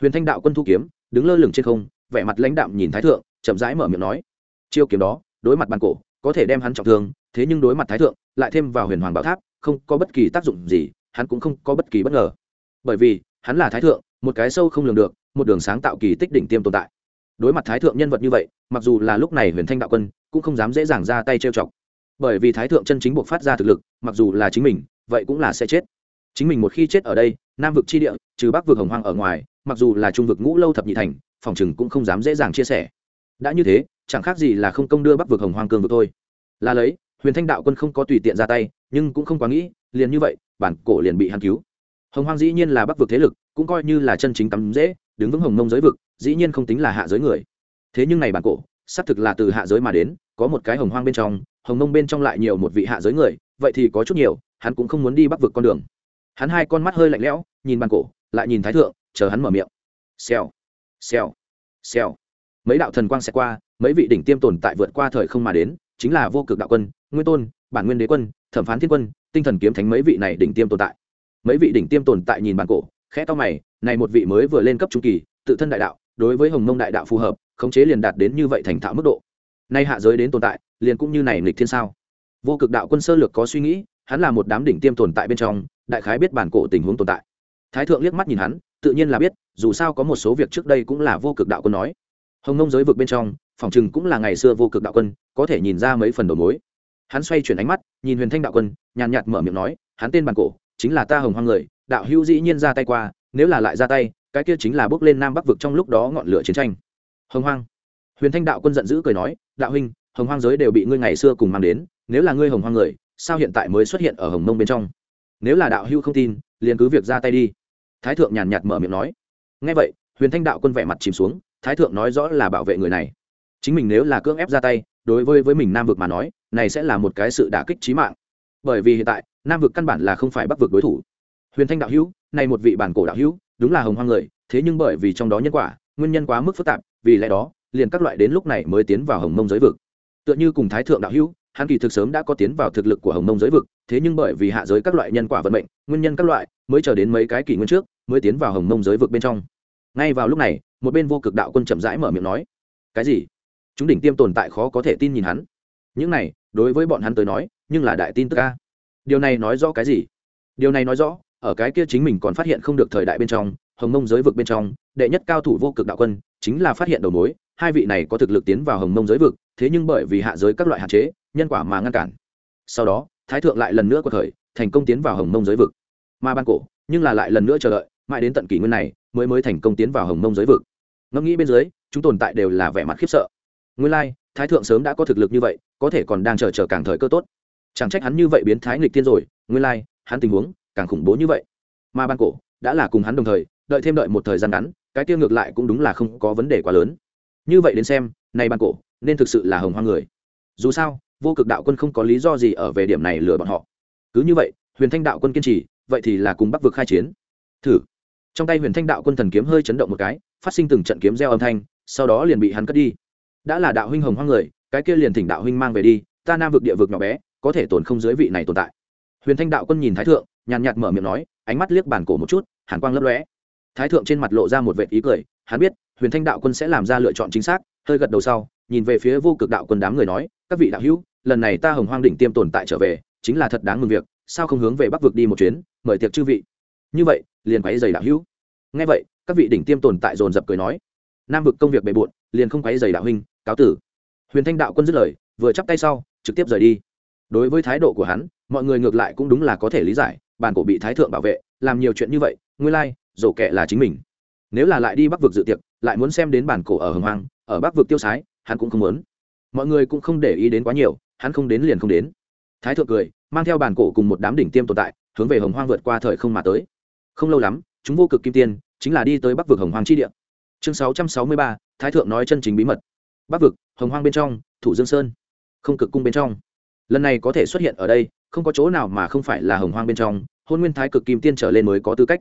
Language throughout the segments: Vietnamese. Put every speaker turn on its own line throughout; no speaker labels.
huyền thanh đạo quân thu kiếm, đứng lơ lửng trên không, vẻ mặt lãnh đạm nhìn thái thượng, chậm rãi mở miệng nói, chiêu kiếm đó, đối mặt bàn cổ, có thể đem hắn trọng thương, thế nhưng đối mặt thái thượng, lại thêm vào huyền hoàng bảo tháp, không có bất kỳ tác dụng gì, hắn cũng không có bất kỳ bất ngờ. Bởi vì, hắn là thái thượng, một cái sâu không lường được, một đường sáng tạo kỳ tích đỉnh tiêm tồn tại. Đối mặt thái thượng nhân vật như vậy, mặc dù là lúc này huyền thanh đạo quân, cũng không dám dễ dàng ra tay trêu chọc. Bởi vì thái thượng chân chính buộc phát ra thực lực, mặc dù là chính mình, vậy cũng là sẽ chết chính mình một khi chết ở đây, nam vực chi địa, trừ bắc vực hồng hoang ở ngoài, mặc dù là trung vực ngũ lâu thập nhị thành, phòng chừng cũng không dám dễ dàng chia sẻ. Đã như thế, chẳng khác gì là không công đưa bắc vực hồng hoang cương vực thôi. Là lấy, huyền thanh đạo quân không có tùy tiện ra tay, nhưng cũng không quá nghĩ, liền như vậy, bản cổ liền bị hắn cứu. Hồng hoang dĩ nhiên là bắc vực thế lực, cũng coi như là chân chính tắm dễ, đứng vững hồng mông giới vực, dĩ nhiên không tính là hạ giới người. Thế nhưng này bản cổ, xác thực là từ hạ giới mà đến, có một cái hồng hoang bên trong, hồng mông bên trong lại nhiều một vị hạ giới người, vậy thì có chút nhiều, hắn cũng không muốn đi bắc vực con đường hắn hai con mắt hơi lạnh lẽo, nhìn bàn cổ, lại nhìn thái thượng, chờ hắn mở miệng. Xèo xèo xèo. Mấy đạo thần quang sẽ qua, mấy vị đỉnh tiêm tồn tại vượt qua thời không mà đến, chính là vô cực đạo quân, nguyên tôn, bản nguyên đế quân, thẩm phán thiên quân, tinh thần kiếm thánh mấy vị này đỉnh tiêm tồn tại. Mấy vị đỉnh tiêm tồn tại nhìn bàn cổ, khẽ to mày, này một vị mới vừa lên cấp trung kỳ, tự thân đại đạo, đối với hồng mông đại đạo phù hợp, khống chế liền đạt đến như vậy thành thạo mức độ. Nay hạ giới đến tồn tại, liền cũng như này nghịch thiên sao? Vô cực đạo quân sơ lược có suy nghĩ hắn là một đám đỉnh tiêm tồn tại bên trong, đại khái biết bản cổ tình huống tồn tại. Thái thượng liếc mắt nhìn hắn, tự nhiên là biết, dù sao có một số việc trước đây cũng là vô cực đạo quân nói. Hồng nông giới vực bên trong, phòng chừng cũng là ngày xưa vô cực đạo quân, có thể nhìn ra mấy phần đầu mối. Hắn xoay chuyển ánh mắt, nhìn huyền thanh đạo quân, nhàn nhạt mở miệng nói, hắn tên bản cổ, chính là ta hồng hoang người, đạo hữu dĩ nhiên ra tay qua, nếu là lại ra tay, cái kia chính là bước lên nam bắc vực trong lúc đó ngọn lửa chiến tranh. Hồng hoang. Huyền thanh đạo quân giận dữ cười nói, đạo huynh, hồng hoang giới đều bị ngươi ngày xưa cùng mang đến, nếu là ngươi hồng hoang người sao hiện tại mới xuất hiện ở hồng mông bên trong? Nếu là đạo hưu không tin, liền cứ việc ra tay đi. Thái thượng nhàn nhạt mở miệng nói. Ngay vậy, huyền thanh đạo quân vẻ mặt chìm xuống, thái thượng nói rõ là bảo vệ người này. Chính mình nếu là cưỡng ép ra tay, đối với với mình nam vực mà nói, này sẽ là một cái sự đả kích trí mạng. Bởi vì hiện tại, nam vực căn bản là không phải bắc vực đối thủ. Huyền thanh đạo hữu, này một vị bản cổ đạo hữu, đúng là hồng hoang người, thế nhưng bởi vì trong đó nhân quả, nguyên nhân quá mức phức tạp, vì lẽ đó, liền các loại đến lúc này mới tiến vào hồng mông giới vực. Tựa như cùng thái thượng đạo hữu hắn kỳ thực sớm đã có tiến vào thực lực của hồng mông giới vực, thế nhưng bởi vì hạ giới các loại nhân quả vận mệnh, nguyên nhân các loại, mới chờ đến mấy cái kỷ nguyên trước, mới tiến vào hồng mông giới vực bên trong. Ngay vào lúc này, một bên vô cực đạo quân chậm rãi mở miệng nói, cái gì? Chúng đỉnh tiêm tồn tại khó có thể tin nhìn hắn. Những này, đối với bọn hắn tới nói, nhưng là đại tin tức ca điều này nói rõ cái gì? Điều này nói rõ, ở cái kia chính mình còn phát hiện không được thời đại bên trong, hồng mông giới vực bên trong, đệ nhất cao thủ vô cực đạo quân chính là phát hiện đầu mối, hai vị này có thực lực tiến vào hồng mông giới vực, thế nhưng bởi vì hạ giới các loại hạn chế nhân quả mà ngăn cản. Sau đó, thái thượng lại lần nữa có thời thành công tiến vào hồng mông giới vực. Mà ban cổ, nhưng là lại lần nữa chờ đợi, mãi đến tận kỷ nguyên này, mới mới thành công tiến vào hồng mông giới vực. Ngẫm nghĩ bên dưới, chúng tồn tại đều là vẻ mặt khiếp sợ. Nguyên lai, thái thượng sớm đã có thực lực như vậy, có thể còn đang chờ chờ càng thời cơ tốt. Chẳng trách hắn như vậy biến thái nghịch tiên rồi, nguyên lai, hắn tình huống càng khủng bố như vậy. Mà ban cổ đã là cùng hắn đồng thời, đợi thêm đợi một thời gian ngắn, cái tiêu ngược lại cũng đúng là không có vấn đề quá lớn. Như vậy đến xem, nay ban cổ nên thực sự là hồng hoang người. Dù sao vô cực đạo quân không có lý do gì ở về điểm này lừa bọn họ. Cứ như vậy, huyền thanh đạo quân kiên trì, vậy thì là cùng bắc vực khai chiến. Thử. Trong tay huyền thanh đạo quân thần kiếm hơi chấn động một cái, phát sinh từng trận kiếm gieo âm thanh, sau đó liền bị hắn cất đi. Đã là đạo huynh hồng hoang người, cái kia liền thỉnh đạo huynh mang về đi, ta nam vực địa vực nhỏ bé, có thể tồn không dưới vị này tồn tại. Huyền thanh đạo quân nhìn thái thượng, nhàn nhạt mở miệng nói, ánh mắt liếc bản cổ một chút, hàn quang lấp lóe. Thái thượng trên mặt lộ ra một vệ ý cười, hắn biết, huyền thanh đạo quân sẽ làm ra lựa chọn chính xác, hơi gật đầu sau, nhìn về phía vô cực đạo quân đám người nói các vị đạo hữu, lần này ta hồng hoang đỉnh tiêm tồn tại trở về, chính là thật đáng mừng việc, sao không hướng về bắc vực đi một chuyến, mời tiệc chư vị. Như vậy, liền quáy giày đạo hữu. Ngay vậy, các vị đỉnh tiêm tồn tại dồn dập cười nói. Nam vực công việc bề bộn, liền không quáy giày đạo huynh, cáo tử. Huyền thanh đạo quân dứt lời, vừa chắp tay sau, trực tiếp rời đi. Đối với thái độ của hắn, mọi người ngược lại cũng đúng là có thể lý giải, bản cổ bị thái thượng bảo vệ, làm nhiều chuyện như vậy, ngươi lai dồ kệ là chính mình. Nếu là lại đi bắc vực dự tiệc, lại muốn xem đến bản cổ ở hồng hoang, ở bắc vực tiêu sái, hắn cũng không muốn mọi người cũng không để ý đến quá nhiều, hắn không đến liền không đến. Thái thượng cười, mang theo bản cổ cùng một đám đỉnh tiêm tồn tại, hướng về hồng hoang vượt qua thời không mà tới. Không lâu lắm, chúng vô cực kim tiên chính là đi tới bắc vực hồng hoang chi địa. Chương sáu trăm sáu mươi ba, thái thượng nói chân chính bí mật. Bắc vực, hồng hoang bên trong, thủ dương sơn. Không cực cung bên trong. Lần này có thể xuất hiện ở đây, không có chỗ nào mà không phải là hồng hoang bên trong, hôn nguyên thái cực kim tiên trở lên mới có tư cách.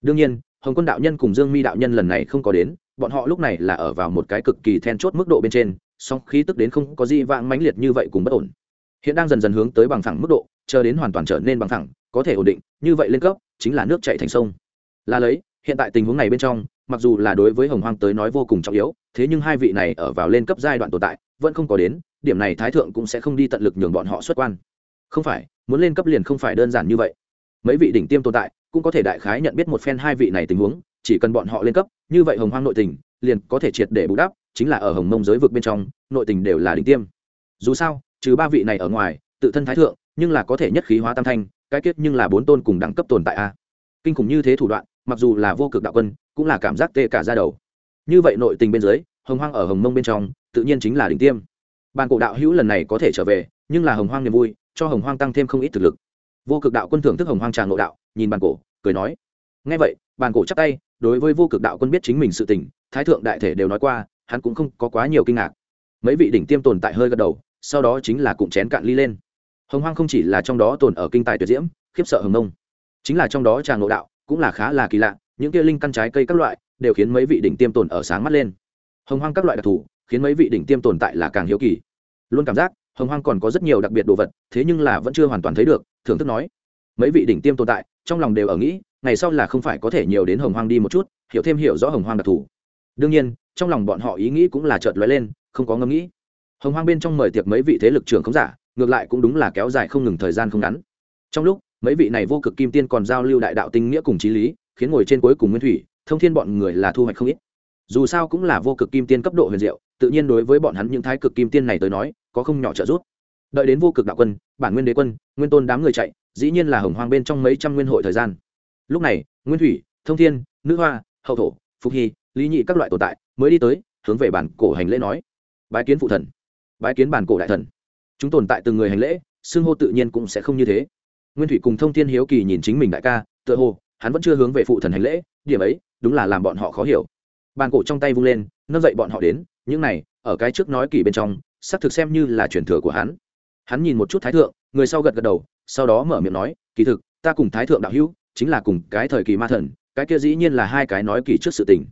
Đương nhiên, hồng quân đạo nhân cùng dương mi đạo nhân lần này không có đến, bọn họ lúc này là ở vào một cái cực kỳ then chốt mức độ bên trên song khí tức đến không có gì vãng mãnh liệt như vậy cùng bất ổn. Hiện đang dần dần hướng tới bằng thẳng mức độ, chờ đến hoàn toàn trở nên bằng thẳng có thể ổn định, như vậy lên cấp, chính là nước chảy thành sông. Là lấy, hiện tại tình huống này bên trong, mặc dù là đối với hồng hoang tới nói vô cùng trọng yếu, thế nhưng hai vị này ở vào lên cấp giai đoạn tồn tại, vẫn không có đến, điểm này thái thượng cũng sẽ không đi tận lực nhường bọn họ xuất quan. Không phải, muốn lên cấp liền không phải đơn giản như vậy. Mấy vị đỉnh tiêm tồn tại, cũng có thể đại khái nhận biết một phen hai vị này tình huống, chỉ cần bọn họ lên cấp, như vậy hồng hoang nội tình, liền có thể triệt để bù đắp chính là ở hồng mông giới vực bên trong, nội tình đều là đỉnh tiêm. Dù sao, trừ ba vị này ở ngoài, tự thân thái thượng, nhưng là có thể nhất khí hóa tam thanh, cái kết nhưng là bốn tôn cùng đẳng cấp tồn tại a. Kinh khủng như thế thủ đoạn, mặc dù là vô cực đạo quân, cũng là cảm giác tê cả ra đầu. Như vậy nội tình bên dưới, hồng hoang ở hồng mông bên trong, tự nhiên chính là đỉnh tiêm. Bàn cổ đạo hữu lần này có thể trở về, nhưng là hồng hoang niềm vui, cho hồng hoang tăng thêm không ít thực lực. Vô cực đạo quân thưởng thức hồng hoang tràng nội đạo, nhìn bàn cổ, cười nói ngay vậy, bàn cổ chắc tay, đối với vô cực đạo quân biết chính mình sự tình, thái thượng đại thể đều nói qua hắn cũng không có quá nhiều kinh ngạc. Mấy vị đỉnh tiêm tồn tại hơi gật đầu, sau đó chính là cụm chén cạn ly lên. Hồng hoang không chỉ là trong đó tồn ở kinh tài tuyệt diễm, khiếp sợ hồng nông chính là trong đó tràng ngộ đạo, cũng là khá là kỳ lạ, những kia linh căn trái cây các loại, đều khiến mấy vị đỉnh tiêm tồn ở sáng mắt lên. Hồng hoang các loại đặc thù, khiến mấy vị đỉnh tiêm tồn tại là càng hiếu kỳ. Luôn cảm giác, hồng hoang còn có rất nhiều đặc biệt đồ vật, thế nhưng là vẫn chưa hoàn toàn thấy được, thưởng thức nói. Mấy vị đỉnh tiêm tồn tại, trong lòng đều ở nghĩ, ngày sau là không phải có thể nhiều đến hồng hoang đi một chút, hiểu thêm hiểu rõ hồng hoang đặc thù. Đương nhiên trong lòng bọn họ ý nghĩ cũng là chợt lóe lên, không có ngẫm nghĩ. Hồng hoang bên trong mời tiệc mấy vị thế lực trưởng không giả, ngược lại cũng đúng là kéo dài không ngừng thời gian không ngắn. Trong lúc, mấy vị này vô cực kim tiên còn giao lưu đại đạo tinh nghĩa cùng trí lý, khiến ngồi trên cuối cùng nguyên thủy, thông thiên bọn người là thu hoạch không ít. Dù sao cũng là vô cực kim tiên cấp độ huyền diệu, tự nhiên đối với bọn hắn những thái cực kim tiên này tới nói, có không nhỏ trợ giúp. Đợi đến vô cực đạo quân, bản nguyên đế quân, nguyên tôn đám người chạy, dĩ nhiên là hồng hoang bên trong mấy trăm nguyên hội thời gian. Lúc này, nguyên thủy, thông thiên, nữ hoa, hậu thổ, phục hy, lý nhị các loại tồn tại mới đi tới, hướng về bản cổ hành lễ nói, bái kiến phụ thần, bái kiến bản cổ đại thần. Chúng tồn tại từng người hành lễ, xưng hô tự nhiên cũng sẽ không như thế. Nguyên thủy cùng thông thiên hiếu kỳ nhìn chính mình đại ca, tựa hồ, hắn vẫn chưa hướng về phụ thần hành lễ, điểm ấy, đúng là làm bọn họ khó hiểu. Bàn cổ trong tay vung lên, nâng dậy bọn họ đến, những này, ở cái trước nói kỳ bên trong, xác thực xem như là truyền thừa của hắn. Hắn nhìn một chút thái thượng, người sau gật gật đầu, sau đó mở miệng nói, kỳ thực, ta cùng thái thượng đạo hữu, chính là cùng cái thời kỳ ma thần, cái kia dĩ nhiên là hai cái nói kỳ trước sự tình.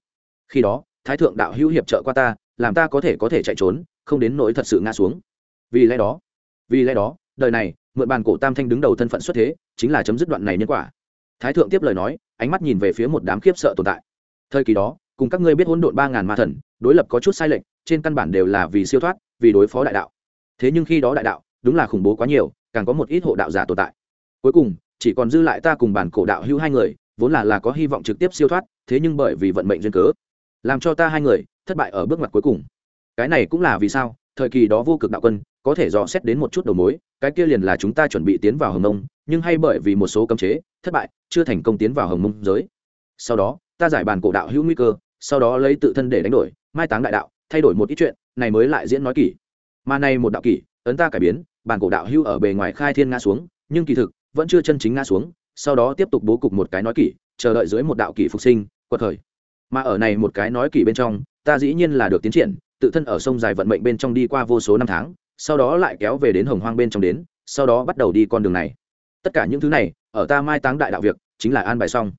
Khi đó thái thượng đạo hữu hiệp trợ qua ta, làm ta có thể có thể chạy trốn, không đến nỗi thật sự ngã xuống. Vì lẽ đó, vì lẽ đó, đời này, mượn bàn cổ tam thanh đứng đầu thân phận xuất thế, chính là chấm dứt đoạn này nhân quả. Thái thượng tiếp lời nói, ánh mắt nhìn về phía một đám khiếp sợ tồn tại. Thời kỳ đó, cùng các ngươi biết hỗn độn ba ngàn ma thần, đối lập có chút sai lệch, trên căn bản đều là vì siêu thoát, vì đối phó đại đạo. Thế nhưng khi đó đại đạo, đúng là khủng bố quá nhiều, càng có một ít hộ đạo giả tồn tại. Cuối cùng, chỉ còn dư lại ta cùng bản cổ đạo hữu hai người, vốn là là có hy vọng trực tiếp siêu thoát, thế nhưng bởi vì vận mệnh duyên cớ làm cho ta hai người thất bại ở bước ngoặt cuối cùng. Cái này cũng là vì sao, thời kỳ đó vô cực đạo quân, có thể dò xét đến một chút đầu mối, cái kia liền là chúng ta chuẩn bị tiến vào hồng mông, nhưng hay bởi vì một số cấm chế, thất bại, chưa thành công tiến vào hồng mông giới. Sau đó, ta giải bàn cổ đạo hữu nguy cơ, sau đó lấy tự thân để đánh đổi, mai táng đại đạo, thay đổi một ít chuyện, này mới lại diễn nói kỷ. Mà này một đạo kỷ, ấn ta cải biến bàn cổ đạo hữu ở bề ngoài khai thiên ngã xuống, nhưng kỳ thực, vẫn chưa chân chính ngã xuống, sau đó tiếp tục bố cục một cái nói kỷ, chờ đợi dưới một đạo kỷ phục sinh, quật khởi mà ở này một cái nói kỳ bên trong, ta dĩ nhiên là được tiến triển, tự thân ở sông dài vận mệnh bên trong đi qua vô số năm tháng, sau đó lại kéo về đến hồng hoang bên trong đến, sau đó bắt đầu đi con đường này. Tất cả những thứ này, ở ta mai táng đại đạo việc, chính là an bài xong.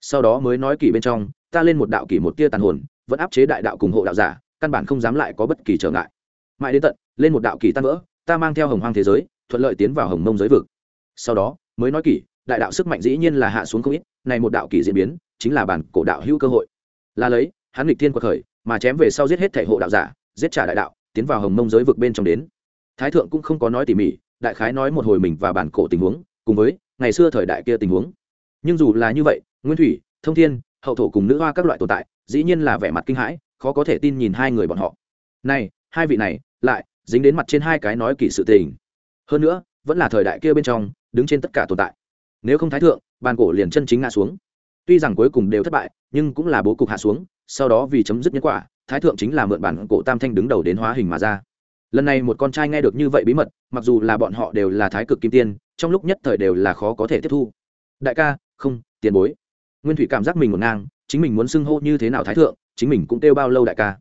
Sau đó mới nói kỳ bên trong, ta lên một đạo kỳ một tia tàn hồn, vẫn áp chế đại đạo cùng hộ đạo giả, căn bản không dám lại có bất kỳ trở ngại. Mãi đến tận, lên một đạo kỳ tan vỡ, ta mang theo hồng hoang thế giới, thuận lợi tiến vào hồng mông giới vực. Sau đó, mới nói kỳ, đại đạo sức mạnh dĩ nhiên là hạ xuống không ít, này một đạo kỳ diễn biến, chính là bản cổ đạo hữu cơ hội là lấy, hắn lịch thiên quật khởi, mà chém về sau giết hết thể hộ đạo giả, giết trả đại đạo, tiến vào hồng mông giới vực bên trong đến. Thái thượng cũng không có nói tỉ mỉ, đại khái nói một hồi mình và bản cổ tình huống, cùng với ngày xưa thời đại kia tình huống. Nhưng dù là như vậy, nguyên thủy, thông thiên, hậu thổ cùng nữ hoa các loại tồn tại, dĩ nhiên là vẻ mặt kinh hãi, khó có thể tin nhìn hai người bọn họ. Này, hai vị này, lại dính đến mặt trên hai cái nói kỳ sự tình. Hơn nữa, vẫn là thời đại kia bên trong, đứng trên tất cả tồn tại. Nếu không thái thượng bàn cổ liền chân chính ngã xuống tuy rằng cuối cùng đều thất bại, nhưng cũng là bố cục hạ xuống, sau đó vì chấm dứt nhân quả, thái thượng chính là mượn bản cổ tam thanh đứng đầu đến hóa hình mà ra. Lần này một con trai nghe được như vậy bí mật, mặc dù là bọn họ đều là thái cực kim tiên, trong lúc nhất thời đều là khó có thể tiếp thu. Đại ca, không, tiền bối. Nguyên thủy cảm giác mình một ngang, chính mình muốn xưng hô như thế nào thái thượng, chính mình cũng kêu bao lâu đại ca.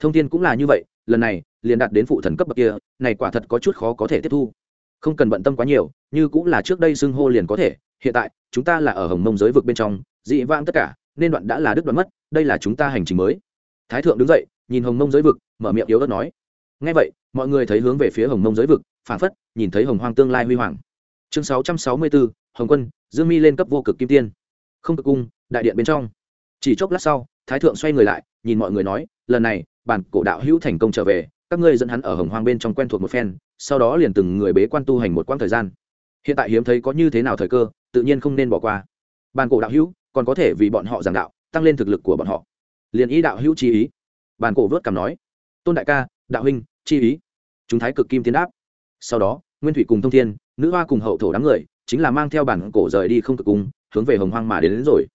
Thông tin cũng là như vậy, lần này, liền đạt đến phụ thần cấp bậc kia, này quả thật có chút khó có thể tiếp thu. Không cần bận tâm quá nhiều, như cũng là trước đây xưng hô liền có thể, hiện tại, chúng ta là ở hồng mông giới vực bên trong dị vãng tất cả, nên đoạn đã là đứt đoạn mất, đây là chúng ta hành trình mới. Thái thượng đứng dậy, nhìn hồng mông giới vực, mở miệng yếu ớt nói. Ngay vậy, mọi người thấy hướng về phía hồng mông giới vực phản phất nhìn thấy hồng hoang tương lai huy hoàng. Chương sáu trăm sáu mươi bốn hồng quân, dương mi lên cấp vô cực kim tiên. Không cực cung, đại điện bên trong. Chỉ chốc lát sau, thái thượng xoay người lại, nhìn mọi người nói, lần này, bản cổ đạo hữu thành công trở về, các ngươi dẫn hắn ở hồng hoang bên trong quen thuộc một phen, sau đó liền từng người bế quan tu hành một quãng thời gian. Hiện tại hiếm thấy có như thế nào thời cơ, tự nhiên không nên bỏ qua. Bản cổ đạo hữu còn có thể vì bọn họ giảng đạo tăng lên thực lực của bọn họ. Liền ý đạo hữu chi ý. Bản cổ vớt cảm nói tôn đại ca đạo huynh chi ý. Chúng thái cực kim tiến đáp. Sau đó nguyên thủy cùng thông thiên nữ hoa cùng hậu thổ đám người chính là mang theo bản cổ rời đi không cực cung hướng về hồng hoang mà đến, đến rồi.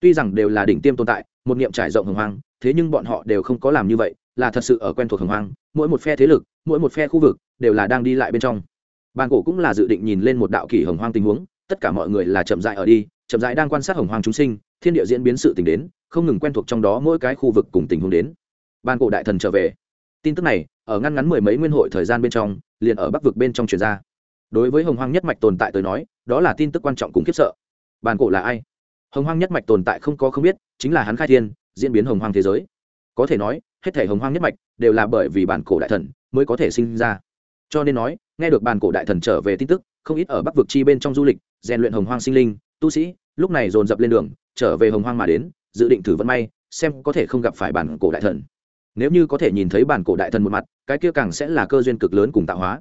Tuy rằng đều là đỉnh tiêm tồn tại một niệm trải rộng hồng hoang thế nhưng bọn họ đều không có làm như vậy là thật sự ở quen thuộc hồng hoang mỗi một phe thế lực mỗi một phe khu vực đều là đang đi lại bên trong. Bàn cổ cũng là dự định nhìn lên một đạo kỷ hồng hoang tình huống tất cả mọi người là chậm dại ở đi chậm rãi đang quan sát hồng hoàng chúng sinh, thiên địa diễn biến sự tình đến, không ngừng quen thuộc trong đó mỗi cái khu vực cùng tình huống đến. Ban cổ đại thần trở về. Tin tức này, ở ngăn ngắn mười mấy nguyên hội thời gian bên trong, liền ở bắc vực bên trong truyền ra. Đối với hồng hoàng nhất mạch tồn tại tới nói, đó là tin tức quan trọng cùng khiếp sợ. Bàn cổ là ai? Hồng hoàng nhất mạch tồn tại không có không biết, chính là hắn khai thiên, diễn biến hồng hoàng thế giới. Có thể nói, hết thể hồng hoàng nhất mạch đều là bởi vì bản cổ đại thần mới có thể sinh ra. Cho nên nói, nghe được bản cổ đại thần trở về tin tức, không ít ở bắc vực chi bên trong du lịch, rèn luyện hồng hoàng sinh linh tu sĩ, lúc này dồn dập lên đường, trở về hồng hoang mà đến, dự định thử vận may, xem có thể không gặp phải bản cổ đại thần. Nếu như có thể nhìn thấy bản cổ đại thần một mặt, cái kia càng sẽ là cơ duyên cực lớn cùng tạo hóa.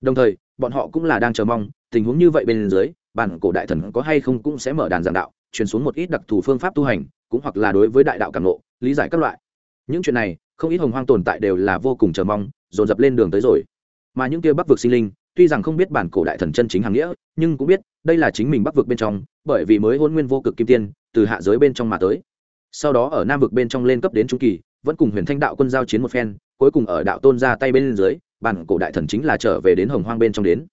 Đồng thời, bọn họ cũng là đang chờ mong, tình huống như vậy bên dưới, bản cổ đại thần có hay không cũng sẽ mở đàn giảng đạo, truyền xuống một ít đặc thù phương pháp tu hành, cũng hoặc là đối với đại đạo cảm nộ lý giải các loại. Những chuyện này, không ít hồng hoang tồn tại đều là vô cùng chờ mong, dồn dập lên đường tới rồi. Mà những kia bắc vực sinh linh tuy rằng không biết bản cổ đại thần chân chính hàng nghĩa, nhưng cũng biết, đây là chính mình bắc vực bên trong, bởi vì mới hôn nguyên vô cực kim tiên, từ hạ giới bên trong mà tới. Sau đó ở nam vực bên trong lên cấp đến trung kỳ, vẫn cùng huyền thanh đạo quân giao chiến một phen, cuối cùng ở đạo tôn ra tay bên dưới, bản cổ đại thần chính là trở về đến hồng hoang bên trong đến.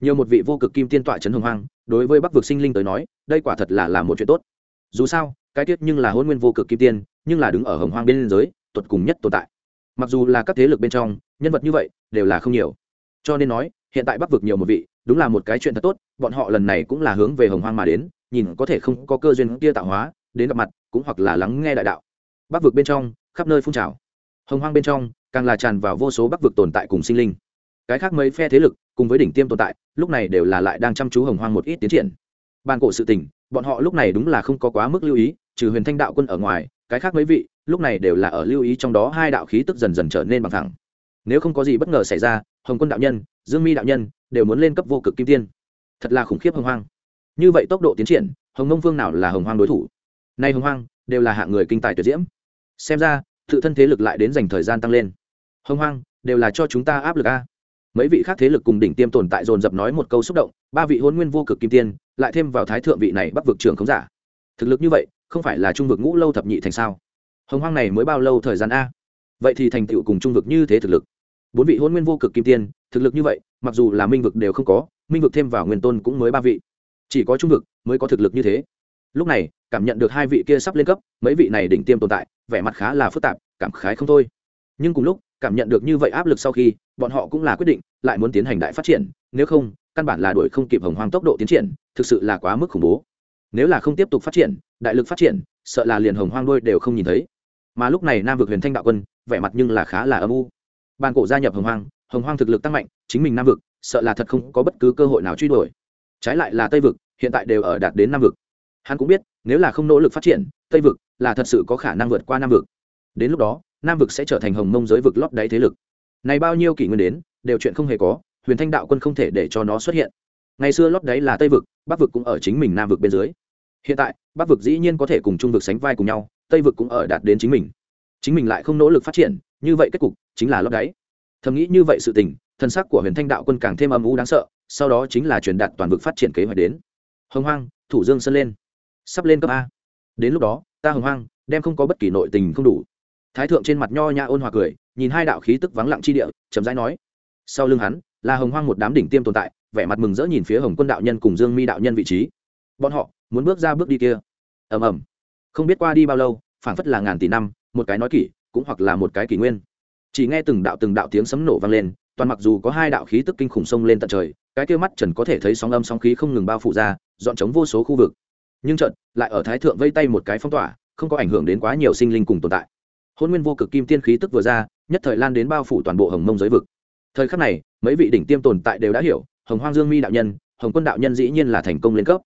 Nhiều một vị vô cực kim tiên tọa trấn hồng hoang, đối với bắc vực sinh linh tới nói, đây quả thật là là một chuyện tốt. Dù sao, cái tiết nhưng là hôn nguyên vô cực kim tiên, nhưng là đứng ở hồng hoang bên giới tuột cùng nhất tồn tại. Mặc dù là các thế lực bên trong, nhân vật như vậy, đều là không nhiều cho nên nói, hiện tại bắc vực nhiều một vị, đúng là một cái chuyện thật tốt, bọn họ lần này cũng là hướng về hồng hoang mà đến, nhìn có thể không có cơ duyên kia tạo hóa, đến gặp mặt, cũng hoặc là lắng nghe đại đạo. Bắc vực bên trong, khắp nơi phun trào. Hồng hoang bên trong, càng là tràn vào vô số bắc vực tồn tại cùng sinh linh. Cái khác mấy phe thế lực, cùng với đỉnh tiêm tồn tại, lúc này đều là lại đang chăm chú hồng hoang một ít tiến triển. Ban cổ sự tình, bọn họ lúc này đúng là không có quá mức lưu ý, trừ huyền thanh đạo quân ở ngoài, cái khác mấy vị, lúc này đều là ở lưu ý trong đó hai đạo khí tức dần dần trở nên bằng thẳng. Nếu không có gì bất ngờ xảy ra hồng quân đạo nhân, dương mi đạo nhân, đều muốn lên cấp vô cực kim tiên. Thật là khủng khiếp hồng hoang. Như vậy tốc độ tiến triển, hồng nông vương nào là hồng hoang đối thủ? Nay hồng hoang, đều là hạng người kinh tài tuyệt diễm. Xem ra, tự thân thế lực lại đến dành thời gian tăng lên. Hồng hoang, đều là cho chúng ta áp lực a. Mấy vị khác thế lực cùng đỉnh tiêm tồn tại dồn dập nói một câu xúc động, ba vị hôn nguyên vô cực kim tiên, lại thêm vào thái thượng vị này bắc vực trường không giả. Thực lực như vậy, không phải là trung vực ngũ lâu thập nhị thành sao? Hồng hoang này mới bao lâu thời gian a? Vậy thì thành tựu cùng trung vực như thế thực lực bốn vị hôn nguyên vô cực kim tiên, thực lực như vậy, mặc dù là minh vực đều không có, minh vực thêm vào nguyên tôn cũng mới ba vị. Chỉ có trung vực mới có thực lực như thế. Lúc này, cảm nhận được hai vị kia sắp lên cấp, mấy vị này đỉnh tiêm tồn tại, vẻ mặt khá là phức tạp, cảm khái không thôi. Nhưng cùng lúc, cảm nhận được như vậy áp lực sau khi, bọn họ cũng là quyết định, lại muốn tiến hành đại phát triển, nếu không, căn bản là đuổi không kịp hồng hoang tốc độ tiến triển, thực sự là quá mức khủng bố. Nếu là không tiếp tục phát triển, đại lực phát triển, sợ là liền hồng hoang đôi đều không nhìn thấy. Mà lúc này nam vực huyền thanh đạo quân, vẻ mặt nhưng là khá là âm u ban cổ gia nhập hồng hoang hồng hoang thực lực tăng mạnh, chính mình nam vực, sợ là thật không có bất cứ cơ hội nào truy đuổi. Trái lại là tây vực, hiện tại đều ở đạt đến nam vực. Hắn cũng biết, nếu là không nỗ lực phát triển, tây vực là thật sự có khả năng vượt qua nam vực. Đến lúc đó, nam vực sẽ trở thành hồng mông giới vực lót đáy thế lực. Này bao nhiêu kỷ nguyên đến, đều chuyện không hề có, huyền thanh đạo quân không thể để cho nó xuất hiện. Ngày xưa lót đáy là tây vực, bắc vực cũng ở chính mình nam vực bên dưới. Hiện tại, bắc vực dĩ nhiên có thể cùng trung vực sánh vai cùng nhau, tây vực cũng ở đạt đến chính mình. Chính mình lại không nỗ lực phát triển như vậy kết cục chính là lót đáy. Thầm nghĩ như vậy sự tình, thân sắc của huyền thanh đạo quân càng thêm âm u đáng sợ, sau đó chính là truyền đạt toàn vực phát triển kế hoạch đến. Hồng hoang, thủ dương sân lên. Sắp lên cấp a. Đến lúc đó, ta hồng hoang, đem không có bất kỳ nội tình không đủ. Thái thượng trên mặt nho nhã ôn hòa cười, nhìn hai đạo khí tức vắng lặng chi địa, chậm rãi nói. Sau lưng hắn, là hồng hoang một đám đỉnh tiêm tồn tại, vẻ mặt mừng rỡ nhìn phía hồng quân đạo nhân cùng dương mi đạo nhân vị trí. Bọn họ muốn bước ra bước đi kia. Ầm ầm. Không biết qua đi bao lâu, phảng phất là ngàn tỷ năm, một cái nói kỷ cũng hoặc là một cái kỷ nguyên. Chỉ nghe từng đạo từng đạo tiếng sấm nổ vang lên, toàn mặc dù có hai đạo khí tức kinh khủng sông lên tận trời, cái kia mắt trần có thể thấy sóng âm sóng khí không ngừng bao phủ ra, dọn chống vô số khu vực. Nhưng trận lại ở thái thượng vây tay một cái phong tỏa, không có ảnh hưởng đến quá nhiều sinh linh cùng tồn tại. Hôn nguyên vô cực kim tiên khí tức vừa ra, nhất thời lan đến bao phủ toàn bộ hồng mông giới vực. Thời khắc này, mấy vị đỉnh tiêm tồn tại đều đã hiểu, hồng hoang dương mi đạo nhân, hồng quân đạo nhân dĩ nhiên là thành công lên cấp.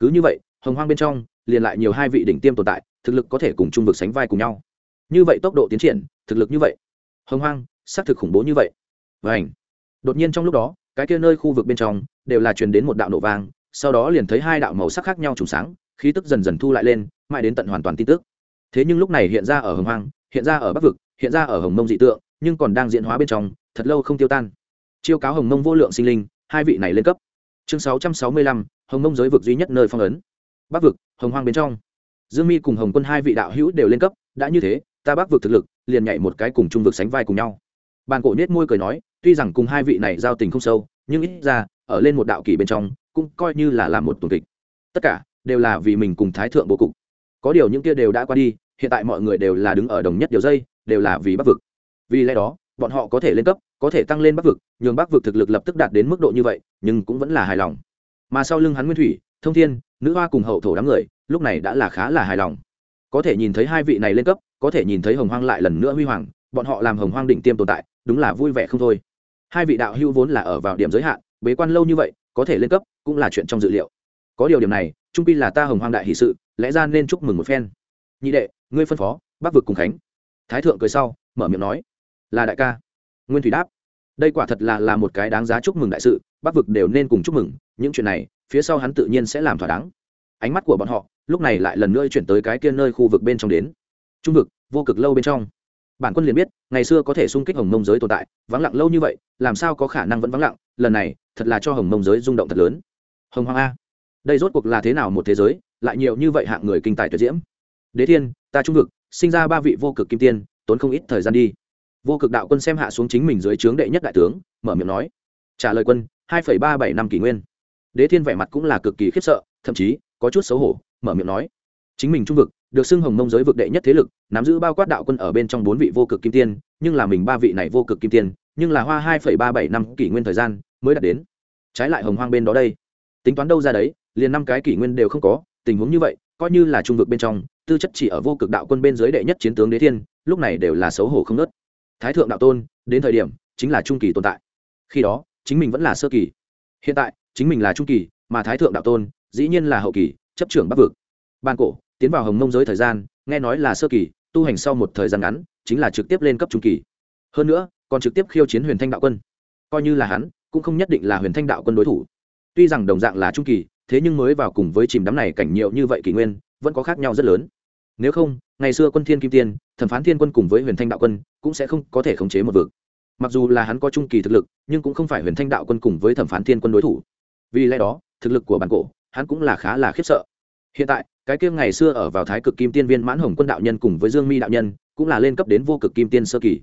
Cứ như vậy, hồng hoang bên trong, liền lại nhiều hai vị đỉnh tiêm tồn tại, thực lực có thể cùng trung vực sánh vai cùng nhau như vậy tốc độ tiến triển, thực lực như vậy, hồng hoang, xác thực khủng bố như vậy. Và ảnh đột nhiên trong lúc đó, cái kia nơi khu vực bên trong, đều là truyền đến một đạo nổ vang, sau đó liền thấy hai đạo màu sắc khác nhau trùng sáng, khí tức dần dần thu lại lên, mãi đến tận hoàn toàn tin tức. Thế nhưng lúc này hiện ra ở hồng hoang, hiện ra ở bắc vực, hiện ra ở hồng mông dị tượng, nhưng còn đang diễn hóa bên trong, thật lâu không tiêu tan. Chiêu cáo hồng mông vô lượng sinh linh, hai vị này lên cấp. Chương sáu trăm sáu mươi lăm, hồng mông giới vực duy nhất nơi phong ấn. Bắc vực, hồng hoang bên trong. Dương mi cùng hồng quân hai vị đạo hữu đều lên cấp, đã như thế ta bắc vực thực lực, liền nhảy một cái cùng trung vực sánh vai cùng nhau. Bàn cổ nết môi cười nói, tuy rằng cùng hai vị này giao tình không sâu, nhưng ít ra, ở lên một đạo kỳ bên trong, cũng coi như là làm một tuần kịch. Tất cả, đều là vì mình cùng thái thượng bố cục. Có điều những kia đều đã qua đi, hiện tại mọi người đều là đứng ở đồng nhất điều dây, đều là vì bắc vực. Vì lẽ đó, bọn họ có thể lên cấp, có thể tăng lên bắc vực, nhường bắc vực thực lực lập tức đạt đến mức độ như vậy, nhưng cũng vẫn là hài lòng. Mà sau lưng hắn nguyên thủy, thông thiên, nữ hoa cùng hậu thổ đám người, lúc này đã là khá là hài lòng có thể nhìn thấy hai vị này lên cấp, có thể nhìn thấy hồng hoang lại lần nữa huy hoàng, bọn họ làm hồng hoang đỉnh tiêm tồn tại, đúng là vui vẻ không thôi. Hai vị đạo hưu vốn là ở vào điểm giới hạn, bế quan lâu như vậy, có thể lên cấp cũng là chuyện trong dự liệu. Có điều điểm này, trung pi là ta hồng hoang đại hì sự, lẽ ra nên chúc mừng một phen. Nhị đệ, ngươi phân phó, bắc vực cùng khánh. Thái thượng cười sau, mở miệng nói, là đại ca. Nguyên thủy đáp, đây quả thật là là một cái đáng giá chúc mừng đại sự, bắc vực đều nên cùng chúc mừng, những chuyện này, phía sau hắn tự nhiên sẽ làm thỏa đáng. Ánh mắt của bọn họ lúc này lại lần nữa chuyển tới cái kia nơi khu vực bên trong đến. Trung vực, vô cực lâu bên trong. Bản quân liền biết, ngày xưa có thể xung kích hồng mông giới tồn tại, vắng lặng lâu như vậy, làm sao có khả năng vẫn vắng lặng, lần này, thật là cho hồng mông giới rung động thật lớn. Hồng hoàng a, đây rốt cuộc là thế nào một thế giới, lại nhiều như vậy hạng người kinh tài tuyệt diễm. Đế thiên, ta trung vực, sinh ra ba vị vô cực kim tiên, tốn không ít thời gian đi. Vô cực đạo quân xem hạ xuống chính mình dưới trướng đệ nhất đại tướng, mở miệng nói. Trả lời quân, hai ba bảy năm kỷ nguyên. Đế thiên vẻ mặt cũng là cực kỳ khiếp sợ, thậm chí, có chút xấu hổ mở miệng nói. Chính mình trung vực, được xưng hồng mông giới vực đệ nhất thế lực, nắm giữ bao quát đạo quân ở bên trong bốn vị vô cực kim tiên, nhưng là mình ba vị này vô cực kim tiên, nhưng là hoa hai ba bảy năm kỷ nguyên thời gian mới đạt đến. Trái lại hồng hoang bên đó đây. Tính toán đâu ra đấy, liền năm cái kỷ nguyên đều không có, tình huống như vậy, coi như là trung vực bên trong, tư chất chỉ ở vô cực đạo quân bên dưới đệ nhất chiến tướng đế thiên, lúc này đều là xấu hổ không nớt thái thượng đạo tôn, đến thời điểm, chính là trung kỳ tồn tại. Khi đó, chính mình vẫn là sơ kỳ. Hiện tại, chính mình là trung kỳ, mà thái thượng đạo tôn, dĩ nhiên là hậu kỳ chấp trưởng bắc vực. Ban cổ, tiến vào hồng mông giới thời gian, nghe nói là sơ kỳ, tu hành sau một thời gian ngắn, chính là trực tiếp lên cấp trung kỳ. Hơn nữa, còn trực tiếp khiêu chiến huyền thanh đạo quân. Coi như là hắn, cũng không nhất định là huyền thanh đạo quân đối thủ. Tuy rằng đồng dạng là trung kỳ, thế nhưng mới vào cùng với chìm đắm này cảnh nhiều như vậy kỷ nguyên, vẫn có khác nhau rất lớn. Nếu không, ngày xưa quân thiên kim tiên, thẩm phán thiên quân cùng với huyền thanh đạo quân, cũng sẽ không có thể khống chế một vực. Mặc dù là hắn có trung kỳ thực lực, nhưng cũng không phải huyền thanh đạo quân cùng với thẩm phán thiên quân đối thủ. Vì lẽ đó, thực lực của bản cổ hắn cũng là khá là khiếp sợ. Hiện tại, cái kia ngày xưa ở vào thái cực kim tiên viên mãn hồng quân đạo nhân cùng với dương mi đạo nhân, cũng là lên cấp đến vô cực kim tiên sơ kỳ.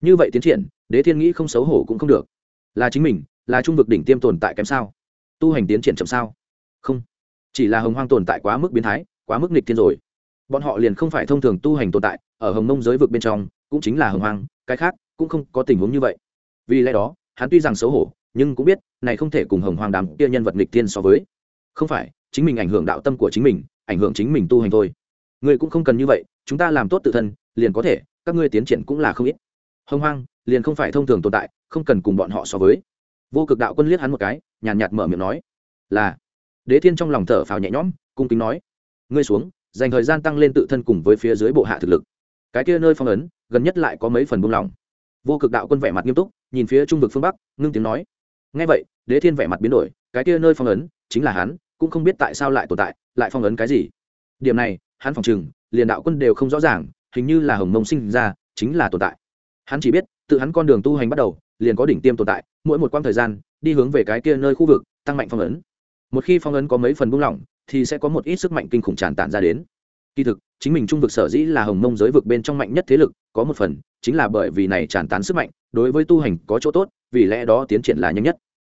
Như vậy tiến triển, đế thiên nghĩ không xấu hổ cũng không được. Là chính mình, là trung vực đỉnh tiêm tồn tại kém sao? Tu hành tiến triển chậm sao? Không. Chỉ là hồng hoang tồn tại quá mức biến thái, quá mức nghịch thiên rồi. Bọn họ liền không phải thông thường tu hành tồn tại, ở hồng mông giới vực bên trong, cũng chính là hồng hoang, cái khác cũng không có tình huống như vậy. Vì lẽ đó, hắn tuy rằng xấu hổ, nhưng cũng biết, này không thể cùng hồng hoang đám kia nhân vật nghịch thiên so với không phải, chính mình ảnh hưởng đạo tâm của chính mình, ảnh hưởng chính mình tu hành thôi. Người cũng không cần như vậy, chúng ta làm tốt tự thân, liền có thể, các ngươi tiến triển cũng là không ít. Hông hoang, liền không phải thông thường tồn tại, không cần cùng bọn họ so với. Vô cực đạo quân liếc hắn một cái, nhàn nhạt mở miệng nói, là. Đế thiên trong lòng thở phào nhẹ nhõm, cung kính nói, ngươi xuống, dành thời gian tăng lên tự thân cùng với phía dưới bộ hạ thực lực. Cái kia nơi phong ấn, gần nhất lại có mấy phần buông lỏng. Vô cực đạo quân vẻ mặt nghiêm túc, nhìn phía trung vực phương bắc, ngưng tiếng nói ngay vậy, đế thiên vẻ mặt biến đổi, cái kia nơi phong ấn, chính là hắn cũng không biết tại sao lại tồn tại, lại phong ấn cái gì. Điểm này, hắn phòng chừng liền đạo quân đều không rõ ràng, hình như là hồng mông sinh ra, chính là tồn tại. Hắn chỉ biết, tự hắn con đường tu hành bắt đầu, liền có đỉnh tiêm tồn tại, mỗi một quãng thời gian, đi hướng về cái kia nơi khu vực, tăng mạnh phong ấn. Một khi phong ấn có mấy phần buông lỏng, thì sẽ có một ít sức mạnh kinh khủng tràn tản ra đến. Kỳ thực, chính mình trung vực sở dĩ là hồng mông giới vực bên trong mạnh nhất thế lực, có một phần, chính là bởi vì này tràn tán sức mạnh, đối với tu hành có chỗ tốt, vì lẽ đó tiến triển là nhanh nhất.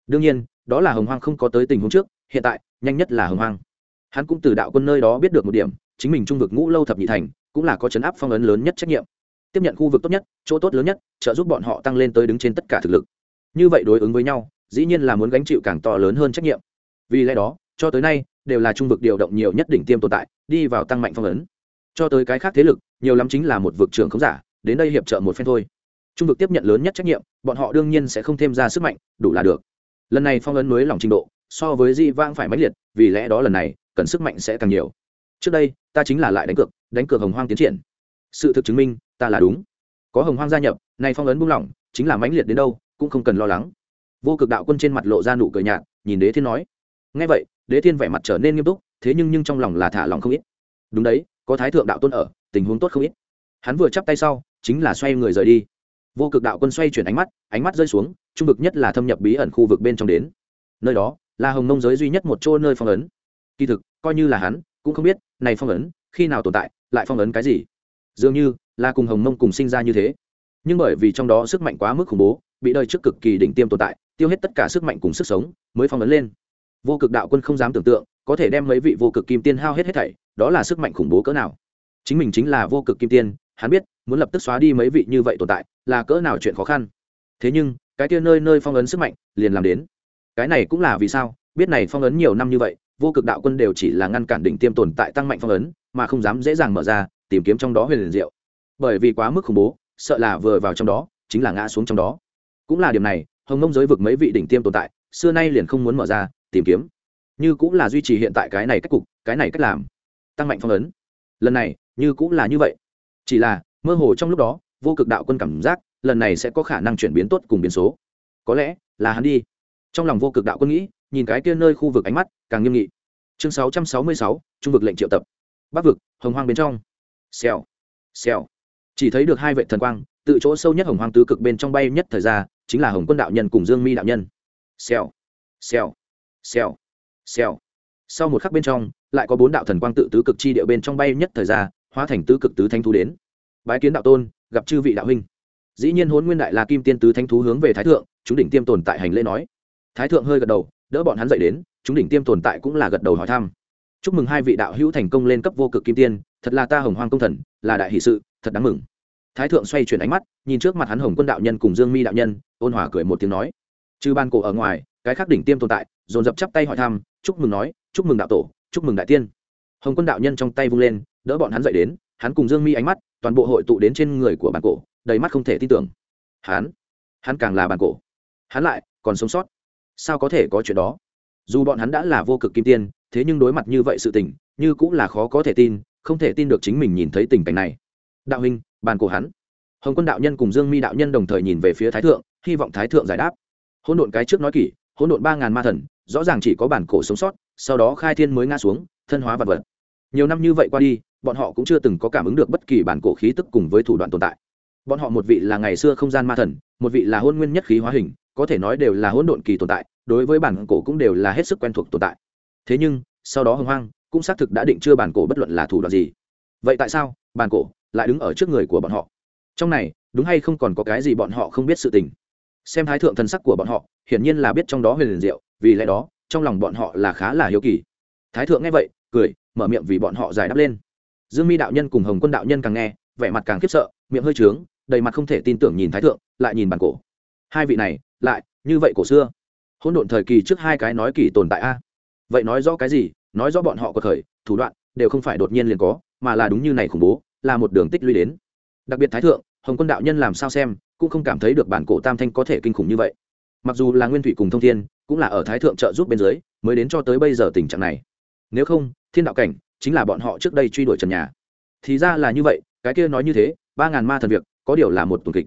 Đương nhiên, đó là hồng hoang không có tới tình huống trước, hiện tại nhanh nhất là hồng hoang. Hắn cũng từ đạo quân nơi đó biết được một điểm, chính mình trung vực ngũ lâu thập nhị thành, cũng là có chấn áp phong ấn lớn nhất trách nhiệm. Tiếp nhận khu vực tốt nhất, chỗ tốt lớn nhất, trợ giúp bọn họ tăng lên tới đứng trên tất cả thực lực. Như vậy đối ứng với nhau, dĩ nhiên là muốn gánh chịu càng to lớn hơn trách nhiệm. Vì lẽ đó, cho tới nay, đều là trung vực điều động nhiều nhất đỉnh tiêm tồn tại, đi vào tăng mạnh phong ấn. Cho tới cái khác thế lực, nhiều lắm chính là một vực trưởng không giả, đến đây hiệp trợ một phen thôi. Trung vực tiếp nhận lớn nhất trách nhiệm, bọn họ đương nhiên sẽ không thêm ra sức mạnh, đủ là được. Lần này phong ấn mới lòng trình độ so với di vang phải mãnh liệt, vì lẽ đó lần này, cần sức mạnh sẽ càng nhiều. Trước đây, ta chính là lại đánh cược đánh cược hồng hoang tiến triển. Sự thực chứng minh, ta là đúng. Có hồng hoang gia nhập, nay phong ấn buông lỏng, chính là mãnh liệt đến đâu, cũng không cần lo lắng. Vô cực đạo quân trên mặt lộ ra nụ cười nhạt, nhìn đế thiên nói. Ngay vậy, đế thiên vẻ mặt trở nên nghiêm túc, thế nhưng nhưng trong lòng là thả lòng không ít. Đúng đấy, có thái thượng đạo tôn ở, tình huống tốt không ít. Hắn vừa chắp tay sau, chính là xoay người rời đi. Vô cực đạo quân xoay chuyển ánh mắt ánh mắt rơi xuống, trung vực nhất là thâm nhập bí ẩn khu vực bên trong đến. Nơi đó là hồng nông giới duy nhất một chỗ nơi phong ấn. Kỳ thực, coi như là hắn, cũng không biết, này phong ấn, khi nào tồn tại, lại phong ấn cái gì? Dường như, là cùng hồng mông cùng sinh ra như thế. Nhưng bởi vì trong đó sức mạnh quá mức khủng bố, bị đời trước cực kỳ đỉnh tiêm tồn tại, tiêu hết tất cả sức mạnh cùng sức sống, mới phong ấn lên. Vô cực đạo quân không dám tưởng tượng, có thể đem mấy vị vô cực kim tiên hao hết hết thảy, đó là sức mạnh khủng bố cỡ nào? Chính mình chính là vô cực kim tiên, hắn biết, muốn lập tức xóa đi mấy vị như vậy tồn tại, là cỡ nào chuyện khó khăn. Thế nhưng, cái kia nơi nơi phong ấn sức mạnh, liền làm đến cái này cũng là vì sao, biết này phong ấn nhiều năm như vậy, vô cực đạo quân đều chỉ là ngăn cản đỉnh tiêm tồn tại tăng mạnh phong ấn, mà không dám dễ dàng mở ra, tìm kiếm trong đó huyền liền diệu. Bởi vì quá mức khủng bố, sợ là vừa vào trong đó, chính là ngã xuống trong đó. Cũng là điểm này, hồng mông giới vực mấy vị đỉnh tiêm tồn tại, xưa nay liền không muốn mở ra, tìm kiếm. Như cũng là duy trì hiện tại cái này cách cục, cái này cách làm. Tăng mạnh phong ấn. Lần này, như cũng là như vậy. Chỉ là, mơ hồ trong lúc đó, vô cực đạo quân cảm giác, lần này sẽ có khả năng chuyển biến tốt cùng biến số. Có lẽ, là hắn đi trong lòng vô cực đạo quân nghĩ nhìn cái kia nơi khu vực ánh mắt càng nghiêm nghị. Chương 666, trung vực lệnh triệu tập. Bắc vực hồng hoang bên trong. Xèo xèo. Chỉ thấy được hai vệ thần quang tự chỗ sâu nhất hồng hoang tứ cực bên trong bay nhất thời ra chính là hồng quân đạo nhân cùng dương mi đạo nhân. Xèo xèo xèo xèo. Sau một khắc bên trong lại có bốn đạo thần quang tự tứ cực chi địa bên trong bay nhất thời ra hóa thành tứ cực tứ thanh thú đến. Bái kiến đạo tôn gặp chư vị đạo huynh. Dĩ nhiên hôn nguyên đại là kim tiên tứ thanh thú hướng về thái thượng chúng đỉnh tiêm tồn tại hành lễ nói thái thượng hơi gật đầu, đỡ bọn hắn dậy đến, chúng đỉnh tiêm tồn tại cũng là gật đầu hỏi thăm. Chúc mừng hai vị đạo hữu thành công lên cấp vô cực kim tiên, thật là ta hồng hoang công thần, là đại hỷ sự, thật đáng mừng. Thái thượng xoay chuyển ánh mắt, nhìn trước mặt hắn hồng quân đạo nhân cùng dương mi đạo nhân, ôn hòa cười một tiếng nói. Trừ ban cổ ở ngoài, cái khác đỉnh tiêm tồn tại, dồn dập chắp tay hỏi thăm, chúc mừng nói, chúc mừng đạo tổ, chúc mừng đại tiên. Hồng quân đạo nhân trong tay vung lên, đỡ bọn hắn dậy đến, hắn cùng dương mi ánh mắt, toàn bộ hội tụ đến trên người của bàn cổ, đầy mắt không thể tin tưởng. Hắn hắn càng là bàn cổ. Hắn lại còn sống sót sao có thể có chuyện đó? Dù bọn hắn đã là vô cực kim tiên, thế nhưng đối mặt như vậy sự tình, như cũng là khó có thể tin, không thể tin được chính mình nhìn thấy tình cảnh này. Đạo huynh, bàn cổ hắn. Hồng quân đạo nhân cùng dương mi đạo nhân đồng thời nhìn về phía thái thượng, hy vọng thái thượng giải đáp. Hỗn độn cái trước nói kỹ hỗn độn ba ngàn ma thần, rõ ràng chỉ có bản cổ sống sót, sau đó khai thiên mới ngã xuống, thân hóa vật vật. Nhiều năm như vậy qua đi, bọn họ cũng chưa từng có cảm ứng được bất kỳ bản cổ khí tức cùng với thủ đoạn tồn tại. Bọn họ một vị là ngày xưa không gian ma thần, một vị là hôn nguyên nhất khí hóa hình có thể nói đều là hỗn độn kỳ tồn tại, đối với bản cổ cũng đều là hết sức quen thuộc tồn tại. Thế nhưng, sau đó hưng hoang, cũng xác thực đã định chưa bản cổ bất luận là thủ đoạn gì. Vậy tại sao bản cổ lại đứng ở trước người của bọn họ? Trong này, đúng hay không còn có cái gì bọn họ không biết sự tình? Xem thái thượng thần sắc của bọn họ, hiển nhiên là biết trong đó huyền liền diệu, vì lẽ đó, trong lòng bọn họ là khá là hiếu kỳ. Thái thượng nghe vậy, cười, mở miệng vì bọn họ giải đáp lên. Dương mi đạo nhân cùng hồng quân đạo nhân càng nghe, vẻ mặt càng khiếp sợ, miệng hơi trướng, đầy mặt không thể tin tưởng nhìn thái thượng, lại nhìn bản cổ. Hai vị này lại, như vậy cổ xưa. Hỗn độn thời kỳ trước hai cái nói kỳ tồn tại a. Vậy nói rõ cái gì? Nói rõ bọn họ có khởi thủ đoạn, đều không phải đột nhiên liền có, mà là đúng như này khủng bố, là một đường tích lũy đến. Đặc biệt thái thượng, hồng quân đạo nhân làm sao xem, cũng không cảm thấy được bản cổ tam thanh có thể kinh khủng như vậy. Mặc dù là nguyên thủy cùng thông thiên, cũng là ở thái thượng trợ giúp bên dưới, mới đến cho tới bây giờ tình trạng này. Nếu không, thiên đạo cảnh chính là bọn họ trước đây truy đuổi trần nhà. Thì ra là như vậy, cái kia nói như thế, ba ngàn ma thần việc, có điều là một tuần kịch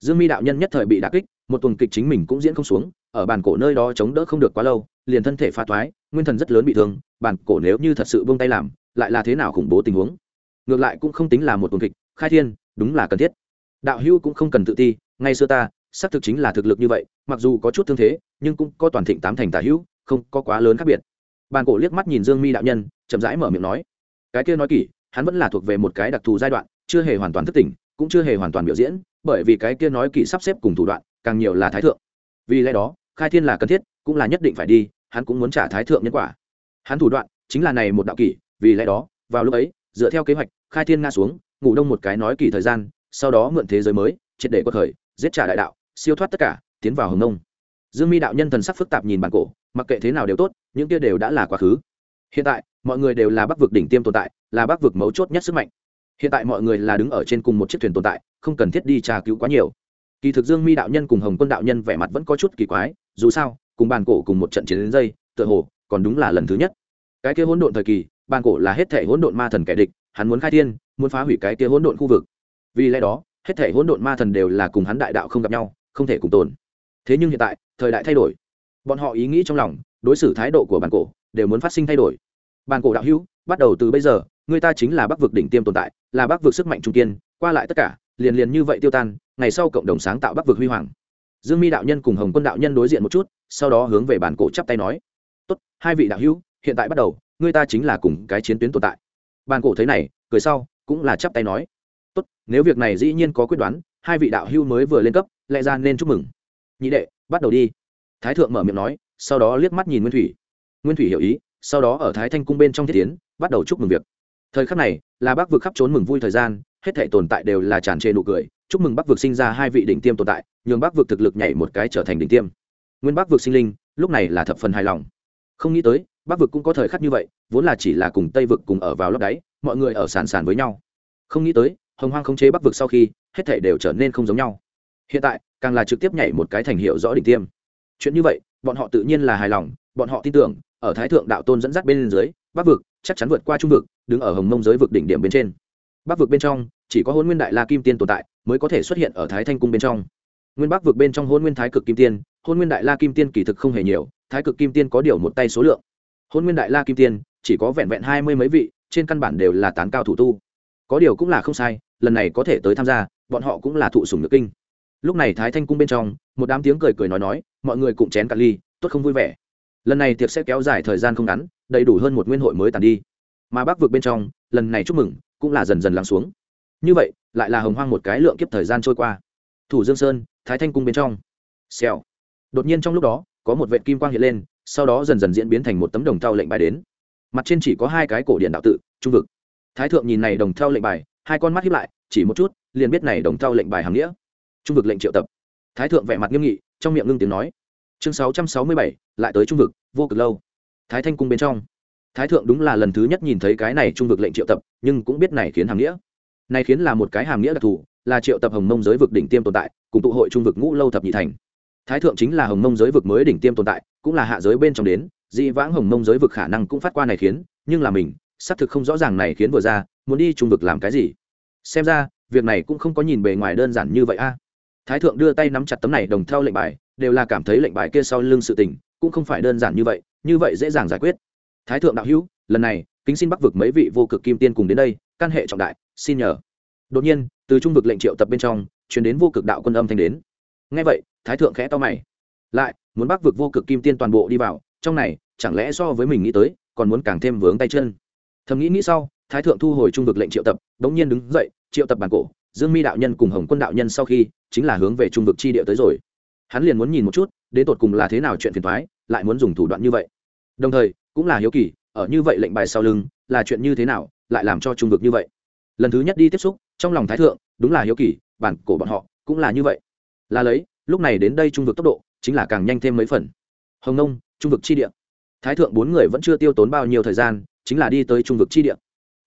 dương mi đạo nhân nhất thời bị đà kích, một tuần kịch chính mình cũng diễn không xuống, ở bàn cổ nơi đó chống đỡ không được quá lâu, liền thân thể pha toái nguyên thần rất lớn bị thương bàn cổ nếu như thật sự buông tay làm, lại là thế nào khủng bố tình huống. Ngược lại cũng không tính là một tuần kịch, khai thiên, đúng là cần thiết. Đạo hữu cũng không cần tự ti, ngay xưa ta, xác thực chính là thực lực như vậy, mặc dù có chút thương thế, nhưng cũng có toàn thịnh tám thành tả hữu, không có quá lớn khác biệt. Bàn cổ liếc mắt nhìn dương mi đạo nhân, chậm rãi mở miệng nói, cái kia nói kỹ, hắn vẫn là thuộc về một cái đặc thù giai đoạn, chưa hề hoàn toàn thức tỉnh cũng chưa hề hoàn toàn biểu diễn, bởi vì cái kia nói kỹ sắp xếp cùng thủ đoạn, càng nhiều là thái thượng. Vì lẽ đó, khai thiên là cần thiết, cũng là nhất định phải đi, hắn cũng muốn trả thái thượng nhân quả. Hắn thủ đoạn chính là này một đạo kỷ, vì lẽ đó, vào lúc ấy, dựa theo kế hoạch, khai thiên nga xuống, ngủ đông một cái nói kỳ thời gian, sau đó mượn thế giới mới, triệt để quật khởi, giết trả đại đạo, siêu thoát tất cả, tiến vào hồng nông. Dương mi đạo nhân thần sắc phức tạp nhìn bản cổ, mặc kệ thế nào đều tốt, những kia đều đã là quá khứ. Hiện tại, mọi người đều là bắc vực đỉnh tiêm tồn tại, là bắc vực mấu chốt nhất sức mạnh hiện tại mọi người là đứng ở trên cùng một chiếc thuyền tồn tại, không cần thiết đi tra cứu quá nhiều. Kỳ thực dương mi đạo nhân cùng hồng quân đạo nhân vẻ mặt vẫn có chút kỳ quái, dù sao, cùng bàn cổ cùng một trận chiến đến dây, tựa hồ, còn đúng là lần thứ nhất. Cái kia hỗn độn thời kỳ, bàn cổ là hết thể hỗn độn ma thần kẻ địch, hắn muốn khai thiên, muốn phá hủy cái kia hỗn độn khu vực. Vì lẽ đó, hết thể hỗn độn ma thần đều là cùng hắn đại đạo không gặp nhau, không thể cùng tồn. Thế nhưng hiện tại, thời đại thay đổi. Bọn họ ý nghĩ trong lòng, đối xử thái độ của bàn cổ, đều muốn phát sinh thay đổi. Bàn cổ đạo hữu, bắt đầu từ bây giờ người ta chính là bắc vực đỉnh tiêm tồn tại, là bắc vực sức mạnh trung kiên, qua lại tất cả, liền liền như vậy tiêu tan, ngày sau cộng đồng sáng tạo bắc vực huy hoàng. Dương mi đạo nhân cùng hồng quân đạo nhân đối diện một chút, sau đó hướng về bản cổ chắp tay nói, tốt, hai vị đạo hữu, hiện tại bắt đầu, người ta chính là cùng cái chiến tuyến tồn tại. Bản cổ thấy này, cười sau, cũng là chắp tay nói, tốt, nếu việc này dĩ nhiên có quyết đoán, hai vị đạo hữu mới vừa lên cấp, lẽ ra nên chúc mừng. Nhị đệ, bắt đầu đi. Thái thượng mở miệng nói, sau đó liếc mắt nhìn nguyên thủy. Nguyên thủy hiểu ý, sau đó ở thái thanh cung bên trong thiết tiến, bắt đầu chúc mừng việc thời khắc này, là bác vực khắp trốn mừng vui thời gian, hết thể tồn tại đều là tràn trề nụ cười. Chúc mừng bắc vực sinh ra hai vị đỉnh tiêm tồn tại, nhường bắc vực thực lực nhảy một cái trở thành đỉnh tiêm. Nguyên bắc vực sinh linh, lúc này là thập phần hài lòng. Không nghĩ tới, bắc vực cũng có thời khắc như vậy, vốn là chỉ là cùng tây vực cùng ở vào lớp đáy, mọi người ở sàn sàn với nhau. Không nghĩ tới, hồng hoang khống chế bắc vực sau khi, hết thể đều trở nên không giống nhau. Hiện tại, càng là trực tiếp nhảy một cái thành hiệu rõ đỉnh tiêm. Chuyện như vậy, bọn họ tự nhiên là hài lòng, bọn họ tin tưởng, ở thái thượng đạo tôn dẫn dắt bên dưới, bắc vực chắc chắn vượt qua trung vực đứng ở hồng mông giới vực đỉnh điểm bên trên. Bắc vực bên trong, chỉ có hôn nguyên đại la kim tiên tồn tại, mới có thể xuất hiện ở thái thanh cung bên trong. Nguyên bắc vực bên trong hôn nguyên thái cực kim tiên hôn nguyên đại la kim tiên kỳ thực không hề nhiều, thái cực kim tiên có điều một tay số lượng. Hôn nguyên đại la kim tiên, chỉ có vẹn vẹn hai mươi mấy vị, trên căn bản đều là tán cao thủ tu. Có điều cũng là không sai, lần này có thể tới tham gia, bọn họ cũng là thụ sùng nước kinh. Lúc này thái thanh cung bên trong, một đám tiếng cười cười nói nói, mọi người cùng chén cà ly, tốt không vui vẻ. Lần này tiệc sẽ kéo dài thời gian không ngắn, đầy đủ hơn một nguyên hội mới tàn đi mà bắc vực bên trong, lần này chúc mừng cũng là dần dần lắng xuống. Như vậy, lại là hồng hoang một cái lượng kiếp thời gian trôi qua. Thủ dương sơn, thái thanh cung bên trong. Xèo. Đột nhiên trong lúc đó, có một vệ kim quang hiện lên, sau đó dần dần diễn biến thành một tấm đồng thau lệnh bài đến. Mặt trên chỉ có hai cái cổ điện đạo tự, trung vực. Thái thượng nhìn này đồng thau lệnh bài, hai con mắt hiếp lại, chỉ một chút, liền biết này đồng thau lệnh bài hàm nghĩa. Trung vực lệnh triệu tập. Thái thượng vẻ mặt nghiêm nghị, trong miệng ngưng tiếng nói. Chương sáu trăm sáu mươi bảy, lại tới trung vực, vô cực lâu. Thái thanh cung bên trong thái thượng đúng là lần thứ nhất nhìn thấy cái này trung vực lệnh triệu tập, nhưng cũng biết này khiến hàm nghĩa. Này khiến là một cái hàm nghĩa đặc thù, là triệu tập hồng mông giới vực đỉnh tiêm tồn tại, cùng tụ hội trung vực ngũ lâu thập nhị thành. Thái thượng chính là hồng mông giới vực mới đỉnh tiêm tồn tại, cũng là hạ giới bên trong đến dị vãng hồng mông giới vực khả năng cũng phát qua này khiến, nhưng là mình, xác thực không rõ ràng này khiến vừa ra, muốn đi trung vực làm cái gì. Xem ra, việc này cũng không có nhìn bề ngoài đơn giản như vậy a. Thái thượng đưa tay nắm chặt tấm này đồng theo lệnh bài, đều là cảm thấy lệnh bài kia sau lưng sự tình, cũng không phải đơn giản như vậy như vậy dễ dàng giải quyết thái thượng đạo hữu, lần này, kính xin bắc vực mấy vị vô cực kim tiên cùng đến đây căn hệ trọng đại, xin nhờ. Đột nhiên, từ trung vực lệnh triệu tập bên trong chuyển đến vô cực đạo quân âm thanh đến. Ngay vậy, thái thượng khẽ to mày. Lại, muốn bắc vực vô cực kim tiên toàn bộ đi vào, trong này, chẳng lẽ so với mình nghĩ tới, còn muốn càng thêm vướng tay chân? Thầm nghĩ nghĩ sau, thái thượng thu hồi trung vực lệnh triệu tập, đống nhiên đứng dậy, triệu tập bản cổ, dương mi đạo nhân cùng hồng quân đạo nhân sau khi, chính là hướng về trung vực chi địa tới rồi. Hắn liền muốn nhìn một chút, đến tột cùng là thế nào chuyện phiền thoái lại muốn dùng thủ đoạn như vậy. Đồng thời cũng là hiếu kỳ, ở như vậy lệnh bài sau lưng là chuyện như thế nào, lại làm cho trung vực như vậy? Lần thứ nhất đi tiếp xúc, trong lòng thái thượng đúng là hiếu kỳ, bản cổ bọn họ cũng là như vậy. Là lấy, lúc này đến đây trung vực tốc độ chính là càng nhanh thêm mấy phần. Hồng nông, trung vực chi địa. Thái thượng bốn người vẫn chưa tiêu tốn bao nhiêu thời gian, chính là đi tới trung vực chi địa.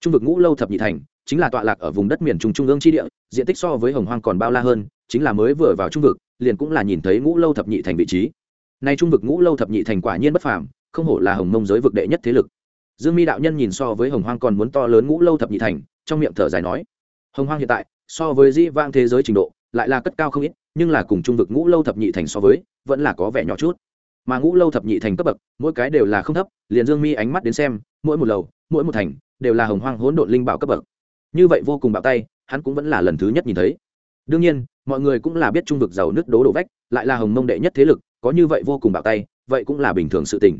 Trung vực ngũ lâu thập nhị thành chính là tọa lạc ở vùng đất miền trung trung ương chi địa, diện tích so với hồng hoang còn bao la hơn, chính là mới vừa vào trung vực, liền cũng là nhìn thấy ngũ lâu thập nhị thành vị trí. Nay trung vực ngũ lâu thập nhị thành quả nhiên bất phàm không hổ là hồng mông giới vực đệ nhất thế lực. Dương mi đạo nhân nhìn so với hồng hoang còn muốn to lớn ngũ lâu thập nhị thành, trong miệng thở dài nói, hồng hoang hiện tại, so với di vang thế giới trình độ, lại là cất cao không ít, nhưng là cùng trung vực ngũ lâu thập nhị thành so với, vẫn là có vẻ nhỏ chút. Mà ngũ lâu thập nhị thành cấp bậc, mỗi cái đều là không thấp, liền dương mi ánh mắt đến xem, mỗi một lầu, mỗi một thành, đều là hồng hoang hỗn độn linh bảo cấp bậc. Như vậy vô cùng bạo tay, hắn cũng vẫn là lần thứ nhất nhìn thấy. Đương nhiên, mọi người cũng là biết trung vực giàu nước đố đổ vách, lại là hồng mông đệ nhất thế lực, có như vậy vô cùng bạo tay, vậy cũng là bình thường sự tình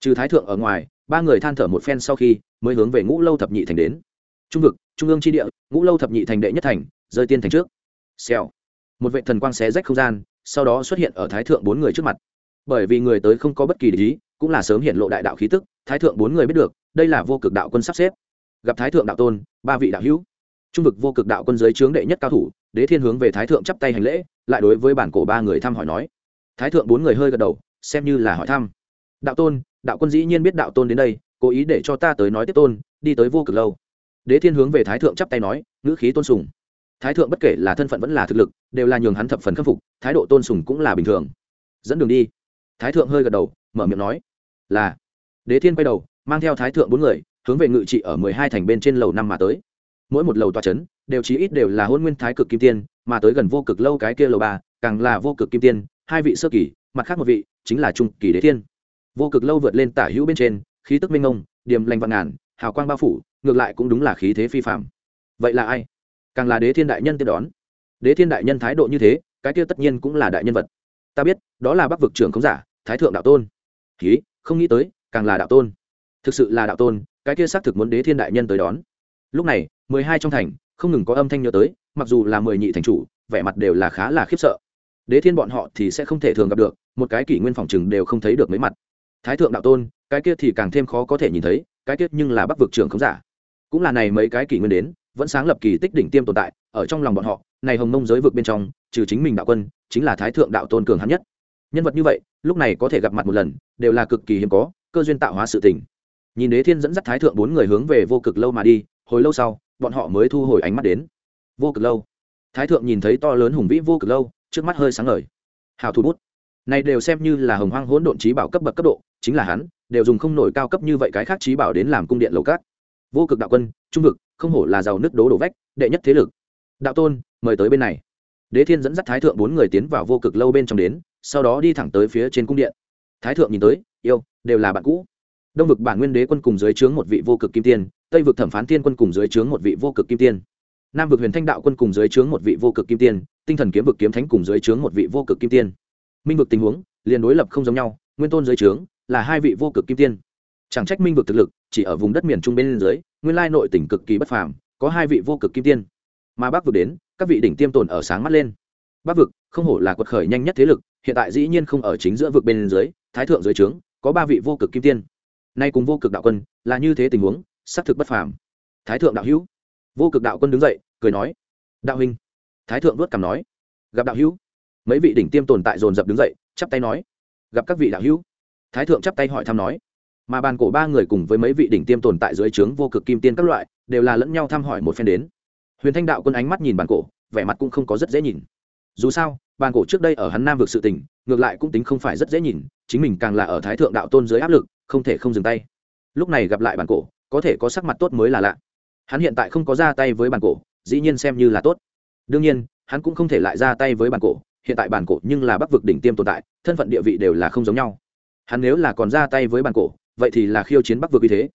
trừ thái thượng ở ngoài, ba người than thở một phen sau khi mới hướng về ngũ lâu thập nhị thành đến. Trung vực, trung ương tri địa, ngũ lâu thập nhị thành đệ nhất thành, rơi tiên thành trước. Xèo. Một vệ thần quang xé rách không gian, sau đó xuất hiện ở thái thượng bốn người trước mặt. Bởi vì người tới không có bất kỳ lý, cũng là sớm hiện lộ đại đạo khí tức, thái thượng bốn người biết được, đây là vô cực đạo quân sắp xếp. Gặp thái thượng đạo tôn, ba vị đạo hữu. Trung vực vô cực đạo quân giới trướng đệ nhất cao thủ, đế thiên hướng về thái thượng chắp tay hành lễ, lại đối với bản cổ ba người thăm hỏi nói. Thái thượng bốn người hơi gật đầu, xem như là hỏi thăm đạo tôn, đạo quân dĩ nhiên biết đạo tôn đến đây, cố ý để cho ta tới nói tiếp tôn, đi tới vô cực lâu. Đế thiên hướng về thái thượng chắp tay nói, ngữ khí tôn sùng. Thái thượng bất kể là thân phận vẫn là thực lực, đều là nhường hắn thập phần khâm phục, thái độ tôn sùng cũng là bình thường. Dẫn đường đi. Thái thượng hơi gật đầu, mở miệng nói, là. Đế thiên quay đầu, mang theo thái thượng bốn người, hướng về ngự trị ở mười hai thành bên trên lầu năm mà tới. Mỗi một lầu tòa trấn đều chí ít đều là hôn nguyên thái cực kim tiên, mà tới gần vô cực lâu cái kia lầu ba, càng là vô cực kim tiên, hai vị sơ kỳ, mặt khác một vị, chính là trung kỳ đế thiên vô cực lâu vượt lên tả hữu bên trên, khí tức minh ngông điềm lành vạn ngàn, hào quang bao phủ, ngược lại cũng đúng là khí thế phi phạm vậy là ai? Càng là đế thiên đại nhân tiếp đón. Đế thiên đại nhân thái độ như thế, cái kia tất nhiên cũng là đại nhân vật. Ta biết, đó là bắc vực trưởng không giả, thái thượng đạo tôn. Ký không nghĩ tới, càng là đạo tôn. Thực sự là đạo tôn, cái kia xác thực muốn đế thiên đại nhân tới đón. Lúc này, mười hai trong thành, không ngừng có âm thanh nhớ tới, mặc dù là mười nhị thành chủ, vẻ mặt đều là khá là khiếp sợ. Đế thiên bọn họ thì sẽ không thể thường gặp được, một cái kỷ nguyên phòng chừng đều không thấy được mấy mặt thái thượng đạo tôn, cái kia thì càng thêm khó có thể nhìn thấy, cái kia nhưng là bắc vực trưởng không giả. Cũng là này mấy cái kỷ nguyên đến, vẫn sáng lập kỳ tích đỉnh tiêm tồn tại, ở trong lòng bọn họ, này hồng mông giới vực bên trong, trừ chính mình đạo quân, chính là thái thượng đạo tôn cường hắn nhất. Nhân vật như vậy, lúc này có thể gặp mặt một lần, đều là cực kỳ hiếm có, cơ duyên tạo hóa sự tình. Nhìn đế thiên dẫn dắt thái thượng bốn người hướng về vô cực lâu mà đi, hồi lâu sau, bọn họ mới thu hồi ánh mắt đến. Vô cực lâu. Thái thượng nhìn thấy to lớn hùng vĩ vô cực lâu, trước mắt hơi sáng ngời. Hào thủ bút. Này đều xem như là hồng hoang hỗn độn trí bảo cấp bậc cấp độ chính là hắn, đều dùng không nổi cao cấp như vậy cái khác trí bảo đến làm cung điện lầu cát vô cực đạo quân, trung vực, không hổ là giàu nước đố đổ vách, đệ nhất thế lực. Đạo tôn, mời tới bên này. Đế thiên dẫn dắt thái thượng bốn người tiến vào vô cực lâu bên trong đến, sau đó đi thẳng tới phía trên cung điện. Thái thượng nhìn tới, yêu, đều là bạn cũ. Đông vực bản nguyên đế quân cùng dưới trướng một vị vô cực kim tiên, tây vực thẩm phán tiên quân cùng dưới trướng một vị vô cực kim tiên. Nam vực huyền thanh đạo quân cùng dưới trướng một vị vô cực kim tiên, tinh thần kiếm vực kiếm thánh cùng dưới trướng một vị vô cực kim tiên. Minh vực tình huống, liền đối lập không giống nhau, nguyên tôn dưới trướng là hai vị vô cực kim tiên. Chẳng trách minh vực thực lực, chỉ ở vùng đất miền trung bên dưới, nguyên lai nội tỉnh cực kỳ bất phàm, có hai vị vô cực kim tiên. Mà bắc vực đến, các vị đỉnh tiêm tồn ở sáng mắt lên. Bắc vực, không hổ là quật khởi nhanh nhất thế lực, hiện tại dĩ nhiên không ở chính giữa vực bên dưới, thái thượng dưới trướng, có ba vị vô cực kim tiên. Nay cùng vô cực đạo quân, là như thế tình huống, xác thực bất phàm. Thái thượng đạo hữu. Vô cực đạo quân đứng dậy, cười nói. Đạo huynh. Thái thượng vớt cằm nói. Gặp đạo hữu. Mấy vị đỉnh tiêm tồn tại dồn dập đứng dậy, chắp tay nói. Gặp các vị đạo hữu thái thượng chắp tay hỏi thăm nói, mà bàn cổ ba người cùng với mấy vị đỉnh tiêm tồn tại dưới trướng vô cực kim tiên các loại, đều là lẫn nhau thăm hỏi một phen đến. Huyền thanh đạo quân ánh mắt nhìn bàn cổ, vẻ mặt cũng không có rất dễ nhìn. Dù sao, bàn cổ trước đây ở hắn nam vực sự tình, ngược lại cũng tính không phải rất dễ nhìn, chính mình càng là ở thái thượng đạo tôn dưới áp lực, không thể không dừng tay. Lúc này gặp lại bàn cổ, có thể có sắc mặt tốt mới là lạ. Hắn hiện tại không có ra tay với bàn cổ, dĩ nhiên xem như là tốt. Đương nhiên, hắn cũng không thể lại ra tay với bàn cổ, hiện tại bàn cổ nhưng là bắc vực đỉnh tiêm tồn tại, thân phận địa vị đều là không giống nhau hắn nếu là còn ra tay với bàn cổ, vậy thì là khiêu chiến bắc vực như thế.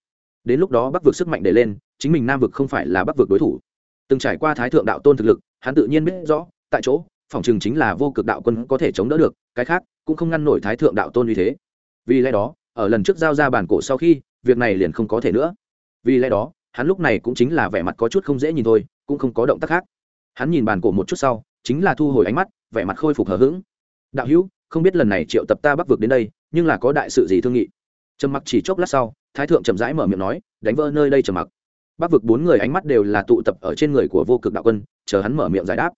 Đến lúc đó bắc vực sức mạnh để lên, chính mình nam vực không phải là bắc vực đối thủ. Từng trải qua thái thượng đạo tôn thực lực, hắn tự nhiên biết rõ, tại chỗ, phòng trường chính là vô cực đạo quân có thể chống đỡ được, cái khác cũng không ngăn nổi thái thượng đạo tôn như thế. Vì lẽ đó, ở lần trước giao ra bản cổ sau khi, việc này liền không có thể nữa. Vì lẽ đó, hắn lúc này cũng chính là vẻ mặt có chút không dễ nhìn thôi, cũng không có động tác khác. Hắn nhìn bản cổ một chút sau, chính là thu hồi ánh mắt, vẻ mặt khôi phục hờ hững. Đạo hữu, không biết lần này triệu tập ta bắc vực đến đây nhưng là có đại sự gì thương nghị? Trầm mặc chỉ chốc lát sau, thái thượng chậm rãi mở miệng nói, đánh vỡ nơi đây trầm mặc. Bắc vực bốn người ánh mắt đều là tụ tập ở trên người của vô cực đạo quân, chờ hắn mở miệng giải đáp.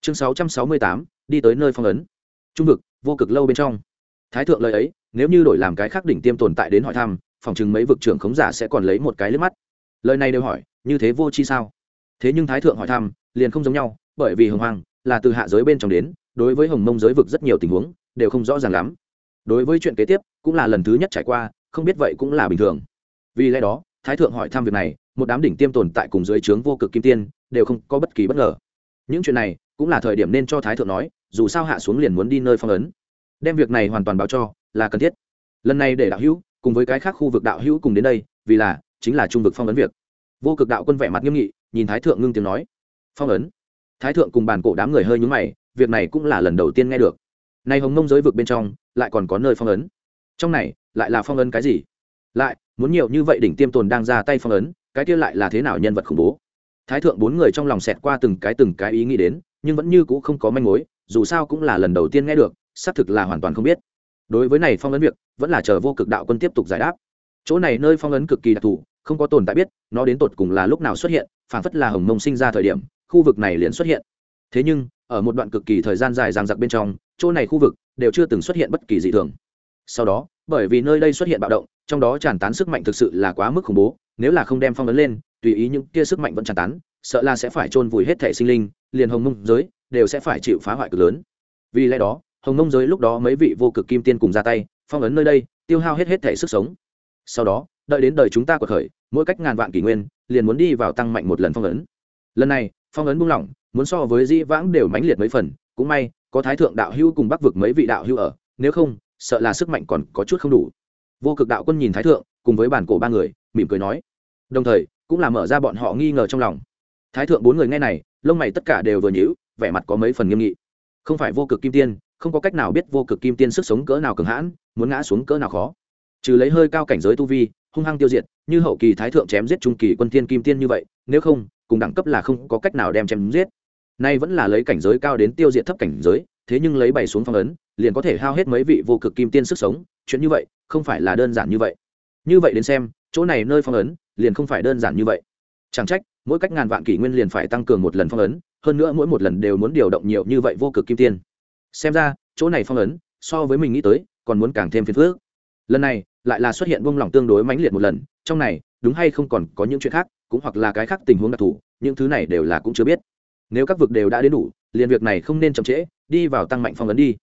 Chương sáu trăm sáu mươi tám, đi tới nơi phong ấn. Trung vực, vô cực lâu bên trong. Thái thượng lời ấy, nếu như đổi làm cái khác đỉnh tiêm tồn tại đến hỏi thăm, phòng chừng mấy vực trưởng khống giả sẽ còn lấy một cái lướt mắt. Lời này đều hỏi, như thế vô chi sao? Thế nhưng thái thượng hỏi thăm, liền không giống nhau, bởi vì hồng hoàng là từ hạ giới bên trong đến, đối với hồng mông giới vực rất nhiều tình huống, đều không rõ ràng lắm đối với chuyện kế tiếp, cũng là lần thứ nhất trải qua, không biết vậy cũng là bình thường. Vì lẽ đó, thái thượng hỏi thăm việc này, một đám đỉnh tiêm tồn tại cùng dưới trướng vô cực kim tiên, đều không có bất kỳ bất ngờ. Những chuyện này, cũng là thời điểm nên cho thái thượng nói, dù sao hạ xuống liền muốn đi nơi phong ấn. Đem việc này hoàn toàn báo cho, là cần thiết. Lần này để đạo hữu, cùng với cái khác khu vực đạo hữu cùng đến đây, vì là, chính là trung vực phong ấn việc. Vô cực đạo quân vẻ mặt nghiêm nghị, nhìn thái thượng ngưng tiếng nói. Phong ấn. Thái thượng cùng bàn cổ đám người hơi nhúng mày, việc này cũng là lần đầu tiên nghe được. Nay hồng mông giới vực bên trong lại còn có nơi phong ấn. Trong này, lại là phong ấn cái gì? Lại, muốn nhiều như vậy đỉnh tiêm tồn đang ra tay phong ấn, cái kia lại là thế nào nhân vật khủng bố? Thái thượng bốn người trong lòng xẹt qua từng cái từng cái ý nghĩ đến, nhưng vẫn như c ũ không có manh mối, dù sao cũng là lần đầu tiên nghe được, xác thực là hoàn toàn không biết. Đối với này phong ấn việc, vẫn là chờ vô cực đạo quân tiếp tục giải đáp. Chỗ này nơi phong ấn cực kỳ đặc thù, không có tồn tại biết, nó đến tột cùng là lúc nào xuất hiện phản phất là hồng mông sinh ra thời điểm, khu vực này liền xuất hiện. Thế nhưng, ở một đoạn cực kỳ thời gian dài ràng giặc bên trong chỗ này khu vực đều chưa từng xuất hiện bất kỳ dị thường. Sau đó, bởi vì nơi đây xuất hiện bạo động, trong đó tràn tán sức mạnh thực sự là quá mức khủng bố, nếu là không đem phong ấn lên, tùy ý những kia sức mạnh vẫn tràn tán, sợ là sẽ phải chôn vùi hết thể sinh linh, liền hồng mông giới đều sẽ phải chịu phá hoại cực lớn. Vì lẽ đó, hồng mông giới lúc đó mấy vị vô cực kim tiên cùng ra tay, phong ấn nơi đây, tiêu hao hết hết thể sức sống. Sau đó, đợi đến đời chúng ta cuộc khởi, mỗi cách ngàn vạn kỷ nguyên, liền muốn đi vào tăng mạnh một lần phong ấn. Lần này, phong ấn buông lỏng, muốn so với dĩ vãng đều mãnh liệt mấy phần, cũng may có thái thượng đạo hữu cùng bắc vực mấy vị đạo hữu ở, nếu không, sợ là sức mạnh còn có chút không đủ. Vô cực đạo quân nhìn thái thượng, cùng với bản cổ ba người, mỉm cười nói. Đồng thời, cũng là mở ra bọn họ nghi ngờ trong lòng. Thái thượng bốn người nghe này, lông mày tất cả đều vừa nhíu, vẻ mặt có mấy phần nghiêm nghị. Không phải vô cực kim tiên, không có cách nào biết vô cực kim tiên sức sống cỡ nào cường hãn, muốn ngã xuống cỡ nào khó. Trừ lấy hơi cao cảnh giới tu vi, hung hăng tiêu diệt, như hậu kỳ thái thượng chém giết trung kỳ quân tiên kim tiên như vậy, nếu không, cùng đẳng cấp là không có cách nào đem chém giết nay vẫn là lấy cảnh giới cao đến tiêu diệt thấp cảnh giới, thế nhưng lấy bày xuống phong ấn, liền có thể hao hết mấy vị vô cực kim tiên sức sống, chuyện như vậy, không phải là đơn giản như vậy. Như vậy đến xem, chỗ này nơi phong ấn, liền không phải đơn giản như vậy. Chẳng trách, mỗi cách ngàn vạn kỷ nguyên liền phải tăng cường một lần phong ấn, hơn nữa mỗi một lần đều muốn điều động nhiều như vậy vô cực kim tiên. Xem ra, chỗ này phong ấn, so với mình nghĩ tới, còn muốn càng thêm phiền phức. Lần này, lại là xuất hiện buông lỏng tương đối mãnh liệt một lần, trong này, đúng hay không còn có những chuyện khác, cũng hoặc là cái khác tình huống đặc thù, những thứ này đều là cũng chưa biết nếu các vực đều đã đến đủ, liền việc này không nên chậm trễ, đi vào tăng mạnh phong ấn đi.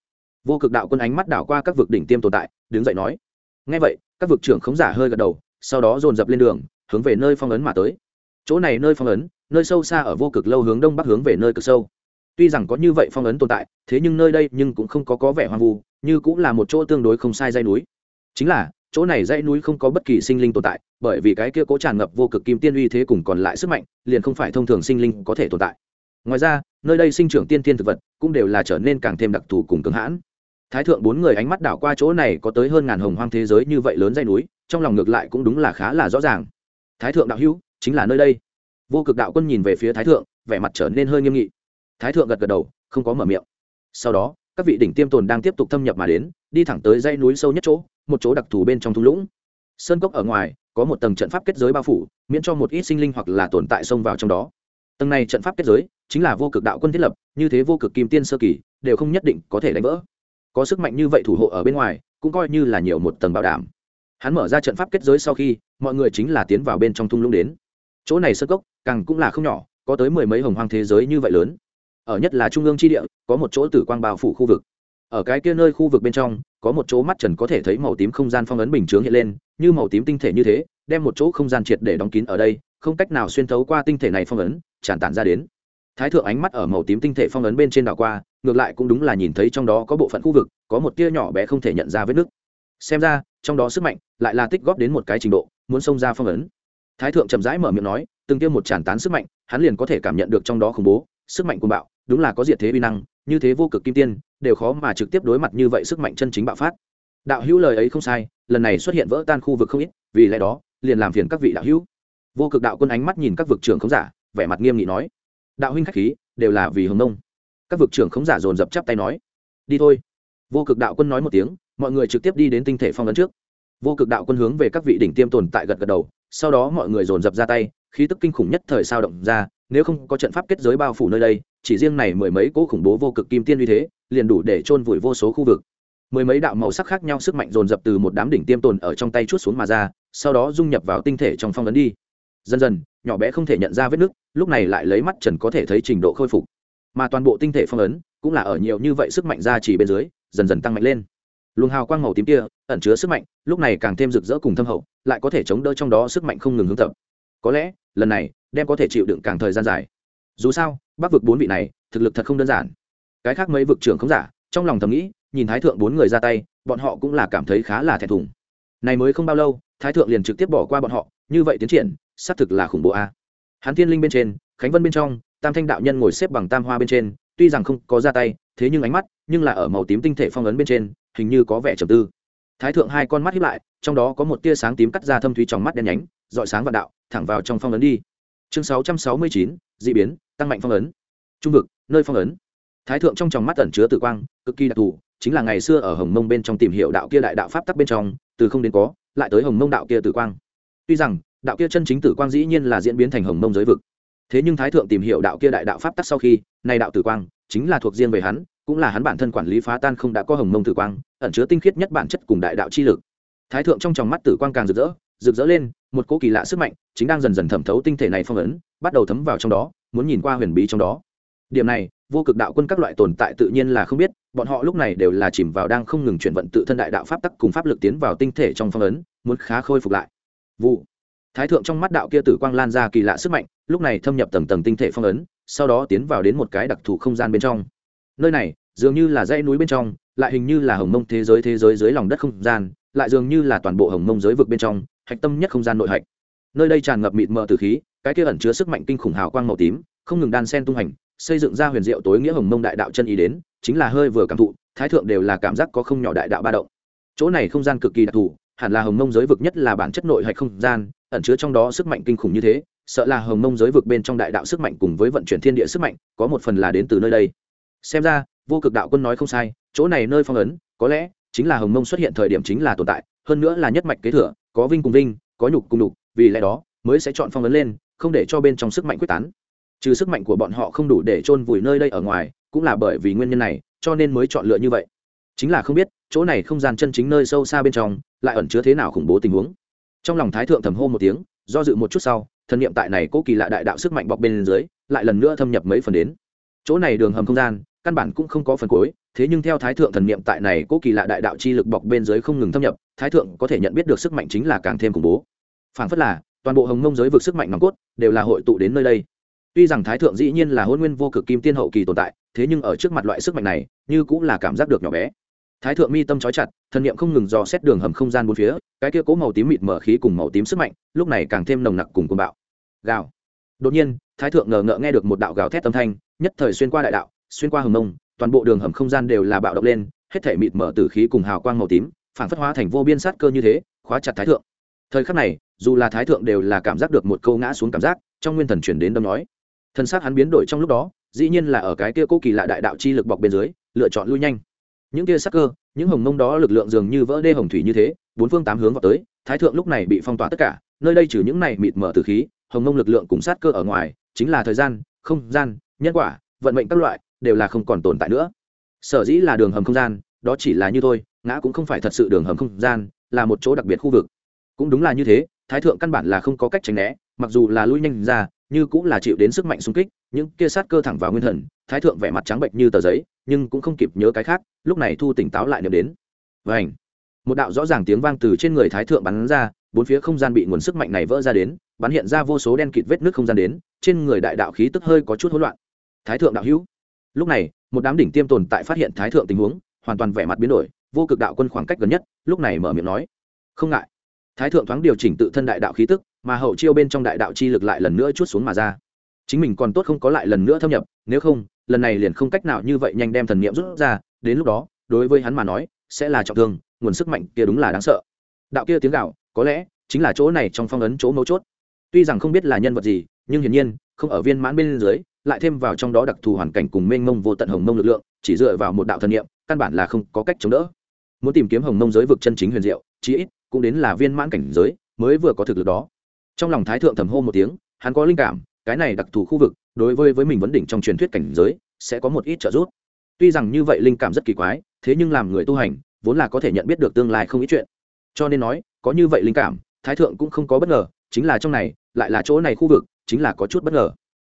Vô cực đạo quân ánh mắt đảo qua các vực đỉnh tiêm tồn tại, đứng dậy nói. Ngay vậy, các vực trưởng khống giả hơi gật đầu, sau đó dồn dập lên đường, hướng về nơi phong ấn mà tới. Chỗ này nơi phong ấn, nơi sâu xa ở vô cực lâu hướng đông bắc hướng về nơi cực sâu. Tuy rằng có như vậy phong ấn tồn tại, thế nhưng nơi đây nhưng cũng không có có vẻ hoang vu, như cũng là một chỗ tương đối không sai dây núi. Chính là, chỗ này dãy núi không có bất kỳ sinh linh tồn tại, bởi vì cái kia cố tràn ngập vô cực kim tiên uy thế cùng còn lại sức mạnh, liền không phải thông thường sinh linh có thể tồn tại ngoài ra, nơi đây sinh trưởng tiên tiên thực vật cũng đều là trở nên càng thêm đặc thù cùng cứng hãn. Thái thượng bốn người ánh mắt đảo qua chỗ này có tới hơn ngàn hồng hoang thế giới như vậy lớn dây núi, trong lòng ngược lại cũng đúng là khá là rõ ràng. Thái thượng đạo hữu, chính là nơi đây. Vô cực đạo quân nhìn về phía thái thượng, vẻ mặt trở nên hơi nghiêm nghị. Thái thượng gật gật đầu, không có mở miệng. Sau đó, các vị đỉnh tiêm tồn đang tiếp tục thâm nhập mà đến, đi thẳng tới dãy núi sâu nhất chỗ, một chỗ đặc thù bên trong thung lũng. Sơn cốc ở ngoài, có một tầng trận pháp kết giới bao phủ, miễn cho một ít sinh linh hoặc là tồn tại xông vào trong đó tầng này trận pháp kết giới chính là vô cực đạo quân thiết lập, như thế vô cực kim tiên sơ kỳ, đều không nhất định có thể đánh vỡ. Có sức mạnh như vậy thủ hộ ở bên ngoài, cũng coi như là nhiều một tầng bảo đảm. Hắn mở ra trận pháp kết giới sau khi, mọi người chính là tiến vào bên trong thung lũng đến. Chỗ này sơ cốc, càng cũng là không nhỏ, có tới mười mấy hồng hoang thế giới như vậy lớn. Ở nhất là trung ương tri địa, có một chỗ tử quang bao phủ khu vực. Ở cái kia nơi khu vực bên trong, có một chỗ mắt trần có thể thấy màu tím không gian phong ấn bình chướng hiện lên, như màu tím tinh thể như thế, đem một chỗ không gian triệt để đóng kín ở đây không cách nào xuyên thấu qua tinh thể này phong ấn, tràn tản ra đến. Thái thượng ánh mắt ở màu tím tinh thể phong ấn bên trên đảo qua, ngược lại cũng đúng là nhìn thấy trong đó có bộ phận khu vực, có một tia nhỏ bé không thể nhận ra vết nứt. Xem ra, trong đó sức mạnh lại là tích góp đến một cái trình độ, muốn xông ra phong ấn. Thái thượng chậm rãi mở miệng nói, từng tiêm một tràn tán sức mạnh, hắn liền có thể cảm nhận được trong đó khủng bố, sức mạnh cuồng bạo, đúng là có diệt thế vi năng, như thế vô cực kim tiên, đều khó mà trực tiếp đối mặt như vậy sức mạnh chân chính bạo phát. Đạo hữu lời ấy không sai, lần này xuất hiện vỡ tan khu vực không ít, vì lẽ đó, liền làm phiền các vị đạo hữu vô cực đạo quân ánh mắt nhìn các vực trưởng khống giả, vẻ mặt nghiêm nghị nói, đạo huynh khách khí, đều là vì hồng nông. Các vực trưởng khống giả dồn dập chắp tay nói, đi thôi. Vô cực đạo quân nói một tiếng, mọi người trực tiếp đi đến tinh thể phong ấn trước. Vô cực đạo quân hướng về các vị đỉnh tiêm tồn tại gật gật đầu, sau đó mọi người dồn dập ra tay, khí tức kinh khủng nhất thời sao động ra, nếu không có trận pháp kết giới bao phủ nơi đây, chỉ riêng này mười mấy cỗ khủng bố vô cực kim tiên uy thế, liền đủ để chôn vùi vô số khu vực. Mười mấy đạo màu sắc khác nhau sức mạnh dồn dập từ một đám đỉnh tiêm tồn ở trong tay chút xuống mà ra, sau đó dung nhập vào tinh thể trong phong ấn đi dần dần, nhỏ bé không thể nhận ra vết nứt lúc này lại lấy mắt trần có thể thấy trình độ khôi phục. Mà toàn bộ tinh thể phong ấn cũng là ở nhiều như vậy sức mạnh ra chỉ bên dưới, dần dần tăng mạnh lên. Luồng hào quang màu tím kia ẩn chứa sức mạnh, lúc này càng thêm rực rỡ cùng thâm hậu, lại có thể chống đỡ trong đó sức mạnh không ngừng hướng tập có lẽ, lần này đem có thể chịu đựng càng thời gian dài. Dù sao, bắc vực bốn vị này, thực lực thật không đơn giản. Cái khác mấy vực trưởng không giả, trong lòng thầm nghĩ, nhìn thái thượng bốn người ra tay, bọn họ cũng là cảm thấy khá là thẹn thùng. Này mới không bao lâu, thái thượng liền trực tiếp bỏ qua bọn họ, như vậy tiến triển xác thực là khủng bố a. Hắn thiên linh bên trên, khánh vân bên trong, tam thanh đạo nhân ngồi xếp bằng tam hoa bên trên, tuy rằng không có ra tay, thế nhưng ánh mắt, nhưng là ở màu tím tinh thể phong ấn bên trên, hình như có vẻ trầm tư. Thái thượng hai con mắt hiếp lại, trong đó có một tia sáng tím cắt ra thâm thúy trong mắt đen nhánh, dọi sáng vạn đạo, thẳng vào trong phong ấn đi. Chương sáu trăm sáu mươi chín d ị biến, tăng mạnh phong ấn. Trung vực, nơi phong ấn. Thái thượng trong tròng mắt ẩn chứa tử quang, cực kỳ đặc thù, chính là ngày xưa ở hồng mông bên trong tìm hiểu đạo kia đại đạo pháp tắc bên trong, từ không đến có, lại tới hồng mông đạo kia tử quang. Tuy rằng đạo kia chân chính tử quang dĩ nhiên là diễn biến thành hồng mông giới vực. Thế nhưng thái thượng tìm hiểu đạo kia đại đạo pháp tắc sau khi nay đạo tử quang chính là thuộc riêng về hắn, cũng là hắn bản thân quản lý phá tan không đã có hồng mông tử quang, ẩn chứa tinh khiết nhất bản chất cùng đại đạo chi lực. Thái thượng trong tròng mắt tử quang càng rực rỡ rực rỡ lên, một cỗ kỳ lạ sức mạnh chính đang dần dần thẩm thấu tinh thể này phong ấn, bắt đầu thấm vào trong đó, muốn nhìn qua huyền bí trong đó. Điểm này, vô cực đạo quân các loại tồn tại tự nhiên là không biết, bọn họ lúc này đều là chìm vào đang không ngừng chuyển vận tự thân đại đạo pháp tắc cùng pháp lực tiến vào tinh thể trong phong ấn, muốn khá khôi phục lại. Vụ thái thượng trong mắt đạo kia tử quang lan ra kỳ lạ sức mạnh, lúc này thâm nhập tầng tầng tinh thể phong ấn, sau đó tiến vào đến một cái đặc thù không gian bên trong. Nơi này, dường như là dãy núi bên trong, lại hình như là hồng mông thế giới thế giới dưới lòng đất không gian, lại dường như là toàn bộ hồng mông giới vực bên trong, hạch tâm nhất không gian nội hạch. Nơi đây tràn ngập mịt mờ từ khí, cái kia ẩn chứa sức mạnh kinh khủng hào quang màu tím, không ngừng đan sen tung hành, xây dựng ra huyền diệu tối nghĩa hồng mông đại đạo chân ý đến, chính là hơi vừa cảm thụ, thái thượng đều là cảm giác có không nhỏ đại đạo ba động. Chỗ này không gian cực kỳ đặc thù hẳn là hồng mông giới vực nhất là bản chất nội hạch không gian, ẩn chứa trong đó sức mạnh kinh khủng như thế, sợ là hồng mông giới vực bên trong đại đạo sức mạnh cùng với vận chuyển thiên địa sức mạnh, có một phần là đến từ nơi đây. Xem ra, vô cực đạo quân nói không sai, chỗ này nơi phong ấn, có lẽ chính là hồng mông xuất hiện thời điểm chính là tồn tại, hơn nữa là nhất mạch kế thừa, có vinh cùng vinh, có nhục cùng nhục, vì lẽ đó mới sẽ chọn phong ấn lên, không để cho bên trong sức mạnh quyết tán. Trừ sức mạnh của bọn họ không đủ để chôn vùi nơi đây ở ngoài, cũng là bởi vì nguyên nhân này, cho nên mới chọn lựa như vậy. Chính là không biết chỗ này không gian chân chính nơi sâu xa bên trong, lại ẩn chứa thế nào khủng bố tình huống. Trong lòng thái thượng thầm hô một tiếng, do dự một chút sau, thần niệm tại này cố kỳ lạ đại đạo sức mạnh bọc bên dưới, lại lần nữa thâm nhập mấy phần đến. Chỗ này đường hầm không gian, căn bản cũng không có phần cuối, thế nhưng theo thái thượng thần niệm tại này cố kỳ lạ đại đạo chi lực bọc bên dưới không ngừng thâm nhập, thái thượng có thể nhận biết được sức mạnh chính là càng thêm khủng bố. Phản phất là, toàn bộ hồng mông giới vực sức mạnh nòng cốt, đều là hội tụ đến nơi đây. Tuy rằng thái thượng dĩ nhiên là hôn nguyên vô cực kim tiên hậu kỳ tồn tại, thế nhưng ở trước mặt loại sức mạnh này, như cũng là cảm giác được nhỏ bé thái thượng mi tâm trói chặt, thần niệm không ngừng dò xét đường hầm không gian bốn phía, cái kia cố màu tím mịt mở khí cùng màu tím sức mạnh, lúc này càng thêm nồng nặc cùng cuồng bạo. Gào. Đột nhiên, thái thượng ngờ ngợ nghe được một đạo gào thét âm thanh, nhất thời xuyên qua đại đạo, xuyên qua hầm mông, toàn bộ đường hầm không gian đều là bạo động lên, hết thể mịt mở tử khí cùng hào quang màu tím, phản phất hóa thành vô biên sát cơ như thế, khóa chặt thái thượng. Thời khắc này, dù là thái thượng đều là cảm giác được một câu ngã xuống cảm giác, trong nguyên thần chuyển đến đâm nói. Thân xác hắn biến đổi trong lúc đó, dĩ nhiên là ở cái kia cố kỳ lạ đại đạo chi lực bọc bên dưới, lựa chọn lui nhanh những kia sắc cơ, những hồng mông đó lực lượng dường như vỡ đê hồng thủy như thế, bốn phương tám hướng vào tới, thái thượng lúc này bị phong tỏa tất cả, nơi đây trừ những này mịt mở từ khí, hồng mông lực lượng cùng sát cơ ở ngoài, chính là thời gian, không gian, nhân quả, vận mệnh các loại, đều là không còn tồn tại nữa. Sở dĩ là đường hầm không gian, đó chỉ là như thôi, ngã cũng không phải thật sự đường hầm không gian, là một chỗ đặc biệt khu vực. Cũng đúng là như thế, thái thượng căn bản là không có cách tránh né, mặc dù là lui nhanh ra như cũng là chịu đến sức mạnh xung kích, những kia sát cơ thẳng vào nguyên thần, thái thượng vẻ mặt trắng bệnh như tờ giấy, nhưng cũng không kịp nhớ cái khác, lúc này thu tỉnh táo lại niệm đến. Và một đạo rõ ràng tiếng vang từ trên người thái thượng bắn ra, bốn phía không gian bị nguồn sức mạnh này vỡ ra đến, bắn hiện ra vô số đen kịt vết nước không gian đến, trên người đại đạo khí tức hơi có chút hỗn loạn. Thái thượng đạo hữu! Lúc này, một đám đỉnh tiêm tồn tại phát hiện thái thượng tình huống, hoàn toàn vẻ mặt biến đổi, vô cực đạo quân khoảng cách gần nhất, lúc này mở miệng nói. Không ngại. Thái thượng thoáng điều chỉnh tự thân đại đạo khí tức mà hậu chiêu bên trong đại đạo chi lực lại lần nữa chút xuống mà ra. Chính mình còn tốt không có lại lần nữa thâm nhập, nếu không, lần này liền không cách nào như vậy nhanh đem thần niệm rút ra, đến lúc đó, đối với hắn mà nói, sẽ là trọng thương, nguồn sức mạnh kia đúng là đáng sợ. Đạo kia tiếng gạo có lẽ chính là chỗ này trong phong ấn chỗ mấu chốt. Tuy rằng không biết là nhân vật gì, nhưng hiển nhiên, không ở viên mãn bên dưới, lại thêm vào trong đó đặc thù hoàn cảnh cùng mênh mông vô tận hồng mông lực lượng, chỉ dựa vào một đạo thần niệm, căn bản là không có cách chống đỡ. Muốn tìm kiếm hồng mông giới vực chân chính huyền diệu, chí ít cũng đến là viên mãn cảnh giới, mới vừa có thực lực đó trong lòng thái thượng thầm hô một tiếng, hắn có linh cảm, cái này đặc thù khu vực, đối với với mình vấn đỉnh trong truyền thuyết cảnh giới, sẽ có một ít trợ giúp. Tuy rằng như vậy linh cảm rất kỳ quái, thế nhưng làm người tu hành, vốn là có thể nhận biết được tương lai không ít chuyện. Cho nên nói, có như vậy linh cảm, thái thượng cũng không có bất ngờ, chính là trong này, lại là chỗ này khu vực, chính là có chút bất ngờ.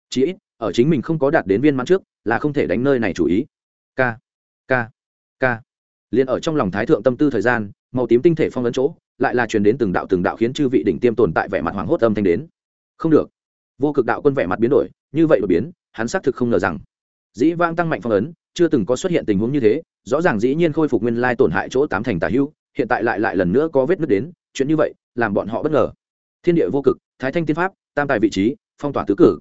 Chí ít, ở chính mình không có đạt đến viên mãn trước, là không thể đánh nơi này chủ ý. K k k liền ở trong lòng thái thượng tâm tư thời gian, màu tím tinh thể phong ấn chỗ lại là truyền đến từng đạo từng đạo khiến chư vị đỉnh tiêm tồn tại vẻ mặt hoảng hốt âm thanh đến. Không được. Vô cực đạo quân vẻ mặt biến đổi, như vậy đột biến, hắn xác thực không ngờ rằng. Dĩ vang tăng mạnh phong ấn, chưa từng có xuất hiện tình huống như thế, rõ ràng dĩ nhiên khôi phục nguyên lai tổn hại chỗ tám thành tả hưu, hiện tại lại lại lần nữa có vết nứt đến, chuyện như vậy, làm bọn họ bất ngờ. Thiên địa vô cực, thái thanh tiên pháp, tam tài vị trí, phong tỏa tứ cử.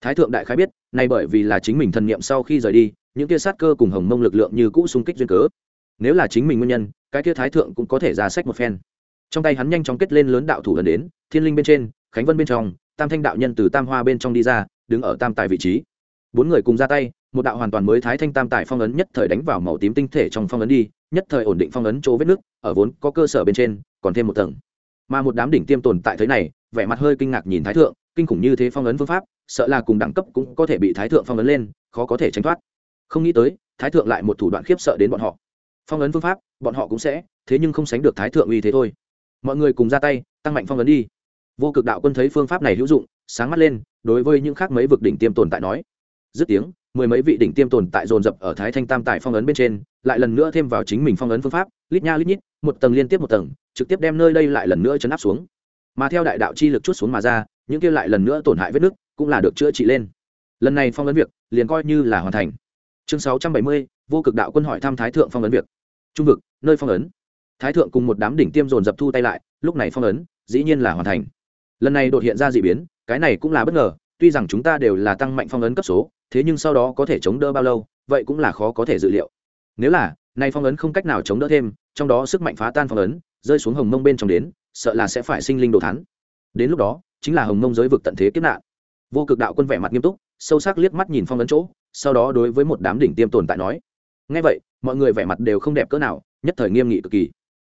Thái thượng đại khái biết, nay bởi vì là chính mình thần niệm sau khi rời đi, những kia sát cơ cùng hồng mông lực lượng như cũ xung kích duyên cớ. Nếu là chính mình nguyên nhân, cái kia thái thượng cũng có thể ra sách một phen trong tay hắn nhanh chóng kết lên lớn đạo thủ lần đến, thiên linh bên trên, khánh vân bên trong, tam thanh đạo nhân từ tam hoa bên trong đi ra, đứng ở tam tài vị trí. Bốn người cùng ra tay, một đạo hoàn toàn mới thái thanh tam tài phong ấn nhất thời đánh vào màu tím tinh thể trong phong ấn đi, nhất thời ổn định phong ấn chỗ vết nước, ở vốn có cơ sở bên trên, còn thêm một tầng. Mà một đám đỉnh tiêm tồn tại thế này, vẻ mặt hơi kinh ngạc nhìn thái thượng, kinh khủng như thế phong ấn phương pháp, sợ là cùng đẳng cấp cũng có thể bị thái thượng phong ấn lên, khó có thể tránh thoát. Không nghĩ tới, thái thượng lại một thủ đoạn khiếp sợ đến bọn họ. Phong ấn phương pháp, bọn họ cũng sẽ, thế nhưng không sánh được thái thượng uy thế thôi mọi người cùng ra tay, tăng mạnh phong ấn đi. Vô cực đạo quân thấy phương pháp này hữu dụng, sáng mắt lên, đối với những khác mấy vực đỉnh tiêm tồn tại nói. Dứt tiếng, mười mấy vị đỉnh tiêm tồn tại dồn dập ở thái thanh tam tại phong ấn bên trên, lại lần nữa thêm vào chính mình phong ấn phương pháp, lít nha lít nhít, một tầng liên tiếp một tầng, trực tiếp đem nơi đây lại lần nữa chấn áp xuống. Mà theo đại đạo chi lực chút xuống mà ra, những kia lại lần nữa tổn hại vết nứt, cũng là được chữa trị lên. Lần này phong ấn việc, liền coi như là hoàn thành. Chương sáu trăm bảy mươi, vô cực đạo quân hỏi thăm thái thượng phong ấn việc. Trung vực, nơi phong ấn thái thượng cùng một đám đỉnh tiêm dồn dập thu tay lại, lúc này phong ấn, dĩ nhiên là hoàn thành. Lần này đột hiện ra d ị biến, cái này cũng là bất ngờ, tuy rằng chúng ta đều là tăng mạnh phong ấn cấp số, thế nhưng sau đó có thể chống đỡ bao lâu, vậy cũng là khó có thể dự liệu. Nếu là, nay phong ấn không cách nào chống đỡ thêm, trong đó sức mạnh phá tan phong ấn, rơi xuống hồng mông bên trong đến, sợ là sẽ phải sinh linh đồ thắn đến lúc đó, chính là hồng mông giới vực tận thế kiếp nạn. Vô cực đạo quân vẻ mặt nghiêm túc, sâu sắc liếc mắt nhìn phong ấn chỗ, sau đó đối với một đám đỉnh tiêm tồn tại nói. Ngay vậy, mọi người vẻ mặt đều không đẹp cỡ nào, nhất thời nghiêm nghị cực kỳ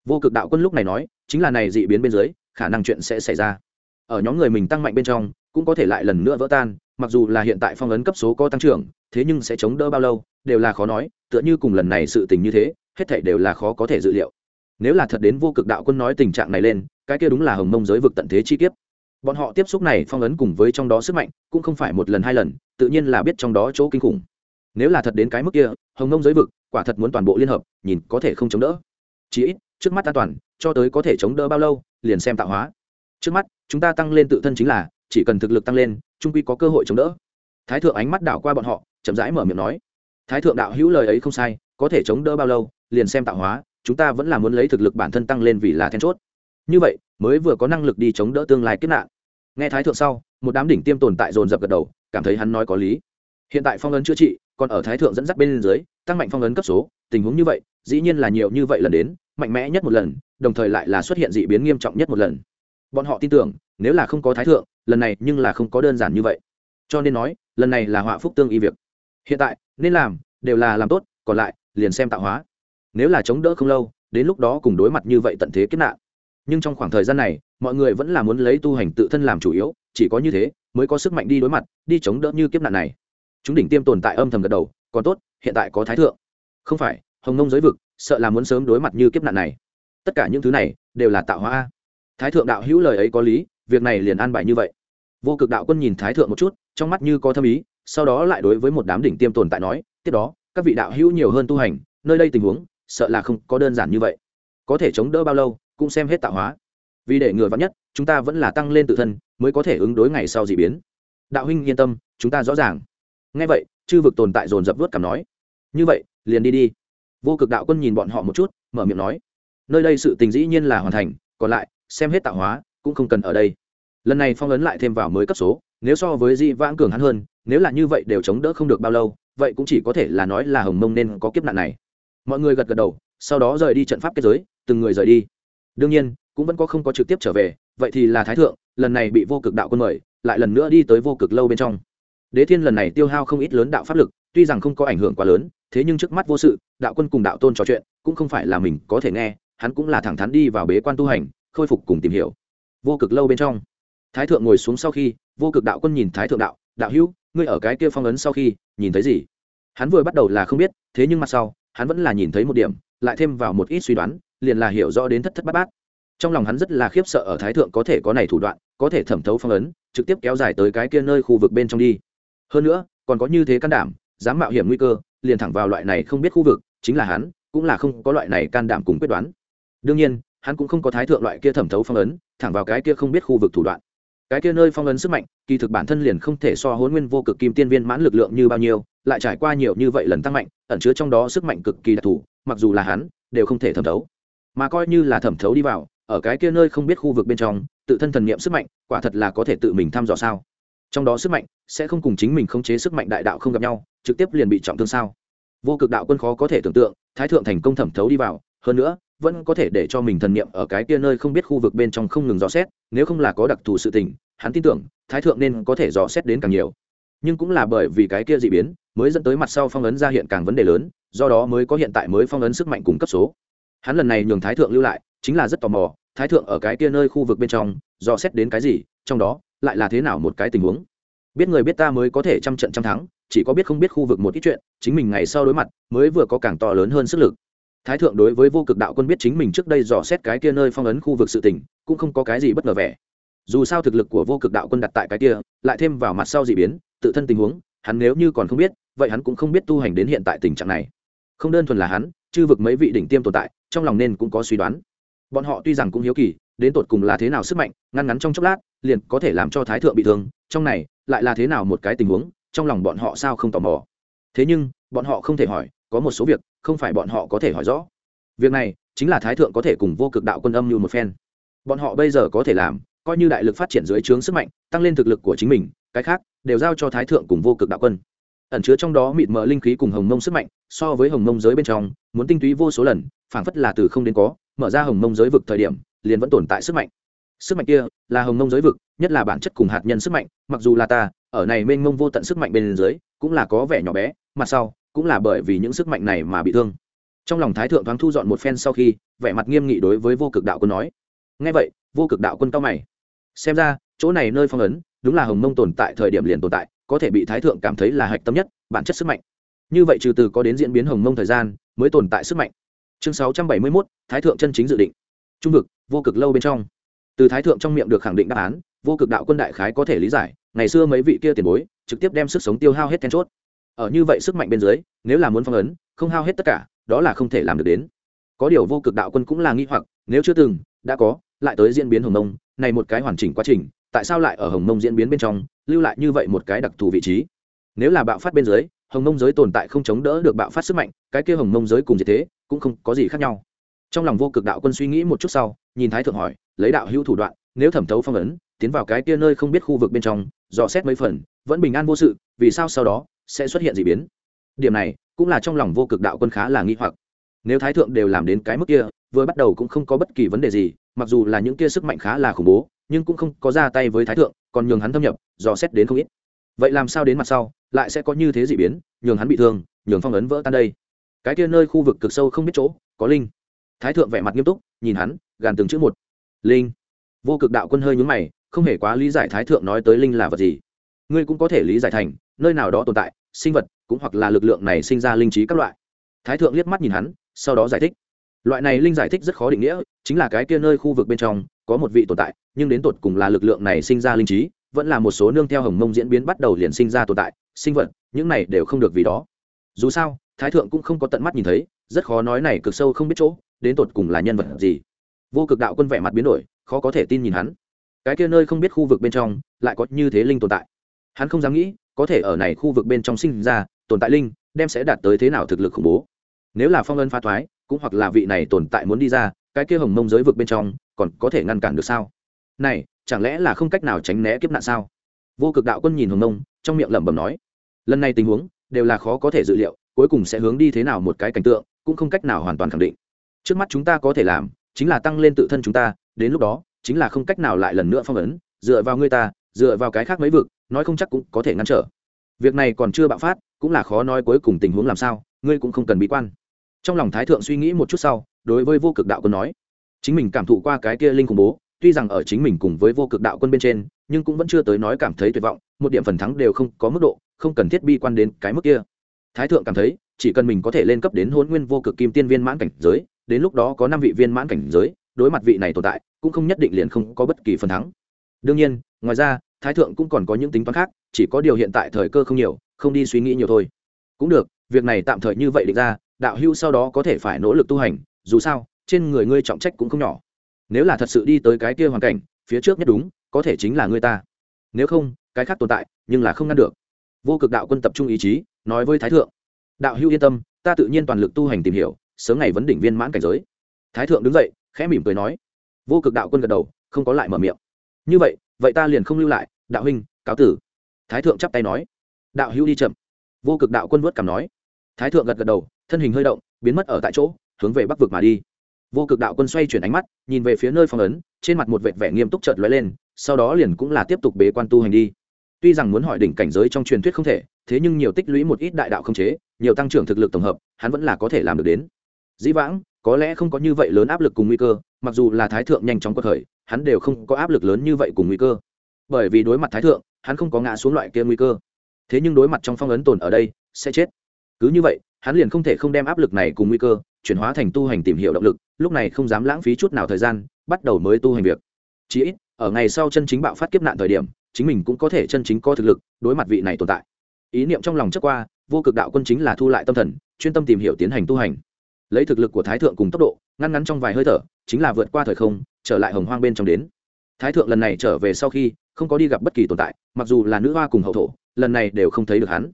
vô cực đạo quân lúc này nói, chính là này dị biến bên dưới, khả năng chuyện sẽ xảy ra. Ở nhóm người mình tăng mạnh bên trong, cũng có thể lại lần nữa vỡ tan, mặc dù là hiện tại phong ấn cấp số có tăng trưởng, thế nhưng sẽ chống đỡ bao lâu, đều là khó nói, tựa như cùng lần này sự tình như thế, hết thảy đều là khó có thể dự liệu. Nếu là thật đến vô cực đạo quân nói tình trạng này lên, cái kia đúng là hồng mông giới vực tận thế chi kiếp. Bọn họ tiếp xúc này phong ấn cùng với trong đó sức mạnh, cũng không phải một lần hai lần, tự nhiên là biết trong đó chỗ kinh khủng. Nếu là thật đến cái mức kia, hồng mông giới vực, quả thật muốn toàn bộ liên hợp, nhìn có thể không chống đỡ. Chỉ ít trước mắt an toàn, cho tới có thể chống đỡ bao lâu, liền xem tạo hóa. Trước mắt, chúng ta tăng lên tự thân chính là, chỉ cần thực lực tăng lên, trung quy có cơ hội chống đỡ. Thái thượng ánh mắt đảo qua bọn họ, chậm rãi mở miệng nói. Thái thượng đạo hữu lời ấy không sai, có thể chống đỡ bao lâu, liền xem tạo hóa, chúng ta vẫn là muốn lấy thực lực bản thân tăng lên vì là then chốt. Như vậy, mới vừa có năng lực đi chống đỡ tương lai kết nạn. Nghe thái thượng sau, một đám đỉnh tiêm tồn tại dồn dập gật đầu, cảm thấy hắn nói có lý. Hiện tại phong ấn chữa trị, còn ở thái thượng dẫn dắt bên dưới, tăng mạnh phong ấn cấp số, tình huống như vậy, dĩ nhiên là nhiều như vậy lần đến mạnh mẽ nhất một lần, đồng thời lại là xuất hiện dị biến nghiêm trọng nhất một lần. Bọn họ tin tưởng, nếu là không có thái thượng, lần này nhưng là không có đơn giản như vậy. Cho nên nói, lần này là họa phúc tương y việc. Hiện tại, nên làm, đều là làm tốt, còn lại, liền xem tạo hóa. Nếu là chống đỡ không lâu, đến lúc đó cùng đối mặt như vậy tận thế kiếp nạn. Nhưng trong khoảng thời gian này, mọi người vẫn là muốn lấy tu hành tự thân làm chủ yếu, chỉ có như thế, mới có sức mạnh đi đối mặt, đi chống đỡ như kiếp nạn này. Chúng đỉnh tiêm tồn tại âm thầm gật đầu, còn tốt, hiện tại có thái thượng. Không phải, hồng nông giới vực sợ là muốn sớm đối mặt như kiếp nạn này. Tất cả những thứ này đều là tạo hóa thái thượng đạo hữu lời ấy có lý, việc này liền an bài như vậy. Vô cực đạo quân nhìn thái thượng một chút, trong mắt như có thâm ý, sau đó lại đối với một đám đỉnh tiêm tồn tại nói, tiếp đó, các vị đạo hữu nhiều hơn tu hành, nơi đây tình huống, sợ là không có đơn giản như vậy. Có thể chống đỡ bao lâu, cũng xem hết tạo hóa. Vì để ngừa vắn nhất, chúng ta vẫn là tăng lên tự thân, mới có thể ứng đối ngày sau d ị biến. Đạo huynh yên tâm, chúng ta rõ ràng. Ngay vậy, chư vực tồn tại dồn dập vớt cảm nói, như vậy, liền đi đi vô cực đạo quân nhìn bọn họ một chút, mở miệng nói, nơi đây sự tình dĩ nhiên là hoàn thành, còn lại, xem hết tạo hóa, cũng không cần ở đây. Lần này phong ấn lại thêm vào mới cấp số, nếu so với di vãng cường hắn hơn, nếu là như vậy đều chống đỡ không được bao lâu, vậy cũng chỉ có thể là nói là hồng mông nên có kiếp nạn này. Mọi người gật gật đầu, sau đó rời đi trận pháp kết giới, từng người rời đi. Đương nhiên, cũng vẫn có không có trực tiếp trở về, vậy thì là thái thượng, lần này bị vô cực đạo quân mời, lại lần nữa đi tới vô cực lâu bên trong. Đế thiên lần này tiêu hao không ít lớn đạo pháp lực, tuy rằng không có ảnh hưởng quá lớn thế nhưng trước mắt vô sự, đạo quân cùng đạo tôn trò chuyện, cũng không phải là mình có thể nghe, hắn cũng là thẳng thắn đi vào bế quan tu hành, khôi phục cùng tìm hiểu. Vô cực lâu bên trong, thái thượng ngồi xuống sau khi, vô cực đạo quân nhìn thái thượng đạo đạo hữu, ngươi ở cái kia phong ấn sau khi, nhìn thấy gì? Hắn vừa bắt đầu là không biết, thế nhưng mặt sau, hắn vẫn là nhìn thấy một điểm, lại thêm vào một ít suy đoán, liền là hiểu rõ đến thất thất bát bát. Trong lòng hắn rất là khiếp sợ ở thái thượng có thể có này thủ đoạn, có thể thẩm thấu phong ấn, trực tiếp kéo dài tới cái kia nơi khu vực bên trong đi. Hơn nữa, còn có như thế can đảm, dám mạo hiểm nguy cơ liền thẳng vào loại này không biết khu vực, chính là hắn, cũng là không có loại này can đảm cùng quyết đoán. Đương nhiên, hắn cũng không có thái thượng loại kia thẩm thấu phong ấn, thẳng vào cái kia không biết khu vực thủ đoạn. Cái kia nơi phong ấn sức mạnh, kỳ thực bản thân liền không thể so hôn nguyên vô cực kim tiên viên mãn lực lượng như bao nhiêu, lại trải qua nhiều như vậy lần tăng mạnh, ẩn chứa trong đó sức mạnh cực kỳ đặc thù, mặc dù là hắn, đều không thể thẩm thấu. Mà coi như là thẩm thấu đi vào, ở cái kia nơi không biết khu vực bên trong, tự thân thần niệm sức mạnh, quả thật là có thể tự mình thăm dò sao. Trong đó sức mạnh, sẽ không cùng chính mình khống chế sức mạnh đại đạo không gặp nhau trực tiếp liền bị trọng thương sao? Vô cực đạo quân khó có thể tưởng tượng, thái thượng thành công thẩm thấu đi vào, hơn nữa, vẫn có thể để cho mình thần niệm ở cái kia nơi không biết khu vực bên trong không ngừng dò xét, nếu không là có đặc thù sự tình, hắn tin tưởng, thái thượng nên có thể dò xét đến càng nhiều. Nhưng cũng là bởi vì cái kia dị biến, mới dẫn tới mặt sau phong ấn ra hiện càng vấn đề lớn, do đó mới có hiện tại mới phong ấn sức mạnh cùng cấp số. Hắn lần này nhường thái thượng lưu lại, chính là rất tò mò, thái thượng ở cái kia nơi khu vực bên trong, dò xét đến cái gì, trong đó, lại là thế nào một cái tình huống? Biết người biết ta mới có thể trăm trận trăm thắng chỉ có biết không biết khu vực một ít chuyện, chính mình ngày sau đối mặt, mới vừa có càng to lớn hơn sức lực. Thái thượng đối với vô cực đạo quân biết chính mình trước đây dò xét cái kia nơi phong ấn khu vực sự tình, cũng không có cái gì bất ngờ vẻ. Dù sao thực lực của vô cực đạo quân đặt tại cái kia, lại thêm vào mặt sau d ị biến, tự thân tình huống, hắn nếu như còn không biết, vậy hắn cũng không biết tu hành đến hiện tại tình trạng này. Không đơn thuần là hắn, chư vực mấy vị đỉnh tiêm tồn tại, trong lòng nên cũng có suy đoán. Bọn họ tuy rằng cũng hiếu kỳ, đến tột cùng là thế nào sức mạnh, ngăn ngắn trong chốc lát, liền có thể làm cho thái thượng bị thương, trong này, lại là thế nào một cái tình huống trong lòng bọn họ sao không tò mò. Thế nhưng, bọn họ không thể hỏi, có một số việc, không phải bọn họ có thể hỏi rõ. Việc này, chính là thái thượng có thể cùng vô cực đạo quân âm như một phen. Bọn họ bây giờ có thể làm, coi như đại lực phát triển dưới trướng sức mạnh, tăng lên thực lực của chính mình, cái khác, đều giao cho thái thượng cùng vô cực đạo quân. Ẩn chứa trong đó mịt mờ linh khí cùng hồng mông sức mạnh, so với hồng mông giới bên trong, muốn tinh túy vô số lần, phảng phất là từ không đến có, mở ra hồng mông giới vực thời điểm, liền vẫn tồn tại sức mạnh. Sức mạnh kia, là hồng mông giới vực, nhất là bản chất cùng hạt nhân sức mạnh, mặc dù là ta ở này mênh mông vô tận sức mạnh bên dưới cũng là có vẻ nhỏ bé mặt sau cũng là bởi vì những sức mạnh này mà bị thương. Trong lòng thái thượng thoáng thu dọn một phen sau khi vẻ mặt nghiêm nghị đối với vô cực đạo quân nói. Ngay vậy vô cực đạo quân cao mày. Xem ra chỗ này nơi phong ấn đúng là hồng mông tồn tại thời điểm liền tồn tại có thể bị thái thượng cảm thấy là hạch tâm nhất bản chất sức mạnh. Như vậy trừ từ có đến diễn biến hồng mông thời gian mới tồn tại sức mạnh. Chương sáu trăm bảy mươi 671, thái thượng chân chính dự định. Trung vực vô cực lâu bên trong. Từ thái thượng trong miệng được khẳng định đáp án vô cực đạo quân đại khái có thể lý giải ngày xưa mấy vị kia tiền bối trực tiếp đem sức sống tiêu hao hết then chốt. Ở như vậy sức mạnh bên dưới, nếu là muốn phong ấn, không hao hết tất cả, đó là không thể làm được đến. Có điều vô cực đạo quân cũng là nghi hoặc, nếu chưa từng, đã có, lại tới diễn biến hồng mông, này một cái hoàn chỉnh quá trình, tại sao lại ở hồng mông diễn biến bên trong, lưu lại như vậy một cái đặc thù vị trí? Nếu là bạo phát bên dưới, hồng mông giới tồn tại không chống đỡ được bạo phát sức mạnh, cái kia hồng mông giới cùng như thế, cũng không có gì khác nhau. Trong lòng vô cực đạo quân suy nghĩ một chút sau, nhìn thái thượng hỏi, lấy đạo hữu thủ đoạn, nếu thẩm thấu phong ấn, tiến vào cái kia nơi không biết khu vực bên trong dò xét mấy phần, vẫn bình an vô sự, vì sao sau đó sẽ xuất hiện d ị biến? Điểm này cũng là trong lòng vô cực đạo quân khá là nghi hoặc. Nếu thái thượng đều làm đến cái mức kia, vừa bắt đầu cũng không có bất kỳ vấn đề gì, mặc dù là những kia sức mạnh khá là khủng bố, nhưng cũng không có ra tay với thái thượng, còn nhường hắn thâm nhập, dò xét đến không ít. Vậy làm sao đến mặt sau, lại sẽ có như thế dị biến, nhường hắn bị thương, nhường phong ấn vỡ tan đây? Cái kia nơi khu vực cực sâu không biết chỗ, có linh. Thái thượng vẻ mặt nghiêm túc, nhìn hắn, gàn từng chữ một. Linh. Vô cực đạo quân hơi nhúng mày không hề quá lý giải thái thượng nói tới linh là vật gì. Ngươi cũng có thể lý giải thành, nơi nào đó tồn tại, sinh vật, cũng hoặc là lực lượng này sinh ra linh trí các loại. Thái thượng liếc mắt nhìn hắn, sau đó giải thích. Loại này linh giải thích rất khó định nghĩa, chính là cái kia nơi khu vực bên trong, có một vị tồn tại, nhưng đến tột cùng là lực lượng này sinh ra linh trí, vẫn là một số nương theo hồng mông diễn biến bắt đầu liền sinh ra tồn tại, sinh vật, những này đều không được vì đó. Dù sao, thái thượng cũng không có tận mắt nhìn thấy, rất khó nói này cực sâu không biết chỗ, đến tột cùng là nhân vật gì. Vô cực đạo quân vẻ mặt biến đổi, khó có thể tin nhìn hắn cái kia nơi không biết khu vực bên trong lại có như thế linh tồn tại. Hắn không dám nghĩ, có thể ở này khu vực bên trong sinh ra, tồn tại linh, đem sẽ đạt tới thế nào thực lực khủng bố. Nếu là phong ân pha thoái, cũng hoặc là vị này tồn tại muốn đi ra, cái kia hồng mông giới vực bên trong, còn có thể ngăn cản được sao? Này, chẳng lẽ là không cách nào tránh né kiếp nạn sao? Vô cực đạo quân nhìn hồng mông, trong miệng lẩm bẩm nói. Lần này tình huống, đều là khó có thể dự liệu, cuối cùng sẽ hướng đi thế nào một cái cảnh tượng, cũng không cách nào hoàn toàn khẳng định. Trước mắt chúng ta có thể làm, chính là tăng lên tự thân chúng ta, đến lúc đó chính là không cách nào lại lần nữa phong ấn, dựa vào ngươi ta, dựa vào cái khác mấy vực, nói không chắc cũng có thể ngăn trở. Việc này còn chưa bạo phát, cũng là khó nói cuối cùng tình huống làm sao, ngươi cũng không cần bị quan. Trong lòng thái thượng suy nghĩ một chút sau, đối với vô cực đạo quân nói, chính mình cảm thụ qua cái kia linh khủng bố, tuy rằng ở chính mình cùng với vô cực đạo quân bên trên, nhưng cũng vẫn chưa tới nói cảm thấy tuyệt vọng, một điểm phần thắng đều không có mức độ, không cần thiết bi quan đến cái mức kia. Thái thượng cảm thấy, chỉ cần mình có thể lên cấp đến hôn nguyên vô cực kim tiên viên mãn cảnh giới, đến lúc đó có năm vị viên mãn cảnh giới, đối mặt vị này tồn tại cũng không nhất định liền không có bất kỳ phần thắng. Đương nhiên, ngoài ra, thái thượng cũng còn có những tính toán khác, chỉ có điều hiện tại thời cơ không nhiều, không đi suy nghĩ nhiều thôi. Cũng được, việc này tạm thời như vậy định ra, đạo hưu sau đó có thể phải nỗ lực tu hành, dù sao, trên người ngươi trọng trách cũng không nhỏ. Nếu là thật sự đi tới cái kia hoàn cảnh, phía trước nhất đúng, có thể chính là ngươi ta. Nếu không, cái khác tồn tại, nhưng là không ngăn được. Vô cực đạo quân tập trung ý chí, nói với thái thượng. Đạo hưu yên tâm, ta tự nhiên toàn lực tu hành tìm hiểu, sớm ngày vấn đỉnh viên mãn cảnh giới. Thái thượng đứng dậy, khẽ mỉm cười nói vô cực đạo quân gật đầu, không có lại mở miệng. Như vậy vậy ta liền không lưu lại, đạo huynh, cáo tử. Thái thượng chắp tay nói. Đạo hữu đi chậm. Vô cực đạo quân vớt cảm nói. Thái thượng gật gật đầu, thân hình hơi động, biến mất ở tại chỗ, hướng về bắc vực mà đi. Vô cực đạo quân xoay chuyển ánh mắt, nhìn về phía nơi phong ấn, trên mặt một vệt vẻ nghiêm túc chợt lóe lên, sau đó liền cũng là tiếp tục bế quan tu hành đi. Tuy rằng muốn hỏi đỉnh cảnh giới trong truyền thuyết không thể, thế nhưng nhiều tích lũy một ít đại đạo không chế, nhiều tăng trưởng thực lực tổng hợp, hắn vẫn là có thể làm được đến dĩ vãng, có lẽ không có như vậy lớn áp lực cùng nguy cơ, mặc dù là thái thượng nhanh chóng cuộc khởi, hắn đều không có áp lực lớn như vậy cùng nguy cơ. Bởi vì đối mặt thái thượng, hắn không có ngã xuống loại kia nguy cơ. Thế nhưng đối mặt trong phong ấn tồn ở đây, sẽ chết. Cứ như vậy, hắn liền không thể không đem áp lực này cùng nguy cơ, chuyển hóa thành tu hành tìm hiểu động lực, lúc này không dám lãng phí chút nào thời gian, bắt đầu mới tu hành việc. Chỉ ít, ở ngày sau chân chính bạo phát kiếp nạn thời điểm, chính mình cũng có thể chân chính có thực lực đối mặt vị này tồn tại. Ý niệm trong lòng trước qua, vô cực đạo quân chính là thu lại tâm thần, chuyên tâm tìm hiểu tiến hành tu hành lấy thực lực của thái thượng cùng tốc độ, ngăn ngắn trong vài hơi thở, chính là vượt qua thời không, trở lại hồng hoang bên trong đến. Thái thượng lần này trở về sau khi, không có đi gặp bất kỳ tồn tại, mặc dù là nữ hoa cùng hậu thổ, lần này đều không thấy được hắn.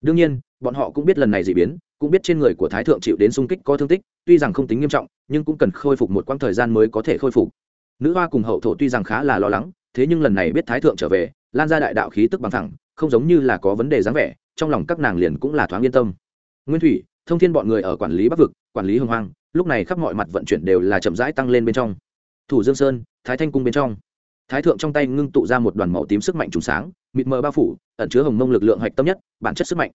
Đương nhiên, bọn họ cũng biết lần này d ị biến, cũng biết trên người của thái thượng chịu đến sung kích có thương tích, tuy rằng không tính nghiêm trọng, nhưng cũng cần khôi phục một quãng thời gian mới có thể khôi phục. Nữ hoa cùng hậu thổ tuy rằng khá là lo lắng, thế nhưng lần này biết thái thượng trở về, lan ra đại đạo khí tức bằng thẳng, không giống như là có vấn đề dáng vẻ, trong lòng các nàng liền cũng là thoáng yên tâm. Nguyên thủy, thông thiên bọn người ở quản lý bắc vực quản lý hưng hoang, lúc này khắp mọi mặt vận chuyển đều là chậm rãi tăng lên bên trong. Thủ dương sơn, thái thanh cung bên trong. Thái thượng trong tay ngưng tụ ra một đoàn màu tím sức mạnh trùng sáng, mịt mờ bao phủ, ẩn chứa hồng mông lực lượng hạch tâm nhất, bản chất sức mạnh.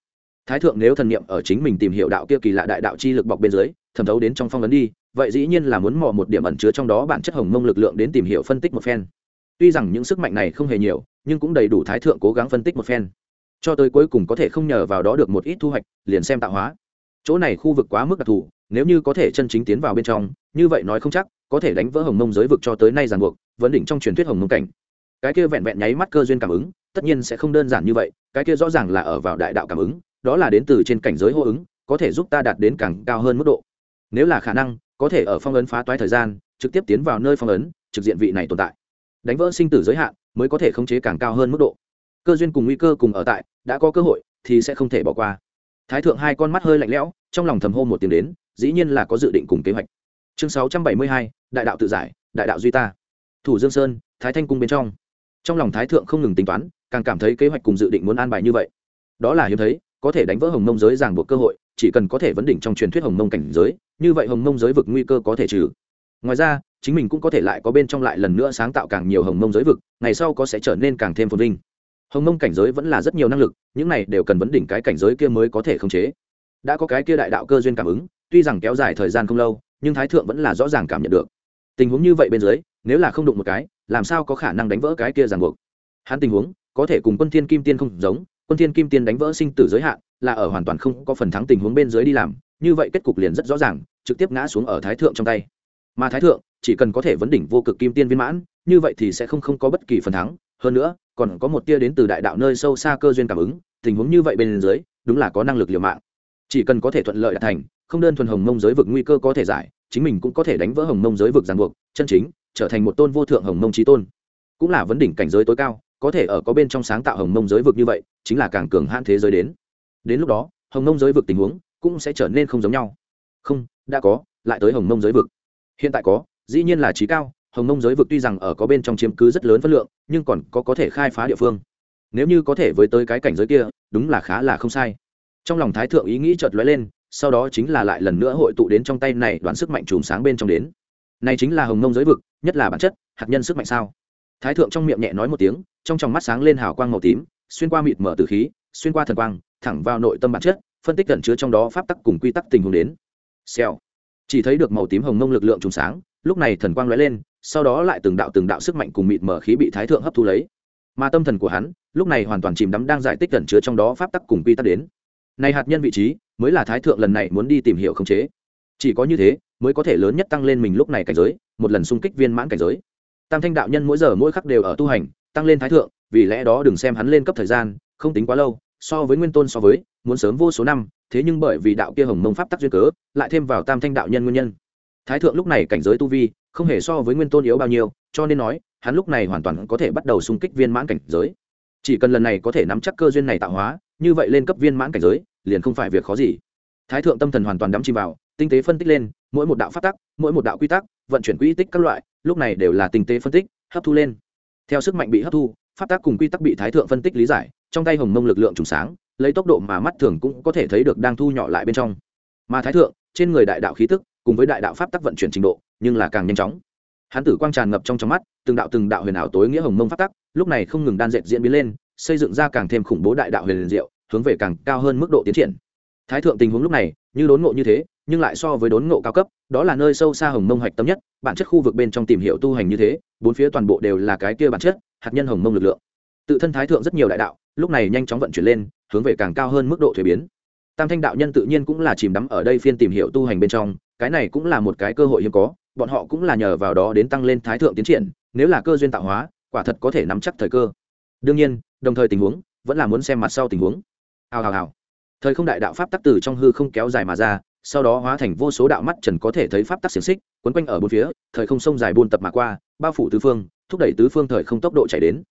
Thái thượng nếu thần niệm ở chính mình tìm hiểu đạo kia kỳ lạ đại đạo chi lực bọc bên dưới, thẩm thấu đến trong phong ấn đi, vậy dĩ nhiên là muốn mò một điểm ẩn chứa trong đó bản chất hồng mông lực lượng đến tìm hiểu phân tích một phen. Tuy rằng những sức mạnh này không hề nhiều, nhưng cũng đầy đủ thái thượng cố gắng phân tích một phen. Cho tới cuối cùng có thể không nhờ vào đó được một ít thu hoạch, liền xem tạo hóa. Chỗ này khu vực quá mức đặc thù nếu như có thể chân chính tiến vào bên trong, như vậy nói không chắc, có thể đánh vỡ hồng mông giới vực cho tới nay ràng buộc, vấn đỉnh trong truyền thuyết hồng mông cảnh. Cái kia vẹn vẹn nháy mắt cơ duyên cảm ứng, tất nhiên sẽ không đơn giản như vậy, cái kia rõ ràng là ở vào đại đạo cảm ứng, đó là đến từ trên cảnh giới hô ứng, có thể giúp ta đạt đến càng cao hơn mức độ. Nếu là khả năng, có thể ở phong ấn phá toái thời gian, trực tiếp tiến vào nơi phong ấn, trực diện vị này tồn tại. Đánh vỡ sinh tử giới hạn, mới có thể khống chế càng cao hơn mức độ. Cơ duyên cùng nguy cơ cùng ở tại, đã có cơ hội, thì sẽ không thể bỏ qua. Thái thượng hai con mắt hơi lạnh lẽo, trong lòng thầm hô một tiếng đến dĩ nhiên là có dự định cùng kế hoạch. Chương sáu trăm bảy mươi hai, đại đạo tự giải, đại đạo duy ta. Thủ dương sơn, thái thanh cung bên trong. Trong lòng thái thượng không ngừng tính toán, càng cảm thấy kế hoạch cùng dự định muốn an bài như vậy. Đó là hiếm thấy, có thể đánh vỡ hồng mông giới ràng buộc cơ hội, chỉ cần có thể vấn đỉnh trong truyền thuyết hồng mông cảnh giới, như vậy hồng mông giới vực nguy cơ có thể trừ. Ngoài ra, chính mình cũng có thể lại có bên trong lại lần nữa sáng tạo càng nhiều hồng mông giới vực, ngày sau có sẽ trở nên càng thêm phồn vinh. Hồng mông cảnh giới vẫn là rất nhiều năng lực, những này đều cần vấn đỉnh cái cảnh giới kia mới có thể khống chế. Đã có cái kia đại đạo cơ duyên cảm ứng tuy rằng kéo dài thời gian không lâu, nhưng thái thượng vẫn là rõ ràng cảm nhận được. Tình huống như vậy bên dưới, nếu là không đụng một cái, làm sao có khả năng đánh vỡ cái kia ràng buộc? Hắn tình huống, có thể cùng quân thiên kim tiên không giống, quân thiên kim tiên đánh vỡ sinh tử giới hạn, là ở hoàn toàn không có phần thắng tình huống bên dưới đi làm, như vậy kết cục liền rất rõ ràng, trực tiếp ngã xuống ở thái thượng trong tay. Mà thái thượng, chỉ cần có thể vấn đỉnh vô cực kim tiên viên mãn, như vậy thì sẽ không không có bất kỳ phần thắng, hơn nữa, còn có một tia đến từ đại đạo nơi sâu xa cơ duyên cảm ứng, tình huống như vậy bên dưới, đúng là có năng lực liều mạng. Chỉ cần có thể thuận lợi đạt thành không đơn thuần hồng mông giới vực nguy cơ có thể giải, chính mình cũng có thể đánh vỡ hồng mông giới vực ràng buộc, chân chính, trở thành một tôn vô thượng hồng mông trí tôn. Cũng là vấn đỉnh cảnh giới tối cao, có thể ở có bên trong sáng tạo hồng mông giới vực như vậy, chính là càng cường hãn thế giới đến. Đến lúc đó, hồng mông giới vực tình huống cũng sẽ trở nên không giống nhau. Không, đã có, lại tới hồng mông giới vực. Hiện tại có, dĩ nhiên là trí cao, hồng mông giới vực tuy rằng ở có bên trong chiếm cứ rất lớn phân lượng, nhưng còn có có thể khai phá địa phương. Nếu như có thể với tới cái cảnh giới kia, đúng là khá là không sai. Trong lòng thái thượng ý nghĩ chợt lóe lên sau đó chính là lại lần nữa hội tụ đến trong tay này đoán sức mạnh chùm sáng bên trong đến. Này chính là hồng mông giới vực, nhất là bản chất, hạt nhân sức mạnh sao? Thái thượng trong miệng nhẹ nói một tiếng, trong tròng mắt sáng lên hào quang màu tím, xuyên qua mịt mở từ khí, xuyên qua thần quang, thẳng vào nội tâm bản chất, phân tích cẩn chứa trong đó pháp tắc cùng quy tắc tình huống đến. Xèo. Chỉ thấy được màu tím hồng mông lực lượng trùng sáng, lúc này thần quang lóe lên, sau đó lại từng đạo từng đạo sức mạnh cùng mịt mở khí bị thái thượng hấp thu lấy. Mà tâm thần của hắn, lúc này hoàn toàn chìm đắm đang giải tích cẩn chứa trong đó pháp tắc cùng quy tắc đến. Này hạt nhân vị trí mới là thái thượng lần này muốn đi tìm hiểu khống chế. Chỉ có như thế, mới có thể lớn nhất tăng lên mình lúc này cảnh giới, một lần xung kích viên mãn cảnh giới. Tam thanh đạo nhân mỗi giờ mỗi khắc đều ở tu hành, tăng lên thái thượng, vì lẽ đó đừng xem hắn lên cấp thời gian, không tính quá lâu, so với nguyên tôn so với, muốn sớm vô số năm, thế nhưng bởi vì đạo kia hồng mông pháp tắc duyên cớ, lại thêm vào tam thanh đạo nhân nguyên nhân. Thái thượng lúc này cảnh giới tu vi, không hề so với nguyên tôn yếu bao nhiêu, cho nên nói, hắn lúc này hoàn toàn có thể bắt đầu xung kích viên mãn cảnh giới. Chỉ cần lần này có thể nắm chắc cơ duyên này tạo hóa, như vậy lên cấp viên mãn cảnh giới liền không phải việc khó gì. Thái thượng tâm thần hoàn toàn đắm chìm vào, tinh tế phân tích lên, mỗi một đạo phát tắc, mỗi một đạo quy tắc, vận chuyển quy tích các loại, lúc này đều là tinh tế phân tích, hấp thu lên. Theo sức mạnh bị hấp thu phát tác cùng quy tắc bị thái thượng phân tích lý giải, trong tay hồng mông lực lượng trùng sáng, lấy tốc độ mà mắt thường cũng có thể thấy được đang thu nhỏ lại bên trong. Mà thái thượng, trên người đại đạo khí tức, cùng với đại đạo pháp tắc vận chuyển trình độ, nhưng là càng nhanh chóng. Hắn tử quang tràn ngập trong trong mắt, từng đạo từng đạo huyền ảo tối nghĩa hồng mông pháp tắc, lúc này không ngừng đan dệt diễn biến lên, xây dựng ra càng thêm khủng bố đại đạo huyền diệu hướng về càng cao hơn mức độ tiến triển. Thái thượng tình huống lúc này, như đốn ngộ như thế, nhưng lại so với đốn ngộ cao cấp, đó là nơi sâu xa hồng mông hạch tâm nhất, bản chất khu vực bên trong tìm hiểu tu hành như thế, bốn phía toàn bộ đều là cái kia bản chất, hạt nhân hồng mông lực lượng. Tự thân thái thượng rất nhiều đại đạo, lúc này nhanh chóng vận chuyển lên, hướng về càng cao hơn mức độ thuế biến. Tam thanh đạo nhân tự nhiên cũng là chìm đắm ở đây phiên tìm hiểu tu hành bên trong, cái này cũng là một cái cơ hội hiếm có, bọn họ cũng là nhờ vào đó đến tăng lên thái thượng tiến triển, nếu là cơ duyên tạo hóa, quả thật có thể nắm chắc thời cơ. Đương nhiên, đồng thời tình huống, vẫn là muốn xem mặt sau tình huống hào hào hào. Thời không đại đạo pháp tắc từ trong hư không kéo dài mà ra, sau đó hóa thành vô số đạo mắt trần có thể thấy pháp tắc xiềng xích, quấn quanh ở bốn phía, thời không sông dài buôn tập mà qua, bao phủ tứ phương, thúc đẩy tứ phương thời không tốc độ chạy đến.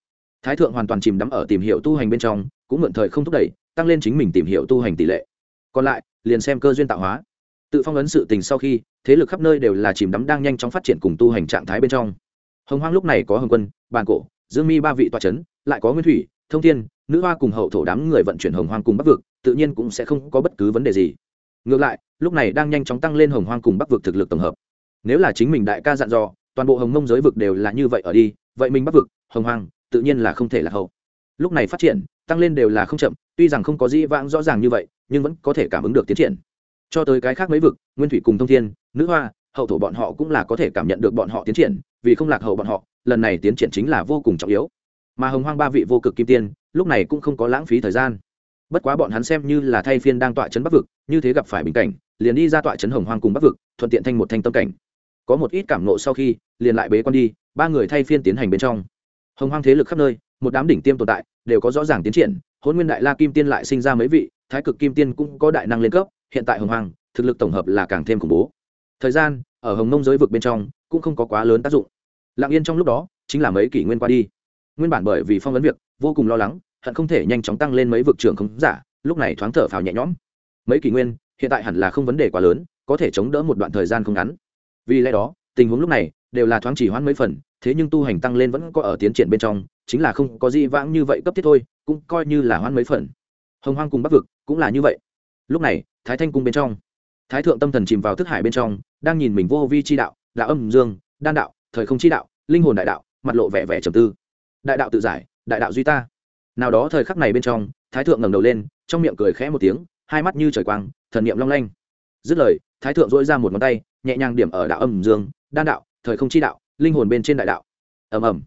Thái thượng hoàn toàn chìm đắm ở tìm hiểu tu hành bên trong, cũng mượn thời không thúc đẩy, tăng lên chính mình tìm hiểu tu hành tỷ lệ. Còn lại, liền xem cơ duyên tạo hóa. Tự phong ấn sự tình sau khi, thế lực khắp nơi đều là chìm đắm đang nhanh chóng phát triển cùng tu hành trạng thái bên trong. Hồng hoang lúc này có hồng quân, bàn cổ, dương mi ba vị tòa c h ấ n lại có nguyên thủy, thông thiên nữ hoa cùng hậu thổ đám người vận chuyển hồng hoang cùng bắc vực, tự nhiên cũng sẽ không có bất cứ vấn đề gì. Ngược lại, lúc này đang nhanh chóng tăng lên hồng hoang cùng bắc vực thực lực tổng hợp. Nếu là chính mình đại ca dặn dò, toàn bộ hồng mông giới vực đều là như vậy ở đi, vậy mình bắc vực, hồng hoang, tự nhiên là không thể là hậu. Lúc này phát triển, tăng lên đều là không chậm, tuy rằng không có dĩ vãng rõ ràng như vậy, nhưng vẫn có thể cảm ứng được tiến triển. Cho tới cái khác mấy vực, nguyên thủy cùng thông thiên, nữ hoa, hậu thổ bọn họ cũng là có thể cảm nhận được bọn họ tiến triển, vì không lạc hậu bọn họ, lần này tiến triển chính là vô cùng trọng yếu. Mà hồng hoang ba vị vô cực kim tiên lúc này cũng không có lãng phí thời gian. Bất quá bọn hắn xem như là thay phiên đang tọa chấn bắc vực, như thế gặp phải bình cảnh, liền đi ra tọa chấn hồng hoang cùng bắc vực, thuận tiện thành một thanh tâm cảnh. Có một ít cảm nộ sau khi, liền lại bế con đi, ba người thay phiên tiến hành bên trong. Hồng hoang thế lực khắp nơi, một đám đỉnh tiêm tồn tại, đều có rõ ràng tiến triển hôn nguyên đại la kim tiên lại sinh ra mấy vị, thái cực kim tiên cũng có đại năng lên cấp, hiện tại hồng hoang, thực lực tổng hợp là càng thêm khủng bố. Thời gian, ở hồng nông giới vực bên trong, cũng không có quá lớn tác dụng. Lặng yên trong lúc đó, chính là mấy kỷ nguyên qua đi. Nguyên bản bởi vì phong vấn việc, vô cùng lo lắng hận không thể nhanh chóng tăng lên mấy vực trường không giả, lúc này thoáng thở phào nhẹ nhõm. Mấy kỷ nguyên, hiện tại hẳn là không vấn đề quá lớn, có thể chống đỡ một đoạn thời gian không ngắn. Vì lẽ đó, tình huống lúc này đều là thoáng chỉ hoãn mấy phần, thế nhưng tu hành tăng lên vẫn có ở tiến triển bên trong, chính là không có gì vãng như vậy cấp thiết thôi, cũng coi như là hoãn mấy phần. Hồng hoang cùng bắc vực cũng là như vậy. Lúc này, thái thanh cung bên trong, thái thượng tâm thần chìm vào thức hải bên trong, đang nhìn mình vô vi chi đạo, là âm dương, đan đạo, thời không chi đạo, linh hồn đại đạo, mặt lộ vẻ vẻ trầm tư. Đại đạo tự giải, đại đạo duy ta nào đó thời khắc này bên trong, thái thượng ngẩng đầu lên, trong miệng cười khẽ một tiếng, hai mắt như trời quang, thần niệm long lanh. Dứt lời, thái thượng dỗi ra một ngón tay, nhẹ nhàng điểm ở đạo âm dương, đan đạo, thời không chi đạo, linh hồn bên trên đại đạo. Ầm ầm.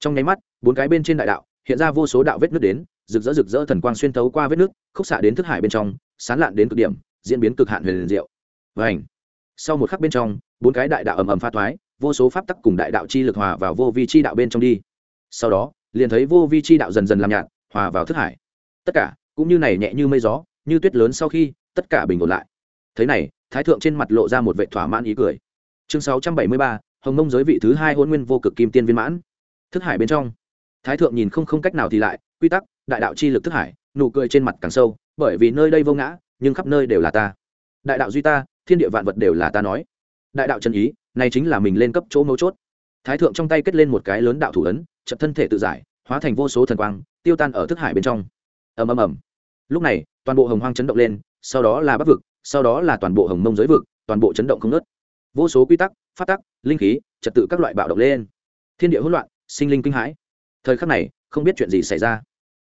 Trong nháy mắt, bốn cái bên trên đại đạo, hiện ra vô số đạo vết nước đến, rực rỡ rực rỡ thần quang xuyên thấu qua vết nước khúc xạ đến thức hải bên trong, sán lạn đến cực điểm, diễn biến cực hạn huyền liền diệu. Và ảnh sau một khắc bên trong, bốn cái đại đạo ầm ầm pha thoái, vô số pháp tắc cùng đại đạo chi lực hòa vào vô vi chi đạo bên trong đi. Sau đó liền thấy vô vi chi đạo dần dần làm nhạt, hòa vào thức hải. Tất cả, cũng như này nhẹ như mây gió, như tuyết lớn sau khi, tất cả bình ổn lại. Thế này, thái thượng trên mặt lộ ra một vệ thỏa mãn ý cười. Chương sáu trăm bảy mươi ba, hồng mông giới vị thứ hai hôn nguyên vô cực kim tiên viên mãn. Thức hải bên trong, thái thượng nhìn không không cách nào thì lại, quy tắc, đại đạo chi lực thức hải, nụ cười trên mặt càng sâu, bởi vì nơi đây vô ngã, nhưng khắp nơi đều là ta. Đại đạo duy ta, thiên địa vạn vật đều là ta nói. Đại đạo chân ý, này chính là mình lên cấp chỗ mấu chốt thái thượng trong tay kết lên một cái lớn đạo thủ ấn chậm thân thể tự giải, hóa thành vô số thần quang, tiêu tan ở thức hải bên trong. Ầm ầm ầm. Lúc này, toàn bộ hồng hoang chấn động lên, sau đó là bắc vực, sau đó là toàn bộ hồng mông giới vực, toàn bộ chấn động không nớt vô số quy tắc phát tắc, linh khí, trật tự các loại bạo động lên. Thiên địa hỗn loạn, sinh linh kinh hãi. Thời khắc này, không biết chuyện gì xảy ra.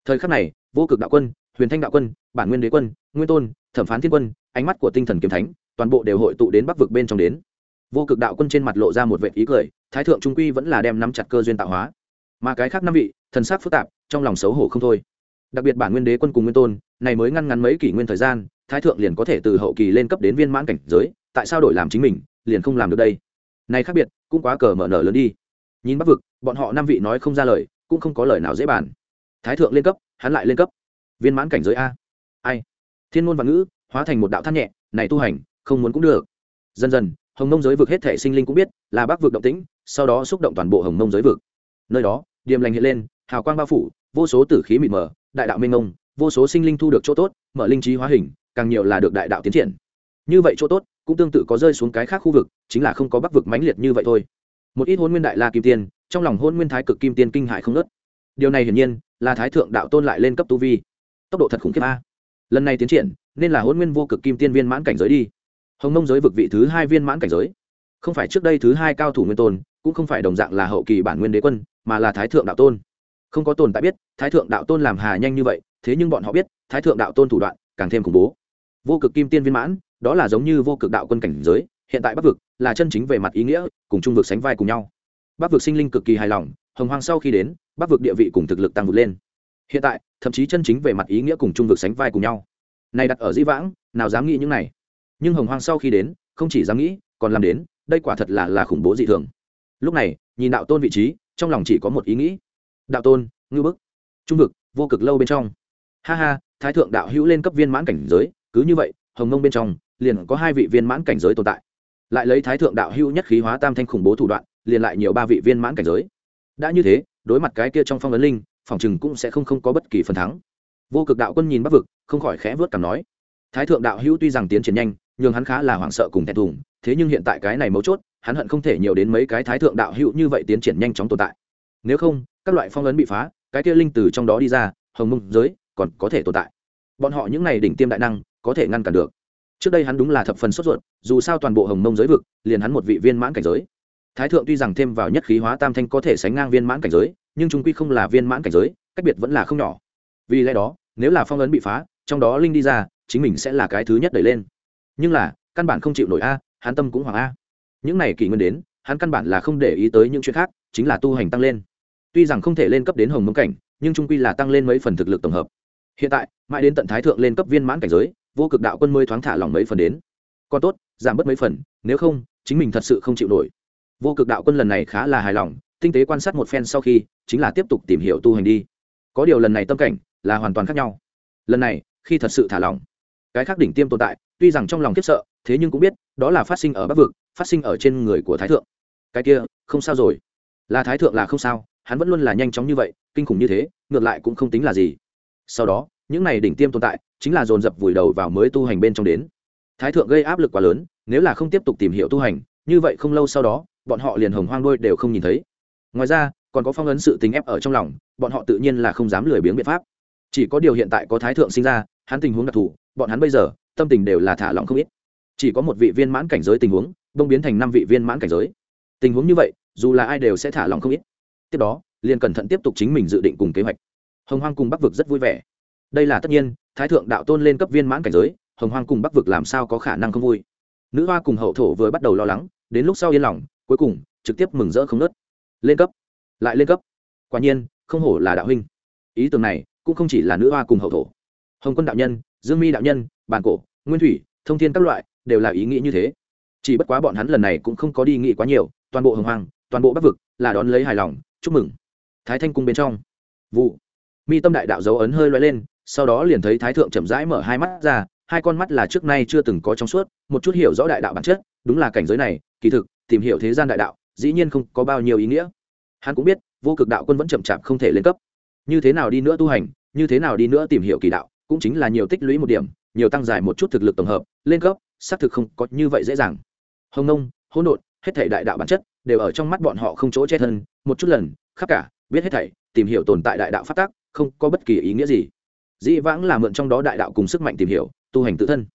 Thời khắc này, vô cực đạo quân, huyền thanh đạo quân, bản nguyên đế quân, nguyên tôn, thẩm phán thiên quân, ánh mắt của tinh thần kiếm thánh, toàn bộ đều hội tụ đến bắc vực bên trong đến vô cực đạo quân trên mặt lộ ra một vệ ý cười, thái thượng trung quy vẫn là đem nắm chặt cơ duyên tạo hóa. Mà cái khác năm vị, thần sắc phức tạp, trong lòng xấu hổ không thôi. Đặc biệt bản nguyên đế quân cùng nguyên tôn, này mới ngăn ngắn mấy kỷ nguyên thời gian, thái thượng liền có thể từ hậu kỳ lên cấp đến viên mãn cảnh giới, tại sao đổi làm chính mình, liền không làm được đây? Này khác biệt, cũng quá cờ mở nở lớn đi. Nhìn bắc vực, bọn họ năm vị nói không ra lời, cũng không có lời nào dễ bàn. Thái thượng lên cấp, hắn lại lên cấp. Viên mãn cảnh giới a. Ai? Thiên ngôn và ngữ, hóa thành một đạo than nhẹ, này tu hành, không muốn cũng được. Dần dần hồng mông giới vực hết thể sinh linh cũng biết là bắc vực động tĩnh, sau đó xúc động toàn bộ hồng mông giới vực. Nơi đó, điềm lành hiện lên, hào quang bao phủ, vô số tử khí mịt mờ, đại đạo minh ngông vô số sinh linh thu được chỗ tốt, mở linh trí hóa hình, càng nhiều là được đại đạo tiến triển. Như vậy chỗ tốt cũng tương tự có rơi xuống cái khác khu vực, chính là không có bắc vực mãnh liệt như vậy thôi. Một ít hôn nguyên đại la kim tiên, trong lòng hôn nguyên thái cực kim tiên kinh hại không nớt điều này hiển nhiên là thái thượng đạo tôn lại lên cấp tu vi. Tốc độ thật khủng khiếp a. Lần này tiến triển, nên là hôn nguyên vô cực kim tiên viên mãn cảnh giới đi hồng mông giới vực vị thứ hai viên mãn cảnh giới. Không phải trước đây thứ hai cao thủ nguyên tôn, cũng không phải đồng dạng là hậu kỳ bản nguyên đế quân, mà là thái thượng đạo tôn. Không có tồn tại biết, thái thượng đạo tôn làm hà nhanh như vậy, thế nhưng bọn họ biết, thái thượng đạo tôn thủ đoạn càng thêm khủng bố. Vô cực kim tiên viên mãn, đó là giống như vô cực đạo quân cảnh giới, hiện tại bắc vực là chân chính về mặt ý nghĩa, cùng trung vực sánh vai cùng nhau. Bắc vực sinh linh cực kỳ hài lòng, hồng hoàng sau khi đến, bắc vực địa vị cùng thực lực tăng vượt lên. Hiện tại, thậm chí chân chính về mặt ý nghĩa cùng trung vực sánh vai cùng nhau. Này đặt ở di vãng, nào dám nghĩ những này? Nhưng hồng hoang sau khi đến, không chỉ dám nghĩ, còn làm đến, đây quả thật là là khủng bố dị thường. Lúc này, nhìn đạo tôn vị trí, trong lòng chỉ có một ý nghĩ. Đạo tôn ngư bức. Trung vực, vô cực lâu bên trong. Ha ha, thái thượng đạo hữu lên cấp viên mãn cảnh giới, cứ như vậy, hồng mông bên trong, liền có hai vị viên mãn cảnh giới tồn tại. Lại lấy thái thượng đạo hữu nhất khí hóa tam thanh khủng bố thủ đoạn, liền lại nhiều ba vị viên mãn cảnh giới. Đã như thế, đối mặt cái kia trong phong ấn linh, phòng chừng cũng sẽ không không có bất kỳ phần thắng. Vô cực đạo quân nhìn bắc vực, không khỏi khẽ vớt cảm nói. Thái thượng đạo hữu tuy rằng tiến triển nhanh nhưng hắn khá là hoảng sợ cùng thẹn thùng, thế nhưng hiện tại cái này mấu chốt, hắn hận không thể nhiều đến mấy cái thái thượng đạo hữu như vậy tiến triển nhanh chóng tồn tại. Nếu không, các loại phong ấn bị phá, cái kia linh từ trong đó đi ra, hồng mông giới, còn có thể tồn tại. Bọn họ những này đỉnh tiêm đại năng, có thể ngăn cản được. Trước đây hắn đúng là thập phần sốt ruột, dù sao toàn bộ hồng mông giới vực, liền hắn một vị viên mãn cảnh giới. Thái thượng tuy rằng thêm vào nhất khí hóa tam thanh có thể sánh ngang viên mãn cảnh giới, nhưng chúng quy không là viên mãn cảnh giới, cách biệt vẫn là không nhỏ. Vì lẽ đó, nếu là phong ấn bị phá, trong đó linh đi ra, chính mình sẽ là cái thứ nhất đẩy lên nhưng là, căn bản không chịu nổi a, hắn tâm cũng hoàng a. Những này kỷ nguyên đến, hắn căn bản là không để ý tới những chuyện khác, chính là tu hành tăng lên. Tuy rằng không thể lên cấp đến hồng mông cảnh, nhưng trung quy là tăng lên mấy phần thực lực tổng hợp. Hiện tại, mãi đến tận thái thượng lên cấp viên mãn cảnh giới, vô cực đạo quân mới thoáng thả lỏng mấy phần đến. Còn tốt, giảm bớt mấy phần, nếu không, chính mình thật sự không chịu nổi. Vô cực đạo quân lần này khá là hài lòng, tinh tế quan sát một phen sau khi, chính là tiếp tục tìm hiểu tu hành đi. Có điều lần này tâm cảnh là hoàn toàn khác nhau. Lần này, khi thật sự thả lỏng, cái khác đỉnh tiêm tồn tại tuy rằng trong lòng khiếp sợ, thế nhưng cũng biết, đó là phát sinh ở bắc vực, phát sinh ở trên người của thái thượng. Cái kia, không sao rồi. Là thái thượng là không sao, hắn vẫn luôn là nhanh chóng như vậy, kinh khủng như thế, ngược lại cũng không tính là gì. Sau đó, những này đỉnh tiêm tồn tại, chính là dồn dập vùi đầu vào mới tu hành bên trong đến. Thái thượng gây áp lực quá lớn, nếu là không tiếp tục tìm hiểu tu hành, như vậy không lâu sau đó, bọn họ liền hồng hoang đôi đều không nhìn thấy. Ngoài ra, còn có phong ấn sự tính ép ở trong lòng, bọn họ tự nhiên là không dám lười biếng biện pháp. Chỉ có điều hiện tại có thái thượng sinh ra, hắn tình huống đặc thù, bọn hắn bây giờ tâm tình đều là thả lỏng không ít. Chỉ có một vị viên mãn cảnh giới tình huống bông biến thành năm vị viên mãn cảnh giới. Tình huống như vậy, dù là ai đều sẽ thả lỏng không ít. Tiếp đó, liền cẩn thận tiếp tục chính mình dự định cùng kế hoạch. Hồng hoang cùng bắc vực rất vui vẻ. Đây là tất nhiên, thái thượng đạo tôn lên cấp viên mãn cảnh giới, hồng hoang cùng bắc vực làm sao có khả năng không vui? Nữ hoa cùng hậu thổ vừa bắt đầu lo lắng, đến lúc sau yên lòng, cuối cùng, trực tiếp mừng rỡ không nớt lên cấp. Lại lên cấp. Quả nhiên, không hổ là đạo huynh. Ý tưởng này, cũng không chỉ là nữ hoa cùng hậu thổ. Hồng quân đạo nhân, dương mi đạo nhân bản cổ, nguyên thủy, thông thiên các loại đều là ý nghĩ như thế. Chỉ bất quá bọn hắn lần này cũng không có đi nghĩ quá nhiều, toàn bộ hồng hoàng toàn bộ bắc vực là đón lấy hài lòng, chúc mừng. Thái thanh cung bên trong. Vụ. Mi tâm đại đạo dấu ấn hơi loay lên, sau đó liền thấy thái thượng chậm rãi mở hai mắt ra, hai con mắt là trước nay chưa từng có trong suốt, một chút hiểu rõ đại đạo bản chất, đúng là cảnh giới này, kỳ thực, tìm hiểu thế gian đại đạo, dĩ nhiên không có bao nhiêu ý nghĩa. Hắn cũng biết, vô cực đạo quân vẫn chậm chạp không thể lên cấp. Như thế nào đi nữa tu hành, như thế nào đi nữa tìm hiểu kỳ đạo, cũng chính là nhiều tích lũy một điểm nhiều tăng dài một chút thực lực tổng hợp lên cấp xác thực không có như vậy dễ dàng. Hồng nông hỗn độn hết thể đại đạo bản chất đều ở trong mắt bọn họ không chỗ che thân một chút lần khắp cả biết hết thảy tìm hiểu tồn tại đại đạo phát tác không có bất kỳ ý nghĩa gì. Dĩ vãng là mượn trong đó đại đạo cùng sức mạnh tìm hiểu tu hành tự thân.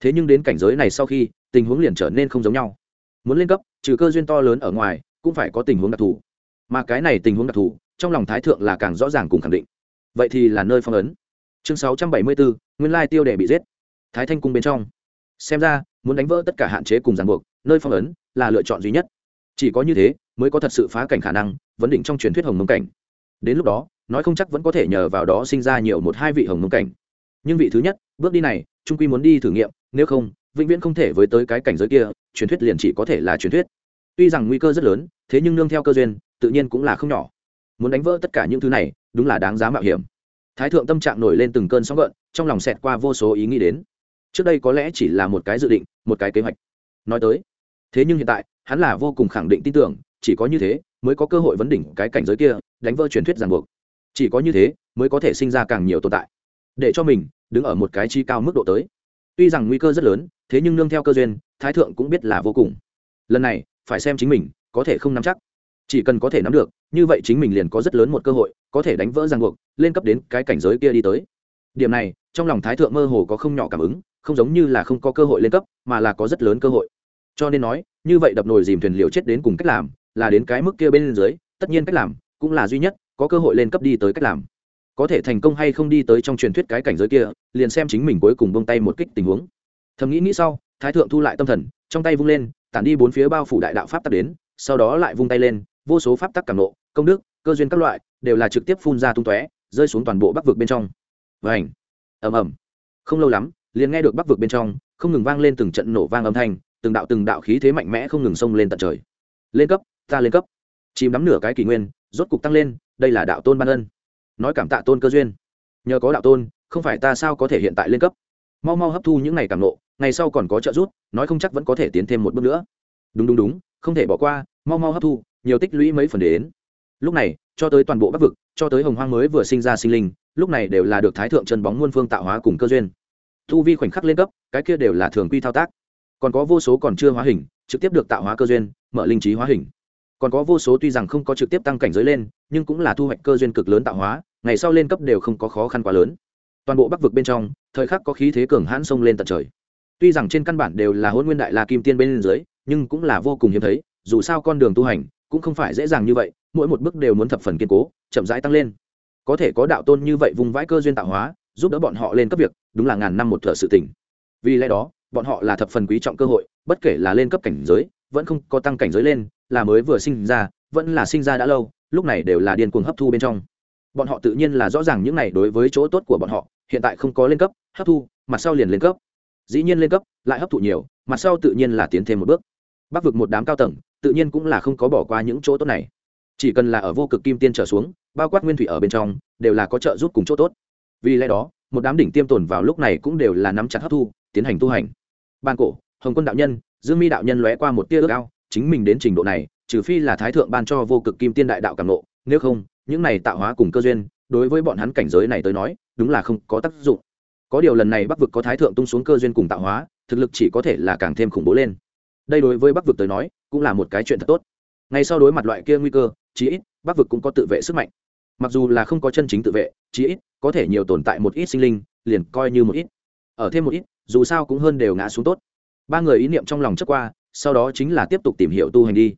Thế nhưng đến cảnh giới này sau khi tình huống liền trở nên không giống nhau. Muốn lên cấp trừ cơ duyên to lớn ở ngoài cũng phải có tình huống đặc thù. Mà cái này tình huống đặc thù trong lòng thái thượng là càng rõ ràng cùng khẳng định. Vậy thì là nơi phong ấn. Chương 674, nguyên lai tiêu đề bị giết. Thái thanh cung bên trong. Xem ra, muốn đánh vỡ tất cả hạn chế cùng ràng buộc, nơi phong ấn là lựa chọn duy nhất. Chỉ có như thế mới có thật sự phá cảnh khả năng, vấn định trong truyền thuyết hồng mông cảnh. Đến lúc đó, nói không chắc vẫn có thể nhờ vào đó sinh ra nhiều một hai vị hồng mông cảnh. Nhưng vị thứ nhất, bước đi này trung quy muốn đi thử nghiệm, nếu không, vĩnh viễn không thể với tới cái cảnh giới kia, truyền thuyết liền chỉ có thể là truyền thuyết. Tuy rằng nguy cơ rất lớn, thế nhưng nương theo cơ duyên, tự nhiên cũng là không nhỏ. Muốn đánh vỡ tất cả những thứ này, đúng là đáng giá mạo hiểm thái thượng tâm trạng nổi lên từng cơn sóng gợn, trong lòng xẹt qua vô số ý nghĩ đến. Trước đây có lẽ chỉ là một cái dự định, một cái kế hoạch. Nói tới, thế nhưng hiện tại, hắn là vô cùng khẳng định tin tưởng, chỉ có như thế mới có cơ hội vấn đỉnh cái cảnh giới kia, đánh vỡ truyền thuyết ràng buộc. Chỉ có như thế mới có thể sinh ra càng nhiều tồn tại. Để cho mình đứng ở một cái chi cao mức độ tới. Tuy rằng nguy cơ rất lớn, thế nhưng nương theo cơ duyên, thái thượng cũng biết là vô cùng. Lần này, phải xem chính mình có thể không nắm chắc. Chỉ cần có thể nắm được như vậy chính mình liền có rất lớn một cơ hội, có thể đánh vỡ ràng buộc, lên cấp đến cái cảnh giới kia đi tới. Điểm này, trong lòng thái thượng mơ hồ có không nhỏ cảm ứng, không giống như là không có cơ hội lên cấp, mà là có rất lớn cơ hội. Cho nên nói, như vậy đập nồi dìm thuyền liều chết đến cùng cách làm, là đến cái mức kia bên dưới, tất nhiên cách làm, cũng là duy nhất, có cơ hội lên cấp đi tới cách làm. Có thể thành công hay không đi tới trong truyền thuyết cái cảnh giới kia, liền xem chính mình cuối cùng bông tay một kích tình huống. Thầm nghĩ nghĩ sau, thái thượng thu lại tâm thần, trong tay vung lên, tản đi bốn phía bao phủ đại đạo pháp tắt đến, sau đó lại vung tay lên vô số pháp tắc cảm nộ, công đức, cơ duyên các loại, đều là trực tiếp phun ra tung tóe, rơi xuống toàn bộ bắc vực bên trong. Và ảnh ầm ầm! Không lâu lắm, liền nghe được bắc vực bên trong, không ngừng vang lên từng trận nổ vang âm thanh, từng đạo từng đạo khí thế mạnh mẽ không ngừng xông lên tận trời. Lên cấp, ta lên cấp. Chìm đắm nửa cái kỷ nguyên, rốt cục tăng lên, đây là đạo tôn ban ân. Nói cảm tạ tôn cơ duyên. Nhờ có đạo tôn, không phải ta sao có thể hiện tại lên cấp? Mau mau hấp thu những ngày cảm nộ, ngày sau còn có trợ giúp, nói không chắc vẫn có thể tiến thêm một bước nữa. Đúng đúng đúng, không thể bỏ qua, mau mau hấp thu nhiều tích lũy mấy phần đến. Lúc này, cho tới toàn bộ bắc vực, cho tới hồng hoang mới vừa sinh ra sinh linh, lúc này đều là được thái thượng chân bóng muôn phương tạo hóa cùng cơ duyên. Thu vi khoảnh khắc lên cấp, cái kia đều là thường quy thao tác. Còn có vô số còn chưa hóa hình, trực tiếp được tạo hóa cơ duyên, mở linh trí hóa hình. Còn có vô số tuy rằng không có trực tiếp tăng cảnh giới lên, nhưng cũng là thu hoạch cơ duyên cực lớn tạo hóa, ngày sau lên cấp đều không có khó khăn quá lớn. Toàn bộ bắc vực bên trong, thời khắc có khí thế cường hãn sông lên tận trời. Tuy rằng trên căn bản đều là hôn nguyên đại la kim tiên bên dưới, nhưng cũng là vô cùng hiếm thấy, dù sao con đường tu hành cũng không phải dễ dàng như vậy, mỗi một bước đều muốn thập phần kiên cố, chậm rãi tăng lên. Có thể có đạo tôn như vậy vùng vãi cơ duyên tạo hóa, giúp đỡ bọn họ lên cấp việc, đúng là ngàn năm một thợ sự tỉnh vì lẽ đó, bọn họ là thập phần quý trọng cơ hội, bất kể là lên cấp cảnh giới, vẫn không có tăng cảnh giới lên, là mới vừa sinh ra, vẫn là sinh ra đã lâu, lúc này đều là điên cuồng hấp thu bên trong. Bọn họ tự nhiên là rõ ràng những này đối với chỗ tốt của bọn họ, hiện tại không có lên cấp, hấp thu, mặt sau liền lên cấp. Dĩ nhiên lên cấp, lại hấp thụ nhiều, mặt sau tự nhiên là tiến thêm một bước. Bắc vực một đám cao tầng tự nhiên cũng là không có bỏ qua những chỗ tốt này. Chỉ cần là ở vô cực kim tiên trở xuống, bao quát nguyên thủy ở bên trong, đều là có trợ giúp cùng chỗ tốt. Vì lẽ đó, một đám đỉnh tiêm tồn vào lúc này cũng đều là nắm chặt hấp thu, tiến hành tu hành. Ban cổ, hồng quân đạo nhân, dương mi đạo nhân lóe qua một tia ước ao, chính mình đến trình độ này, trừ phi là thái thượng ban cho vô cực kim tiên đại đạo cảm nộ, nếu không, những này tạo hóa cùng cơ duyên, đối với bọn hắn cảnh giới này tới nói, đúng là không có tác dụng. Có điều lần này bắc vực có thái thượng tung xuống cơ duyên cùng tạo hóa, thực lực chỉ có thể là càng thêm khủng bố lên đây đối với bắc vực tới nói cũng là một cái chuyện thật tốt. Ngay sau đối mặt loại kia nguy cơ, chí ít bắc vực cũng có tự vệ sức mạnh. Mặc dù là không có chân chính tự vệ, chí ít có thể nhiều tồn tại một ít sinh linh, liền coi như một ít. Ở thêm một ít, dù sao cũng hơn đều ngã xuống tốt. Ba người ý niệm trong lòng trước qua, sau đó chính là tiếp tục tìm hiểu tu hành đi.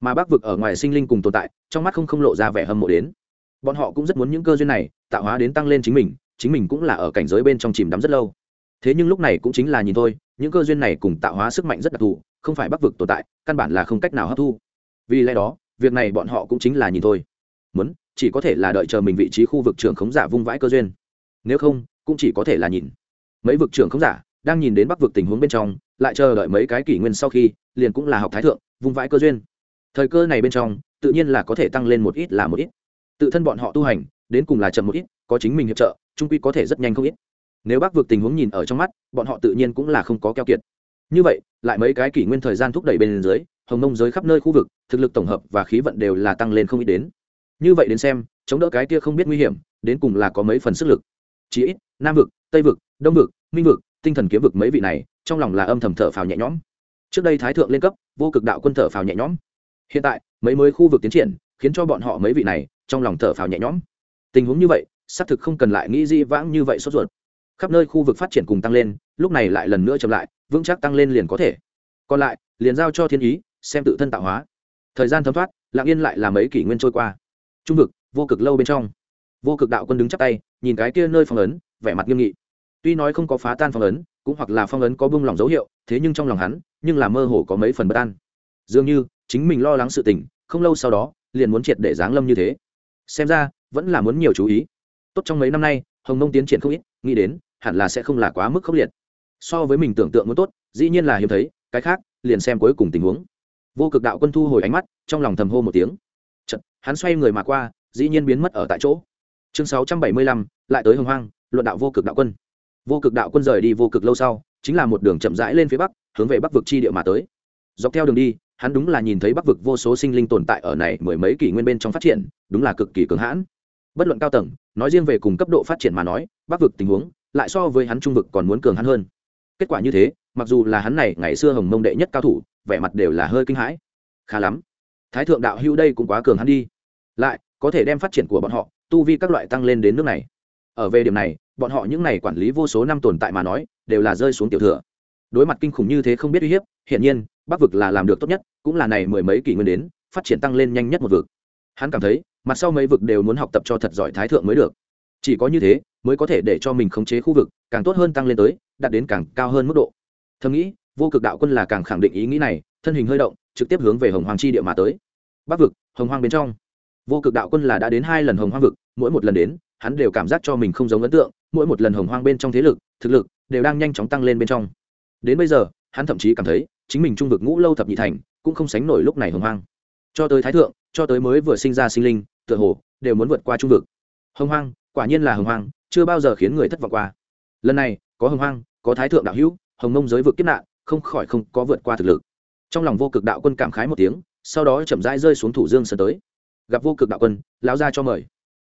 Mà bắc vực ở ngoài sinh linh cùng tồn tại, trong mắt không không lộ ra vẻ hâm mộ đến. Bọn họ cũng rất muốn những cơ duyên này tạo hóa đến tăng lên chính mình chính mình cũng là ở cảnh giới bên trong chìm đắm rất lâu. Thế nhưng lúc này cũng chính là nhìn thôi, những cơ duyên này cùng tạo hóa sức mạnh rất đặc thù không phải bắc vực tồn tại, căn bản là không cách nào hấp thu. Vì lẽ đó, việc này bọn họ cũng chính là nhìn thôi. Muốn, chỉ có thể là đợi chờ mình vị trí khu vực trưởng khống giả vung vãi cơ duyên. Nếu không, cũng chỉ có thể là nhìn. Mấy vực trưởng khống giả đang nhìn đến bắc vực tình huống bên trong, lại chờ đợi mấy cái kỷ nguyên sau khi, liền cũng là học thái thượng, vung vãi cơ duyên. Thời cơ này bên trong, tự nhiên là có thể tăng lên một ít là một ít. Tự thân bọn họ tu hành, đến cùng là chậm một ít, có chính mình hiệp trợ trung quy có thể rất nhanh không ít. Nếu bác vượt tình huống nhìn ở trong mắt, bọn họ tự nhiên cũng là không có keo kiệt như vậy, lại mấy cái kỷ nguyên thời gian thúc đẩy bên dưới, hồng nông giới khắp nơi khu vực, thực lực tổng hợp và khí vận đều là tăng lên không ít đến. Như vậy đến xem, chống đỡ cái kia không biết nguy hiểm, đến cùng là có mấy phần sức lực. Chỉ ít, nam vực, tây vực, đông vực, minh vực, tinh thần kiếm vực mấy vị này, trong lòng là âm thầm thở phào nhẹ nhõm. Trước đây thái thượng lên cấp, vô cực đạo quân thở phào nhẹ nhõm. Hiện tại, mấy mới khu vực tiến triển, khiến cho bọn họ mấy vị này, trong lòng thở phào nhẹ nhõm. Tình huống như vậy, xác thực không cần lại nghĩ di vãng như vậy sốt ruột khắp nơi khu vực phát triển cùng tăng lên, lúc này lại lần nữa chậm lại, vững chắc tăng lên liền có thể. Còn lại, liền giao cho thiên ý, xem tự thân tạo hóa. Thời gian thấm thoát lặng yên lại là mấy kỷ nguyên trôi qua. Trung vực, vô cực lâu bên trong. Vô cực đạo quân đứng chắp tay, nhìn cái kia nơi phong ấn, vẻ mặt nghiêm nghị. Tuy nói không có phá tan phong ấn, cũng hoặc là phong ấn có bung lỏng dấu hiệu, thế nhưng trong lòng hắn, nhưng là mơ hồ có mấy phần bất an. Dường như, chính mình lo lắng sự tình, không lâu sau đó, liền muốn triệt để giáng lâm như thế. Xem ra, vẫn là muốn nhiều chú ý. Tốt trong mấy năm nay, hồng nông tiến triển không ít nghĩ đến hẳn là sẽ không là quá mức khốc liệt. So với mình tưởng tượng muốn tốt dĩ nhiên là hiếm thấy cái khác liền xem cuối cùng tình huống. Vô cực đạo quân thu hồi ánh mắt trong lòng thầm hô một tiếng. Chật, hắn xoay người mà qua dĩ nhiên biến mất ở tại chỗ. Chương sáu trăm bảy mươi lăm lại tới hồng hoang luận đạo vô cực đạo quân. Vô cực đạo quân rời đi vô cực lâu sau chính là một đường chậm rãi lên phía bắc hướng về bắc vực chi địa mà tới. Dọc theo đường đi hắn đúng là nhìn thấy bắc vực vô số sinh linh tồn tại ở này mười mấy kỷ nguyên bên trong phát triển đúng là cực kỳ cường hãn bất luận cao tầng, nói riêng về cùng cấp độ phát triển mà nói, bắc vực tình huống, lại so với hắn trung vực còn muốn cường hắn hơn. Kết quả như thế, mặc dù là hắn này ngày xưa hồng mông đệ nhất cao thủ, vẻ mặt đều là hơi kinh hãi. Khá lắm. Thái thượng đạo hữu đây cũng quá cường hắn đi. Lại, có thể đem phát triển của bọn họ, tu vi các loại tăng lên đến nước này. Ở về điểm này, bọn họ những này quản lý vô số năm tồn tại mà nói, đều là rơi xuống tiểu thừa. Đối mặt kinh khủng như thế không biết uy hiếp, hiển nhiên, bắc vực là làm được tốt nhất, cũng là này mười mấy kỷ nguyên đến, phát triển tăng lên nhanh nhất một vực. Hắn cảm thấy mặt sau mấy vực đều muốn học tập cho thật giỏi thái thượng mới được. Chỉ có như thế, mới có thể để cho mình khống chế khu vực, càng tốt hơn tăng lên tới, đạt đến càng cao hơn mức độ. Thầm nghĩ, vô cực đạo quân là càng khẳng định ý nghĩ này, thân hình hơi động, trực tiếp hướng về hồng hoàng chi địa mà tới. Bắc vực, hồng hoàng bên trong. Vô cực đạo quân là đã đến hai lần hồng hoàng vực, mỗi một lần đến, hắn đều cảm giác cho mình không giống ấn tượng, mỗi một lần hồng hoàng bên trong thế lực, thực lực đều đang nhanh chóng tăng lên bên trong. Đến bây giờ, hắn thậm chí cảm thấy, chính mình trung vực ngũ lâu thập nhị thành, cũng không sánh nổi lúc này hồng hoàng. cho tới thái thượng, cho tới mới vừa sinh ra sinh linh tựa hồ, đều muốn vượt qua trung vực. Hồng hoang, quả nhiên là hồng hoang, chưa bao giờ khiến người thất vọng qua. Lần này, có hồng hoang, có thái thượng đạo hữu, hồng mông giới vực kiếp nạn, không khỏi không có vượt qua thực lực. Trong lòng vô cực đạo quân cảm khái một tiếng, sau đó chậm rãi rơi xuống thủ dương sân tới. Gặp vô cực đạo quân, lão ra cho mời.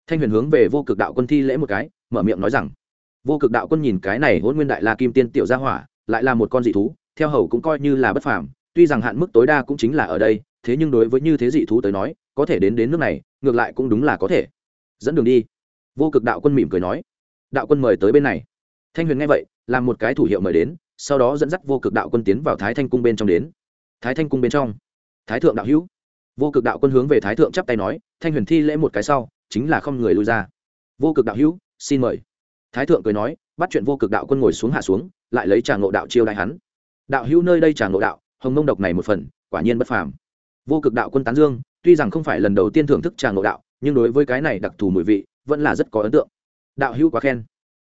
Thanh huyền hướng về vô cực đạo quân thi lễ một cái, mở miệng nói rằng, vô cực đạo quân nhìn cái này hôn nguyên đại la kim tiên tiểu gia hỏa, lại là một con dị thú, theo hầu cũng coi như là bất phàm, tuy rằng hạn mức tối đa cũng chính là ở đây, thế nhưng đối với như thế dị thú tới nói có thể đến đến nước này, ngược lại cũng đúng là có thể. Dẫn đường đi. Vô cực đạo quân mỉm cười nói. Đạo quân mời tới bên này. Thanh huyền nghe vậy, làm một cái thủ hiệu mời đến, sau đó dẫn dắt vô cực đạo quân tiến vào thái thanh cung bên trong đến. Thái thanh cung bên trong. Thái thượng đạo hữu. Vô cực đạo quân hướng về thái thượng chắp tay nói, thanh huyền thi lễ một cái sau, chính là không người lui ra. Vô cực đạo hữu, xin mời. Thái thượng cười nói, bắt chuyện vô cực đạo quân ngồi xuống hạ xuống, lại lấy trà ngộ đạo chiêu đại hắn. Đạo hữu nơi đây trà ngộ đạo, hồng mông độc này một phần, quả nhiên bất phàm. Vô cực đạo quân tán dương tuy rằng không phải lần đầu tiên thưởng thức trà ngộ đạo, nhưng đối với cái này đặc thù mùi vị, vẫn là rất có ấn tượng. Đạo hữu quá khen.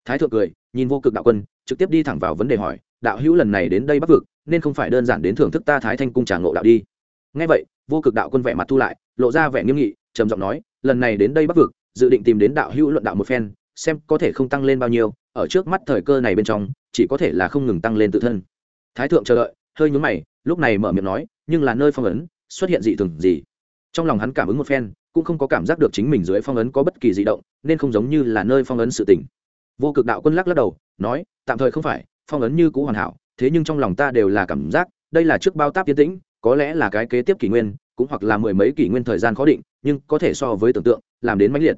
Thái thượng cười, nhìn vô cực đạo quân, trực tiếp đi thẳng vào vấn đề hỏi, đạo hữu lần này đến đây bắc vực, nên không phải đơn giản đến thưởng thức ta thái thanh cung trà ngộ đạo đi? Ngay vậy, vô cực đạo quân vẻ mặt thu lại, lộ ra vẻ nghiêm nghị, trầm giọng nói, lần này đến đây bắc vực, dự định tìm đến đạo hữu luận đạo một phen, xem có thể không tăng lên bao nhiêu, ở trước mắt thời cơ này bên trong, chỉ có thể là không ngừng tăng lên tự thân. Thái thượng chờ đợi, hơi nhún mày, lúc này mở miệng nói, nhưng là nơi phong ấn, xuất hiện dị thường gì? Trong lòng hắn cảm ứng một phen, cũng không có cảm giác được chính mình dưới phong ấn có bất kỳ di động, nên không giống như là nơi phong ấn sự tỉnh vô cực đạo quân lắc lắc đầu, nói, tạm thời không phải, phong ấn như cũ hoàn hảo, thế nhưng trong lòng ta đều là cảm giác, đây là trước bao táp tiến tĩnh, có lẽ là cái kế tiếp kỷ nguyên, cũng hoặc là mười mấy kỷ nguyên thời gian khó định, nhưng có thể so với tưởng tượng, làm đến mãnh liệt.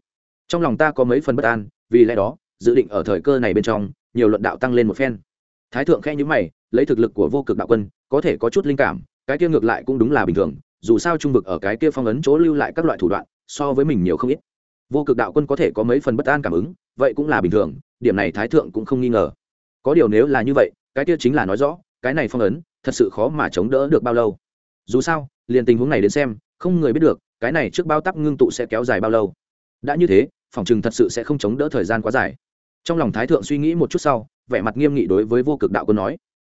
Trong lòng ta có mấy phần bất an, vì lẽ đó, dự định ở thời cơ này bên trong, nhiều luận đạo tăng lên một phen. Thái thượng khẽ nhữ mày, lấy thực lực của vô cực đạo quân, có thể có chút linh cảm, cái kia ngược lại cũng đúng là bình thường dù sao trung vực ở cái kia phong ấn chỗ lưu lại các loại thủ đoạn, so với mình nhiều không ít. Vô cực đạo quân có thể có mấy phần bất an cảm ứng, vậy cũng là bình thường, điểm này thái thượng cũng không nghi ngờ. Có điều nếu là như vậy, cái kia chính là nói rõ, cái này phong ấn, thật sự khó mà chống đỡ được bao lâu. Dù sao, liền tình huống này đến xem, không người biết được, cái này trước bao tắc ngưng tụ sẽ kéo dài bao lâu. Đã như thế, phòng chừng thật sự sẽ không chống đỡ thời gian quá dài. Trong lòng thái thượng suy nghĩ một chút sau, vẻ mặt nghiêm nghị đối với vô cực đạo quân nói.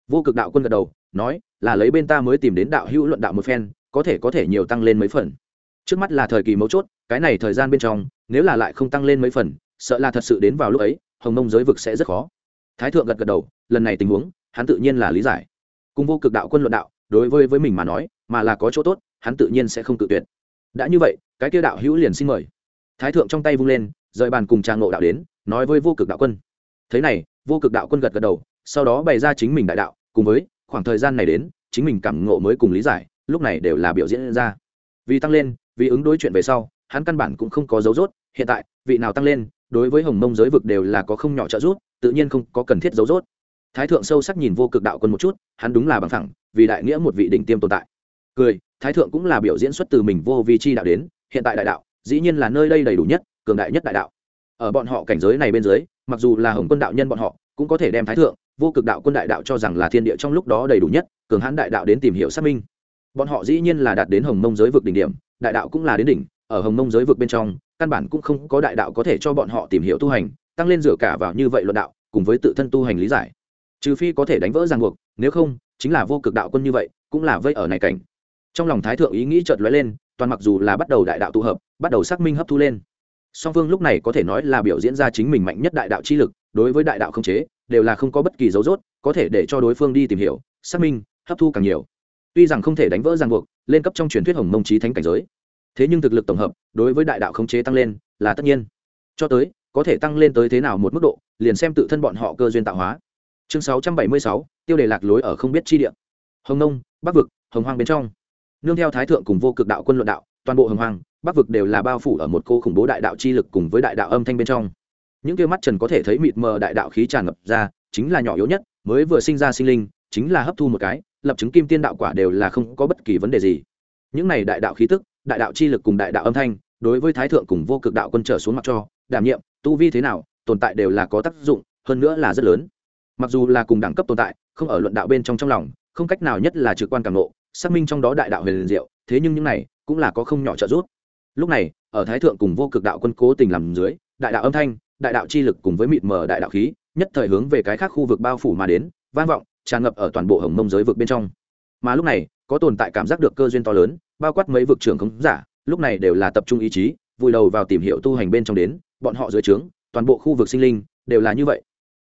Vô cực đạo quân gật đầu, nói, là lấy bên ta mới tìm đến đạo hữu luận đạo một phen có thể có thể nhiều tăng lên mấy phần. Trước mắt là thời kỳ mấu chốt, cái này thời gian bên trong, nếu là lại không tăng lên mấy phần, sợ là thật sự đến vào lúc ấy, hồng mông giới vực sẽ rất khó. Thái thượng gật gật đầu, lần này tình huống, hắn tự nhiên là lý giải. Cùng vô cực đạo quân luận đạo, đối với với mình mà nói, mà là có chỗ tốt, hắn tự nhiên sẽ không tự tuyệt. Đã như vậy, cái kia đạo hữu liền xin mời. Thái thượng trong tay vung lên, rời bàn cùng trang ngộ đạo đến, nói với vô cực đạo quân. Thế này, vô cực đạo quân gật gật đầu, sau đó bày ra chính mình đại đạo, cùng với, khoảng thời gian này đến, chính mình cảm ngộ mới cùng lý giải lúc này đều là biểu diễn ra. Vì tăng lên, vì ứng đối chuyện về sau, hắn căn bản cũng không có dấu rốt, hiện tại, vị nào tăng lên, đối với hồng mông giới vực đều là có không nhỏ trợ giúp, tự nhiên không có cần thiết dấu rốt. Thái thượng sâu sắc nhìn vô cực đạo quân một chút, hắn đúng là bằng thẳng vì đại nghĩa một vị đỉnh tiêm tồn tại. Cười, thái thượng cũng là biểu diễn xuất từ mình vô vi chi đạo đến, hiện tại đại đạo, dĩ nhiên là nơi đây đầy đủ nhất, cường đại nhất đại đạo. Ở bọn họ cảnh giới này bên dưới, mặc dù là hồng quân đạo nhân bọn họ, cũng có thể đem thái thượng, vô cực đạo quân đại đạo cho rằng là thiên địa trong lúc đó đầy đủ nhất, cường hãn đại đạo đến tìm hiểu xác minh bọn họ dĩ nhiên là đạt đến hồng mông giới vực đỉnh điểm, đại đạo cũng là đến đỉnh, ở hồng mông giới vực bên trong, căn bản cũng không có đại đạo có thể cho bọn họ tìm hiểu tu hành, tăng lên dựa cả vào như vậy luận đạo, cùng với tự thân tu hành lý giải. Trừ phi có thể đánh vỡ ràng buộc, nếu không, chính là vô cực đạo quân như vậy, cũng là vây ở này cảnh. Trong lòng thái thượng ý nghĩ chợt lóe lên, toàn mặc dù là bắt đầu đại đạo tụ hợp, bắt đầu xác minh hấp thu lên. Song phương lúc này có thể nói là biểu diễn ra chính mình mạnh nhất đại đạo chi lực, đối với đại đạo không chế, đều là không có bất kỳ dấu rốt, có thể để cho đối phương đi tìm hiểu, xác minh, hấp thu càng nhiều tuy rằng không thể đánh vỡ ràng buộc, lên cấp trong truyền thuyết hồng mông trí thánh cảnh giới. Thế nhưng thực lực tổng hợp, đối với đại đạo khống chế tăng lên, là tất nhiên. Cho tới, có thể tăng lên tới thế nào một mức độ, liền xem tự thân bọn họ cơ duyên tạo hóa. Chương sáu trăm bảy mươi sáu, tiêu đề lạc lối ở không biết chi địa. Hồng nông bắc vực, hồng hoang bên trong. Nương theo thái thượng cùng vô cực đạo quân luận đạo, toàn bộ hồng hoang, bắc vực đều là bao phủ ở một cô khủng bố đại đạo chi lực cùng với đại đạo âm thanh bên trong. Những kia mắt trần có thể thấy mịt mờ đại đạo khí tràn ngập ra, chính là nhỏ yếu nhất, mới vừa sinh ra sinh linh, chính là hấp thu một cái lập chứng kim tiên đạo quả đều là không có bất kỳ vấn đề gì. Những này đại đạo khí tức, đại đạo chi lực cùng đại đạo âm thanh, đối với thái thượng cùng vô cực đạo quân trở xuống mặt cho, đảm nhiệm, tu vi thế nào, tồn tại đều là có tác dụng, hơn nữa là rất lớn. Mặc dù là cùng đẳng cấp tồn tại, không ở luận đạo bên trong trong lòng, không cách nào nhất là trực quan cảm nộ xác minh trong đó đại đạo huyền liền diệu, thế nhưng những này cũng là có không nhỏ trợ giúp. Lúc này, ở thái thượng cùng vô cực đạo quân cố tình làm dưới, đại đạo âm thanh, đại đạo chi lực cùng với mịt mờ đại đạo khí, nhất thời hướng về cái khác khu vực bao phủ mà đến, vang vọng tràn ngập ở toàn bộ hồng mông giới vực bên trong. Mà lúc này, có tồn tại cảm giác được cơ duyên to lớn, bao quát mấy vực trưởng khống giả, lúc này đều là tập trung ý chí, vùi đầu vào tìm hiểu tu hành bên trong đến, bọn họ dưới trướng, toàn bộ khu vực sinh linh, đều là như vậy.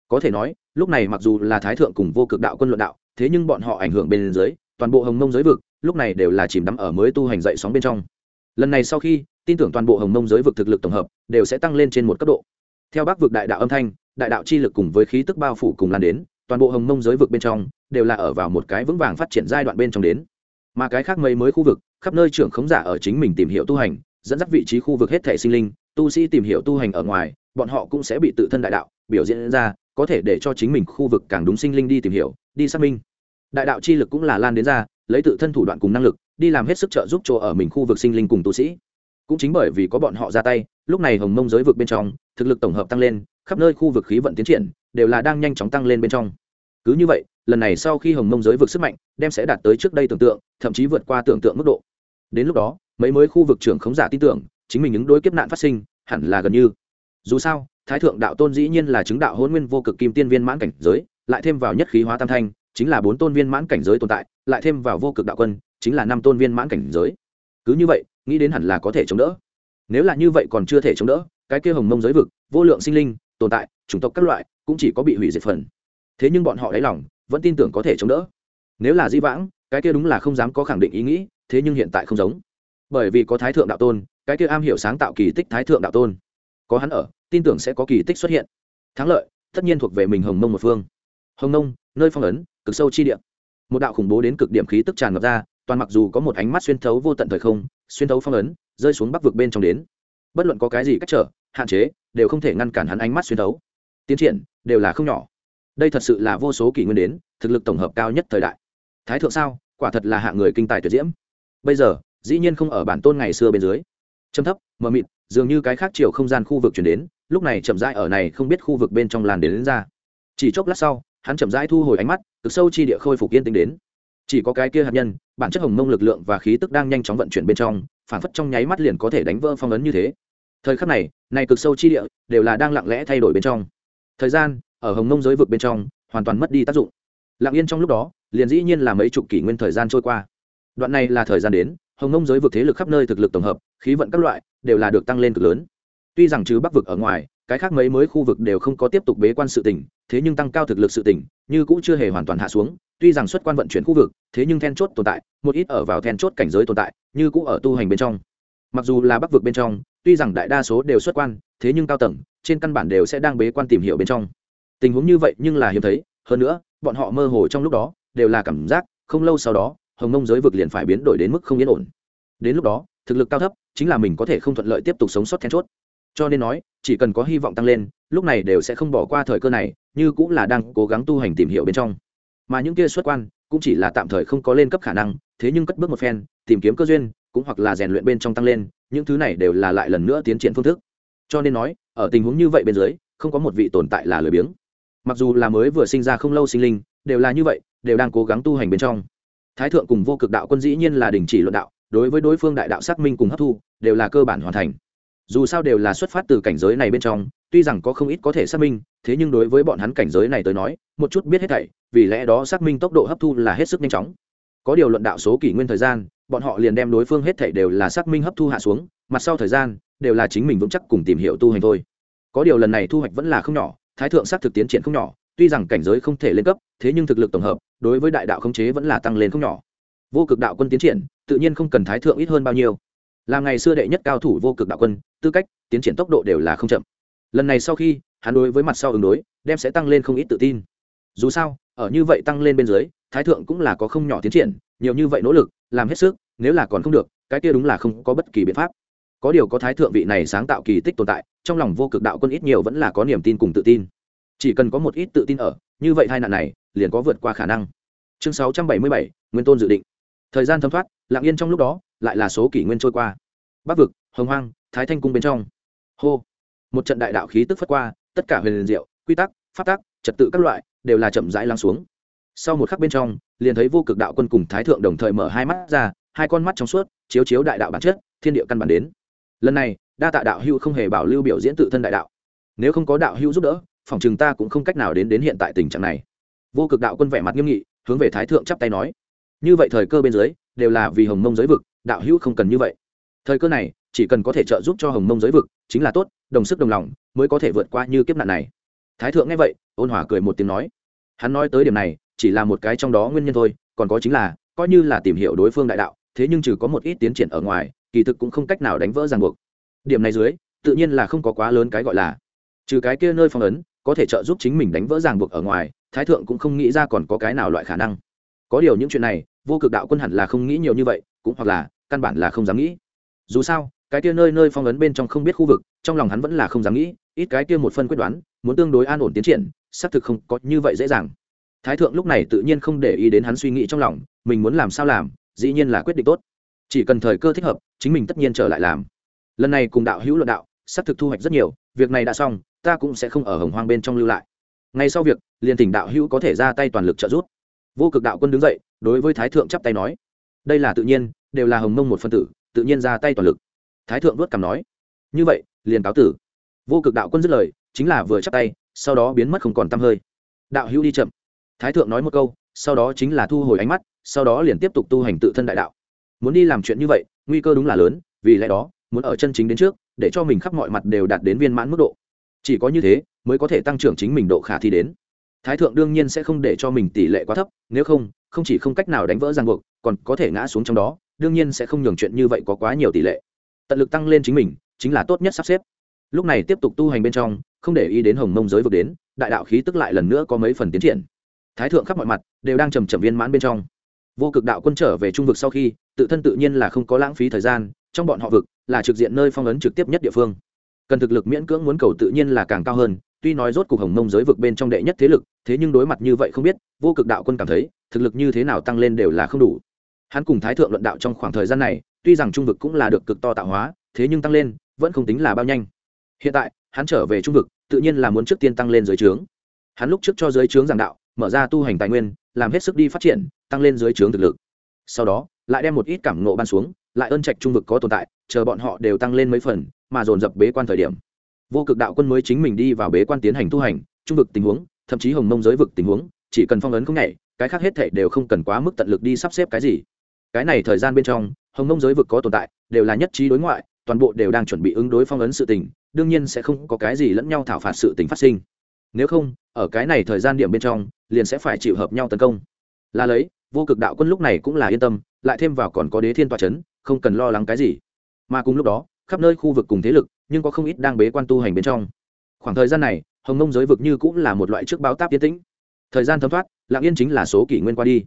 Có thể nói, lúc này mặc dù là thái thượng cùng vô cực đạo quân luận đạo, thế nhưng bọn họ ảnh hưởng bên dưới, toàn bộ hồng mông giới vực, lúc này đều là chìm đắm ở mới tu hành dậy sóng bên trong. Lần này sau khi, tin tưởng toàn bộ hồng mông giới vực thực lực tổng hợp, đều sẽ tăng lên trên một cấp độ. Theo bắc vực đại đạo âm thanh, đại đạo chi lực cùng với khí tức bao phủ cùng lan đến toàn bộ hồng mông giới vực bên trong đều là ở vào một cái vững vàng phát triển giai đoạn bên trong đến. Mà cái khác mây mới khu vực, khắp nơi trưởng khống giả ở chính mình tìm hiểu tu hành, dẫn dắt vị trí khu vực hết thể sinh linh, tu sĩ tìm hiểu tu hành ở ngoài, bọn họ cũng sẽ bị tự thân đại đạo biểu diễn ra, có thể để cho chính mình khu vực càng đúng sinh linh đi tìm hiểu, đi xác minh. Đại đạo chi lực cũng là lan đến ra, lấy tự thân thủ đoạn cùng năng lực, đi làm hết sức trợ giúp chỗ ở mình khu vực sinh linh cùng tu sĩ. Cũng chính bởi vì có bọn họ ra tay, lúc này hồng mông giới vực bên trong, thực lực tổng hợp tăng lên khắp nơi khu vực khí vận tiến triển, đều là đang nhanh chóng tăng lên bên trong. Cứ như vậy, lần này sau khi hồng mông giới vực sức mạnh đem sẽ đạt tới trước đây tưởng tượng, thậm chí vượt qua tưởng tượng mức độ. Đến lúc đó, mấy mới khu vực trưởng khống giả tin tưởng, chính mình những đối kiếp nạn phát sinh hẳn là gần như. Dù sao, thái thượng đạo tôn dĩ nhiên là chứng đạo hôn nguyên vô cực kim tiên viên mãn cảnh giới, lại thêm vào nhất khí hóa tam thanh, chính là bốn tôn viên mãn cảnh giới tồn tại, lại thêm vào vô cực đạo quân, chính là năm tôn viên mãn cảnh giới. Cứ như vậy, nghĩ đến hẳn là có thể chống đỡ. Nếu là như vậy còn chưa thể chống đỡ, cái kia hồng mông giới vực, vô lượng sinh linh tồn tại, chủng tộc các loại cũng chỉ có bị hủy diệt phần. Thế nhưng bọn họ đáy lòng, vẫn tin tưởng có thể chống đỡ. Nếu là di vãng, cái kia đúng là không dám có khẳng định ý nghĩ, thế nhưng hiện tại không giống. Bởi vì có thái thượng đạo tôn, cái kia am hiểu sáng tạo kỳ tích thái thượng đạo tôn. Có hắn ở, tin tưởng sẽ có kỳ tích xuất hiện. Thắng lợi, tất nhiên thuộc về mình hồng mông một phương. Hồng nông, nơi phong ấn, cực sâu chi địa. Một đạo khủng bố đến cực điểm khí tức tràn ngập ra, toàn mặc dù có một ánh mắt xuyên thấu vô tận thời không, xuyên thấu phong ấn, rơi xuống bắc vực bên trong đến. Bất luận có cái gì cách trở, hạn chế đều không thể ngăn cản hắn ánh mắt xuyên thấu. Tiến triển đều là không nhỏ. Đây thật sự là vô số kỷ nguyên đến thực lực tổng hợp cao nhất thời đại. Thái thượng sao quả thật là hạng người kinh tài tuyệt diễm. Bây giờ dĩ nhiên không ở bản tôn ngày xưa bên dưới. Châm thấp mờ mịt dường như cái khác chiều không gian khu vực chuyển đến lúc này chậm rãi ở này không biết khu vực bên trong làn đến, đến ra. Chỉ chốc lát sau hắn chậm rãi thu hồi ánh mắt cực sâu chi địa khôi phục yên tĩnh đến. Chỉ có cái kia hạt nhân bản chất hồng mông lực lượng và khí tức đang nhanh chóng vận chuyển bên trong phản phất trong nháy mắt liền có thể đánh vỡ phong ấn như thế thời khắc này này cực sâu chi địa đều là đang lặng lẽ thay đổi bên trong. Thời gian, ở hồng Nông giới vực bên trong, hoàn toàn mất đi tác dụng. Lặng yên trong lúc đó, liền dĩ nhiên là mấy chục kỷ nguyên thời gian trôi qua. Đoạn này là thời gian đến, hồng Nông giới vực thế lực khắp nơi thực lực tổng hợp, khí vận các loại đều là được tăng lên cực lớn. Tuy rằng chứ bắc vực ở ngoài, cái khác mấy mới khu vực đều không có tiếp tục bế quan sự tỉnh thế nhưng tăng cao thực lực sự tỉnh như cũng chưa hề hoàn toàn hạ xuống. Tuy rằng xuất quan vận chuyển khu vực, thế nhưng then chốt tồn tại, một ít ở vào then chốt cảnh giới tồn tại, như cũng ở tu hành bên trong. Mặc dù là bắc vực bên trong tuy rằng đại đa số đều xuất quan, thế nhưng cao tầng, trên căn bản đều sẽ đang bế quan tìm hiểu bên trong. Tình huống như vậy nhưng là hiếm thấy, hơn nữa, bọn họ mơ hồ trong lúc đó, đều là cảm giác, không lâu sau đó, hồng nông giới vực liền phải biến đổi đến mức không yên ổn. Đến lúc đó, thực lực cao thấp, chính là mình có thể không thuận lợi tiếp tục sống sót then chốt. Cho nên nói, chỉ cần có hy vọng tăng lên, lúc này đều sẽ không bỏ qua thời cơ này, như cũng là đang cố gắng tu hành tìm hiểu bên trong. Mà những kia xuất quan cũng chỉ là tạm thời không có lên cấp khả năng, thế nhưng cất bước một phen, tìm kiếm cơ duyên, cũng hoặc là rèn luyện bên trong tăng lên, những thứ này đều là lại lần nữa tiến triển phương thức. Cho nên nói, ở tình huống như vậy bên dưới, không có một vị tồn tại là lười biếng. Mặc dù là mới vừa sinh ra không lâu sinh linh, đều là như vậy, đều đang cố gắng tu hành bên trong. Thái thượng cùng vô cực đạo quân dĩ nhiên là đình chỉ luận đạo, đối với đối phương đại đạo xác minh cùng hấp thu, đều là cơ bản hoàn thành. Dù sao đều là xuất phát từ cảnh giới này bên trong tuy rằng có không ít có thể xác minh, thế nhưng đối với bọn hắn cảnh giới này tới nói, một chút biết hết thảy, vì lẽ đó xác minh tốc độ hấp thu là hết sức nhanh chóng. Có điều luận đạo số kỷ nguyên thời gian, bọn họ liền đem đối phương hết thảy đều là xác minh hấp thu hạ xuống, mặt sau thời gian, đều là chính mình vững chắc cùng tìm hiểu tu hành thôi. Có điều lần này thu hoạch vẫn là không nhỏ, thái thượng xác thực tiến triển không nhỏ, tuy rằng cảnh giới không thể lên cấp, thế nhưng thực lực tổng hợp, đối với đại đạo khống chế vẫn là tăng lên không nhỏ. Vô cực đạo quân tiến triển, tự nhiên không cần thái thượng ít hơn bao nhiêu. Là ngày xưa đệ nhất cao thủ vô cực đạo quân, tư cách, tiến triển tốc độ đều là không chậm lần này sau khi, hắn đối với mặt sau ứng đối, đem sẽ tăng lên không ít tự tin. Dù sao, ở như vậy tăng lên bên dưới, thái thượng cũng là có không nhỏ tiến triển, nhiều như vậy nỗ lực, làm hết sức, nếu là còn không được, cái kia đúng là không có bất kỳ biện pháp. Có điều có thái thượng vị này sáng tạo kỳ tích tồn tại, trong lòng vô cực đạo quân ít nhiều vẫn là có niềm tin cùng tự tin. Chỉ cần có một ít tự tin ở, như vậy hai nạn này, liền có vượt qua khả năng. Chương sáu trăm bảy mươi bảy, nguyên tôn dự định. Thời gian thấm thoát, lặng yên trong lúc đó, lại là số kỷ nguyên trôi qua. Bắc vực, hồng hoang, thái thanh cung bên trong. Hô một trận đại đạo khí tức phất qua, tất cả huyền diệu, quy tắc phát tác trật tự các loại, đều là chậm rãi lắng xuống. Sau một khắc bên trong, liền thấy vô cực đạo quân cùng thái thượng đồng thời mở hai mắt ra, hai con mắt trong suốt, chiếu chiếu đại đạo bản chất, thiên địa căn bản đến. Lần này, đa tạ đạo hưu không hề bảo lưu biểu diễn tự thân đại đạo. Nếu không có đạo hưu giúp đỡ, phòng chừng ta cũng không cách nào đến đến hiện tại tình trạng này. Vô cực đạo quân vẻ mặt nghiêm nghị, hướng về thái thượng chắp tay nói. Như vậy thời cơ bên dưới, đều là vì hồng mông giới vực, đạo hữu không cần như vậy. Thời cơ này, chỉ cần có thể trợ giúp cho hồng mông giới vực, chính là tốt đồng sức đồng lòng mới có thể vượt qua như kiếp nạn này. Thái thượng nghe vậy, ôn hòa cười một tiếng nói, hắn nói tới điểm này chỉ là một cái trong đó nguyên nhân thôi, còn có chính là, coi như là tìm hiểu đối phương đại đạo, thế nhưng trừ có một ít tiến triển ở ngoài, kỳ thực cũng không cách nào đánh vỡ ràng buộc. Điểm này dưới, tự nhiên là không có quá lớn cái gọi là, trừ cái kia nơi phong ấn, có thể trợ giúp chính mình đánh vỡ ràng buộc ở ngoài, thái thượng cũng không nghĩ ra còn có cái nào loại khả năng. Có điều những chuyện này, vô cực đạo quân hẳn là không nghĩ nhiều như vậy, cũng hoặc là, căn bản là không dám nghĩ. Dù sao cái kia nơi nơi phong ấn bên trong không biết khu vực, trong lòng hắn vẫn là không dám nghĩ, ít cái kia một phân quyết đoán, muốn tương đối an ổn tiến triển, xác thực không có như vậy dễ dàng. Thái thượng lúc này tự nhiên không để ý đến hắn suy nghĩ trong lòng, mình muốn làm sao làm, dĩ nhiên là quyết định tốt. Chỉ cần thời cơ thích hợp, chính mình tất nhiên trở lại làm. Lần này cùng đạo hữu luận đạo, xác thực thu hoạch rất nhiều, việc này đã xong, ta cũng sẽ không ở hồng hoang bên trong lưu lại. Ngay sau việc, liền tỉnh đạo hữu có thể ra tay toàn lực trợ giúp. Vô cực đạo quân đứng dậy, đối với thái thượng chắp tay nói, đây là tự nhiên, đều là hồng mông một phân tử, tự nhiên ra tay toàn lực thái thượng vớt cằm nói, như vậy, liền cáo tử. Vô cực đạo quân dứt lời, chính là vừa chắp tay, sau đó biến mất không còn t hơi. Đạo hữu đi chậm. Thái thượng nói một câu, sau đó chính là thu hồi ánh mắt, sau đó liền tiếp tục tu hành tự thân đại đạo. Muốn đi làm chuyện như vậy, nguy cơ đúng là lớn, vì lẽ đó, muốn ở chân chính đến trước, để cho mình khắp mọi mặt đều đạt đến viên mãn mức độ. Chỉ có như thế, mới có thể tăng trưởng chính mình độ khả thi đến. Thái thượng đương nhiên sẽ không để cho mình tỷ lệ quá thấp, nếu không không chỉ không cách nào đánh vỡ ràng buộc, còn có thể ngã xuống trong đó, đương nhiên sẽ không nhường chuyện như vậy có quá nhiều tỷ lệ tận lực tăng lên chính mình, chính là tốt nhất sắp xếp. Lúc này tiếp tục tu hành bên trong, không để ý đến hồng mông giới vực đến, đại đạo khí tức lại lần nữa có mấy phần tiến triển. Thái thượng khắp mọi mặt, đều đang trầm trầm viên mãn bên trong. Vô cực đạo quân trở về trung vực sau khi, tự thân tự nhiên là không có lãng phí thời gian, trong bọn họ vực là trực diện nơi phong ấn trực tiếp nhất địa phương. Cần thực lực miễn cưỡng muốn cầu tự nhiên là càng cao hơn, tuy nói rốt cuộc hồng mông giới vực bên trong đệ nhất thế lực, thế nhưng đối mặt như vậy không biết, vô cực đạo quân cảm thấy, thực lực như thế nào tăng lên đều là không đủ. Hắn cùng thái thượng luận đạo trong khoảng thời gian này tuy rằng trung vực cũng là được cực to tạo hóa, thế nhưng tăng lên, vẫn không tính là bao nhanh. Hiện tại, hắn trở về trung vực, tự nhiên là muốn trước tiên tăng lên dưới trướng. Hắn lúc trước cho dưới trướng giảng đạo, mở ra tu hành tài nguyên, làm hết sức đi phát triển, tăng lên dưới trướng thực lực. Sau đó, lại đem một ít cảm nộ ban xuống, lại ơn trạch trung vực có tồn tại, chờ bọn họ đều tăng lên mấy phần, mà dồn dập bế quan thời điểm. Vô cực đạo quân mới chính mình đi vào bế quan tiến hành tu hành, trung vực tình huống, thậm chí hồng mông giới vực tình huống, chỉ cần phong ấn không nhảy cái khác hết thể đều không cần quá mức tận lực đi sắp xếp cái gì. Cái này thời gian bên trong hồng mông giới vực có tồn tại, đều là nhất trí đối ngoại, toàn bộ đều đang chuẩn bị ứng đối phong ấn sự tình, đương nhiên sẽ không có cái gì lẫn nhau thảo phạt sự tình phát sinh. Nếu không, ở cái này thời gian điểm bên trong, liền sẽ phải chịu hợp nhau tấn công. Là lấy, vô cực đạo quân lúc này cũng là yên tâm, lại thêm vào còn có đế thiên tòa c h ấ n không cần lo lắng cái gì. Mà cùng lúc đó, khắp nơi khu vực cùng thế lực, nhưng có không ít đang bế quan tu hành bên trong. Khoảng thời gian này, hồng Nông giới vực như cũng là một loại trước báo táp tiến tĩnh. Thời gian thấm thoát lạng yên chính là số kỷ nguyên qua đi.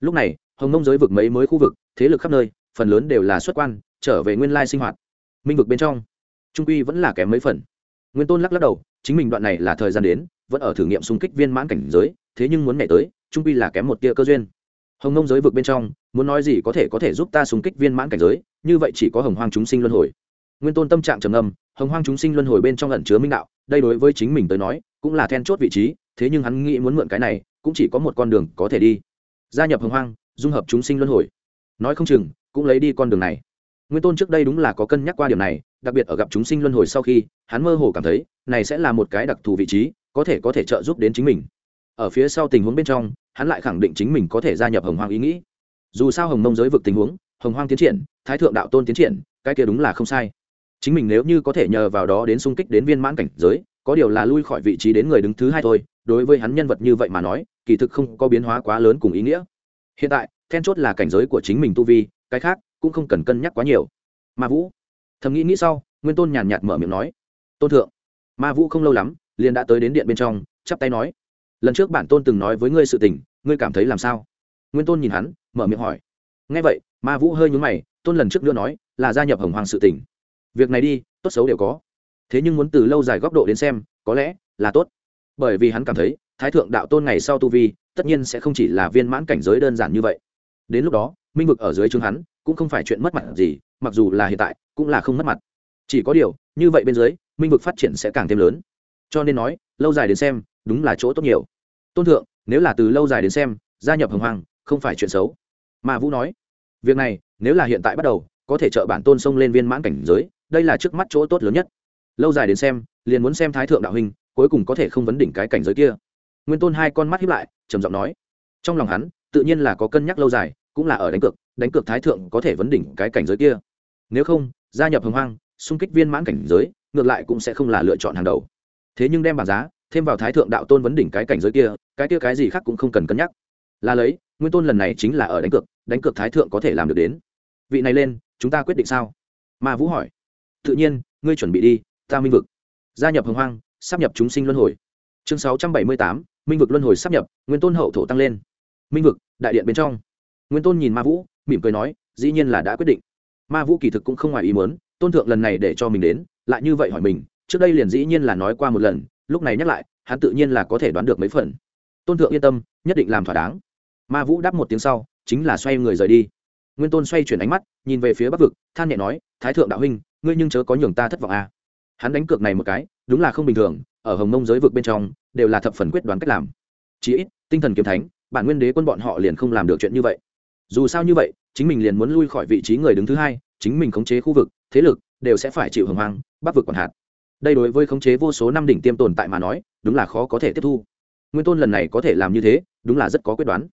Lúc này, hồng Nông giới vực mấy mới khu vực, thế lực khắp nơi phần lớn đều là xuất quan, trở về nguyên lai sinh hoạt. Minh vực bên trong, trung quy vẫn là kém mấy phần. Nguyên tôn lắc lắc đầu, chính mình đoạn này là thời gian đến, vẫn ở thử nghiệm xung kích viên mãn cảnh giới, thế nhưng muốn nhảy tới, trung quy là kém một tia cơ duyên. Hồng nông giới vực bên trong, muốn nói gì có thể có thể giúp ta xung kích viên mãn cảnh giới, như vậy chỉ có hồng hoang chúng sinh luân hồi. Nguyên tôn tâm trạng trầm âm hồng hoang chúng sinh luân hồi bên trong lẩn chứa minh đạo, đây đối với chính mình tới nói, cũng là then chốt vị trí, thế nhưng hắn nghĩ muốn mượn cái này, cũng chỉ có một con đường có thể đi. Gia nhập hồng hoang, dung hợp chúng sinh luân hồi. Nói không chừng cũng lấy đi con đường này. Nguyên tôn trước đây đúng là có cân nhắc qua điều này, đặc biệt ở gặp chúng sinh luân hồi sau khi, hắn mơ hồ cảm thấy, này sẽ là một cái đặc thù vị trí, có thể có thể trợ giúp đến chính mình. Ở phía sau tình huống bên trong, hắn lại khẳng định chính mình có thể gia nhập hồng hoang ý nghĩ. Dù sao hồng mông giới vực tình huống, hồng hoang tiến triển, thái thượng đạo tôn tiến triển, cái kia đúng là không sai. Chính mình nếu như có thể nhờ vào đó đến sung kích đến viên mãn cảnh giới, có điều là lui khỏi vị trí đến người đứng thứ hai thôi, đối với hắn nhân vật như vậy mà nói, kỳ thực không có biến hóa quá lớn cùng ý nghĩa. Hiện tại, then chốt là cảnh giới của chính mình tu vi cái khác cũng không cần cân nhắc quá nhiều. Ma vũ, thầm nghĩ nghĩ sau, nguyên tôn nhàn nhạt mở miệng nói, tôn thượng, ma vũ không lâu lắm, liền đã tới đến điện bên trong, chắp tay nói, lần trước bản tôn từng nói với ngươi sự tình, ngươi cảm thấy làm sao? Nguyên tôn nhìn hắn, mở miệng hỏi ngay vậy, ma vũ hơi nhúng mày, tôn lần trước nữa nói là gia nhập hồng hoàng sự tình. Việc này đi, tốt xấu đều có. Thế nhưng muốn từ lâu dài góc độ đến xem, có lẽ là tốt. Bởi vì hắn cảm thấy, thái thượng đạo tôn ngày sau tu vi, tất nhiên sẽ không chỉ là viên mãn cảnh giới đơn giản như vậy. Đến lúc đó minh vực ở dưới trướng hắn, cũng không phải chuyện mất mặt gì, mặc dù là hiện tại, cũng là không mất mặt. Chỉ có điều, như vậy bên dưới, minh vực phát triển sẽ càng thêm lớn. Cho nên nói, lâu dài đến xem, đúng là chỗ tốt nhiều. Tôn thượng, nếu là từ lâu dài đến xem, gia nhập hồng hoàng không phải chuyện xấu. Mà vũ nói, việc này, nếu là hiện tại bắt đầu, có thể trợ bản tôn sông lên viên mãn cảnh giới, đây là trước mắt chỗ tốt lớn nhất. Lâu dài đến xem, liền muốn xem thái thượng đạo hình, cuối cùng có thể không vấn đỉnh cái cảnh giới kia. Nguyên tôn hai con mắt hiếp lại, trầm giọng nói, trong lòng hắn, tự nhiên là có cân nhắc lâu dài cũng là ở đánh cược đánh cược thái thượng có thể vấn đỉnh cái cảnh giới kia. Nếu không, gia nhập hồng hoang, xung kích viên mãn cảnh giới, ngược lại cũng sẽ không là lựa chọn hàng đầu. Thế nhưng đem bảng giá, thêm vào thái thượng đạo tôn vấn đỉnh cái cảnh giới kia, cái kia cái gì khác cũng không cần cân nhắc. Là lấy, nguyên tôn lần này chính là ở đánh cược đánh cược thái thượng có thể làm được đến. Vị này lên, chúng ta quyết định sao? Ma vũ hỏi. Tự nhiên, ngươi chuẩn bị đi, ta minh vực. Gia nhập hồng hoang, sắp nhập chúng sinh luân hồi. Chương sáu trăm bảy mươi tám, minh vực luân hồi sắp nhập, nguyên tôn hậu thổ tăng lên. Minh vực, đại điện bên trong nguyên tôn nhìn ma vũ, mỉm cười nói, dĩ nhiên là đã quyết định. Ma vũ kỳ thực cũng không ngoài ý muốn, tôn thượng lần này để cho mình đến, lại như vậy hỏi mình, trước đây liền dĩ nhiên là nói qua một lần, lúc này nhắc lại, hắn tự nhiên là có thể đoán được mấy phần. Tôn thượng yên tâm, nhất định làm thỏa đáng. Ma vũ đáp một tiếng sau, chính là xoay người rời đi. Nguyên tôn xoay chuyển ánh mắt, nhìn về phía bắc vực, than nhẹ nói, thái thượng đạo huynh, ngươi nhưng chớ có nhường ta thất vọng à. hắn đánh cược này một cái, đúng là không bình thường, ở hồng mông giới vực bên trong, đều là thập phần quyết đoán cách làm. Chí ít, tinh thần kiếm thánh, bản nguyên đế quân bọn họ liền không làm được chuyện như vậy dù sao như vậy, chính mình liền muốn lui khỏi vị trí người đứng thứ hai, chính mình khống chế khu vực, thế lực, đều sẽ phải chịu hưởng hoang, bắc vực còn hạt đây đối với khống chế vô số năm đỉnh tiêm tồn tại mà nói, đúng là khó có thể tiếp thu. Nguyên tôn lần này có thể làm như thế, đúng là rất có quyết đoán.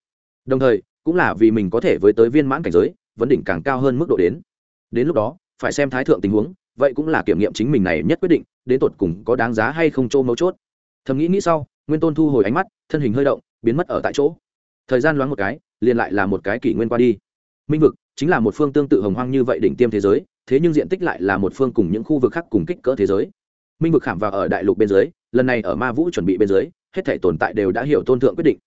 Đồng thời, cũng là vì mình có thể với tới viên mãn cảnh giới, vấn đỉnh càng cao hơn mức độ đến. Đến lúc đó, phải xem thái thượng tình huống, vậy cũng là kiểm nghiệm chính mình này nhất quyết định, đến tột cùng có đáng giá hay không trô mấu chốt. Thầm nghĩ nghĩ sau, nguyên tôn thu hồi ánh mắt, thân hình hơi động, biến mất ở tại chỗ. Thời gian loáng một cái liền lại là một cái kỷ nguyên qua đi. Minh vực chính là một phương tương tự hồng hoang như vậy đỉnh tiêm thế giới, thế nhưng diện tích lại là một phương cùng những khu vực khác cùng kích cỡ thế giới. Minh vực khảm vào ở đại lục bên dưới, lần này ở ma vũ chuẩn bị bên dưới, hết thể tồn tại đều đã hiểu tôn thượng quyết định.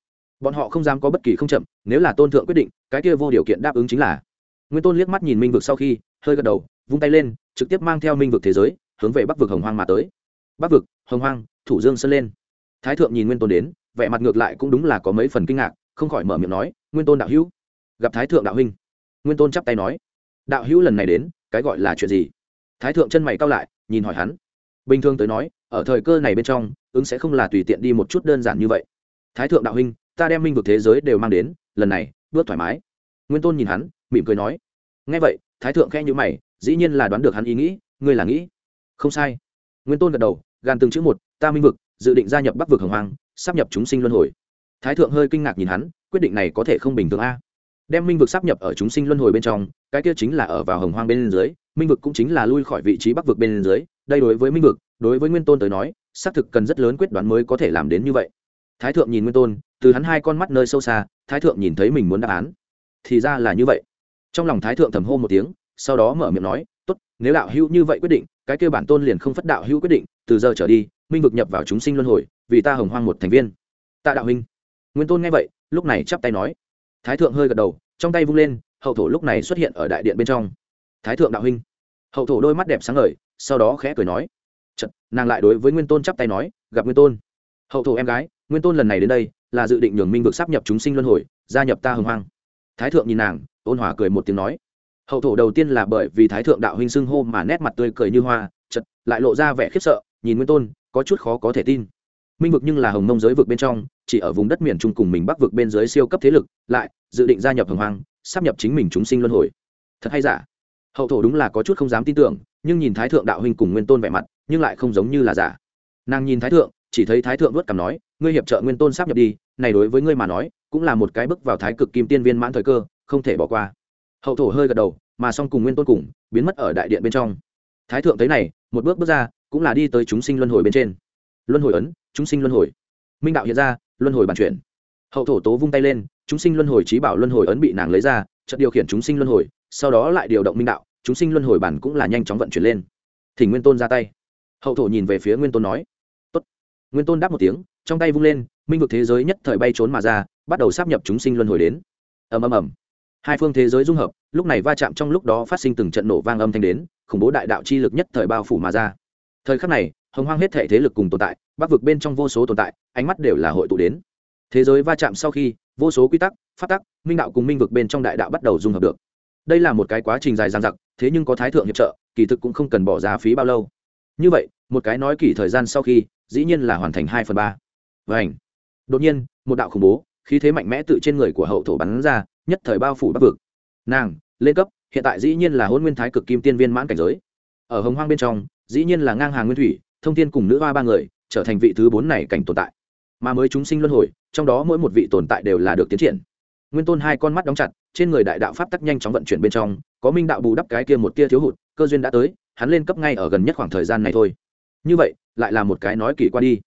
Bọn họ không dám có bất kỳ không chậm, nếu là tôn thượng quyết định, cái kia vô điều kiện đáp ứng chính là. Nguyên tôn liếc mắt nhìn minh vực sau khi, hơi gật đầu, vung tay lên, trực tiếp mang theo minh vực thế giới, hướng về bắc vực hồng hoang mà tới. Bắc vực, hồng hoang, thủ dương sơn lên. Thái thượng nhìn nguyên tôn đến, vẻ mặt ngược lại cũng đúng là có mấy phần kinh ngạc, không khỏi mở miệng nói nguyên tôn đạo hữu, gặp thái thượng đạo huynh. Nguyên tôn chắp tay nói, đạo hữu lần này đến, cái gọi là chuyện gì? Thái thượng chân mày cao lại, nhìn hỏi hắn. Bình thường tới nói, ở thời cơ này bên trong, ứng sẽ không là tùy tiện đi một chút đơn giản như vậy. Thái thượng đạo huynh, ta đem minh vực thế giới đều mang đến, lần này, bước thoải mái. Nguyên tôn nhìn hắn, mỉm cười nói ngay vậy, thái thượng khe như mày, dĩ nhiên là đoán được hắn ý nghĩ, ngươi là nghĩ. Không sai. Nguyên tôn gật đầu, gan từng chữ một, ta minh vực, dự định gia nhập bắc vực hồng hoàng sắp nhập chúng sinh luân hồi thái thượng hơi kinh ngạc nhìn hắn, quyết định này có thể không bình thường a. Đem minh vực sắp nhập ở chúng sinh luân hồi bên trong, cái kia chính là ở vào hồng hoang bên dưới, minh vực cũng chính là lui khỏi vị trí bắc vực bên dưới, đây đối với minh vực, đối với nguyên tôn tới nói, xác thực cần rất lớn quyết đoán mới có thể làm đến như vậy. Thái thượng nhìn nguyên tôn, từ hắn hai con mắt nơi sâu xa, thái thượng nhìn thấy mình muốn đáp án. Thì ra là như vậy. Trong lòng thái thượng thầm hô một tiếng, sau đó mở miệng nói, tốt, nếu đạo hữu như vậy quyết định, cái kêu bản tôn liền không phất đạo hữu quyết định, từ giờ trở đi, minh vực nhập vào chúng sinh luân hồi, vì ta hồng hoang một thành viên. Tạ đạo huynh nguyên tôn nghe vậy lúc này chắp tay nói. Thái thượng hơi gật đầu trong tay vung lên hậu thổ lúc này xuất hiện ở đại điện bên trong. Thái thượng đạo huynh. Hậu thổ đôi mắt đẹp sáng ngời sau đó khẽ cười nói. Chật, nàng lại đối với nguyên tôn chắp tay nói gặp nguyên tôn. Hậu thổ em gái nguyên tôn lần này đến đây là dự định nhường minh vực sắp nhập chúng sinh luân hồi gia nhập ta hồng hoang. Thái thượng nhìn nàng ôn hòa cười một tiếng nói. Hậu thổ đầu tiên là bởi vì thái thượng đạo huynh xưng hô mà nét mặt tươi cười như hoa chật lại lộ ra vẻ khiếp sợ nhìn nguyên tôn có chút khó có thể tin minh vực nhưng là hồng mông giới vực bên trong, chỉ ở vùng đất miền trung cùng mình bắc vực bên dưới siêu cấp thế lực, lại dự định gia nhập hồng hoang sắp nhập chính mình chúng sinh luân hồi. Thật hay giả? Hậu thổ đúng là có chút không dám tin tưởng, nhưng nhìn thái thượng đạo huynh cùng nguyên tôn vẻ mặt, nhưng lại không giống như là giả. Nàng nhìn thái thượng, chỉ thấy thái thượng vớt cằm nói, ngươi hiệp trợ nguyên tôn sắp nhập đi, này đối với ngươi mà nói, cũng là một cái bước vào thái cực kim tiên viên mãn thời cơ, không thể bỏ qua. Hậu thổ hơi gật đầu, mà song cùng nguyên tôn cùng, biến mất ở đại điện bên trong. Thái thượng thấy này, một bước bước ra, cũng là đi tới chúng sinh luân hồi bên trên. Luân hồi ấn chúng sinh luân hồi. Minh đạo hiện ra, luân hồi bàn chuyển. Hậu thổ tố vung tay lên, chúng sinh luân hồi trí bảo luân hồi ấn bị nàng lấy ra, chợt điều khiển chúng sinh luân hồi, sau đó lại điều động minh đạo, chúng sinh luân hồi bản cũng là nhanh chóng vận chuyển lên. Thì nguyên tôn ra tay. Hậu thổ nhìn về phía nguyên tôn nói, Tốt. nguyên tôn đáp một tiếng, trong tay vung lên, minh vực thế giới nhất thời bay trốn mà ra, bắt đầu sáp nhập chúng sinh luân hồi đến. Ầm ầm ầm. Hai phương thế giới dung hợp, lúc này va chạm trong lúc đó phát sinh từng trận nổ vang âm thanh đến, khủng bố đại đạo chi lực nhất thời bao phủ mà ra. Thời khắc này hồng hoang hết thể thế lực cùng tồn tại, bắc vực bên trong vô số tồn tại, ánh mắt đều là hội tụ đến. Thế giới va chạm sau khi, vô số quy tắc phát tắc, minh đạo cùng minh vực bên trong đại đạo bắt đầu dung hợp được. Đây là một cái quá trình dài dằng dặc, thế nhưng có thái thượng hiệp trợ, kỳ thực cũng không cần bỏ giá phí bao lâu. Như vậy, một cái nói kỳ thời gian sau khi, dĩ nhiên là hoàn thành hai phần ba. Và ảnh đột nhiên, một đạo khủng bố, khí thế mạnh mẽ tự trên người của hậu thổ bắn ra, nhất thời bao phủ bắc vực. Nàng, lên cấp, hiện tại dĩ nhiên là hôn nguyên thái cực kim tiên viên mãn cảnh giới. Ở hồng hoang bên trong, dĩ nhiên là ngang hàng nguyên thủy thông thiên cùng nữ hoa ba người trở thành vị thứ bốn này cảnh tồn tại. Mà mới chúng sinh luân hồi, trong đó mỗi một vị tồn tại đều là được tiến triển. Nguyên tôn hai con mắt đóng chặt, trên người đại đạo pháp tắc nhanh chóng vận chuyển bên trong, có minh đạo bù đắp cái kia một tia thiếu hụt, cơ duyên đã tới, hắn lên cấp ngay ở gần nhất khoảng thời gian này thôi. Như vậy, lại là một cái nói kỳ qua đi.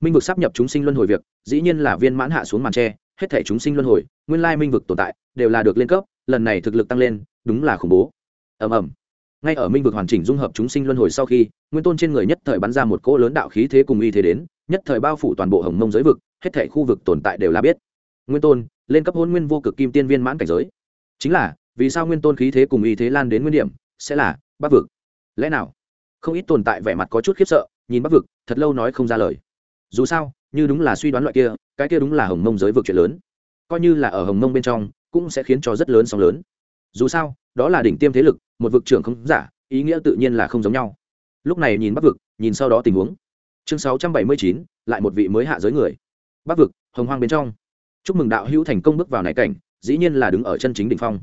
Minh vực sắp nhập chúng sinh luân hồi việc, dĩ nhiên là viên mãn hạ xuống màn tre, hết thể chúng sinh luân hồi, nguyên lai minh vực tồn tại, đều là được lên cấp, lần này thực lực tăng lên, đúng là khủng bố. Ầm ầm ngay ở minh vực hoàn chỉnh dung hợp chúng sinh luân hồi sau khi, nguyên tôn trên người nhất thời bắn ra một cỗ lớn đạo khí thế cùng y thế đến, nhất thời bao phủ toàn bộ hồng mông giới vực, hết thể khu vực tồn tại đều là biết. Nguyên tôn, lên cấp hôn nguyên vô cực kim tiên viên mãn cảnh giới. Chính là, vì sao nguyên tôn khí thế cùng y thế lan đến nguyên điểm, sẽ là, bắc vực? Lẽ nào? Không ít tồn tại vẻ mặt có chút khiếp sợ, nhìn bắc vực, thật lâu nói không ra lời. Dù sao, như đúng là suy đoán loại kia, cái kia đúng là hồng mông giới vực chuyện lớn. Coi như là ở hồng mông bên trong, cũng sẽ khiến cho rất lớn sóng lớn. Dù sao, đó là đỉnh tiêm thế lực một vực trưởng không giả, ý nghĩa tự nhiên là không giống nhau. Lúc này nhìn bắc vực, nhìn sau đó tình huống. Chương sáu trăm bảy mươi chín, lại một vị mới hạ giới người. Bắc vực, hồng hoang bên trong. Chúc mừng đạo hữu thành công bước vào này cảnh, dĩ nhiên là đứng ở chân chính đ ỉ n h phong.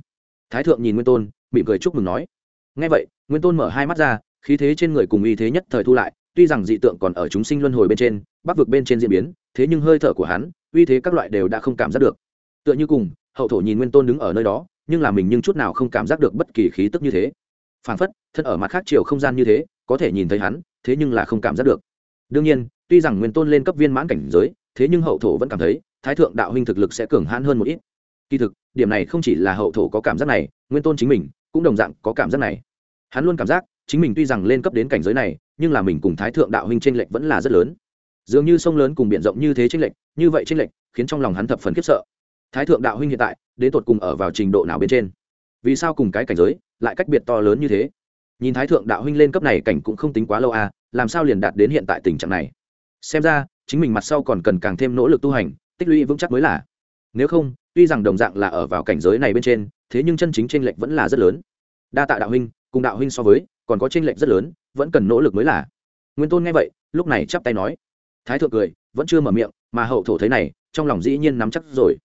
Thái thượng nhìn nguyên tôn, mỉm cười chúc mừng nói. Ngay vậy, nguyên tôn mở hai mắt ra, khí thế trên người cùng y thế nhất thời thu lại, tuy rằng dị tượng còn ở chúng sinh luân hồi bên trên, bắc vực bên trên diễn biến, thế nhưng hơi thở của hắn, uy thế các loại đều đã không cảm giác được. Tựa như cùng, hậu thổ nhìn nguyên tôn đứng ở nơi đó nhưng là mình nhưng chút nào không cảm giác được bất kỳ khí tức như thế. Phản phất, thân ở mặt khác chiều không gian như thế, có thể nhìn thấy hắn, thế nhưng là không cảm giác được. Đương nhiên, tuy rằng nguyên tôn lên cấp viên mãn cảnh giới, thế nhưng hậu thổ vẫn cảm thấy, thái thượng đạo huynh thực lực sẽ cường hãn hơn một ít. Kỳ thực, điểm này không chỉ là hậu thổ có cảm giác này, nguyên tôn chính mình cũng đồng dạng có cảm giác này. Hắn luôn cảm giác, chính mình tuy rằng lên cấp đến cảnh giới này, nhưng là mình cùng thái thượng đạo huynh tranh lệch vẫn là rất lớn. Dường như sông lớn cùng biển rộng như thế tranh lệch, như vậy tranh lệch, khiến trong lòng hắn thập phần khiếp sợ thái thượng đạo huynh hiện tại, đến tột cùng ở vào trình độ nào bên trên? Vì sao cùng cái cảnh giới lại cách biệt to lớn như thế? Nhìn thái thượng đạo huynh lên cấp này cảnh cũng không tính quá lâu à làm sao liền đạt đến hiện tại tình trạng này? Xem ra, chính mình mặt sau còn cần càng thêm nỗ lực tu hành, tích lũy vững chắc mới là. Nếu không, tuy rằng đồng dạng là ở vào cảnh giới này bên trên, thế nhưng chân chính tranh lệch vẫn là rất lớn. Đa tạ đạo huynh, cùng đạo huynh so với, còn có tranh lệch rất lớn, vẫn cần nỗ lực mới là. Nguyên tôn nghe vậy, lúc này chắp tay nói. Thái thượng cười, vẫn chưa mở miệng, mà hậu thổ thấy này, trong lòng dĩ nhiên nắm chắc rồi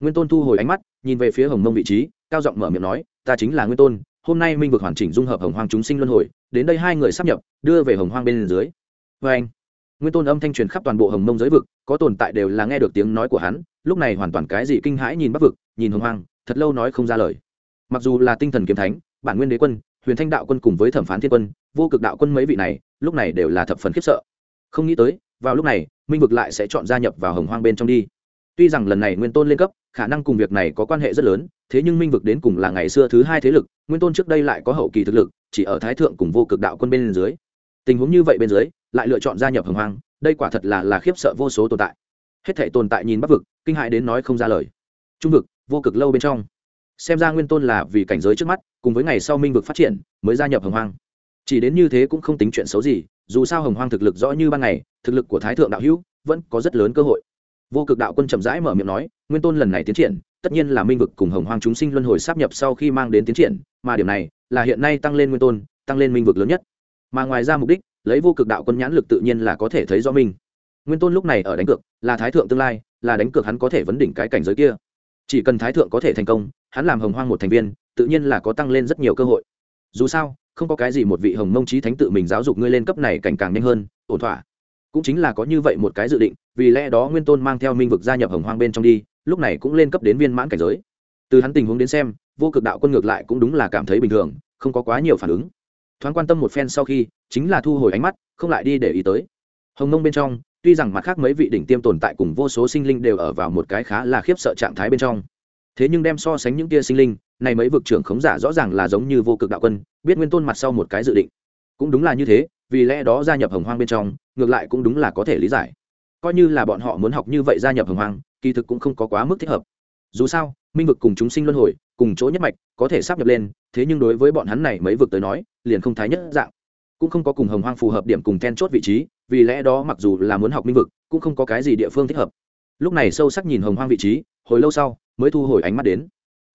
nguyên tôn thu hồi ánh mắt, nhìn về phía hồng mông vị trí, cao giọng mở miệng nói, ta chính là nguyên tôn, hôm nay minh vực hoàn chỉnh dung hợp hồng hoang chúng sinh luân hồi, đến đây hai người sắp nhập, đưa về hồng hoang bên dưới. Vê anh, nguyên tôn âm thanh truyền khắp toàn bộ hồng mông giới vực, có tồn tại đều là nghe được tiếng nói của hắn, lúc này hoàn toàn cái gì kinh hãi nhìn bắc vực, nhìn hồng hoang, thật lâu nói không ra lời. Mặc dù là tinh thần kiếm thánh, bản nguyên đế quân, huyền thanh đạo quân cùng với thẩm phán thiên quân, vô cực đạo quân mấy vị này, lúc này đều là thập phần khiếp sợ. Không nghĩ tới, vào lúc này, minh vực lại sẽ chọn gia nhập vào hồng hoang bên trong đi tuy rằng lần này nguyên tôn lên cấp, khả năng cùng việc này có quan hệ rất lớn, thế nhưng minh vực đến cùng là ngày xưa thứ hai thế lực, nguyên tôn trước đây lại có hậu kỳ thực lực, chỉ ở thái thượng cùng vô cực đạo quân bên dưới. Tình huống như vậy bên dưới, lại lựa chọn gia nhập hồng hoang, đây quả thật là là khiếp sợ vô số tồn tại. Hết thể tồn tại nhìn bắc vực, kinh hại đến nói không ra lời. Trung vực, vô cực lâu bên trong. Xem ra nguyên tôn là vì cảnh giới trước mắt, cùng với ngày sau minh vực phát triển, mới gia nhập hồng hoang. Chỉ đến như thế cũng không tính chuyện xấu gì, dù sao hồng hoang thực lực rõ như ban ngày, thực lực của thái thượng đạo hữu vẫn có rất lớn cơ hội vô cực đạo quân chậm rãi mở miệng nói, nguyên tôn lần này tiến triển, tất nhiên là minh vực cùng hồng hoang chúng sinh luân hồi sáp nhập sau khi mang đến tiến triển, mà điểm này là hiện nay tăng lên nguyên tôn, tăng lên minh vực lớn nhất. Mà ngoài ra mục đích, lấy vô cực đạo quân nhãn lực tự nhiên là có thể thấy rõ minh nguyên tôn lúc này ở đánh cược, là thái thượng tương lai, là đánh cược hắn có thể vấn đỉnh cái cảnh giới kia. Chỉ cần thái thượng có thể thành công, hắn làm hồng hoang một thành viên, tự nhiên là có tăng lên rất nhiều cơ hội. Dù sao, không có cái gì một vị hồng mông trí thánh tự mình giáo dục ngươi lên cấp này cảnh càng nhanh hơn, ổn thỏa cũng chính là có như vậy một cái dự định, vì lẽ đó nguyên tôn mang theo minh vực gia nhập hồng hoang bên trong đi, lúc này cũng lên cấp đến viên mãn cảnh giới. Từ hắn tình huống đến xem, vô cực đạo quân ngược lại cũng đúng là cảm thấy bình thường, không có quá nhiều phản ứng. Thoáng quan tâm một phen sau khi, chính là thu hồi ánh mắt, không lại đi để ý tới. Hồng nông bên trong, tuy rằng mặt khác mấy vị đỉnh tiêm tồn tại cùng vô số sinh linh đều ở vào một cái khá là khiếp sợ trạng thái bên trong. Thế nhưng đem so sánh những tia sinh linh, này mấy vực trưởng khống giả rõ ràng là giống như vô cực đạo quân, biết nguyên tôn mặt sau một cái dự định. Cũng đúng là như thế vì lẽ đó gia nhập hồng hoang bên trong, ngược lại cũng đúng là có thể lý giải. Coi như là bọn họ muốn học như vậy gia nhập hồng hoang, kỳ thực cũng không có quá mức thích hợp. Dù sao, minh vực cùng chúng sinh luân hồi, cùng chỗ nhất mạch, có thể sắp nhập lên, thế nhưng đối với bọn hắn này mấy vực tới nói, liền không thái nhất dạng. Cũng không có cùng hồng hoang phù hợp điểm cùng then chốt vị trí, vì lẽ đó mặc dù là muốn học minh vực, cũng không có cái gì địa phương thích hợp. Lúc này sâu sắc nhìn hồng hoang vị trí, hồi lâu sau, mới thu hồi ánh mắt đến.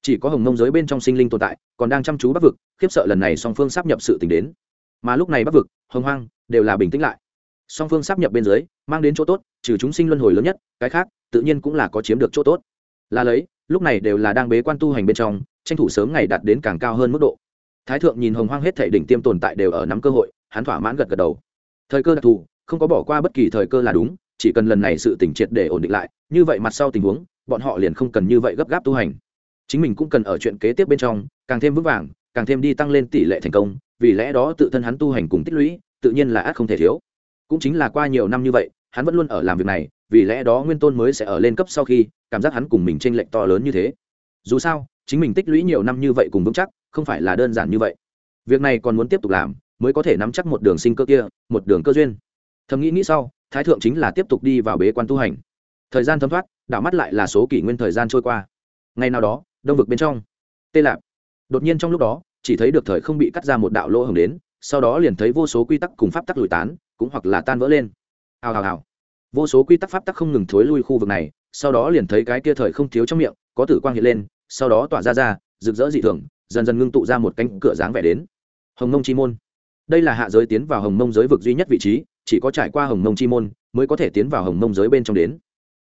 Chỉ có hồng nông giới bên trong sinh linh tồn tại, còn đang chăm chú bắc vực, khiếp sợ lần này song phương sắp nhập sự t đến mà lúc này bắc vực, hồng hoang đều là bình tĩnh lại. Song phương sắp nhập bên dưới, mang đến chỗ tốt, trừ chúng sinh luân hồi lớn nhất, cái khác, tự nhiên cũng là có chiếm được chỗ tốt. Là lấy, lúc này đều là đang bế quan tu hành bên trong, tranh thủ sớm ngày đạt đến càng cao hơn mức độ. Thái thượng nhìn hồng hoang hết thể đỉnh tiêm tồn tại đều ở nắm cơ hội, hắn thỏa mãn gật gật đầu. Thời cơ đặc thù, không có bỏ qua bất kỳ thời cơ là đúng, chỉ cần lần này sự tỉnh triệt để ổn định lại, như vậy mặt sau tình huống, bọn họ liền không cần như vậy gấp gáp tu hành. Chính mình cũng cần ở chuyện kế tiếp bên trong, càng thêm vững vàng, càng thêm đi tăng lên tỷ lệ thành công vì lẽ đó tự thân hắn tu hành cùng tích lũy, tự nhiên là át không thể thiếu. Cũng chính là qua nhiều năm như vậy, hắn vẫn luôn ở làm việc này, vì lẽ đó nguyên tôn mới sẽ ở lên cấp sau khi, cảm giác hắn cùng mình tranh lệch to lớn như thế. Dù sao, chính mình tích lũy nhiều năm như vậy cùng vững chắc, không phải là đơn giản như vậy. Việc này còn muốn tiếp tục làm, mới có thể nắm chắc một đường sinh cơ kia, một đường cơ duyên. Thầm nghĩ nghĩ sau, thái thượng chính là tiếp tục đi vào bế quan tu hành. Thời gian thấm thoát, đảo mắt lại là số kỷ nguyên thời gian trôi qua. Ngày nào đó, đông vực bên trong, tê lạp. Đột nhiên trong lúc đó chỉ thấy được thời không bị cắt ra một đạo lỗ hồng đến, sau đó liền thấy vô số quy tắc cùng pháp tắc lùi tán, cũng hoặc là tan vỡ lên. Hào hào hào. Vô số quy tắc pháp tắc không ngừng thối lui khu vực này, sau đó liền thấy cái kia thời không thiếu trong miệng, có tử quang hiện lên, sau đó tỏa ra ra, rực rỡ dị thường, dần dần ngưng tụ ra một cánh cửa dáng vẻ đến. Hồng mông chi môn. Đây là hạ giới tiến vào hồng mông giới vực duy nhất vị trí, chỉ có trải qua hồng mông chi môn mới có thể tiến vào hồng mông giới bên trong đến.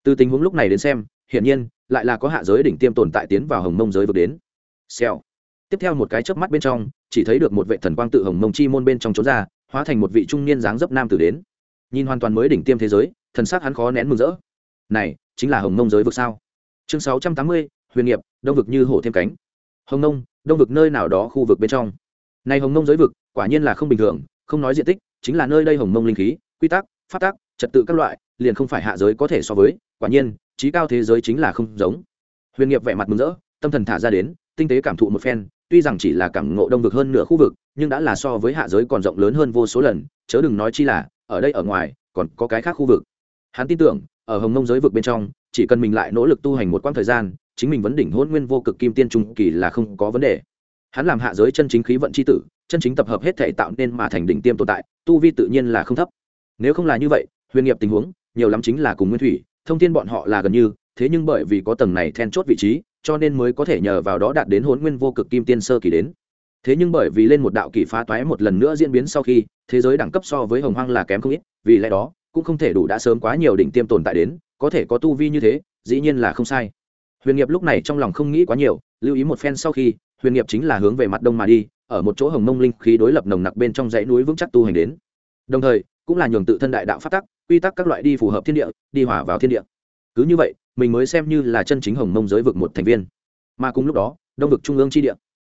Từ tình huống lúc này đến xem, hiển nhiên, lại là có hạ giới đỉnh tiêm tồn tại tiến vào hồng mông giới vực đến. Xèo tiếp theo một cái chớp mắt bên trong, chỉ thấy được một vệ thần quang tự hồng mông chi môn bên trong trốn ra, hóa thành một vị trung niên dáng dấp nam tử đến. Nhìn hoàn toàn mới đỉnh tiêm thế giới, thần sắc hắn khó nén mừng rỡ. Này, chính là hồng mông giới vực sao? Chương sáu trăm tám mươi, huyền nghiệp, đông vực như hổ thêm cánh. Hồng nông đông vực nơi nào đó khu vực bên trong? Này hồng mông giới vực, quả nhiên là không bình thường, không nói diện tích, chính là nơi đây hồng mông linh khí, quy tắc phát tác trật tự các loại, liền không phải hạ giới có thể so với, quả nhiên trí cao thế giới chính là không giống. Huyền nghiệp vẻ mặt mừng rỡ, tâm thần thả ra đến, tinh tế cảm thụ một phen tuy rằng chỉ là cảm ngộ đông vực hơn nửa khu vực, nhưng đã là so với hạ giới còn rộng lớn hơn vô số lần, chớ đừng nói chi là, ở đây ở ngoài, còn có cái khác khu vực. Hắn tin tưởng, ở hồng mông giới vực bên trong, chỉ cần mình lại nỗ lực tu hành một quãng thời gian, chính mình vấn đỉnh hôn nguyên vô cực kim tiên trung kỳ là không có vấn đề. Hắn làm hạ giới chân chính khí vận c h i tử, chân chính tập hợp hết thể tạo nên mà thành đỉnh tiêm tồn tại, tu vi tự nhiên là không thấp. Nếu không là như vậy, huyền nghiệp tình huống, nhiều lắm chính là cùng nguyên thủy, thông tin bọn họ là gần như, thế nhưng bởi vì có tầng này then chốt vị trí cho nên mới có thể nhờ vào đó đạt đến hôn nguyên vô cực kim tiên sơ kỳ đến. Thế nhưng bởi vì lên một đạo kỳ phá toái một lần nữa diễn biến sau khi, thế giới đẳng cấp so với hồng hoang là kém không ít, vì lẽ đó, cũng không thể đủ đã sớm quá nhiều đỉnh tiêm tồn tại đến, có thể có tu vi như thế, dĩ nhiên là không sai. Huyền nghiệp lúc này trong lòng không nghĩ quá nhiều, lưu ý một phen sau khi, huyền nghiệp chính là hướng về mặt đông mà đi, ở một chỗ hồng mông linh khí đối lập nồng nặc bên trong dãy núi vững chắc tu hành đến. Đồng thời, cũng là nhường tự thân đại đạo phát tắc, quy tắc các loại đi phù hợp thiên địa, đi hỏa vào thiên địa. Cứ như vậy mình mới xem như là chân chính hồng mông giới vực một thành viên. Mà cùng lúc đó, đông vực trung ương chi địa.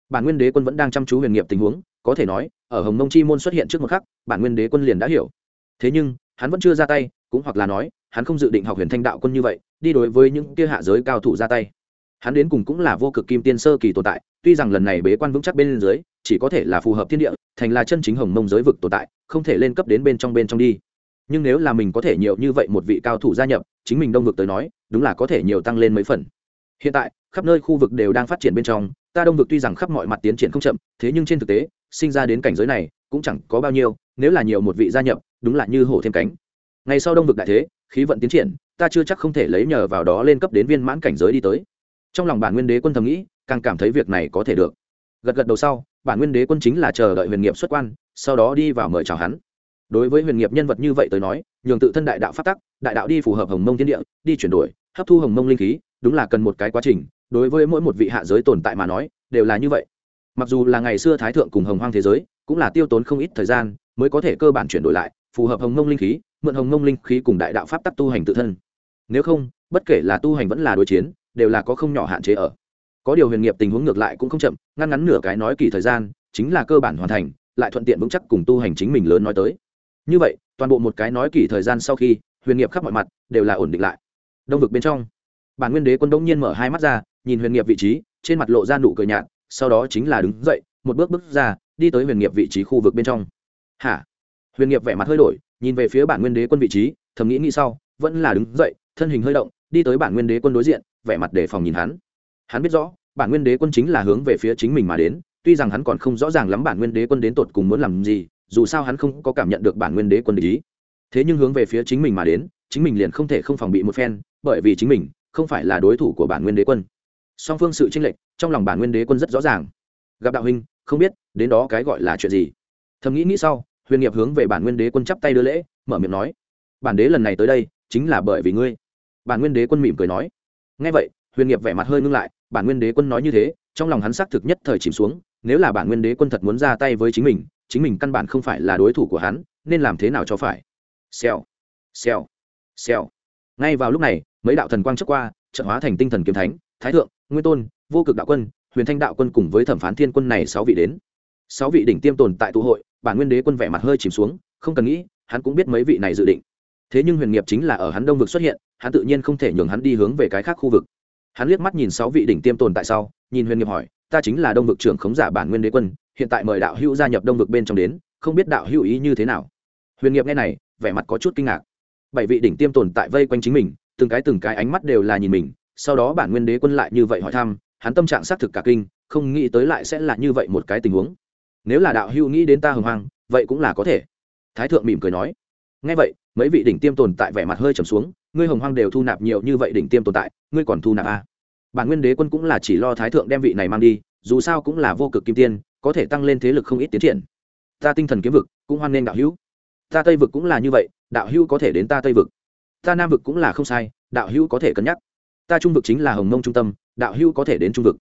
Bản nguyên đế quân vẫn đang chăm chú huyền nghiệp tình huống, có thể nói, ở hồng mông chi môn xuất hiện trước một khắc, bản nguyên đế quân liền đã hiểu. Thế nhưng, hắn vẫn chưa ra tay, cũng hoặc là nói, hắn không dự định học huyền thanh đạo quân như vậy, đi đối với những kia hạ giới cao thủ ra tay. Hắn đến cùng cũng là vô cực kim tiên sơ kỳ tồn tại, tuy rằng lần này bế quan vững chắc bên dưới, chỉ có thể là phù hợp thiên địa, thành là chân chính hồng mông giới vực tồn tại, không thể lên cấp đến bên trong bên trong đi. Nhưng nếu là mình có thể nhiều như vậy một vị cao thủ gia nhập chính mình đông vực tới nói, đúng là có thể nhiều tăng lên mấy phần. Hiện tại, khắp nơi khu vực đều đang phát triển bên trong, ta đông vực tuy rằng khắp mọi mặt tiến triển không chậm, thế nhưng trên thực tế, sinh ra đến cảnh giới này, cũng chẳng có bao nhiêu, nếu là nhiều một vị gia nhập, đúng là như hổ thêm cánh. Ngày sau đông vực đại thế, khí vận tiến triển, ta chưa chắc không thể lấy nhờ vào đó lên cấp đến viên mãn cảnh giới đi tới. Trong lòng bản nguyên đế quân thầm nghĩ, càng cảm thấy việc này có thể được. Gật gật đầu sau, bản nguyên đế quân chính là chờ đợi huyền nghiệp xuất quan, sau đó đi vào mời chào hắn đối với huyền nghiệp nhân vật như vậy tới nói, nhường tự thân đại đạo phát tắc, đại đạo đi phù hợp hồng mông thiên địa, đi chuyển đổi, hấp thu hồng mông linh khí, đúng là cần một cái quá trình. Đối với mỗi một vị hạ giới tồn tại mà nói, đều là như vậy. Mặc dù là ngày xưa thái thượng cùng hồng hoang thế giới, cũng là tiêu tốn không ít thời gian, mới có thể cơ bản chuyển đổi lại, phù hợp hồng mông linh khí, mượn hồng mông linh khí cùng đại đạo pháp tắc tu hành tự thân. Nếu không, bất kể là tu hành vẫn là đối chiến, đều là có không nhỏ hạn chế ở. Có điều huyền nghiệp tình huống ngược lại cũng không chậm, ngăn ngắn nửa cái nói kỳ thời gian, chính là cơ bản hoàn thành, lại thuận tiện vững chắc cùng tu hành chính mình lớn nói tới như vậy, toàn bộ một cái nói kỳ thời gian sau khi, huyền nghiệp khắp mọi mặt đều là ổn định lại. Đông vực bên trong, bản nguyên đế quân đông nhiên mở hai mắt ra, nhìn huyền nghiệp vị trí, trên mặt lộ ra nụ cười nhạt, sau đó chính là đứng dậy, một bước bước ra, đi tới huyền nghiệp vị trí khu vực bên trong. Hả? Huyền nghiệp vẻ mặt hơi đổi, nhìn về phía bản nguyên đế quân vị trí, thầm nghĩ nghĩ sau, vẫn là đứng dậy, thân hình hơi động, đi tới bản nguyên đế quân đối diện, vẻ mặt đề phòng nhìn hắn. Hắn biết rõ, bản nguyên đế quân chính là hướng về phía chính mình mà đến, tuy rằng hắn còn không rõ ràng lắm bản nguyên đế quân đến tột cùng muốn làm gì dù sao hắn không có cảm nhận được bản nguyên đế quân ý. Thế nhưng hướng về phía chính mình mà đến, chính mình liền không thể không phòng bị một phen, bởi vì chính mình không phải là đối thủ của bản nguyên đế quân. Song phương sự tranh lệch, trong lòng bản nguyên đế quân rất rõ ràng. Gặp đạo huynh, không biết, đến đó cái gọi là chuyện gì? Thầm nghĩ nghĩ sau, huyền nghiệp hướng về bản nguyên đế quân chắp tay đưa lễ, mở miệng nói, bản đế lần này tới đây, chính là bởi vì ngươi. Bản nguyên đế quân mỉm cười nói. Ngay vậy, huyền nghiệp vẻ mặt hơi ngưng lại, bản nguyên đế quân nói như thế, trong lòng hắn xác thực nhất thời chìm xuống, nếu là bản nguyên đế quân thật muốn ra tay với chính mình chính mình căn bản không phải là đối thủ của hắn, nên làm thế nào cho phải? Xèo xèo xèo. Ngay vào lúc này, mấy đạo thần quang trước qua trận hóa thành tinh thần kiếm thánh, thái thượng, nguyên tôn, vô cực đạo quân, huyền thanh đạo quân cùng với thẩm phán thiên quân này sáu vị đến. Sáu vị đỉnh tiêm tồn tại tụ hội, bản nguyên đế quân vẻ mặt hơi chìm xuống, không cần nghĩ, hắn cũng biết mấy vị này dự định. Thế nhưng huyền nghiệp chính là ở hắn đông vực xuất hiện, hắn tự nhiên không thể nhường hắn đi hướng về cái khác khu vực. Hắn liếc mắt nhìn sáu vị đỉnh tiêm tồn tại sau, nhìn huyền nghiệp hỏi ta chính là đông vực trưởng khống giả bản nguyên đế quân, hiện tại mời đạo hữu gia nhập đông vực bên trong đến, không biết đạo hữu ý như thế nào? Huyền nghiệp nghe này, vẻ mặt có chút kinh ngạc. Bảy vị đỉnh tiêm tồn tại vây quanh chính mình, từng cái từng cái ánh mắt đều là nhìn mình, sau đó bản nguyên đế quân lại như vậy hỏi thăm, hắn tâm trạng xác thực cả kinh, không nghĩ tới lại sẽ là như vậy một cái tình huống. Nếu là đạo hữu nghĩ đến ta hồng hoang, vậy cũng là có thể. Thái thượng mỉm cười nói. Ngay vậy, mấy vị đỉnh tiêm tồn tại vẻ mặt hơi trầm xuống, ngươi hồng hoang đều thu nạp nhiều như vậy đỉnh tiêm tồn tại, ngươi còn thu nạp à? Bản nguyên đế quân cũng là chỉ lo thái thượng đem vị này mang đi, dù sao cũng là vô cực kim tiên, có thể tăng lên thế lực không ít tiến triển. Ta tinh thần kiếm vực, cũng hoan nghênh đạo hữu. Ta tây vực cũng là như vậy, đạo hữu có thể đến ta tây vực. Ta nam vực cũng là không sai, đạo hữu có thể cân nhắc. Ta trung vực chính là hồng mông trung tâm, đạo hữu có thể đến trung vực.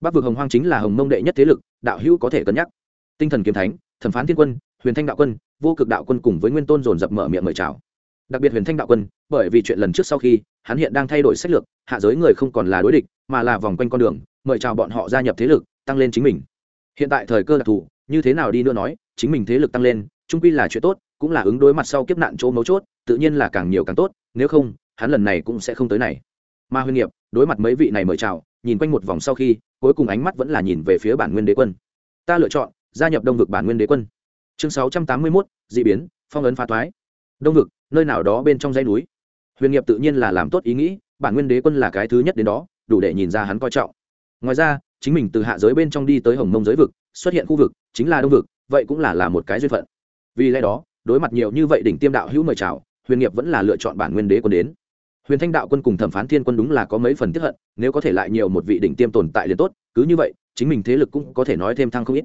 Bắc vực hồng hoang chính là hồng mông đệ nhất thế lực, đạo hữu có thể cân nhắc. Tinh thần kiếm thánh, thẩm phán thiên quân, huyền thanh đạo quân, vô cực đạo quân cùng với nguyên tôn dồn dập mở miệng mời chào. Đặc biệt huyền thanh đạo quân bởi vì chuyện lần trước sau khi, hắn hiện đang thay đổi sách lược, hạ giới người không còn là đối địch, mà là vòng quanh con đường, mời chào bọn họ gia nhập thế lực, tăng lên chính mình. Hiện tại thời cơ đặc thù, như thế nào đi nữa nói, chính mình thế lực tăng lên trung quy là chuyện tốt, cũng là ứng đối mặt sau kiếp nạn chỗ mấu chốt, tự nhiên là càng nhiều càng tốt, nếu không, hắn lần này cũng sẽ không tới này. Mà huyên nghiệp, đối mặt mấy vị này mời chào, nhìn quanh một vòng sau khi, cuối cùng ánh mắt vẫn là nhìn về phía bản nguyên đế quân. Ta lựa chọn, gia nhập đông vực bản nguyên đế quân. Chương sáu trăm tám mươi mốt d ị biến, phong ấn phá thoái đông vực, nơi nào đó bên trong dãy núi huyền nghiệp tự nhiên là làm tốt ý nghĩ, bản nguyên đế quân là cái thứ nhất đến đó, đủ để nhìn ra hắn coi trọng. Ngoài ra, chính mình từ hạ giới bên trong đi tới hồng mông giới vực, xuất hiện khu vực, chính là đông vực, vậy cũng là là một cái duyên phận. Vì lẽ đó, đối mặt nhiều như vậy đỉnh tiêm đạo hữu mời chào, huyền nghiệp vẫn là lựa chọn bản nguyên đế quân đến. Huyền thanh đạo quân cùng thẩm phán thiên quân đúng là có mấy phần tiếp hận, nếu có thể lại nhiều một vị đỉnh tiêm tồn tại liền tốt, cứ như vậy, chính mình thế lực cũng có thể nói thêm thăng không ít.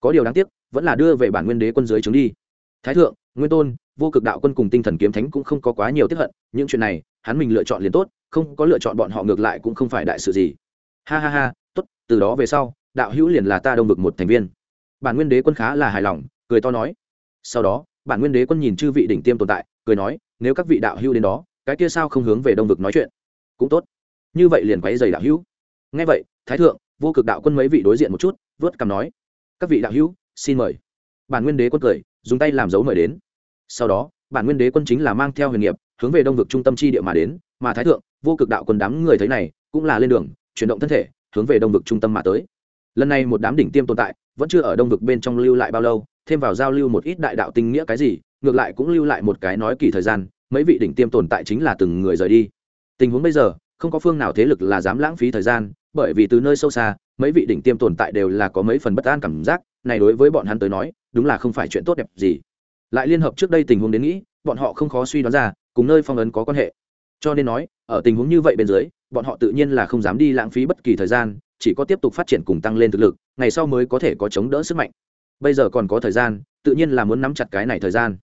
Có điều đáng tiếc, vẫn là đưa về bản nguyên đế quân dưới trướng đi. Thái thượng, nguyên tôn vô cực đạo quân cùng tinh thần kiếm thánh cũng không có quá nhiều tiếp hận, những chuyện này, hắn mình lựa chọn liền tốt, không có lựa chọn bọn họ ngược lại cũng không phải đại sự gì. Ha ha ha, tốt, từ đó về sau, đạo hữu liền là ta đông vực một thành viên. Bản nguyên đế quân khá là hài lòng, cười to nói. Sau đó, bản nguyên đế quân nhìn chư vị đỉnh tiêm tồn tại, cười nói, nếu các vị đạo hữu đến đó, cái kia sao không hướng về đông vực nói chuyện? Cũng tốt. Như vậy liền quấy dày đạo hữu. Ngay vậy, thái thượng, vô cực đạo quân mấy vị đối diện một chút, vớt cằm nói. Các vị đạo hữu, xin mời. Bản nguyên đế quân cười, dùng tay làm dấu mời đến sau đó, bản nguyên đế quân chính là mang theo huyền nghiệp, hướng về đông vực trung tâm chi địa mà đến, mà thái thượng, vô cực đạo quân đám người thấy này, cũng là lên đường, chuyển động thân thể, hướng về đông vực trung tâm mà tới. Lần này một đám đỉnh tiêm tồn tại, vẫn chưa ở đông vực bên trong lưu lại bao lâu, thêm vào giao lưu một ít đại đạo tinh nghĩa cái gì, ngược lại cũng lưu lại một cái nói kỳ thời gian, mấy vị đỉnh tiêm tồn tại chính là từng người rời đi. Tình huống bây giờ, không có phương nào thế lực là dám lãng phí thời gian, bởi vì từ nơi sâu xa, mấy vị đỉnh tiêm tồn tại đều là có mấy phần bất an cảm giác, này đối với bọn hắn tới nói, đúng là không phải chuyện tốt đẹp gì lại liên hợp trước đây tình huống đến nghĩ, bọn họ không khó suy đoán ra, cùng nơi phong ấn có quan hệ. Cho nên nói, ở tình huống như vậy bên dưới, bọn họ tự nhiên là không dám đi lãng phí bất kỳ thời gian, chỉ có tiếp tục phát triển cùng tăng lên thực lực, ngày sau mới có thể có chống đỡ sức mạnh. Bây giờ còn có thời gian, tự nhiên là muốn nắm chặt cái này thời gian.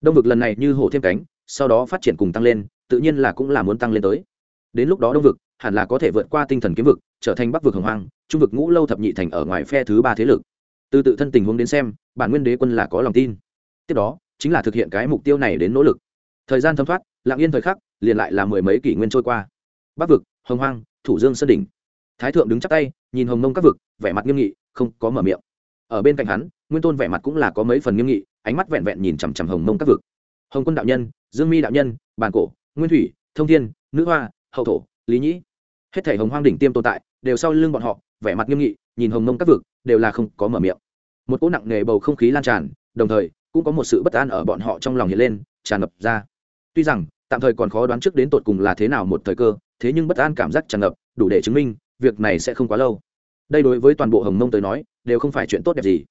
Đông vực lần này như hổ thêm cánh, sau đó phát triển cùng tăng lên, tự nhiên là cũng là muốn tăng lên tới. Đến lúc đó đông vực, hẳn là có thể vượt qua tinh thần kiếm vực, trở thành bắc vực hồng hoang, trung vực ngũ lâu thập nhị thành ở ngoài phe thứ ba thế lực. Từ tự thân tình huống đến xem, bản nguyên đế quân là có lòng tin tiếp đó, chính là thực hiện cái mục tiêu này đến nỗ lực. Thời gian thấm thoát, lặng yên thời khắc, liền lại là mười mấy kỷ nguyên trôi qua. Bắc vực, hồng hoang, thủ dương sơn đỉnh. Thái thượng đứng chắc tay, nhìn hồng mông các vực, vẻ mặt nghiêm nghị, không có mở miệng. Ở bên cạnh hắn, nguyên tôn vẻ mặt cũng là có mấy phần nghiêm nghị, ánh mắt vẹn vẹn nhìn chằm chằm hồng mông các vực. Hồng quân đạo nhân, dương mi đạo nhân, bàn cổ, nguyên thủy, thông thiên, nữ hoa, hậu thổ, lý nhĩ. Hết thể hồng hoang đỉnh tiêm tồn tại, đều sau lưng bọn họ, vẻ mặt nghiêm nghị, nhìn hồng mông các vực, đều là không có mở miệng. Một cỗ nặng nề bầu không khí lan tràn, đồng thời cũng có một sự bất an ở bọn họ trong lòng hiện lên, tràn ngập ra. Tuy rằng, tạm thời còn khó đoán trước đến tột cùng là thế nào một thời cơ, thế nhưng bất an cảm giác tràn ngập, đủ để chứng minh, việc này sẽ không quá lâu. Đây đối với toàn bộ hồng mông tới nói, đều không phải chuyện tốt đẹp gì.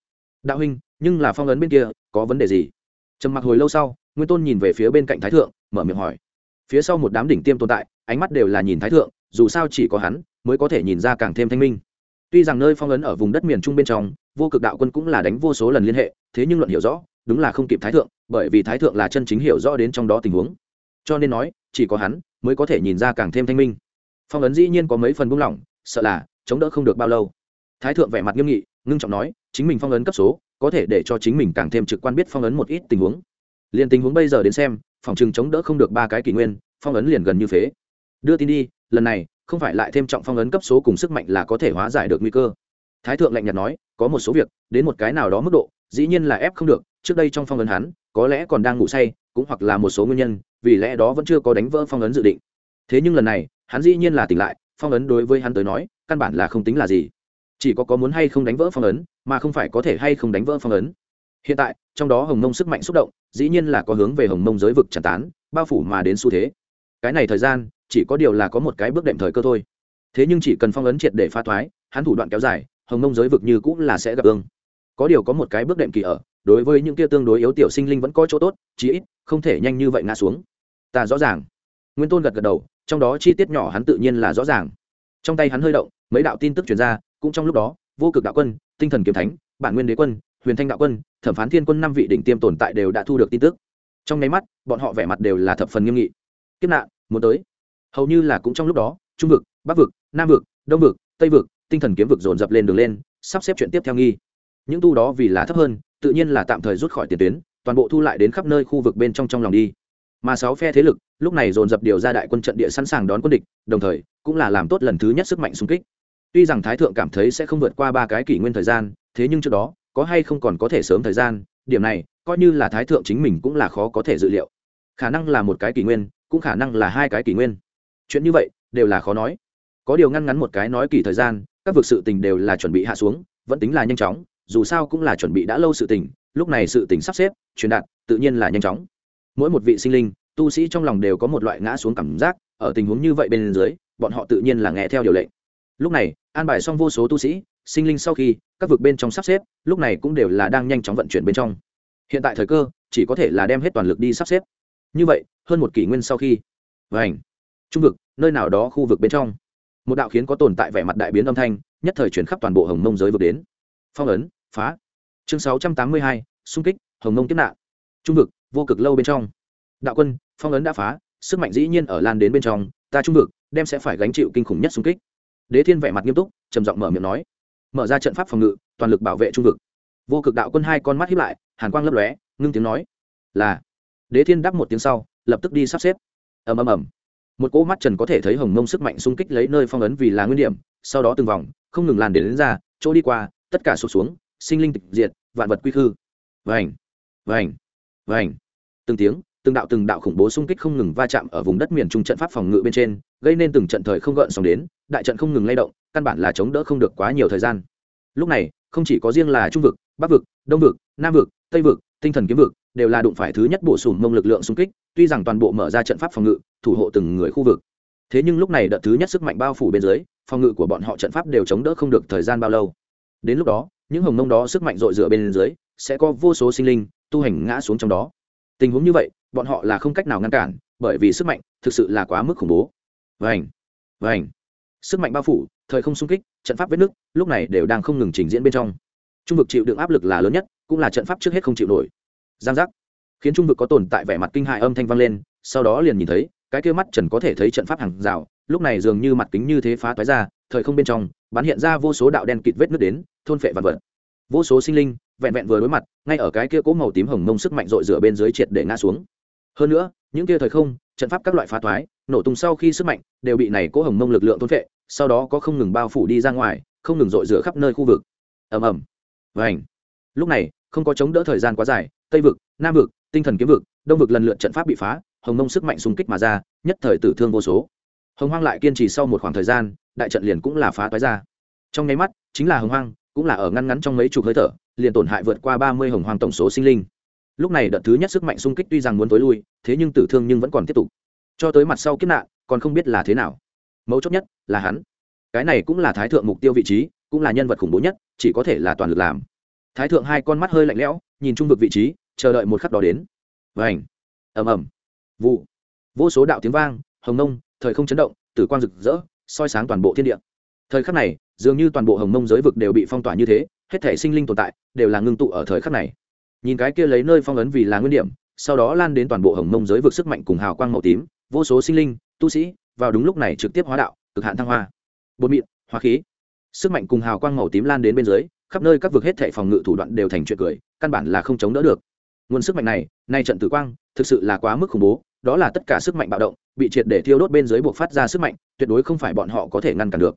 Đạo huynh, nhưng là phong ấn bên kia, có vấn đề gì? Trầm mặc hồi lâu sau, nguyên tôn nhìn về phía bên cạnh thái thượng, mở miệng hỏi. Phía sau một đám đỉnh tiêm tồn tại, ánh mắt đều là nhìn thái thượng, dù sao chỉ có hắn, mới có thể nhìn ra càng thêm thanh minh. Tuy rằng nơi phong ấn ở vùng đất miền trung bên trong, vô cực đạo quân cũng là đánh vô số lần liên hệ, thế nhưng luận hiểu rõ đúng là không kịp thái thượng, bởi vì thái thượng là chân chính hiểu rõ đến trong đó tình huống. Cho nên nói, chỉ có hắn mới có thể nhìn ra càng thêm thanh minh. Phong ấn dĩ nhiên có mấy phần buông lỏng, sợ là chống đỡ không được bao lâu. Thái thượng vẻ mặt nghiêm nghị, ngưng trọng nói, chính mình phong ấn cấp số, có thể để cho chính mình càng thêm trực quan biết phong ấn một ít tình huống. Liền tình huống bây giờ đến xem, phòng chừng chống đỡ không được ba cái kỷ nguyên, phong ấn liền gần như phế. Đưa tin đi, lần này, không phải lại thêm trọng phong ấn cấp số cùng sức mạnh là có thể hóa giải được nguy cơ. Thái thượng lạnh nhạt nói, có một số việc, đến một cái nào đó mức độ, dĩ nhiên là ép không được trước đây trong phong ấn hắn, có lẽ còn đang ngủ say, cũng hoặc là một số nguyên nhân, vì lẽ đó vẫn chưa có đánh vỡ phong ấn dự định. Thế nhưng lần này, hắn dĩ nhiên là tỉnh lại, phong ấn đối với hắn tới nói, căn bản là không tính là gì. Chỉ có có muốn hay không đánh vỡ phong ấn, mà không phải có thể hay không đánh vỡ phong ấn. Hiện tại, trong đó hồng mông sức mạnh xúc động, dĩ nhiên là có hướng về hồng mông giới vực tràn tán, bao phủ mà đến xu thế. Cái này thời gian, chỉ có điều là có một cái bước đệm thời cơ thôi. Thế nhưng chỉ cần phong ấn triệt để pha thoái, hắn thủ đoạn kéo dài, hồng mông giới vực như cũng là sẽ gặp ương có điều có một cái bước đệm kỳ ở đối với những kia tương đối yếu tiểu sinh linh vẫn có chỗ tốt, chí ít, không thể nhanh như vậy ngã xuống. Ta rõ ràng. Nguyên tôn gật gật đầu, trong đó chi tiết nhỏ hắn tự nhiên là rõ ràng. Trong tay hắn hơi động, mấy đạo tin tức truyền ra, cũng trong lúc đó, vô cực đạo quân, tinh thần kiếm thánh, bản nguyên đế quân, huyền thanh đạo quân, thẩm phán thiên quân năm vị đỉnh tiêm tồn tại đều đã thu được tin tức. Trong nháy mắt, bọn họ vẻ mặt đều là thập phần nghiêm nghị. Kiếp nạn, muốn tới. Hầu như là cũng trong lúc đó, trung vực, bắc vực, nam vực, đông vực, tây vực, tinh thần kiếm vực dồn dập lên đường lên, sắp xếp chuyện tiếp theo nghi. Những tu đó vì là thấp hơn tự nhiên là tạm thời rút khỏi tiền tuyến, toàn bộ thu lại đến khắp nơi khu vực bên trong trong lòng đi. Mà sáu phe thế lực, lúc này dồn dập điều ra đại quân trận địa sẵn sàng đón quân địch, đồng thời, cũng là làm tốt lần thứ nhất sức mạnh xung kích. Tuy rằng thái thượng cảm thấy sẽ không vượt qua ba cái kỷ nguyên thời gian, thế nhưng trước đó, có hay không còn có thể sớm thời gian, điểm này, coi như là thái thượng chính mình cũng là khó có thể dự liệu. Khả năng là một cái kỷ nguyên, cũng khả năng là hai cái kỷ nguyên. Chuyện như vậy, đều là khó nói. Có điều ngăn ngắn một cái nói kỳ thời gian, các vực sự tình đều là chuẩn bị hạ xuống, vẫn tính là nhanh chóng dù sao cũng là chuẩn bị đã lâu sự tình, lúc này sự tình sắp xếp, truyền đạt, tự nhiên là nhanh chóng. Mỗi một vị sinh linh, tu sĩ trong lòng đều có một loại ngã xuống cảm giác, ở tình huống như vậy bên dưới, bọn họ tự nhiên là nghe theo điều lệnh. Lúc này, an bài xong vô số tu sĩ, sinh linh sau khi, các vực bên trong sắp xếp, lúc này cũng đều là đang nhanh chóng vận chuyển bên trong. Hiện tại thời cơ, chỉ có thể là đem hết toàn lực đi sắp xếp. Như vậy, hơn một kỷ nguyên sau khi vảnh trung vực, nơi nào đó khu vực bên trong, một đạo khiến có tồn tại vẻ mặt đại biến âm thanh, nhất thời chuyển khắp toàn bộ hồng mông giới vực đến. Phong ấn phá. Chương sáu trăm tám mươi hai xung kích hồng nông tiếp nạn. Trung vực vô cực lâu bên trong. Đạo quân phong ấn đã phá sức mạnh dĩ nhiên ở lan đến bên trong ta trung vực đem sẽ phải gánh chịu kinh khủng nhất xung kích. Đế thiên vẻ mặt nghiêm túc trầm giọng mở miệng nói. Mở ra trận pháp phòng ngự toàn lực bảo vệ trung vực. Vô cực đạo quân hai con mắt hiếp lại hàn quang lấp lóe ngưng tiếng nói. Là. Đế thiên đáp một tiếng sau lập tức đi sắp xếp. Ầm ầm ầm. Một cỗ mắt trần có thể thấy hồng mông sức mạnh xung kích lấy nơi phong ấn vì là nguyên điểm sau đó từng vòng không ngừng làn đến, đến ra chỗ đi qua tất cả sụp xuống sinh linh tịch diệt, vạn vật quy khư. Vành vành vành. Từng tiếng, từng đạo từng đạo khủng bố xung kích không ngừng va chạm ở vùng đất miền trung trận pháp phòng ngự bên trên, gây nên từng trận thời không gợn sóng đến, đại trận không ngừng lay động, căn bản là chống đỡ không được quá nhiều thời gian. Lúc này, không chỉ có riêng là trung vực, bắc vực, đông vực, nam vực, tây vực, tinh thần kiếm vực đều là đụng phải thứ nhất bổ sung mông lực lượng xung kích, tuy rằng toàn bộ mở ra trận pháp phòng ngự, thủ hộ từng người khu vực. Thế nhưng lúc này đợt thứ nhất sức mạnh bao phủ bên dưới, phòng ngự của bọn họ trận pháp đều chống đỡ không được thời gian bao lâu. Đến lúc đó những hồng mông đó sức mạnh dội dựa bên dưới sẽ có vô số sinh linh tu hành ngã xuống trong đó. Tình huống như vậy bọn họ là không cách nào ngăn cản bởi vì sức mạnh thực sự là quá mức khủng bố. Vành, Vành, sức mạnh bao phủ thời không xung kích trận pháp vết nước lúc này đều đang không ngừng trình diễn bên trong. Trung vực chịu đựng áp lực là lớn nhất cũng là trận pháp trước hết không chịu nổi. Giang giác. Khiến trung vực có tồn tại vẻ mặt kinh hại âm thanh vang lên sau đó liền nhìn thấy cái kia mắt trần có thể thấy trận pháp hàng rào lúc này dường như mặt kính như thế phá toái ra thời không bên trong bắn hiện ra vô số đạo đen kịt vết nước đến, thôn phệ vạn vật. Vô số sinh linh, vẹn vẹn vừa đối mặt, ngay ở cái kia cố màu tím hồng mông sức mạnh dội rửa bên dưới triệt để ngã xuống. Hơn nữa, những kia thời không, trận pháp các loại phá toái nổ tung sau khi sức mạnh đều bị này cố hồng mông lực lượng thôn phệ, sau đó có không ngừng bao phủ đi ra ngoài, không ngừng dội rửa khắp nơi khu vực. Ầm ầm. Vảnh lúc này, không có chống đỡ thời gian quá dài, tây vực, nam vực, tinh thần kiếm vực, đông vực lần lượt trận pháp bị phá, hồng mông sức mạnh xung kích mà ra, nhất thời tử thương vô số. Hồng hoang lại kiên trì sau một khoảng thời gian đại trận liền cũng là phá toái ra. Trong nháy mắt, chính là hồng hoang, cũng là ở ngăn ngắn trong mấy chục hơi thở, liền tổn hại vượt qua ba mươi hồng hoang tổng số sinh linh. Lúc này đợt thứ nhất sức mạnh xung kích tuy rằng muốn tối lui, thế nhưng tử thương nhưng vẫn còn tiếp tục. Cho tới mặt sau kiếp nạn, còn không biết là thế nào. Mấu chốt nhất là hắn. Cái này cũng là thái thượng mục tiêu vị trí, cũng là nhân vật khủng bố nhất, chỉ có thể là toàn lực làm. Thái thượng hai con mắt hơi lạnh lẽo, nhìn trung vực vị trí, chờ đợi một khắc đó đến. Vảnh ầm ầm. Vụ. Vô số đạo tiếng vang, hồng nông, thời không chấn động, tử quang rực rỡ soi sáng toàn bộ thiên địa. Thời khắc này, dường như toàn bộ hồng mông giới vực đều bị phong tỏa như thế, hết thể sinh linh tồn tại đều là ngưng tụ ở thời khắc này. Nhìn cái kia lấy nơi phong ấn vì là nguyên điểm, sau đó lan đến toàn bộ hồng mông giới vực sức mạnh cùng hào quang màu tím, vô số sinh linh, tu sĩ vào đúng lúc này trực tiếp hóa đạo, cực hạn thăng hoa. Bột mịn, hóa khí. Sức mạnh cùng hào quang màu tím lan đến bên dưới, khắp nơi các vực hết thảy phòng ngự thủ đoạn đều thành chuyện cười, căn bản là không chống đỡ được. Nguồn sức mạnh này, nay trận tử quang, thực sự là quá mức khủng bố đó là tất cả sức mạnh bạo động, bị triệt để thiêu đốt bên dưới buộc phát ra sức mạnh, tuyệt đối không phải bọn họ có thể ngăn cản được.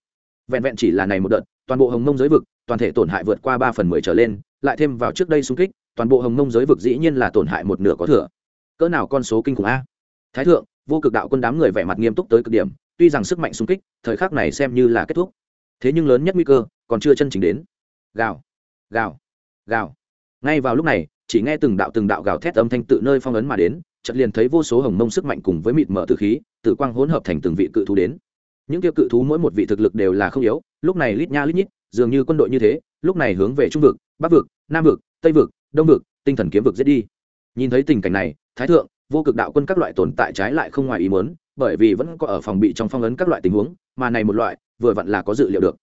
Vẹn vẹn chỉ là này một đợt, toàn bộ hồng mông giới vực, toàn thể tổn hại vượt qua ba phần mười trở lên, lại thêm vào trước đây xung kích, toàn bộ hồng mông giới vực dĩ nhiên là tổn hại một nửa có thừa. Cỡ nào con số kinh khủng a? Thái thượng, vô cực đạo quân đám người vẻ mặt nghiêm túc tới cực điểm, tuy rằng sức mạnh xung kích, thời khắc này xem như là kết thúc. Thế nhưng lớn nhất nguy cơ còn chưa chân chính đến. Gào gào gào. Ngay vào lúc này, chỉ nghe từng đạo từng đạo gào thét âm thanh tự nơi phong ấn mà đến chợt liền thấy vô số hồng mông sức mạnh cùng với mịt mở tử khí, tử quang hỗn hợp thành từng vị cự thú đến. Những kia cự thú mỗi một vị thực lực đều là không yếu, lúc này lít nha lít nhít, dường như quân đội như thế, lúc này hướng về trung vực, bắc vực, nam vực, tây vực, đông vực, tinh thần kiếm vực giết đi. Nhìn thấy tình cảnh này, thái thượng, vô cực đạo quân các loại tồn tại trái lại không ngoài ý muốn, bởi vì vẫn có ở phòng bị trong phong ấn các loại tình huống, mà này một loại, vừa vặn là có dự liệu được.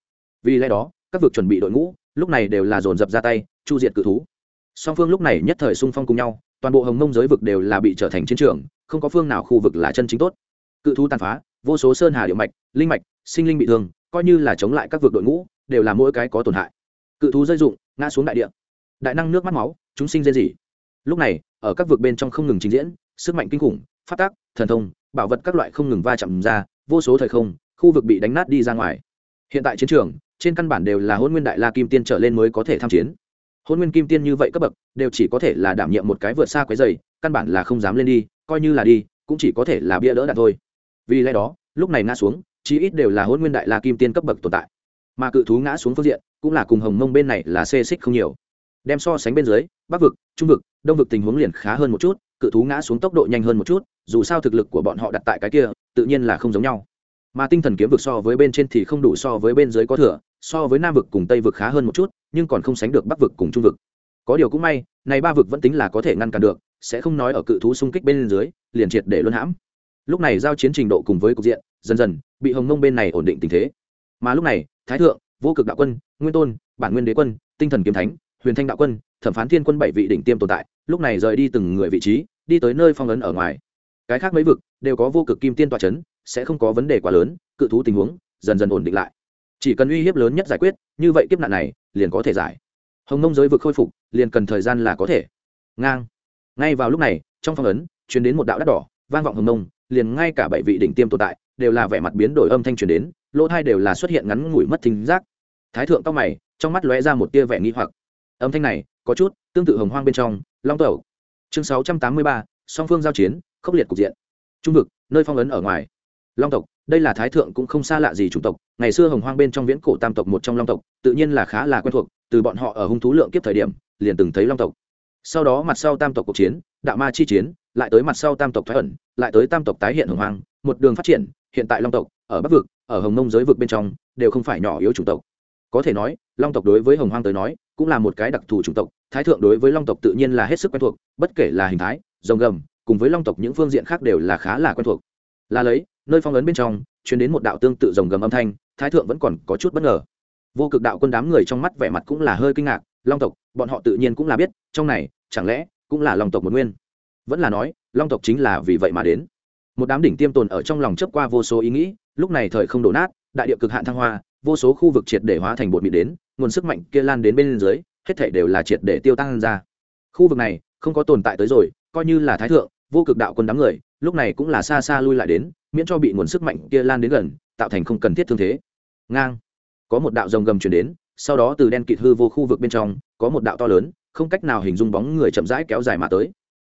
Vì lẽ đó, các vực chuẩn bị đội ngũ, lúc này đều là dồn dập ra tay, chu diệt cự thú. Song phương lúc này nhất thời xung phong cùng nhau toàn bộ hồng mông giới vực đều là bị trở thành chiến trường, không có phương nào khu vực là chân chính tốt. Cự thú tàn phá, vô số sơn hà điệu mạch, linh mạch, sinh linh bị thương, coi như là chống lại các vực đội ngũ, đều là mỗi cái có tổn hại. Cự thú dây dụng ngã xuống đại địa. Đại năng nước mắt máu, chúng sinh dễ gì lúc này, ở các vực bên trong không ngừng trình diễn, sức mạnh kinh khủng, phát tác, thần thông, bảo vật các loại không ngừng va chạm ra, vô số thời không, khu vực bị đánh nát đi ra ngoài. Hiện tại chiến trường, trên căn bản đều là hôn nguyên đại la kim tiên trở lên mới có thể tham chiến hôn nguyên kim tiên như vậy cấp bậc, đều chỉ có thể là đảm nhiệm một cái vượt xa quấy dày căn bản là không dám lên đi, coi như là đi, cũng chỉ có thể là bia đỡ đạn thôi. Vì lẽ đó, lúc này ngã xuống, chí ít đều là hôn nguyên đại la kim tiên cấp bậc tồn tại. Mà cự thú ngã xuống phương diện, cũng là cùng hồng mông bên này là xê xích không nhiều. Đem so sánh bên dưới, bắc vực, trung vực, đông vực tình huống liền khá hơn một chút, cự thú ngã xuống tốc độ nhanh hơn một chút, dù sao thực lực của bọn họ đặt tại cái kia, tự nhiên là không giống nhau. Mà tinh thần kiếm vực so với bên trên thì không đủ so với bên dưới có thừa so với nam vực cùng tây vực khá hơn một chút, nhưng còn không sánh được bắc vực cùng trung vực. Có điều cũng may, này ba vực vẫn tính là có thể ngăn cản được, sẽ không nói ở cự thú xung kích bên dưới, liền triệt để luân hãm. Lúc này giao chiến trình độ cùng với cục diện, dần dần bị hồng mông bên này ổn định tình thế. Mà lúc này, thái thượng, vô cực đạo quân, nguyên tôn, bản nguyên đế quân, tinh thần kiếm thánh, huyền thanh đạo quân, thẩm phán thiên quân bảy vị đỉnh tiêm tồn tại, lúc này rời đi từng người vị trí, đi tới nơi phong ấn ở ngoài. Cái khác mấy vực đều có vô cực kim tiên tọa c h ấ n sẽ không có vấn đề quá lớn, cự thú tình huống dần dần ổn định lại chỉ cần uy hiếp lớn nhất giải quyết, như vậy kiếp nạn này liền có thể giải. Hồng nông giới vực khôi phục, liền cần thời gian là có thể. Ngang. Ngay vào lúc này, trong phong ấn chuyển đến một đạo đắt đỏ, vang vọng hồng nông, liền ngay cả bảy vị đỉnh tiêm tồn tại đều là vẻ mặt biến đổi âm thanh truyền đến, lỗ thai đều là xuất hiện ngắn ngủi mất thính giác. Thái thượng tóc mày, trong mắt lóe ra một tia vẻ nghi hoặc. Âm thanh này, có chút tương tự hồng hoang bên trong, long tẩu. Chương sáu trăm tám mươi ba, song phương giao chiến, khốc liệt cục diện. Trung vực, nơi phong ấn ở ngoài. Long tộc đây là thái thượng cũng không xa lạ gì chủng tộc, ngày xưa hồng hoang bên trong viễn cổ tam tộc một trong long tộc, tự nhiên là khá là quen thuộc, từ bọn họ ở hung thú lượng kiếp thời điểm, liền từng thấy long tộc. Sau đó mặt sau tam tộc cuộc chiến, đạo ma chi chiến, lại tới mặt sau tam tộc thoái ẩn, lại tới tam tộc tái hiện hồng hoang, một đường phát triển, hiện tại long tộc, ở bắc vực, ở hồng nông giới vực bên trong, đều không phải nhỏ yếu chủng tộc. Có thể nói, long tộc đối với hồng hoang tới nói, cũng là một cái đặc thù chủng tộc, thái thượng đối với long tộc tự nhiên là hết sức quen thuộc, bất kể là hình thái, rồng gầm, cùng với long tộc những phương diện khác đều là khá là quen thuộc. Là lấy nơi phong ấn bên trong chuyển đến một đạo tương tự rồng gầm âm thanh, thái thượng vẫn còn có chút bất ngờ. Vô cực đạo quân đám người trong mắt vẻ mặt cũng là hơi kinh ngạc, long tộc, bọn họ tự nhiên cũng là biết, trong này, chẳng lẽ, cũng là long tộc một nguyên? Vẫn là nói, long tộc chính là vì vậy mà đến. Một đám đỉnh tiêm tồn ở trong lòng chấp qua vô số ý nghĩ, lúc này thời không đổ nát, đại địa cực hạn thăng hoa, vô số khu vực triệt để hóa thành bột mịn đến, nguồn sức mạnh kia lan đến bên dưới, hết thể đều là triệt để tiêu tăng ra. Khu vực này, không có tồn tại tới rồi, coi như là thái thượng, vô cực đạo quân đám người, lúc này cũng là xa xa lui lại đến miễn cho bị nguồn sức mạnh kia lan đến gần, tạo thành không cần thiết thương thế. Ngang. Có một đạo rồng gầm chuyển đến, sau đó từ đen kịt hư vô khu vực bên trong, có một đạo to lớn, không cách nào hình dung bóng người chậm rãi kéo dài mà tới.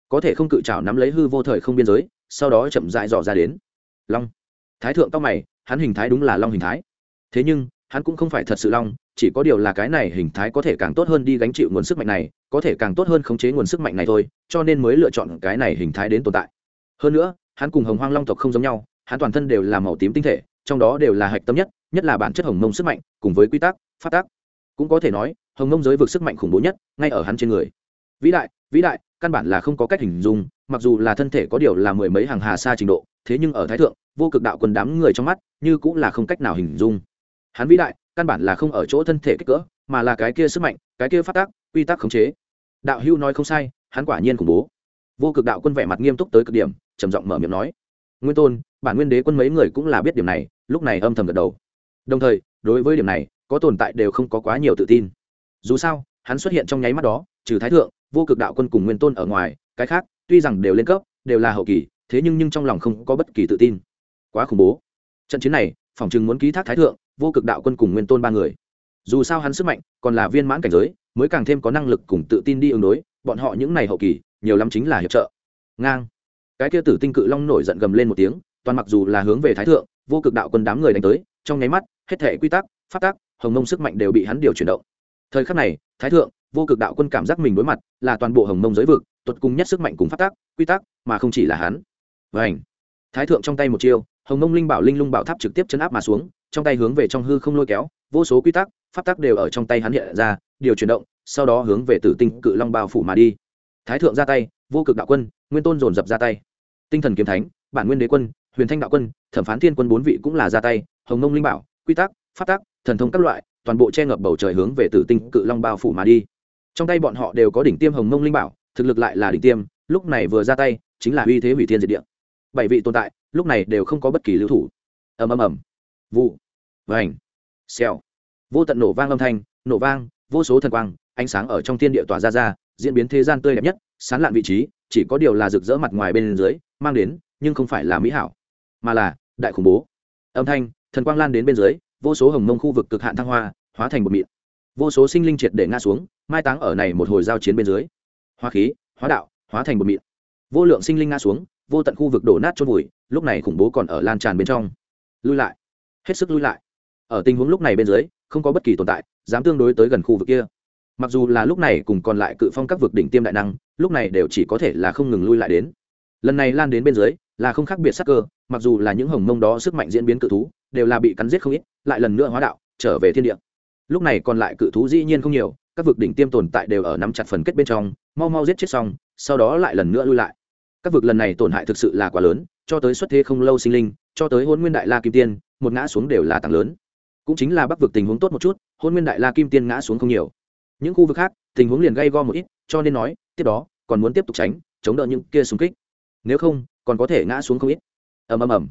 Có thể không cự trào nắm lấy hư vô thời không biên giới, sau đó chậm rãi dò ra đến. Long. Thái thượng tóc mày, hắn hình thái đúng là long hình thái. Thế nhưng, hắn cũng không phải thật sự long, chỉ có điều là cái này hình thái có thể càng tốt hơn đi gánh chịu nguồn sức mạnh này, có thể càng tốt hơn khống chế nguồn sức mạnh này thôi, cho nên mới lựa chọn cái này hình thái đến tồn tại. Hơn nữa, hắn cùng hồng hoang long tộc không giống nhau hắn toàn thân đều là màu tím tinh thể, trong đó đều là hạch tâm nhất nhất là bản chất hồng mông sức mạnh, cùng với quy tắc phát tác cũng có thể nói, hồng mông giới vực sức mạnh khủng bố nhất, ngay ở hắn trên người. Vĩ đại vĩ đại, căn bản là không có cách hình dung, mặc dù là thân thể có điều là mười mấy hàng hà xa trình độ, thế nhưng ở thái thượng, vô cực đạo quân đám người trong mắt, như cũng là không cách nào hình dung. Hắn vĩ đại, căn bản là không ở chỗ thân thể kích cỡ, mà là cái kia sức mạnh, cái kia phát tác quy tắc khống chế. Đạo hưu nói không sai, hắn quả nhiên khủng bố. Vô cực đạo quân vẻ mặt nghiêm túc tới cực điểm, trầm giọng mở miệng nói. Nguyên tôn bản nguyên đế quân mấy người cũng là biết điểm này, lúc này âm thầm gật đầu. Đồng thời, đối với điểm này, có tồn tại đều không có quá nhiều tự tin. Dù sao, hắn xuất hiện trong nháy mắt đó, trừ thái thượng, vô cực đạo quân cùng nguyên tôn ở ngoài, cái khác, tuy rằng đều lên cấp, đều là hậu kỳ, thế nhưng nhưng trong lòng không có bất kỳ tự tin. Quá khủng bố. Trận chiến này phòng chừng muốn ký thác thái thượng, vô cực đạo quân cùng nguyên tôn ba người. Dù sao hắn sức mạnh còn là viên mãn cảnh giới, mới càng thêm có năng lực cùng tự tin đi ứng đối, bọn họ những này hậu kỳ, nhiều lắm chính là hiệp trợ. Ngang. Cái kia tử tinh cự long nổi giận gầm lên một tiếng toàn mặc dù là hướng về thái thượng, vô cực đạo quân đám người đánh tới, trong nháy mắt, hết thể quy tắc phát tác hồng mông sức mạnh đều bị hắn điều chuyển động. Thời khắc này, thái thượng, vô cực đạo quân cảm giác mình đối mặt là toàn bộ hồng mông giới vực, tuột cùng nhất sức mạnh cùng phát tác quy tắc, mà không chỉ là hắn. Vảnh thái thượng trong tay một chiêu, hồng mông linh bảo linh lung bảo tháp trực tiếp chấn áp mà xuống, trong tay hướng về trong hư không lôi kéo, vô số quy tắc, pháp tắc đều ở trong tay hắn hiện ra, điều chuyển động, sau đó hướng về tử tinh cự long bao phủ mà đi. Thái thượng ra tay, vô cực đạo quân, nguyên tôn dồn dập ra tay. Tinh thần kiếm thánh, bản nguyên đế quân huyền thanh đạo quân thẩm phán thiên quân bốn vị cũng là ra tay hồng Nông linh bảo quy tắc phát tác, thần thông các loại toàn bộ che ngập bầu trời hướng về tử tinh cự long bao phủ mà đi. Trong tay bọn họ đều có đỉnh tiêm hồng Nông linh bảo thực lực lại là đỉnh tiêm lúc này vừa ra tay chính là uy thế hủy thiên diệt địa. Bảy vị tồn tại lúc này đều không có bất kỳ lưu thủ. Ầm ầm ầm. Vụ. Vành. Xèo. Vô tận nổ vang âm thanh nổ vang vô số thần quang ánh sáng ở trong thiên địa tỏa ra ra diễn biến thế gian tươi đẹp nhất sán lạn vị trí chỉ có điều là rực rỡ mặt ngoài bên dưới mang đến nhưng không phải là mỹ hảo mà là, đại khủng bố. Âm thanh, thần quang lan đến bên dưới, vô số hồng mông khu vực cực hạn thăng hoa, hóa thành một mịn. Vô số sinh linh triệt để ngã xuống, mai táng ở này một hồi giao chiến bên dưới. Hoa khí, hóa đạo, hóa thành một mịn. Vô lượng sinh linh ngã xuống, vô tận khu vực đổ nát trôn vùi, lúc này khủng bố còn ở lan tràn bên trong. Lui lại. Hết sức lui lại. Ở tình huống lúc này bên dưới, không có bất kỳ tồn tại, dám tương đối tới gần khu vực kia. Mặc dù là lúc này cùng còn lại cự phong các vực đỉnh tiêm đại năng, lúc này đều chỉ có thể là không ngừng lui lại đến. Lần này lan đến bên dưới là không khác biệt sắc cơ, mặc dù là những hồng mông đó sức mạnh diễn biến cự thú, đều là bị cắn giết không ít, lại lần nữa hóa đạo, trở về thiên địa. Lúc này còn lại cự thú dĩ nhiên không nhiều, các vực đỉnh tiêm tồn tại đều ở nắm chặt phần kết bên trong, mau mau giết chết xong, sau đó lại lần nữa lui lại. Các vực lần này tổn hại thực sự là quá lớn, cho tới xuất thế không lâu sinh linh, cho tới hôn nguyên đại la kim tiên, một ngã xuống đều là tăng lớn. Cũng chính là bắc vực tình huống tốt một chút hôn nguyên đại la kim tiên ngã xuống không nhiều. Những khu vực khác, tình huống liền gây go một ít, cho nên nói, tiếp đó, còn muốn tiếp tục tránh, chống đỡ những kia xung kích nếu không, còn có thể ngã xuống không ít. Ầm ầm ầm.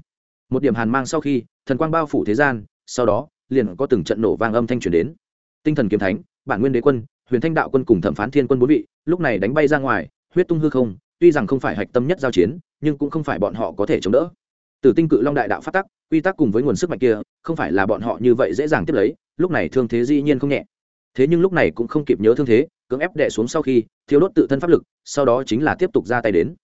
Một điểm hàn mang sau khi, thần quang bao phủ thế gian, sau đó, liền có từng trận nổ vang âm thanh truyền đến. Tinh thần kiếm thánh, bản nguyên đế quân, huyền thanh đạo quân cùng thẩm phán thiên quân bốn vị, lúc này đánh bay ra ngoài, huyết tung hư không, tuy rằng không phải hạch tâm nhất giao chiến, nhưng cũng không phải bọn họ có thể chống đỡ. Từ tinh cự long đại đạo phát tắc, quy tắc cùng với nguồn sức mạnh kia, không phải là bọn họ như vậy dễ dàng tiếp lấy, lúc này thương thế dĩ nhiên không nhẹ. Thế nhưng lúc này cũng không kịp nhớ thương thế, cưỡng ép đệ xuống sau khi thiếu đốt tự thân pháp lực, sau đó chính là tiếp tục ra tay đến.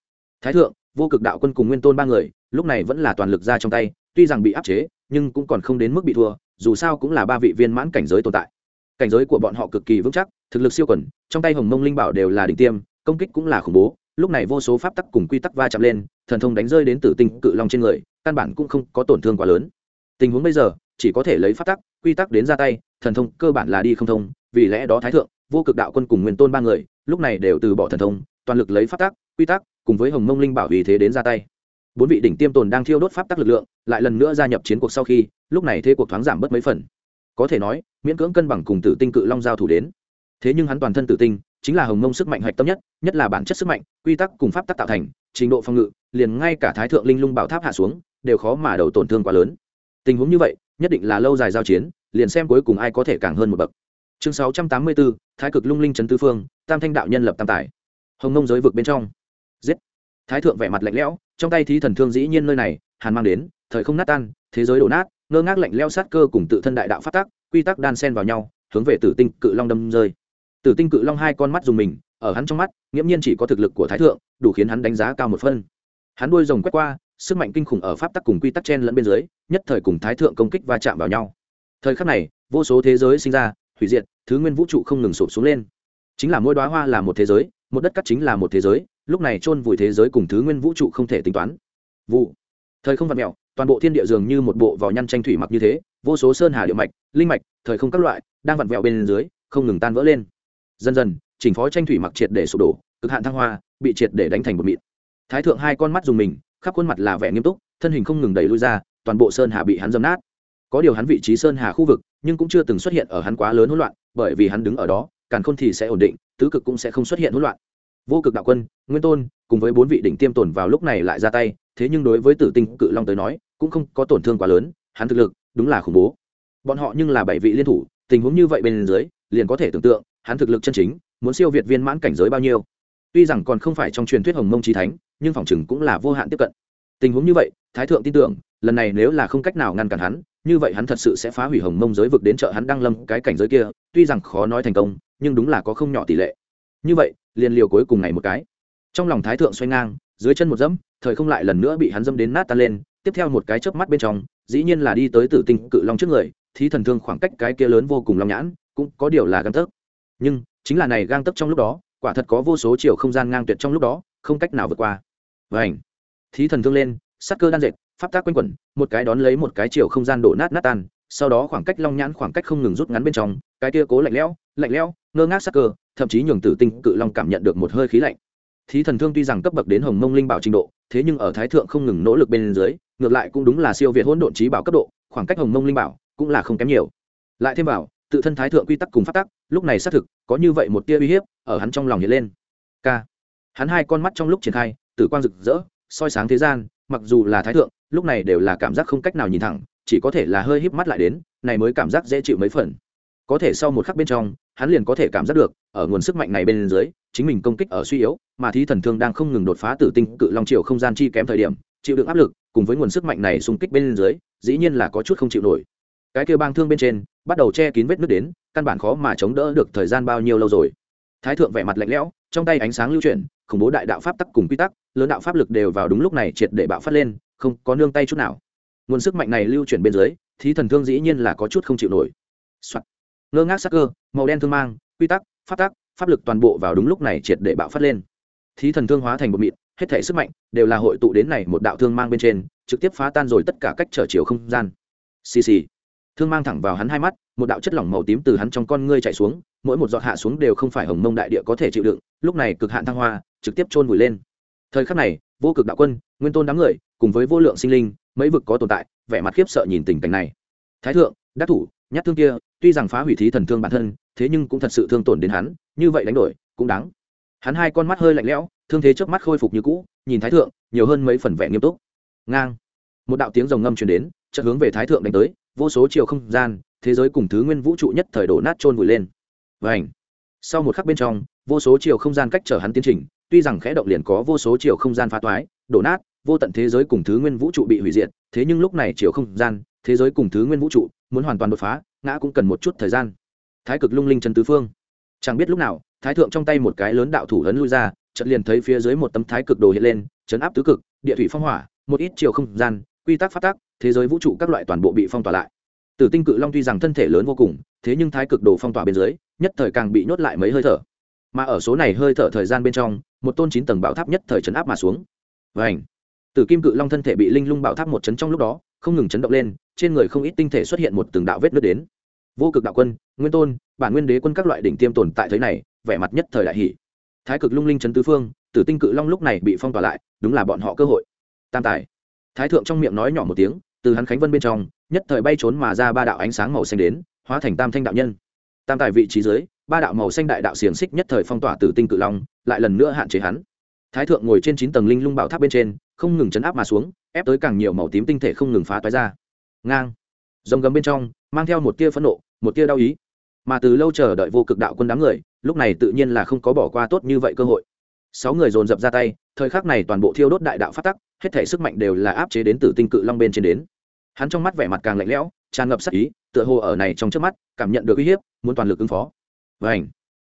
Thái thượng vô cực đạo quân cùng nguyên tôn ba người, lúc này vẫn là toàn lực ra trong tay, tuy rằng bị áp chế, nhưng cũng còn không đến mức bị thua, dù sao cũng là ba vị viên mãn cảnh giới tồn tại. Cảnh giới của bọn họ cực kỳ vững chắc, thực lực siêu quẩn trong tay hồng mông linh bảo đều là đỉnh tiêm, công kích cũng là khủng bố, lúc này vô số pháp tắc cùng quy tắc va chạm lên, thần thông đánh rơi đến tử tinh cự long trên người, căn bản cũng không có tổn thương quá lớn. Tình huống bây giờ, chỉ có thể lấy pháp tắc, quy tắc đến ra tay, thần thông cơ bản là đi không thông, vì lẽ đó thái thượng, vô cực đạo quân cùng nguyên tôn ba người, lúc này đều từ bỏ thần thông, toàn lực lấy pháp tắc, quy tắc cùng với hồng mông linh bảo vì thế đến ra tay. Bốn vị đỉnh tiêm tồn đang thiêu đốt pháp tắc lực lượng, lại lần nữa gia nhập chiến cuộc sau khi, lúc này thế cuộc thoáng giảm bớt mấy phần. Có thể nói, miễn cưỡng cân bằng cùng tử tinh cự long giao thủ đến. Thế nhưng hắn toàn thân tử tinh, chính là hồng mông sức mạnh hạch tâm nhất nhất là bản chất sức mạnh, quy tắc cùng pháp tắc tạo thành, trình độ phòng ngự, liền ngay cả thái thượng linh lung bảo tháp hạ xuống, đều khó mà đầu tổn thương quá lớn. Tình huống như vậy, nhất định là lâu dài giao chiến, liền xem cuối cùng ai có thể càng hơn một bậc. Chương sáu trăm tám mươi bốn, thái cực lung linh trấn tư phương, tam thanh đạo nhân lập tam tài. Hồng mông giới vực bên trong giết. Thái thượng vẻ mặt lạnh lẽo, trong tay thí thần thương dĩ nhiên nơi này, hàn mang đến, thời không nát tan, thế giới đổ nát, ngơ ngác lạnh leo sát cơ cùng tự thân đại đạo phát tác quy tắc đan sen vào nhau, hướng về tử tinh cự long đâm rơi. Tử tinh cự long hai con mắt dùng mình, ở hắn trong mắt, nghiễm nhiên chỉ có thực lực của thái thượng, đủ khiến hắn đánh giá cao một phân. Hắn đuôi rồng quét qua, sức mạnh kinh khủng ở pháp tắc cùng quy tắc chen lẫn bên dưới, nhất thời cùng thái thượng công kích va chạm vào nhau. Thời khắc này, vô số thế giới sinh ra, hủy diệt, thứ nguyên vũ trụ không ngừng sụp xuống lên. Chính là mỗi đoá hoa là một thế giới, một đất cắt chính là một thế giới lúc này chôn vùi thế giới cùng thứ nguyên vũ trụ không thể tính toán. Vụ. Thời không vật mèo, toàn bộ thiên địa dường như một bộ vỏ nhăn tranh thủy mặc như thế, vô số sơn hà địa mạch, linh mạch, thời không các loại, đang vặn vẹo bên dưới, không ngừng tan vỡ lên. Dần dần, chỉnh phó tranh thủy mặc triệt để sụp đổ, cực hạn thăng hoa, bị triệt để đánh thành một mịn. Thái thượng hai con mắt dùng mình, khắp khuôn mặt là vẻ nghiêm túc, thân hình không ngừng đẩy lui ra, toàn bộ sơn hà bị hắn dâm nát. Có điều hắn vị trí sơn hà khu vực, nhưng cũng chưa từng xuất hiện ở hắn quá lớn hỗn loạn, bởi vì hắn đứng ở đó, càn khôn thì sẽ ổn định, tứ cực cũng sẽ không xuất hiện hỗn loạn vô cực đạo quân, nguyên tôn, cùng với bốn vị đỉnh tiêm tổn vào lúc này lại ra tay, thế nhưng đối với tử tinh cự long tới nói, cũng không có tổn thương quá lớn, hắn thực lực, đúng là khủng bố. Bọn họ nhưng là bảy vị liên thủ, tình huống như vậy bên dưới, liền có thể tưởng tượng, hắn thực lực chân chính, muốn siêu việt viên mãn cảnh giới bao nhiêu. Tuy rằng còn không phải trong truyền thuyết hồng mông trí thánh, nhưng phòng chừng cũng là vô hạn tiếp cận. Tình huống như vậy, thái thượng tin tưởng, lần này nếu là không cách nào ngăn cản hắn, như vậy hắn thật sự sẽ phá hủy hồng mông giới vực đến chợ hắn đăng lâm cái cảnh giới kia, tuy rằng khó nói thành công, nhưng đúng là có không nhỏ tỷ lệ như vậy, liền liều cuối cùng ngày một cái. Trong lòng thái thượng xoay ngang, dưới chân một dẫm, thời không lại lần nữa bị hắn dâm đến nát tan lên, tiếp theo một cái chớp mắt bên trong, dĩ nhiên là đi tới tử tinh cự long trước người, thí thần thương khoảng cách cái kia lớn vô cùng long nhãn, cũng có điều là găng tấc. Nhưng, chính là này gang tấc trong lúc đó, quả thật có vô số chiều không gian ngang tuyệt trong lúc đó, không cách nào vượt qua. Vảnh thí thần thương lên sắc cơ đan dệt, pháp tác quanh quẩn, một cái đón lấy một cái chiều không gian đổ nát nát tan, sau đó khoảng cách long nhãn khoảng cách không ngừng rút ngắn bên trong, cái kia cố lạnh lẽo lạnh lẽo ngơ ngác sắc cơ, thậm chí nhường tử tinh cự long cảm nhận được một hơi khí lạnh. Thí thần thương tuy rằng cấp bậc đến hồng mông linh bảo trình độ, thế nhưng ở thái thượng không ngừng nỗ lực bên dưới, ngược lại cũng đúng là siêu việt hỗn độn trí bảo cấp độ, khoảng cách hồng mông linh bảo cũng là không kém nhiều. Lại thêm vào, tự thân thái thượng quy tắc cùng phát tắc, lúc này xác thực có như vậy một tia uy hiếp ở hắn trong lòng hiện lên. K. Hắn hai con mắt trong lúc triển khai, tử quang rực rỡ, soi sáng thế gian, mặc dù là thái thượng, lúc này đều là cảm giác không cách nào nhìn thẳng, chỉ có thể là hơi híp mắt lại đến, này mới cảm giác dễ chịu mấy phần có thể sau một khắc bên trong, hắn liền có thể cảm giác được, ở nguồn sức mạnh này bên dưới, chính mình công kích ở suy yếu, mà thí thần thương đang không ngừng đột phá tử tinh cự long triều không gian chi kém thời điểm, chịu đựng áp lực, cùng với nguồn sức mạnh này xung kích bên dưới, dĩ nhiên là có chút không chịu nổi. Cái kia bang thương bên trên, bắt đầu che kín vết nước đến, căn bản khó mà chống đỡ được thời gian bao nhiêu lâu rồi. Thái thượng vẻ mặt lạnh lẽo, trong tay ánh sáng lưu chuyển, khủng bố đại đạo pháp tắc cùng quy tắc, lớn đạo pháp lực đều vào đúng lúc này triệt để bạo phát lên, không có nương tay chút nào. Nguồn sức mạnh này lưu chuyển bên dưới, thí thần thương dĩ nhiên là có chút không chịu nổi、Soạn ngơ ngác sắc cơ, màu đen thương mang, quy tắc, pháp tắc, pháp lực toàn bộ vào đúng lúc này triệt để bạo phát lên. Thí thần thương hóa thành một mịn, hết thể sức mạnh đều là hội tụ đến này một đạo thương mang bên trên, trực tiếp phá tan rồi tất cả cách trở chiều không gian. Xì xì. Thương mang thẳng vào hắn hai mắt, một đạo chất lỏng màu tím từ hắn trong con ngươi chạy xuống, mỗi một giọt hạ xuống đều không phải hồng mông đại địa có thể chịu đựng, lúc này cực hạn thăng hoa, trực tiếp trôn vùi lên. Thời khắc này, vô cực đạo quân, nguyên tôn đám người, cùng với vô lượng sinh linh, mấy vực có tồn tại, vẻ mặt khiếp sợ nhìn tình cảnh này. Thái thượng, đắc thủ nhát thương kia, tuy rằng phá hủy thí thần thương bản thân, thế nhưng cũng thật sự thương tổn đến hắn, như vậy đánh đổi, cũng đáng. Hắn hai con mắt hơi lạnh lẽo, thương thế trước mắt khôi phục như cũ, nhìn thái thượng, nhiều hơn mấy phần vẻ nghiêm túc. Ngang. Một đạo tiếng rồng ngâm truyền đến, chợt hướng về thái thượng đánh tới, vô số chiều không gian, thế giới cùng thứ nguyên vũ trụ nhất thời đổ nát trôn vùi lên. Và ảnh sau một khắc bên trong, vô số chiều không gian cách chở hắn tiến trình, tuy rằng khẽ động liền có vô số chiều không gian phá toái, đổ nát, vô tận thế giới cùng thứ nguyên vũ trụ bị hủy diệt, thế nhưng lúc này chiều không gian, thế giới cùng thứ nguyên vũ trụ muốn hoàn toàn đột phá, ngã cũng cần một chút thời gian. Thái cực lung linh chân tứ phương. Chẳng biết lúc nào, thái thượng trong tay một cái lớn đạo thủ lớn lui ra, chợt liền thấy phía dưới một tấm thái cực đồ hiện lên, chấn áp tứ cực, địa thủy phong hỏa, một ít chiều không gian, quy tắc phát tác thế giới vũ trụ các loại toàn bộ bị phong tỏa lại. Tử tinh cự long tuy rằng thân thể lớn vô cùng, thế nhưng thái cực đồ phong tỏa bên dưới, nhất thời càng bị nhốt lại mấy hơi thở. Mà ở số này hơi thở thời gian bên trong, một tôn chín tầng bão tháp nhất thời chấn áp mà xuống. Và ảnh tử kim cự long thân thể bị linh lung bão tháp một chấn trong lúc đó không ngừng chấn động lên, trên người không ít tinh thể xuất hiện một từng đạo vết nước đến. Vô cực đạo quân, nguyên tôn, bản nguyên đế quân các loại đỉnh tiêm tồn tại thế này, vẻ mặt nhất thời đại hỷ thái cực lung linh chấn tứ phương, tử tinh cự long lúc này bị phong tỏa lại, đúng là bọn họ cơ hội. Tam tài. Thái thượng trong miệng nói nhỏ một tiếng, từ hắn khánh vân bên trong, nhất thời bay trốn mà ra ba đạo ánh sáng màu xanh đến, hóa thành tam thanh đạo nhân. Tam tài vị trí dưới, ba đạo màu xanh đại đạo xiềng xích nhất thời phong tỏa tử tinh cự long, lại lần nữa hạn chế hắn. Thái thượng ngồi trên chín tầng linh lung bảo tháp bên trên, không ngừng chấn áp mà xuống ép tới càng nhiều màu tím tinh thể không ngừng phá toái ra. Ngang. Dòng gầm bên trong, mang theo một tia phẫn nộ, một tia đau ý. Mà từ lâu chờ đợi vô cực đạo quân đám người, lúc này tự nhiên là không có bỏ qua tốt như vậy cơ hội. Sáu người dồn dập ra tay, thời khắc này toàn bộ thiêu đốt đại đạo phát tắc, hết thể sức mạnh đều là áp chế đến từ tinh cự long bên trên đến. Hắn trong mắt vẻ mặt càng lạnh lẽo, tràn ngập sắc ý, tựa hồ ở này trong trước mắt, cảm nhận được uy hiếp, muốn toàn lực ứng phó. Và ảnh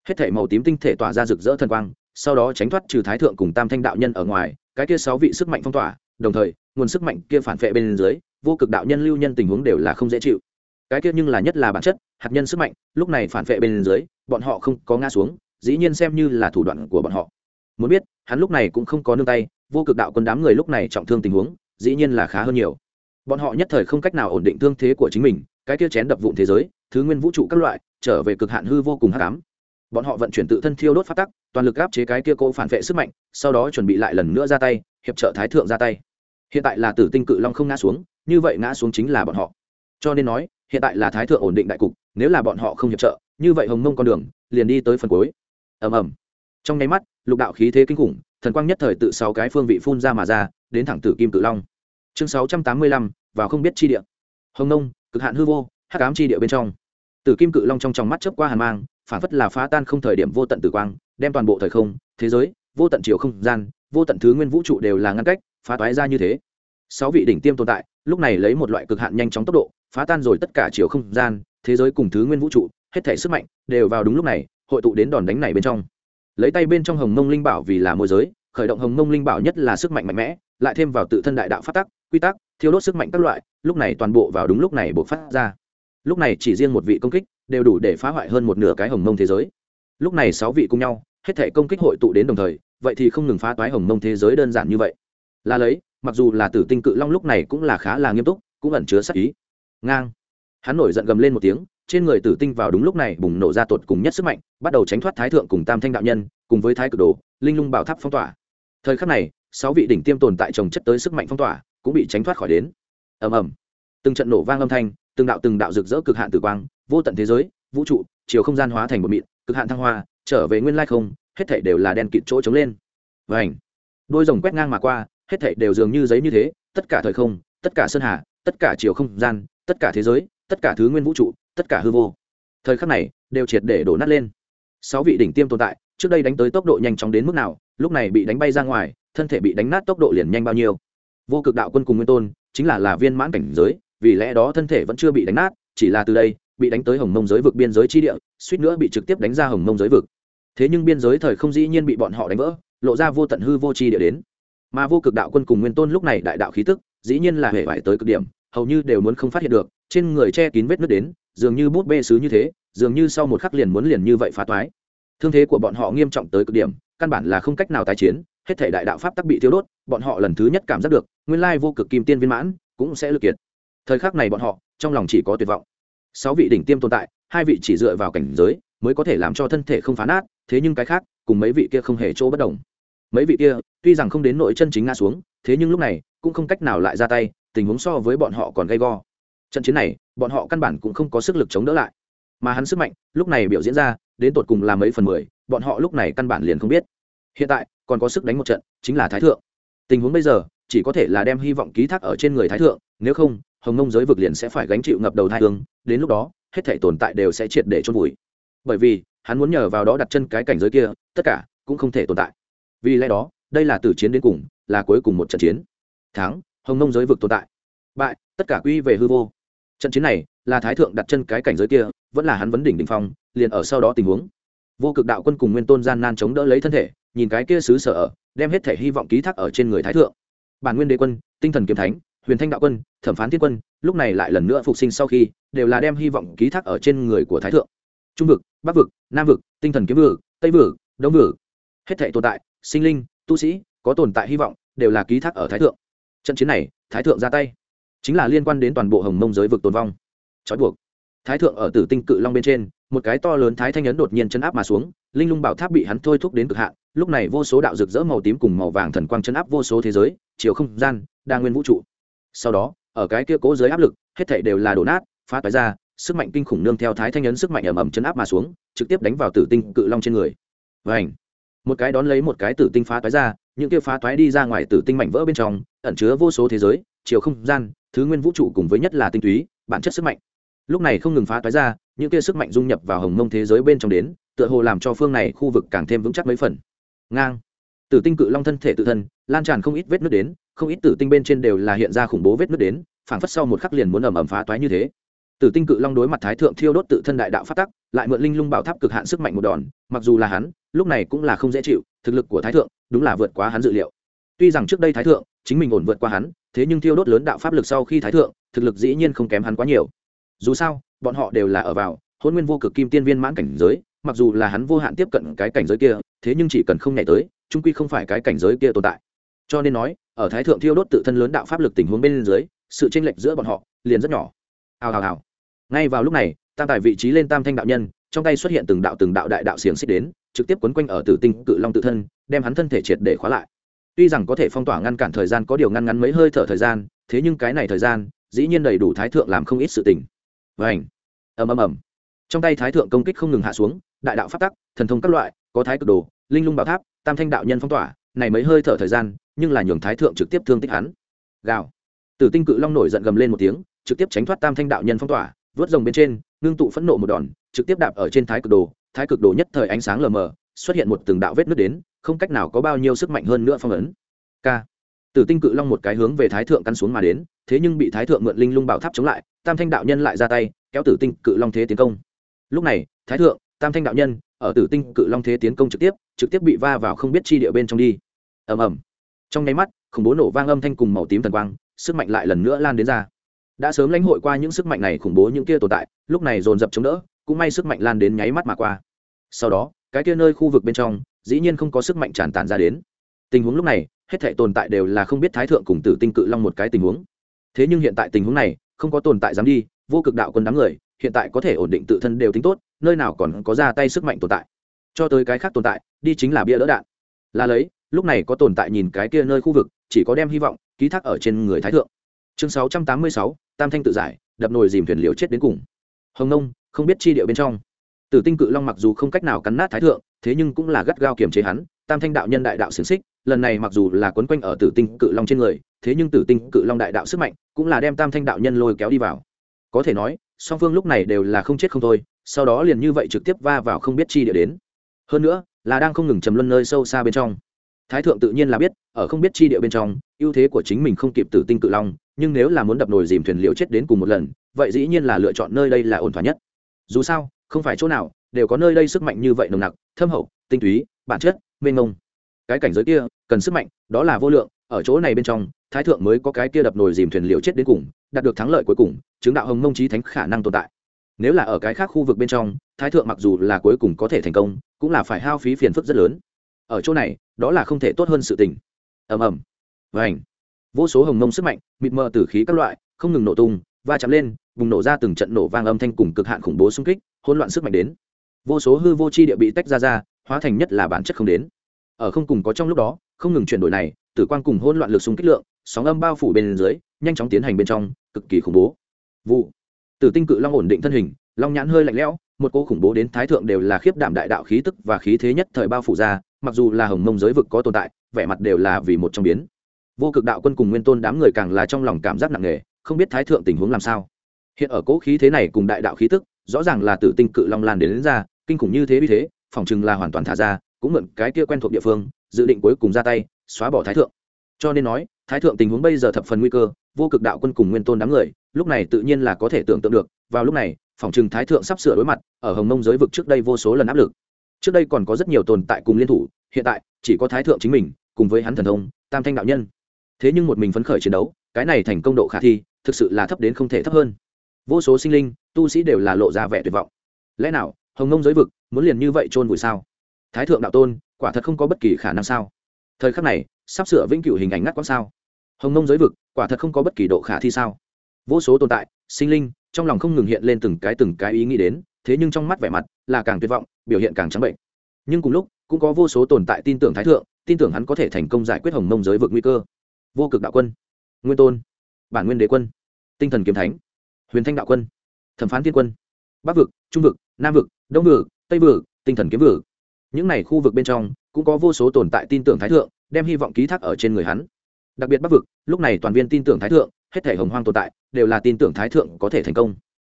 hết thể màu tím tinh thể tỏa ra rực rỡ thần quang, sau đó tránh thoát trừ thái thượng cùng tam thanh đạo nhân ở ngoài, cái kia sáu vị sức mạnh phong tỏa đồng thời, nguồn sức mạnh kia phản vệ bên dưới, vô cực đạo nhân lưu nhân tình huống đều là không dễ chịu. Cái kia nhưng là nhất là bản chất, hạt nhân sức mạnh, lúc này phản vệ bên dưới, bọn họ không có ngã xuống, dĩ nhiên xem như là thủ đoạn của bọn họ. Muốn biết, hắn lúc này cũng không có nương tay, vô cực đạo quân đám người lúc này trọng thương tình huống, dĩ nhiên là khá hơn nhiều. Bọn họ nhất thời không cách nào ổn định thương thế của chính mình, cái kia chén đập vụn thế giới, thứ nguyên vũ trụ các loại, trở về cực hạn hư vô cùng hắc ám. Bọn họ vận chuyển tự thân thiêu đốt phát tắc, toàn lực áp chế cái kia cô phản vệ sức mạnh, sau đó chuẩn bị lại lần nữa ra tay, hiệp trợ thái thượng ra tay hiện tại là tử tinh cự long không ngã xuống, như vậy ngã xuống chính là bọn họ. Cho nên nói, hiện tại là thái thượng ổn định đại cục, nếu là bọn họ không hiệp trợ, như vậy hồng mông con đường, liền đi tới phần cuối. Ầm ầm. Trong nháy mắt, lục đạo khí thế kinh khủng, thần quang nhất thời tự sáu cái phương vị phun ra mà ra, đến thẳng tử kim cự long. Chương sáu trăm tám mươi lăm, vào không biết chi địa. Hồng nông cực hạn hư vô, hắc ám chi địa bên trong. Tử kim cự long trong trong mắt chớp qua hàn mang, phản phất là phá tan không thời điểm vô tận tử quang, đem toàn bộ thời không, thế giới, vô tận chiều không gian, vô tận thứ nguyên vũ trụ đều là ngăn cách phá toái ra như thế. Sáu vị đỉnh tiêm tồn tại, lúc này lấy một loại cực hạn nhanh chóng tốc độ, phá tan rồi tất cả chiều không gian, thế giới cùng thứ nguyên vũ trụ, hết thể sức mạnh đều vào đúng lúc này, hội tụ đến đòn đánh này bên trong. Lấy tay bên trong hồng mông linh bảo vì là môi giới, khởi động hồng mông linh bảo nhất là sức mạnh mạnh mẽ, lại thêm vào tự thân đại đạo phát tắc, quy tắc thiếu đốt sức mạnh các loại, lúc này toàn bộ vào đúng lúc này buộc phát ra. Lúc này chỉ riêng một vị công kích đều đủ để phá hoại hơn một nửa cái hồng mông thế giới. Lúc này sáu vị cùng nhau, hết thể công kích hội tụ đến đồng thời, vậy thì không ngừng phá toái hồng mông thế giới đơn giản như vậy là lấy, mặc dù là tử tinh cự long lúc này cũng là khá là nghiêm túc, cũng ẩn chứa sắc ý. Ngang. Hắn nổi giận gầm lên một tiếng, trên người tử tinh vào đúng lúc này bùng nổ ra tột cùng nhất sức mạnh, bắt đầu tránh thoát thái thượng cùng tam thanh đạo nhân, cùng với thái cự đồ, linh lung bảo tháp phong tỏa. Thời khắc này, sáu vị đỉnh tiêm tồn tại trồng chất tới sức mạnh phong tỏa, cũng bị tránh thoát khỏi đến. Ầm ầm. Từng trận nổ vang âm thanh, từng đạo từng đạo rực rỡ cực hạn tử quang, vô tận thế giới, vũ trụ, chiều không gian hóa thành một mịn, cực hạn thăng hoa, trở về nguyên lai không, hết thảy đều là đen kịt chỗ trống lên. Vành. Đôi rồng quét ngang mà qua hết thảy đều dường như giấy như thế, tất cả thời không, tất cả sơn hà, tất cả chiều không gian, tất cả thế giới, tất cả thứ nguyên vũ trụ, tất cả hư vô. Thời khắc này, đều triệt để đổ nát lên. Sáu vị đỉnh tiêm tồn tại, trước đây đánh tới tốc độ nhanh chóng đến mức nào, lúc này bị đánh bay ra ngoài, thân thể bị đánh nát tốc độ liền nhanh bao nhiêu. Vô cực đạo quân cùng nguyên tôn, chính là là viên mãn cảnh giới, vì lẽ đó thân thể vẫn chưa bị đánh nát, chỉ là từ đây, bị đánh tới hồng mông giới vực biên giới chi địa, suýt nữa bị trực tiếp đánh ra hồng mông giới vực. Thế nhưng biên giới thời không dĩ nhiên bị bọn họ đánh vỡ, lộ ra vô tận hư vô chi địa đến mà vô cực đạo quân cùng nguyên tôn lúc này đại đạo khí tức, dĩ nhiên là hệ vải tới cực điểm, hầu như đều muốn không phát hiện được, trên người che kín vết nước đến, dường như bút bê sứ như thế, dường như sau một khắc liền muốn liền như vậy phá toái. Thương thế của bọn họ nghiêm trọng tới cực điểm, căn bản là không cách nào tái chiến, hết thể đại đạo pháp tắc bị thiếu đốt, bọn họ lần thứ nhất cảm giác được, nguyên lai vô cực kim tiên viên mãn, cũng sẽ lực kiệt. Thời khắc này bọn họ, trong lòng chỉ có tuyệt vọng. Sáu vị đỉnh tiêm tồn tại, hai vị chỉ dựa vào cảnh giới, mới có thể làm cho thân thể không phá nát, thế nhưng cái khác, cùng mấy vị kia không hề chỗ bất đồng mấy vị kia, tuy rằng không đến nội chân chính ngã xuống, thế nhưng lúc này, cũng không cách nào lại ra tay, tình huống so với bọn họ còn gay go. Trận chiến này, bọn họ căn bản cũng không có sức lực chống đỡ lại. Mà hắn sức mạnh, lúc này biểu diễn ra, đến tột cùng là mấy phần mười, bọn họ lúc này căn bản liền không biết. Hiện tại, còn có sức đánh một trận, chính là thái thượng. Tình huống bây giờ, chỉ có thể là đem hy vọng ký thác ở trên người thái thượng, nếu không, hồng nông giới vực liền sẽ phải gánh chịu ngập đầu thai tương đến lúc đó, hết thể tồn tại đều sẽ triệt để chôn vùi. Bởi vì, hắn muốn nhờ vào đó đặt chân cái cảnh giới kia, tất cả cũng không thể tồn tại vì lẽ đó, đây là từ chiến đến cùng, là cuối cùng một trận chiến. Thắng, hồng nông giới vực tồn tại. Bại, tất cả quy về hư vô. Trận chiến này, là thái thượng đặt chân cái cảnh giới kia, vẫn là hắn vấn đỉnh đ ỉ n h phong, liền ở sau đó tình huống. Vô cực đạo quân cùng nguyên tôn gian nan chống đỡ lấy thân thể, nhìn cái kia xứ sở ở, đem hết thể hy vọng ký thác ở trên người thái thượng. Bản nguyên đế quân, tinh thần kiếm thánh, huyền thanh đạo quân, thẩm phán thiên quân, lúc này lại lần nữa phục sinh sau khi, đều là đem hy vọng ký thác ở trên người của thái thượng. Trung vực, bắc vực, nam vực, tinh thần kiếm vực, tây vực, đông vực, hết thể tồn tại sinh linh, tu sĩ, có tồn tại hy vọng, đều là ký thác ở thái thượng. Trận chiến này, thái thượng ra tay, chính là liên quan đến toàn bộ hồng mông giới vực tồn vong. Trói buộc. Thái thượng ở tử tinh cự long bên trên, một cái to lớn thái thanh ấn đột nhiên chân áp mà xuống, linh lung bảo tháp bị hắn thôi thúc đến cực hạn, lúc này vô số đạo rực rỡ màu tím cùng màu vàng thần quang chân áp vô số thế giới, chiều không gian, đa nguyên vũ trụ. Sau đó, ở cái kia cố giới áp lực, hết thảy đều là đổ nát, phá toái ra, sức mạnh kinh khủng nương theo thái thanh ấn sức mạnh ầm ầm chân áp mà xuống, trực tiếp đánh vào tử tinh cự long trên người. Vảnh một cái đón lấy một cái tử tinh phá toái ra, những kia phá toái đi ra ngoài tử tinh mảnh vỡ bên trong, ẩn chứa vô số thế giới, chiều không gian, thứ nguyên vũ trụ cùng với nhất là tinh túy, bản chất sức mạnh. Lúc này không ngừng phá toái ra, những kia sức mạnh dung nhập vào hồng mông thế giới bên trong đến, tựa hồ làm cho phương này khu vực càng thêm vững chắc mấy phần. Ngang. Tử tinh cự long thân thể tự thân, lan tràn không ít vết nước đến, không ít tử tinh bên trên đều là hiện ra khủng bố vết nước đến, phảng phất sau một khắc liền muốn ầm ầm phá toái như thế tử tinh cự long đối mặt thái thượng thiêu đốt tự thân đại đạo phát tắc, lại mượn linh lung bảo tháp cực hạn sức mạnh một đòn, mặc dù là hắn, lúc này cũng là không dễ chịu, thực lực của thái thượng, đúng là vượt quá hắn dự liệu. Tuy rằng trước đây thái thượng, chính mình ổn vượt qua hắn, thế nhưng thiêu đốt lớn đạo pháp lực sau khi thái thượng, thực lực dĩ nhiên không kém hắn quá nhiều. Dù sao, bọn họ đều là ở vào hôn nguyên vô cực kim tiên viên mãn cảnh giới, mặc dù là hắn vô hạn tiếp cận cái cảnh giới kia, thế nhưng chỉ cần không nhảy tới chung quy không phải cái cảnh giới kia tồn tại. Cho nên nói, ở thái thượng thiêu đốt tự thân lớn đạo pháp lực tình huống bên dưới, sự tranh lệch giữa bọn họ liền rất nhỏ. Ào ào ào ngay vào lúc này, tam tài vị trí lên tam thanh đạo nhân, trong tay xuất hiện từng đạo từng đạo đại đạo xiềng xích đến, trực tiếp quấn quanh ở tử tinh cự long tự thân, đem hắn thân thể triệt để khóa lại. Tuy rằng có thể phong tỏa ngăn cản thời gian có điều ngăn ngắn mấy hơi thở thời gian, thế nhưng cái này thời gian, dĩ nhiên đầy đủ thái thượng làm không ít sự tình. Vảnh ầm ầm ầm. Trong tay thái thượng công kích không ngừng hạ xuống, đại đạo phát tắc, thần thông các loại, có thái cực đồ, linh lung bảo tháp, tam thanh đạo nhân phong tỏa, này mấy hơi thở thời gian, nhưng là nhường thái thượng trực tiếp thương tích hắn. Gào. Tử tinh cự long nổi giận gầm lên một tiếng, trực tiếp tránh thoát tam thanh đạo nhân phong tỏa vớt rồng bên trên, ngưng tụ phẫn nộ một đòn, trực tiếp đạp ở trên thái cực đồ. Thái cực đồ nhất thời ánh sáng lờ mờ, xuất hiện một từng đạo vết nước đến, không cách nào có bao nhiêu sức mạnh hơn nữa phong ấn. K. Tử tinh cự long một cái hướng về thái thượng căn xuống mà đến, thế nhưng bị thái thượng mượn linh lung bảo tháp chống lại, tam thanh đạo nhân lại ra tay, kéo tử tinh cự long thế tiến công. Lúc này, thái thượng, tam thanh đạo nhân, ở tử tinh cự long thế tiến công trực tiếp trực tiếp bị va vào không biết chi địa bên trong đi. Ầm ầm. Trong nháy mắt, khủng bố nổ vang âm thanh cùng màu tím thần quang, sức mạnh lại lần nữa lan đến ra đã sớm lãnh hội qua những sức mạnh này khủng bố những kia tồn tại lúc này dồn dập chống đỡ cũng may sức mạnh lan đến nháy mắt mà qua. Sau đó cái kia nơi khu vực bên trong dĩ nhiên không có sức mạnh tràn tàn ra đến. Tình huống lúc này hết thể tồn tại đều là không biết thái thượng cùng tử tinh cự long một cái tình huống. Thế nhưng hiện tại tình huống này không có tồn tại dám đi vô cực đạo quân đám người hiện tại có thể ổn định tự thân đều tính tốt nơi nào còn có ra tay sức mạnh tồn tại. Cho tới cái khác tồn tại đi chính là bia lỡ đạn. Là lấy lúc này có tồn tại nhìn cái kia nơi khu vực chỉ có đem hy vọng ký thác ở trên người thái thượng. Chương 686, tam thanh tự giải, đập nồi dìm thuyền liều chết đến cùng. Hồng nông, không biết chi điệu bên trong. Tử tinh cự long mặc dù không cách nào cắn nát thái thượng, thế nhưng cũng là gắt gao kiềm chế hắn, tam thanh đạo nhân đại đạo xiềng xích, lần này mặc dù là quấn quanh ở tử tinh cự long trên người, thế nhưng tử tinh cự long đại đạo sức mạnh cũng là đem tam thanh đạo nhân lôi kéo đi vào. Có thể nói, song phương lúc này đều là không chết không thôi, sau đó liền như vậy trực tiếp va vào không biết chi địa đến. Hơn nữa, là đang không ngừng trầm luân nơi sâu xa bên trong. Thái thượng tự nhiên là biết ở không biết chi địa bên trong, ưu thế của chính mình không kịp tử tinh cự long, nhưng nếu là muốn đập nồi dìm thuyền liều chết đến cùng một lần, vậy dĩ nhiên là lựa chọn nơi đây là ổn thỏa nhất. Dù sao, không phải chỗ nào đều có nơi đây sức mạnh như vậy nồng nặc, thâm hậu, tinh túy, bản chất, mênh mông. Cái cảnh giới kia cần sức mạnh, đó là vô lượng, ở chỗ này bên trong, thái thượng mới có cái kia đập nồi dìm thuyền liều chết đến cùng, đạt được thắng lợi cuối cùng, chứng đạo hồng mông trí thánh khả năng tồn tại. Nếu là ở cái khác khu vực bên trong, thái thượng mặc dù là cuối cùng có thể thành công, cũng là phải hao phí phiền phức rất lớn. Ở chỗ này, đó là không thể tốt hơn sự tình ầm ầm. Vành. Vô số hồng mông sức mạnh, mịt mờ tử khí các loại, không ngừng nổ tung, va chạm lên, bùng nổ ra từng trận nổ vang âm thanh cùng cực hạn khủng bố xung kích, hỗn loạn sức mạnh đến. Vô số hư vô chi địa bị tách ra ra, hóa thành nhất là bản chất không đến. Ở không cùng có trong lúc đó, không ngừng chuyển đổi này, tử quang cùng hỗn loạn lực xung kích lượng, sóng âm bao phủ bên dưới, nhanh chóng tiến hành bên trong, cực kỳ khủng bố. Vụ. Tử tinh cự long ổn định thân hình, long nhãn hơi lạnh lẽo, một cô khủng bố đến thái thượng đều là khiếp đảm đại đạo khí tức và khí thế nhất thời bao phủ ra, mặc dù là hồng mông giới vực có tồn tại vẻ mặt đều là vì một trong biến. Vô cực đạo quân cùng nguyên tôn đám người càng là trong lòng cảm giác nặng nề không biết thái thượng tình huống làm sao. Hiện ở cố khí thế này cùng đại đạo khí tức rõ ràng là tử tinh cự long lan đến, đến ra kinh khủng như thế vì thế phòng chừng là hoàn toàn thả ra cũng mượn cái kia quen thuộc địa phương dự định cuối cùng ra tay xóa bỏ thái thượng. Cho nên nói thái thượng tình huống bây giờ thập phần nguy cơ vô cực đạo quân cùng nguyên tôn đám người lúc này tự nhiên là có thể tưởng tượng được vào lúc này phòng chừng thái thượng sắp sửa đối mặt ở hồng mông giới vực trước đây vô số lần áp lực. Trước đây còn có rất nhiều tồn tại cùng liên thủ hiện tại chỉ có thái thượng chính mình cùng với hắn thần thông, tam thanh đạo nhân. Thế nhưng một mình phấn khởi chiến đấu, cái này thành công độ khả thi, thực sự là thấp đến không thể thấp hơn. Vô số sinh linh, tu sĩ đều là lộ ra vẻ tuyệt vọng. Lẽ nào, hồng nông giới vực muốn liền như vậy chôn vùi sao? Thái thượng đạo tôn, quả thật không có bất kỳ khả năng sao? Thời khắc này, sắp sửa vĩnh cửu hình ảnh ngắt quãng sao? Hồng nông giới vực, quả thật không có bất kỳ độ khả thi sao? Vô số tồn tại, sinh linh, trong lòng không ngừng hiện lên từng cái từng cái ý nghĩ đến, thế nhưng trong mắt vẻ mặt là càng tuyệt vọng, biểu hiện càng trắng bệnh. Nhưng cùng lúc, cũng có vô số tồn tại tin tưởng thái thượng tin tưởng hắn có thể thành công giải quyết hồng mông giới vực nguy cơ. Vô cực đạo quân, nguyên tôn, bản nguyên đế quân, tinh thần kiếm thánh, huyền thanh đạo quân, thẩm phán thiên quân, bắc vực, trung vực, nam vực, đông vực, tây vực, tinh thần kiếm vực. Những này khu vực bên trong cũng có vô số tồn tại tin tưởng thái thượng, đem hy vọng ký thác ở trên người hắn. Đặc biệt bắc vực, lúc này toàn viên tin tưởng thái thượng, hết thể hồng hoang tồn tại đều là tin tưởng thái thượng có thể thành công.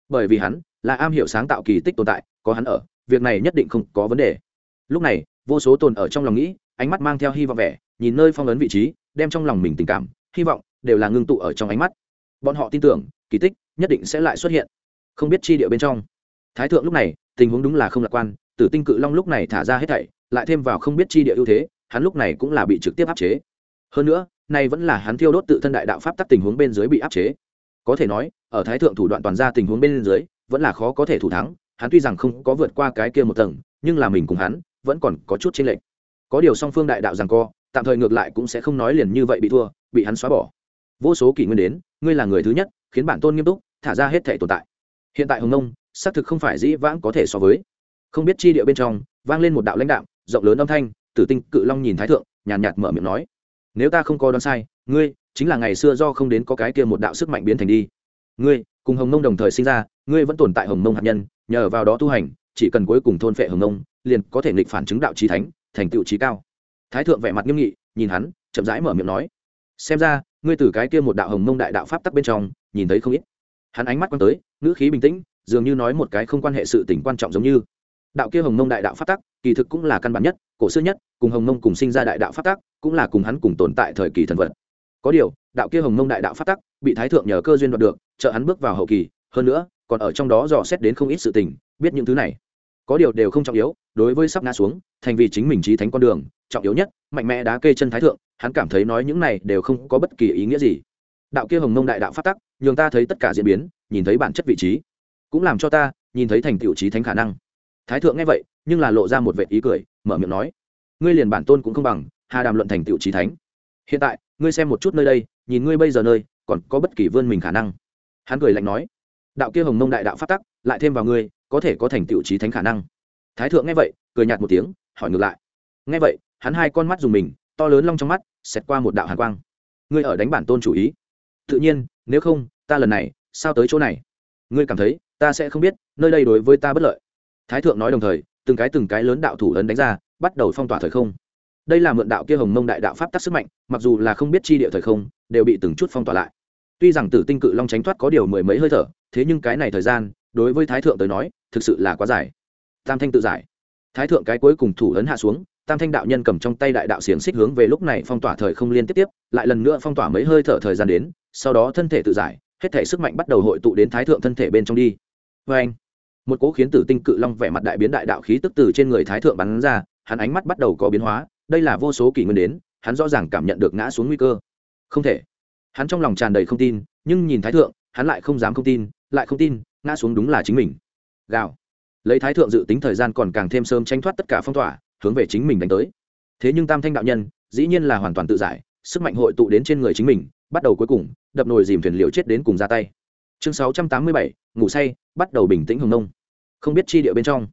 Bởi vì hắn là am hiểu sáng tạo kỳ tích tồn tại, có hắn ở, việc này nhất định không có vấn đề. Lúc này, vô số tồn ở trong lòng nghĩ ánh mắt mang theo hy vọng vẻ, nhìn nơi phong ấn vị trí, đem trong lòng mình tình cảm, hy vọng đều là ngưng tụ ở trong ánh mắt. Bọn họ tin tưởng, kỳ tích nhất định sẽ lại xuất hiện. Không biết chi địa bên trong. Thái thượng lúc này, tình huống đúng là không lạc quan, tử tinh cự long lúc này thả ra hết thảy, lại thêm vào không biết chi địa ưu thế, hắn lúc này cũng là bị trực tiếp áp chế. Hơn nữa, nay vẫn là hắn thiêu đốt tự thân đại đạo pháp tắc tình huống bên dưới bị áp chế. Có thể nói, ở thái thượng thủ đoạn toàn ra tình huống bên dưới, vẫn là khó có thể thủ thắng, hắn tuy rằng không có vượt qua cái kia một tầng, nhưng là mình cùng hắn vẫn còn có chút chênh lệch có điều song phương đại đạo rằng co tạm thời ngược lại cũng sẽ không nói liền như vậy bị thua bị hắn xóa bỏ. Vô số kỷ nguyên đến ngươi là người thứ nhất khiến bản tôn nghiêm túc thả ra hết thể tồn tại. Hiện tại hồng nông xác thực không phải dĩ vãng có thể so với. Không biết chi địa bên trong vang lên một đạo lãnh đạo rộng lớn âm thanh tử tinh cự long nhìn thái thượng nhàn nhạt, nhạt mở miệng nói nếu ta không có đoán sai ngươi chính là ngày xưa do không đến có cái kia một đạo sức mạnh biến thành đi. Ngươi cùng hồng nông đồng thời sinh ra ngươi vẫn tồn tại hồng nông hạt nhân nhờ vào đó tu hành chỉ cần cuối cùng thôn phệ hồng nông liền có thể nghịch phản chứng đạo trí thánh thành tựu trí cao. Thái thượng vẻ mặt nghiêm nghị, nhìn hắn, chậm rãi mở miệng nói, xem ra, ngươi từ cái kia một đạo hồng mông đại đạo pháp tắc bên trong, nhìn thấy không ít. Hắn ánh mắt quan tới, ngữ khí bình tĩnh, dường như nói một cái không quan hệ sự tình quan trọng giống như. Đạo kia hồng mông đại đạo pháp tắc, kỳ thực cũng là căn bản nhất, cổ xưa nhất, cùng hồng mông cùng sinh ra đại đạo pháp tắc, cũng là cùng hắn cùng tồn tại thời kỳ thần vật. Có điều, đạo kia hồng mông đại đạo pháp tắc, bị thái thượng nhờ cơ duyên đoạt được, trợ hắn bước vào hậu kỳ, hơn nữa, còn ở trong đó dò xét đến không ít sự tình, biết những thứ này có điều đều không trọng yếu, đối với sắp ngã xuống, thành vì chính mình trí thánh con đường, trọng yếu nhất, mạnh mẽ đá kê chân thái thượng, hắn cảm thấy nói những này đều không có bất kỳ ý nghĩa gì. Đạo kia hồng mông đại đạo phát tắc, nhường ta thấy tất cả diễn biến, nhìn thấy bản chất vị trí, cũng làm cho ta nhìn thấy thành tựu trí thánh khả năng. Thái thượng nghe vậy, nhưng là lộ ra một vệ ý cười, mở miệng nói, ngươi liền bản tôn cũng không bằng, hà đàm luận thành tựu trí thánh. Hiện tại, ngươi xem một chút nơi đây, nhìn ngươi bây giờ nơi, còn có bất kỳ vươn mình khả năng. Hắn cười lạnh nói, đạo kia hồng mông đại đạo phát tắc, lại thêm vào ngươi có thể có thành tựu trí thánh khả năng. Thái thượng nghe vậy, cười nhạt một tiếng, hỏi ngược lại. Nghe vậy, hắn hai con mắt dùng mình, to lớn long trong mắt, xẹt qua một đạo hàn quang. Ngươi ở đánh bản tôn chủ ý. Tự nhiên, nếu không, ta lần này, sao tới chỗ này? Ngươi cảm thấy, ta sẽ không biết, nơi đây đối với ta bất lợi. Thái thượng nói đồng thời, từng cái từng cái lớn đạo thủ lớn đánh ra, bắt đầu phong tỏa thời không. Đây là mượn đạo kia hồng mông đại đạo pháp tắc sức mạnh, mặc dù là không biết chi địa thời không, đều bị từng chút phong tỏa lại. Tuy rằng tử tinh cự long tránh thoát có điều mười mấy hơi thở, thế nhưng cái này thời gian đối với thái thượng tới nói, thực sự là quá dài. Tam thanh tự giải. Thái thượng cái cuối cùng thủ ấn hạ xuống, tam thanh đạo nhân cầm trong tay đại đạo xiềng xích hướng về lúc này phong tỏa thời không liên tiếp tiếp, lại lần nữa phong tỏa mấy hơi thở thời gian đến, sau đó thân thể tự giải, hết thể sức mạnh bắt đầu hội tụ đến thái thượng thân thể bên trong đi. Vê anh một cố khiến tử tinh cự long vẻ mặt đại biến đại đạo khí tức từ trên người thái thượng bắn ra, hắn ánh mắt bắt đầu có biến hóa, đây là vô số kỷ nguyên đến, hắn rõ ràng cảm nhận được ngã xuống nguy cơ. Không thể. Hắn trong lòng tràn đầy không tin, nhưng nhìn thái thượng, hắn lại không dám không tin, lại không tin ngã xuống đúng là chính mình. Gào. Lấy thái thượng dự tính thời gian còn càng thêm sớm tranh thoát tất cả phong tỏa, hướng về chính mình đánh tới. Thế nhưng tam thanh đạo nhân, dĩ nhiên là hoàn toàn tự giải, sức mạnh hội tụ đến trên người chính mình, bắt đầu cuối cùng, đập nồi dìm thuyền liều chết đến cùng ra tay. Chương sáu trăm tám mươi bảy, ngủ say, bắt đầu bình tĩnh hồng nông. Không biết chi địa bên trong.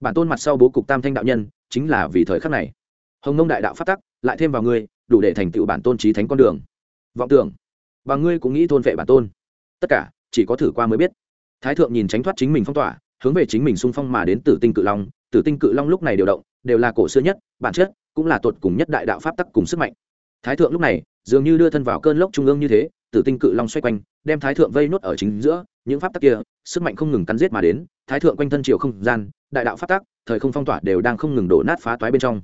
Bản tôn mặt sau bố cục tam thanh đạo nhân, chính là vì thời khắc này. Hồng nông đại đạo phát tắc, lại thêm vào ngươi, đủ để thành tựu bản tôn trí thánh con đường. Vọng tưởng. Và ngươi cũng nghĩ thôn vệ bản tôn. Tất cả, chỉ có thử qua mới biết thái thượng nhìn tránh thoát chính mình phong tỏa, hướng về chính mình xung phong mà đến tử tinh cự long. Tử tinh cự long lúc này điều động, đều là cổ xưa nhất, bản chất cũng là tột cùng nhất đại đạo pháp tắc cùng sức mạnh. Thái thượng lúc này, dường như đưa thân vào cơn lốc trung ương như thế, tử tinh cự long xoay quanh, đem thái thượng vây nốt ở chính giữa, những pháp tắc kia, sức mạnh không ngừng cắn giết mà đến, thái thượng quanh thân chiều không gian, đại đạo pháp tắc, thời không phong tỏa đều đang không ngừng đổ nát phá toái bên trong.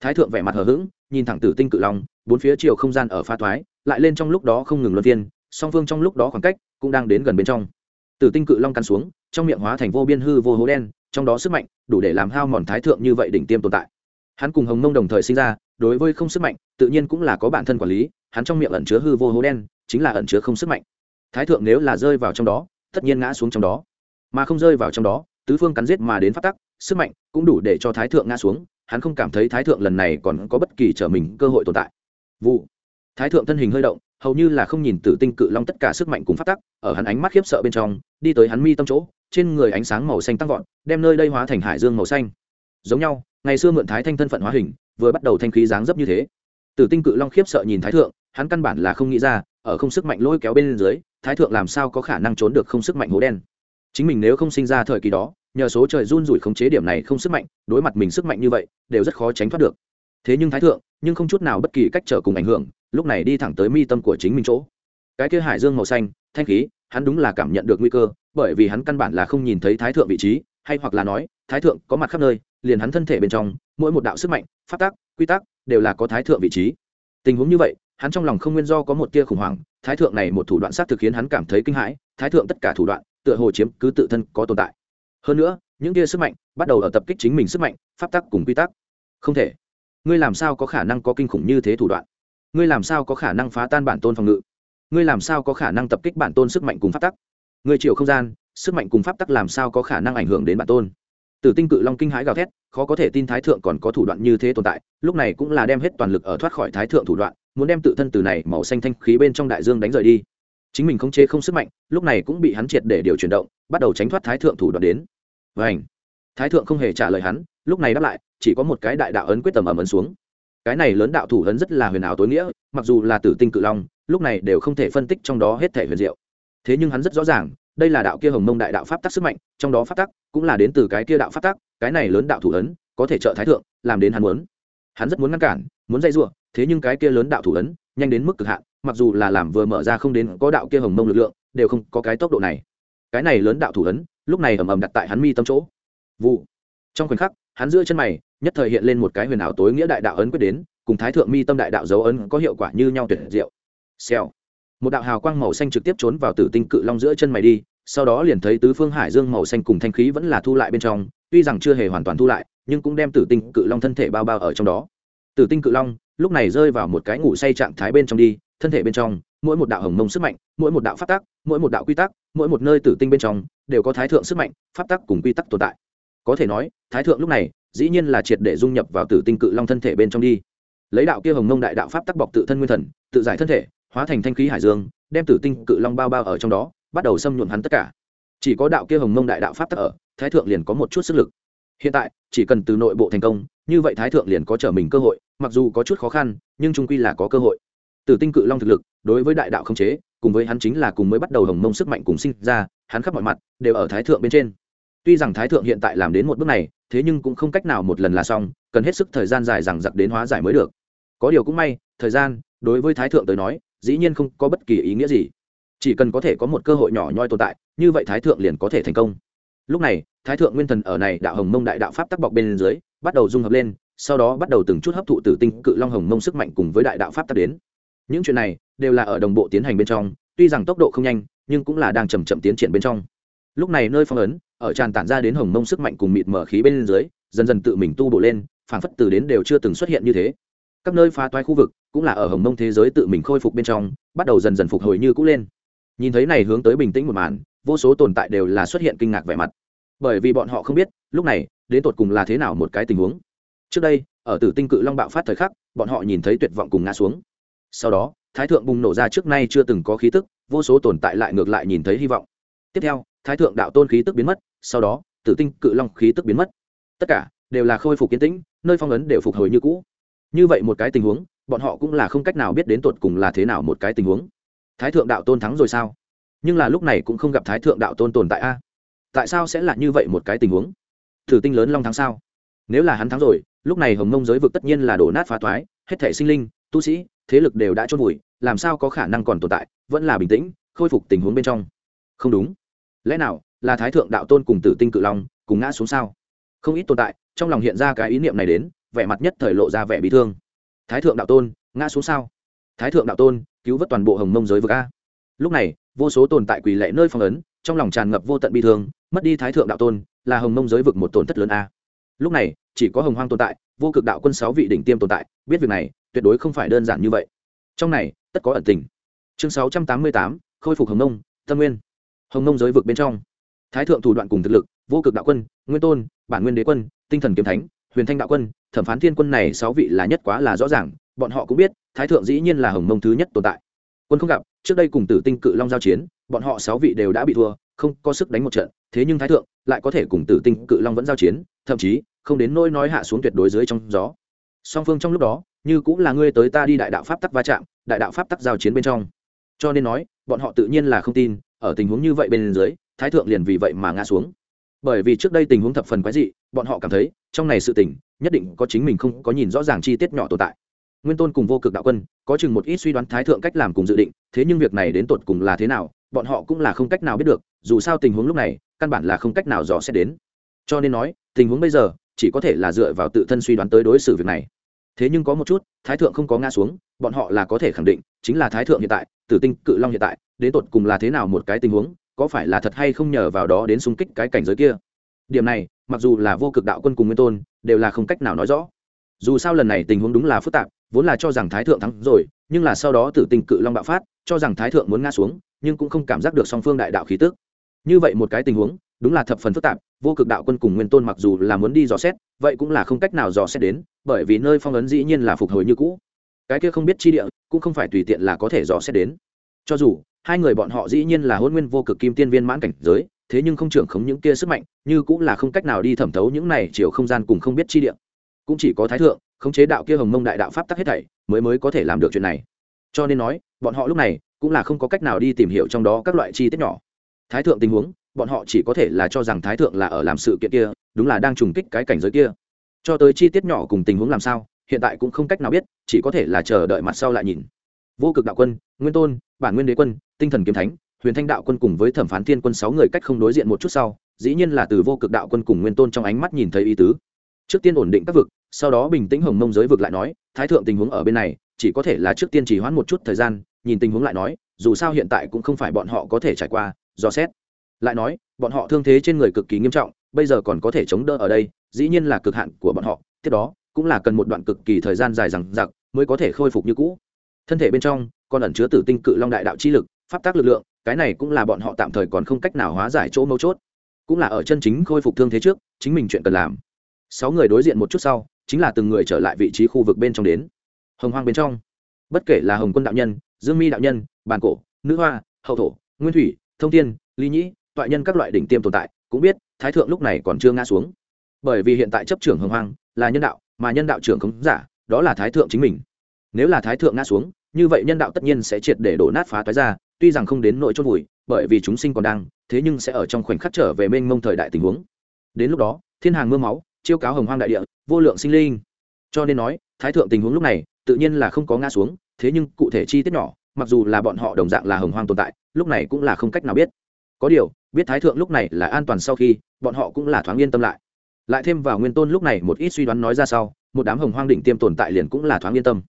Thái thượng vẻ mặt hờ hững, nhìn thẳng tử tinh cự long, bốn phía chiều không gian ở phá toái, lại lên trong lúc đó không ngừng luân phiên, song phương trong lúc đó khoảng cách cũng đang đến gần bên trong tử tinh cự long căn xuống, trong miệng hóa thành vô biên hư vô hố đen, trong đó sức mạnh đủ để làm hao mòn thái thượng như vậy đỉnh tiêm tồn tại. Hắn cùng hồng mông đồng thời sinh ra, đối với không sức mạnh, tự nhiên cũng là có bản thân quản lý, hắn trong miệng ẩn chứa hư vô hố đen, chính là ẩn chứa không sức mạnh. Thái thượng nếu là rơi vào trong đó, tất nhiên ngã xuống trong đó. Mà không rơi vào trong đó, tứ phương cắn giết mà đến phát tắc, sức mạnh cũng đủ để cho thái thượng ngã xuống, hắn không cảm thấy thái thượng lần này còn có bất kỳ trở mình cơ hội tồn tại. Vụ. Thái thượng thân hình hơi động hầu như là không nhìn tử tinh cự long tất cả sức mạnh cùng phát tắc, ở hắn ánh mắt khiếp sợ bên trong, đi tới hắn mi tâm chỗ, trên người ánh sáng màu xanh tăng vọt, đem nơi đây hóa thành hải dương màu xanh. Giống nhau, ngày xưa mượn thái thanh thân phận hóa hình, vừa bắt đầu thanh khí dáng dấp như thế. Tử tinh cự long khiếp sợ nhìn thái thượng, hắn căn bản là không nghĩ ra, ở không sức mạnh lôi kéo bên dưới, thái thượng làm sao có khả năng trốn được không sức mạnh hố đen. Chính mình nếu không sinh ra thời kỳ đó, nhờ số trời run rủi khống chế điểm này không sức mạnh, đối mặt mình sức mạnh như vậy, đều rất khó tránh thoát được thế nhưng thái thượng, nhưng không chút nào bất kỳ cách trở cùng ảnh hưởng, lúc này đi thẳng tới mi tâm của chính mình chỗ. Cái kia hải dương màu xanh, thanh khí, hắn đúng là cảm nhận được nguy cơ, bởi vì hắn căn bản là không nhìn thấy thái thượng vị trí, hay hoặc là nói, thái thượng có mặt khắp nơi, liền hắn thân thể bên trong, mỗi một đạo sức mạnh phát tác quy tắc, đều là có thái thượng vị trí. Tình huống như vậy, hắn trong lòng không nguyên do có một tia khủng hoảng, thái thượng này một thủ đoạn sát thực khiến hắn cảm thấy kinh hãi, thái thượng tất cả thủ đoạn, tựa hồ chiếm cứ tự thân có tồn tại. Hơn nữa, những tia sức mạnh bắt đầu ở tập kích chính mình sức mạnh, pháp tắc cùng quy tắc. Không thể ngươi làm sao có khả năng có kinh khủng như thế thủ đoạn? Ngươi làm sao có khả năng phá tan bản tôn phòng ngự? Ngươi làm sao có khả năng tập kích bản tôn sức mạnh cùng pháp tắc? Ngươi chiều không gian, sức mạnh cùng pháp tắc làm sao có khả năng ảnh hưởng đến bản tôn? Tử tinh cự long kinh hãi gào thét, khó có thể tin thái thượng còn có thủ đoạn như thế tồn tại, lúc này cũng là đem hết toàn lực ở thoát khỏi thái thượng thủ đoạn, muốn đem tự thân từ này màu xanh thanh khí bên trong đại dương đánh rời đi. Chính mình không chế không sức mạnh, lúc này cũng bị hắn triệt để điều chuyển động, bắt đầu tránh thoát thái thượng thủ đoạn đến. Và ảnh thái thượng không hề trả lời hắn lúc này đáp lại, chỉ có một cái đại đạo ấn quyết tầm ẩm ấn xuống. Cái này lớn đạo thủ ấn rất là huyền ảo tối nghĩa, mặc dù là tử tinh cự long, lúc này đều không thể phân tích trong đó hết thể huyền diệu. Thế nhưng hắn rất rõ ràng, đây là đạo kia hồng mông đại đạo pháp tắc sức mạnh, trong đó pháp tắc cũng là đến từ cái kia đạo pháp tắc, cái này lớn đạo thủ ấn có thể trợ thái thượng, làm đến hắn muốn. Hắn rất muốn ngăn cản, muốn dây dụa thế nhưng cái kia lớn đạo thủ ấn nhanh đến mức cực hạn, mặc dù là làm vừa mở ra không đến có đạo kia hồng mông lực lượng, đều không có cái tốc độ này. Cái này lớn đạo thủ ấn, lúc này ầm ầm đặt tại hắn mi tâm chỗ. Vụ. Trong khoảnh khắc hắn giữa chân mày, nhất thời hiện lên một cái huyền ảo tối nghĩa đại đạo ấn quyết đến, cùng thái thượng mi tâm đại đạo dấu ấn có hiệu quả như nhau tuyệt diệu. Xèo. Một đạo hào quang màu xanh trực tiếp trốn vào tử tinh cự long giữa chân mày đi, sau đó liền thấy tứ phương hải dương màu xanh cùng thanh khí vẫn là thu lại bên trong, tuy rằng chưa hề hoàn toàn thu lại, nhưng cũng đem tử tinh cự long thân thể bao bao ở trong đó. Tử tinh cự long lúc này rơi vào một cái ngủ say trạng thái bên trong đi, thân thể bên trong, mỗi một đạo hồng mông sức mạnh, mỗi một đạo pháp tắc, mỗi một đạo quy tắc, mỗi một nơi tử tinh bên trong đều có thái thượng sức mạnh, pháp tắc cùng quy tắc tồn tại có thể nói, thái thượng lúc này, dĩ nhiên là triệt để dung nhập vào tử tinh cự long thân thể bên trong đi. Lấy đạo kia hồng Nông đại đạo pháp tắc bọc tự thân nguyên thần, tự giải thân thể, hóa thành thanh khí hải dương, đem tử tinh cự long bao bao ở trong đó, bắt đầu xâm nhuộm hắn tất cả. Chỉ có đạo kia hồng mông đại đạo pháp tắc ở, thái thượng liền có một chút sức lực. Hiện tại, chỉ cần từ nội bộ thành công, như vậy thái thượng liền có trở mình cơ hội, mặc dù có chút khó khăn, nhưng trung quy là có cơ hội. Tử tinh cự long thực lực, đối với đại đạo không chế, cùng với hắn chính là cùng mới bắt đầu hồng mông sức mạnh cùng sinh ra, hắn khắp mọi mặt, đều ở thái thượng bên trên tuy rằng thái thượng hiện tại làm đến một bước này, thế nhưng cũng không cách nào một lần là xong, cần hết sức thời gian dài rằng giặc đến hóa giải mới được. Có điều cũng may, thời gian, đối với thái thượng tới nói, dĩ nhiên không có bất kỳ ý nghĩa gì. Chỉ cần có thể có một cơ hội nhỏ nhoi tồn tại, như vậy thái thượng liền có thể thành công. Lúc này, thái thượng nguyên thần ở này đạo hồng mông đại đạo pháp tắc bọc bên dưới, bắt đầu dung hợp lên, sau đó bắt đầu từng chút hấp thụ tử tinh cự long hồng mông sức mạnh cùng với đại đạo pháp tắc đến. Những chuyện này đều là ở đồng bộ tiến hành bên trong, tuy rằng tốc độ không nhanh, nhưng cũng là đang chầm chậm tiến triển bên trong. Lúc này nơi phong ấn ở tràn tản ra đến hồng mông sức mạnh cùng mịt mở khí bên dưới, dần dần tự mình tu bổ lên phản phất từ đến đều chưa từng xuất hiện như thế. Các nơi phá toái khu vực cũng là ở hồng mông thế giới tự mình khôi phục bên trong, bắt đầu dần dần phục hồi như cũ lên. Nhìn thấy này hướng tới bình tĩnh một màn, vô số tồn tại đều là xuất hiện kinh ngạc vẻ mặt. Bởi vì bọn họ không biết, lúc này, đến tột cùng là thế nào một cái tình huống. Trước đây, ở tử tinh cự long bạo phát thời khắc, bọn họ nhìn thấy tuyệt vọng cùng ngã xuống. Sau đó, thái thượng bùng nổ ra trước nay chưa từng có khí tức, vô số tồn tại lại ngược lại nhìn thấy hy vọng. Tiếp theo thái thượng đạo tôn khí tức biến mất, sau đó, tử tinh cự long khí tức biến mất. Tất cả đều là khôi phục kiến tĩnh, nơi phong ấn đều phục hồi như cũ. Như vậy một cái tình huống, bọn họ cũng là không cách nào biết đến tột cùng là thế nào một cái tình huống. Thái thượng đạo tôn thắng rồi sao? Nhưng là lúc này cũng không gặp thái thượng đạo tôn tồn tại a. Tại sao sẽ là như vậy một cái tình huống? Thử tinh lớn long thắng sao? Nếu là hắn thắng rồi, lúc này hồng mông giới vực tất nhiên là đổ nát phá toái, hết thể sinh linh, tu sĩ, thế lực đều đã chôn vùi, làm sao có khả năng còn tồn tại, vẫn là bình tĩnh, khôi phục tình huống bên trong. Không đúng lẽ nào là thái thượng đạo tôn cùng tử tinh cự long cùng ngã xuống sao? Không ít tồn tại, trong lòng hiện ra cái ý niệm này đến, vẻ mặt nhất thời lộ ra vẻ bị thương. Thái thượng đạo tôn, ngã xuống sao? Thái thượng đạo tôn, cứu vớt toàn bộ hồng mông giới vực a. Lúc này, vô số tồn tại quỳ lệ nơi phong ấn, trong lòng tràn ngập vô tận bi thương, mất đi thái thượng đạo tôn, là hồng mông giới vực một tổn thất lớn a. Lúc này, chỉ có hồng hoang tồn tại, vô cực đạo quân sáu vị đỉnh tiêm tồn tại, biết việc này, tuyệt đối không phải đơn giản như vậy. Trong này, tất có ẩn tình. Chương sáu trăm tám mươi tám, khôi phục hồng nông tâm nguyên hồng nông giới vực bên trong. Thái thượng thủ đoạn cùng thực lực, vô cực đạo quân, nguyên tôn, bản nguyên đế quân, tinh thần kiếm thánh, huyền thanh đạo quân, thẩm phán thiên quân này sáu vị là nhất quá là rõ ràng, bọn họ cũng biết, thái thượng dĩ nhiên là hồng mông thứ nhất tồn tại. Quân không gặp, trước đây cùng tử tinh cự long giao chiến, bọn họ sáu vị đều đã bị thua, không có sức đánh một trận, thế nhưng thái thượng lại có thể cùng tử tinh cự long vẫn giao chiến, thậm chí không đến nỗi nói hạ xuống tuyệt đối dưới trong gió. Song phương trong lúc đó, như cũng là ngươi tới ta đi đại đạo pháp tắc va chạm, đại đạo pháp tắc giao chiến bên trong. Cho nên nói, bọn họ tự nhiên là không tin ở tình huống như vậy bên dưới, thái thượng liền vì vậy mà ngã xuống. Bởi vì trước đây tình huống thập phần quái dị, bọn họ cảm thấy, trong này sự tình, nhất định có chính mình không có nhìn rõ ràng chi tiết nhỏ tồn tại. Nguyên tôn cùng vô cực đạo quân, có chừng một ít suy đoán thái thượng cách làm cùng dự định, thế nhưng việc này đến tột cùng là thế nào, bọn họ cũng là không cách nào biết được, dù sao tình huống lúc này, căn bản là không cách nào dò xét đến. Cho nên nói, tình huống bây giờ, chỉ có thể là dựa vào tự thân suy đoán tới đối xử việc này thế nhưng có một chút, thái thượng không có ngã xuống, bọn họ là có thể khẳng định, chính là thái thượng hiện tại, tử tinh, cự long hiện tại, đến tột cùng là thế nào một cái tình huống, có phải là thật hay không nhờ vào đó đến xung kích cái cảnh giới kia. Điểm này, mặc dù là vô cực đạo quân cùng nguyên tôn, đều là không cách nào nói rõ. Dù sao lần này tình huống đúng là phức tạp, vốn là cho rằng thái thượng thắng rồi, nhưng là sau đó tử tinh, cự long bạo phát, cho rằng thái thượng muốn ngã xuống, nhưng cũng không cảm giác được song phương đại đạo khí tức. Như vậy một cái tình huống đúng là thập phần phức tạp, vô cực đạo quân cùng nguyên tôn mặc dù là muốn đi dò xét, vậy cũng là không cách nào dò xét đến, bởi vì nơi phong ấn dĩ nhiên là phục hồi như cũ. Cái kia không biết chi địa, cũng không phải tùy tiện là có thể dò xét đến. Cho dù, hai người bọn họ dĩ nhiên là hôn nguyên vô cực kim tiên viên mãn cảnh giới, thế nhưng không trưởng khống những kia sức mạnh, như cũng là không cách nào đi thẩm thấu những này chiều không gian cùng không biết chi địa. Cũng chỉ có thái thượng, khống chế đạo kia hồng mông đại đạo pháp tắc hết thảy, mới mới có thể làm được chuyện này. Cho nên nói, bọn họ lúc này cũng là không có cách nào đi tìm hiểu trong đó các loại chi tiết nhỏ. Thái thượng tình huống bọn họ chỉ có thể là cho rằng thái thượng là ở làm sự kiện kia, đúng là đang trùng kích cái cảnh giới kia. Cho tới chi tiết nhỏ cùng tình huống làm sao, hiện tại cũng không cách nào biết, chỉ có thể là chờ đợi mặt sau lại nhìn. Vô cực đạo quân, nguyên tôn, bản nguyên đế quân, tinh thần kiếm thánh, huyền thanh đạo quân cùng với thẩm phán thiên quân sáu người cách không đối diện một chút sau, dĩ nhiên là từ vô cực đạo quân cùng nguyên tôn trong ánh mắt nhìn thấy ý tứ. Trước tiên ổn định các vực, sau đó bình tĩnh hồng mông giới vực lại nói, thái thượng tình huống ở bên này, chỉ có thể là trước tiên chỉ hoãn một chút thời gian, nhìn tình huống lại nói, dù sao hiện tại cũng không phải bọn họ có thể trải qua, do xét lại nói, bọn họ thương thế trên người cực kỳ nghiêm trọng, bây giờ còn có thể chống đỡ ở đây, dĩ nhiên là cực hạn của bọn họ. Tiếp đó, cũng là cần một đoạn cực kỳ thời gian dài rằng giặc mới có thể khôi phục như cũ. Thân thể bên trong, còn ẩn chứa tử tinh cự long đại đạo chi lực, pháp tác lực lượng, cái này cũng là bọn họ tạm thời còn không cách nào hóa giải chỗ mấu chốt. Cũng là ở chân chính khôi phục thương thế trước, chính mình chuyện cần làm. Sáu người đối diện một chút sau, chính là từng người trở lại vị trí khu vực bên trong đến. Hồng hoang bên trong. Bất kể là hồng quân đạo nhân, dương mi đạo nhân, bàn cổ, nữ hoa, hậu thổ, nguyên thủy, thông tiên ly nhĩ toại nhân các loại đỉnh tiêm tồn tại, cũng biết, thái thượng lúc này còn chưa ngã xuống. Bởi vì hiện tại chấp trưởng hồng hoang là nhân đạo, mà nhân đạo trưởng không giả, đó là thái thượng chính mình. Nếu là thái thượng ngã xuống, như vậy nhân đạo tất nhiên sẽ triệt để đổ nát phá toái ra, tuy rằng không đến nội chốt vùi, bởi vì chúng sinh còn đang, thế nhưng sẽ ở trong khoảnh khắc trở về mênh mông thời đại tình huống. Đến lúc đó, thiên hàng mưa máu, chiêu cáo hồng hoang đại địa, vô lượng sinh linh. Cho nên nói, thái thượng tình huống lúc này, tự nhiên là không có ngã xuống, thế nhưng cụ thể chi tiết nhỏ, mặc dù là bọn họ đồng dạng là hồng hoang tồn tại, lúc này cũng là không cách nào biết. Có điều biết thái thượng lúc này là an toàn sau khi, bọn họ cũng là thoáng yên tâm lại. Lại thêm vào nguyên tôn lúc này một ít suy đoán nói ra sau, một đám hồng hoang đỉnh tiêm tồn tại liền cũng là thoáng yên tâm.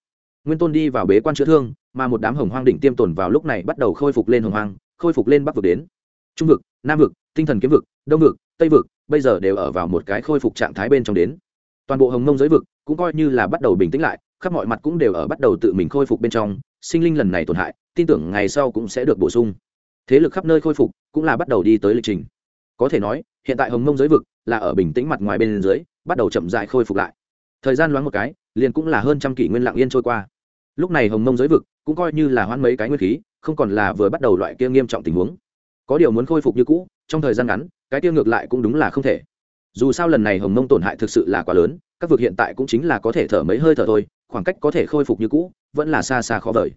Nguyên tôn đi vào bế quan chữa thương, mà một đám hồng hoang đỉnh tiêm tồn vào lúc này bắt đầu khôi phục lên hồng hoang, khôi phục lên bắc vực đến. Trung vực, nam vực, tinh thần kiếm vực, đông vực, tây vực, bây giờ đều ở vào một cái khôi phục trạng thái bên trong đến. Toàn bộ hồng mông giới vực cũng coi như là bắt đầu bình tĩnh lại, khắp mọi mặt cũng đều ở bắt đầu tự mình khôi phục bên trong, sinh linh lần này tổn hại, tin tưởng ngày sau cũng sẽ được bổ sung thế lực khắp nơi khôi phục cũng là bắt đầu đi tới lịch trình. Có thể nói, hiện tại hồng mông giới vực là ở bình tĩnh mặt ngoài bên dưới, bắt đầu chậm dại khôi phục lại. Thời gian loáng một cái, liền cũng là hơn trăm kỷ nguyên lặng yên trôi qua. Lúc này hồng mông giới vực cũng coi như là hoãn mấy cái nguyên khí, không còn là vừa bắt đầu loại kia nghiêm trọng tình huống. Có điều muốn khôi phục như cũ, trong thời gian ngắn, cái kia ngược lại cũng đúng là không thể. Dù sao lần này hồng mông tổn hại thực sự là quá lớn, các vực hiện tại cũng chính là có thể thở mấy hơi thở thôi, khoảng cách có thể khôi phục như cũ, vẫn là xa xa khó vời.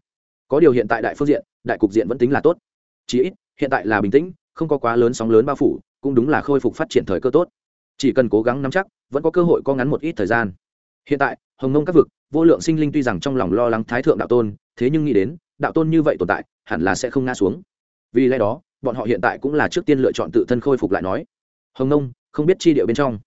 Có điều hiện tại đại phương diện, đại cục diện vẫn tính là tốt chí ít, hiện tại là bình tĩnh, không có quá lớn sóng lớn bao phủ, cũng đúng là khôi phục phát triển thời cơ tốt. Chỉ cần cố gắng nắm chắc, vẫn có cơ hội có ngắn một ít thời gian. Hiện tại, hồng nông các vực, vô lượng sinh linh tuy rằng trong lòng lo lắng thái thượng đạo tôn, thế nhưng nghĩ đến, đạo tôn như vậy tồn tại, hẳn là sẽ không ngã xuống. Vì lẽ đó, bọn họ hiện tại cũng là trước tiên lựa chọn tự thân khôi phục lại nói. Hồng nông không biết chi điệu bên trong.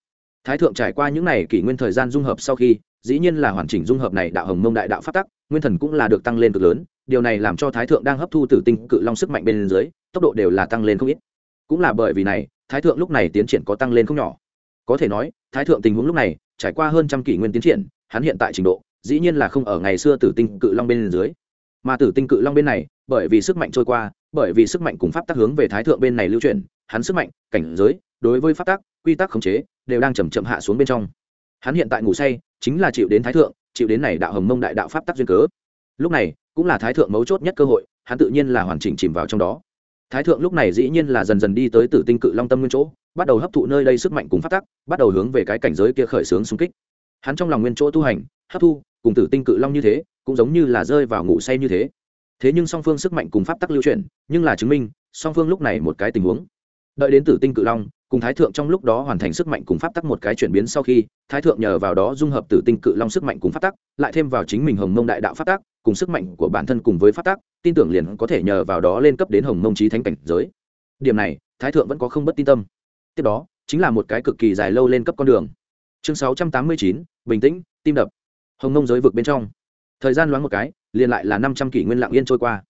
Thái thượng trải qua những n à y kỷ nguyên thời gian dung hợp sau khi, dĩ nhiên là hoàn chỉnh dung hợp này đạo hồng mông đại đạo phát tắc, nguyên thần cũng là được tăng lên cực lớn điều này làm cho thái thượng đang hấp thu tử tinh cự long sức mạnh bên dưới, tốc độ đều là tăng lên không ít. Cũng là bởi vì này, thái thượng lúc này tiến triển có tăng lên không nhỏ. Có thể nói, thái thượng tình huống lúc này, trải qua hơn trăm kỷ nguyên tiến triển, hắn hiện tại trình độ, dĩ nhiên là không ở ngày xưa tử tinh cự long bên dưới. Mà tử tinh cự long bên này, bởi vì sức mạnh trôi qua, bởi vì sức mạnh cùng pháp tác hướng về thái thượng bên này lưu truyền hắn sức mạnh, cảnh giới, đối với pháp tác quy tắc khống chế, đều đang chầm chậm hạ xuống bên trong. Hắn hiện tại ngủ say, chính là chịu đến thái thượng, chịu đến này đạo hồng mông đại đạo pháp tác duyên cớ. Lúc này cũng là thái thượng mấu chốt nhất cơ hội, hắn tự nhiên là hoàn chỉnh chìm vào trong đó. Thái thượng lúc này dĩ nhiên là dần dần đi tới tử tinh cự long tâm nguyên chỗ, bắt đầu hấp thụ nơi đây sức mạnh cùng phát tắc, bắt đầu hướng về cái cảnh giới kia khởi xướng xung kích. Hắn trong lòng nguyên chỗ tu hành, hấp thu, cùng tử tinh cự long như thế, cũng giống như là rơi vào ngủ say như thế. Thế nhưng song phương sức mạnh cùng pháp tắc lưu chuyển, nhưng là chứng minh, song phương lúc này một cái tình huống. Đợi đến tử tinh cự long cùng thái thượng trong lúc đó hoàn thành sức mạnh cùng pháp tắc một cái chuyển biến sau khi, thái thượng nhờ vào đó dung hợp tử tinh cự long sức mạnh cùng pháp tắc, lại thêm vào chính mình hồng mông đại đạo pháp tắc, cùng sức mạnh của bản thân cùng với pháp tắc, tin tưởng liền có thể nhờ vào đó lên cấp đến hồng mông trí thánh cảnh giới. Điểm này, thái thượng vẫn có không bất tin tâm. Tiếp đó, chính là một cái cực kỳ dài lâu lên cấp con đường. Chương sáu trăm tám mươi chín, bình tĩnh, tim đập. Hồng mông giới vực bên trong. Thời gian loáng một cái, liền lại là năm trăm kỷ nguyên lạng yên trôi qua.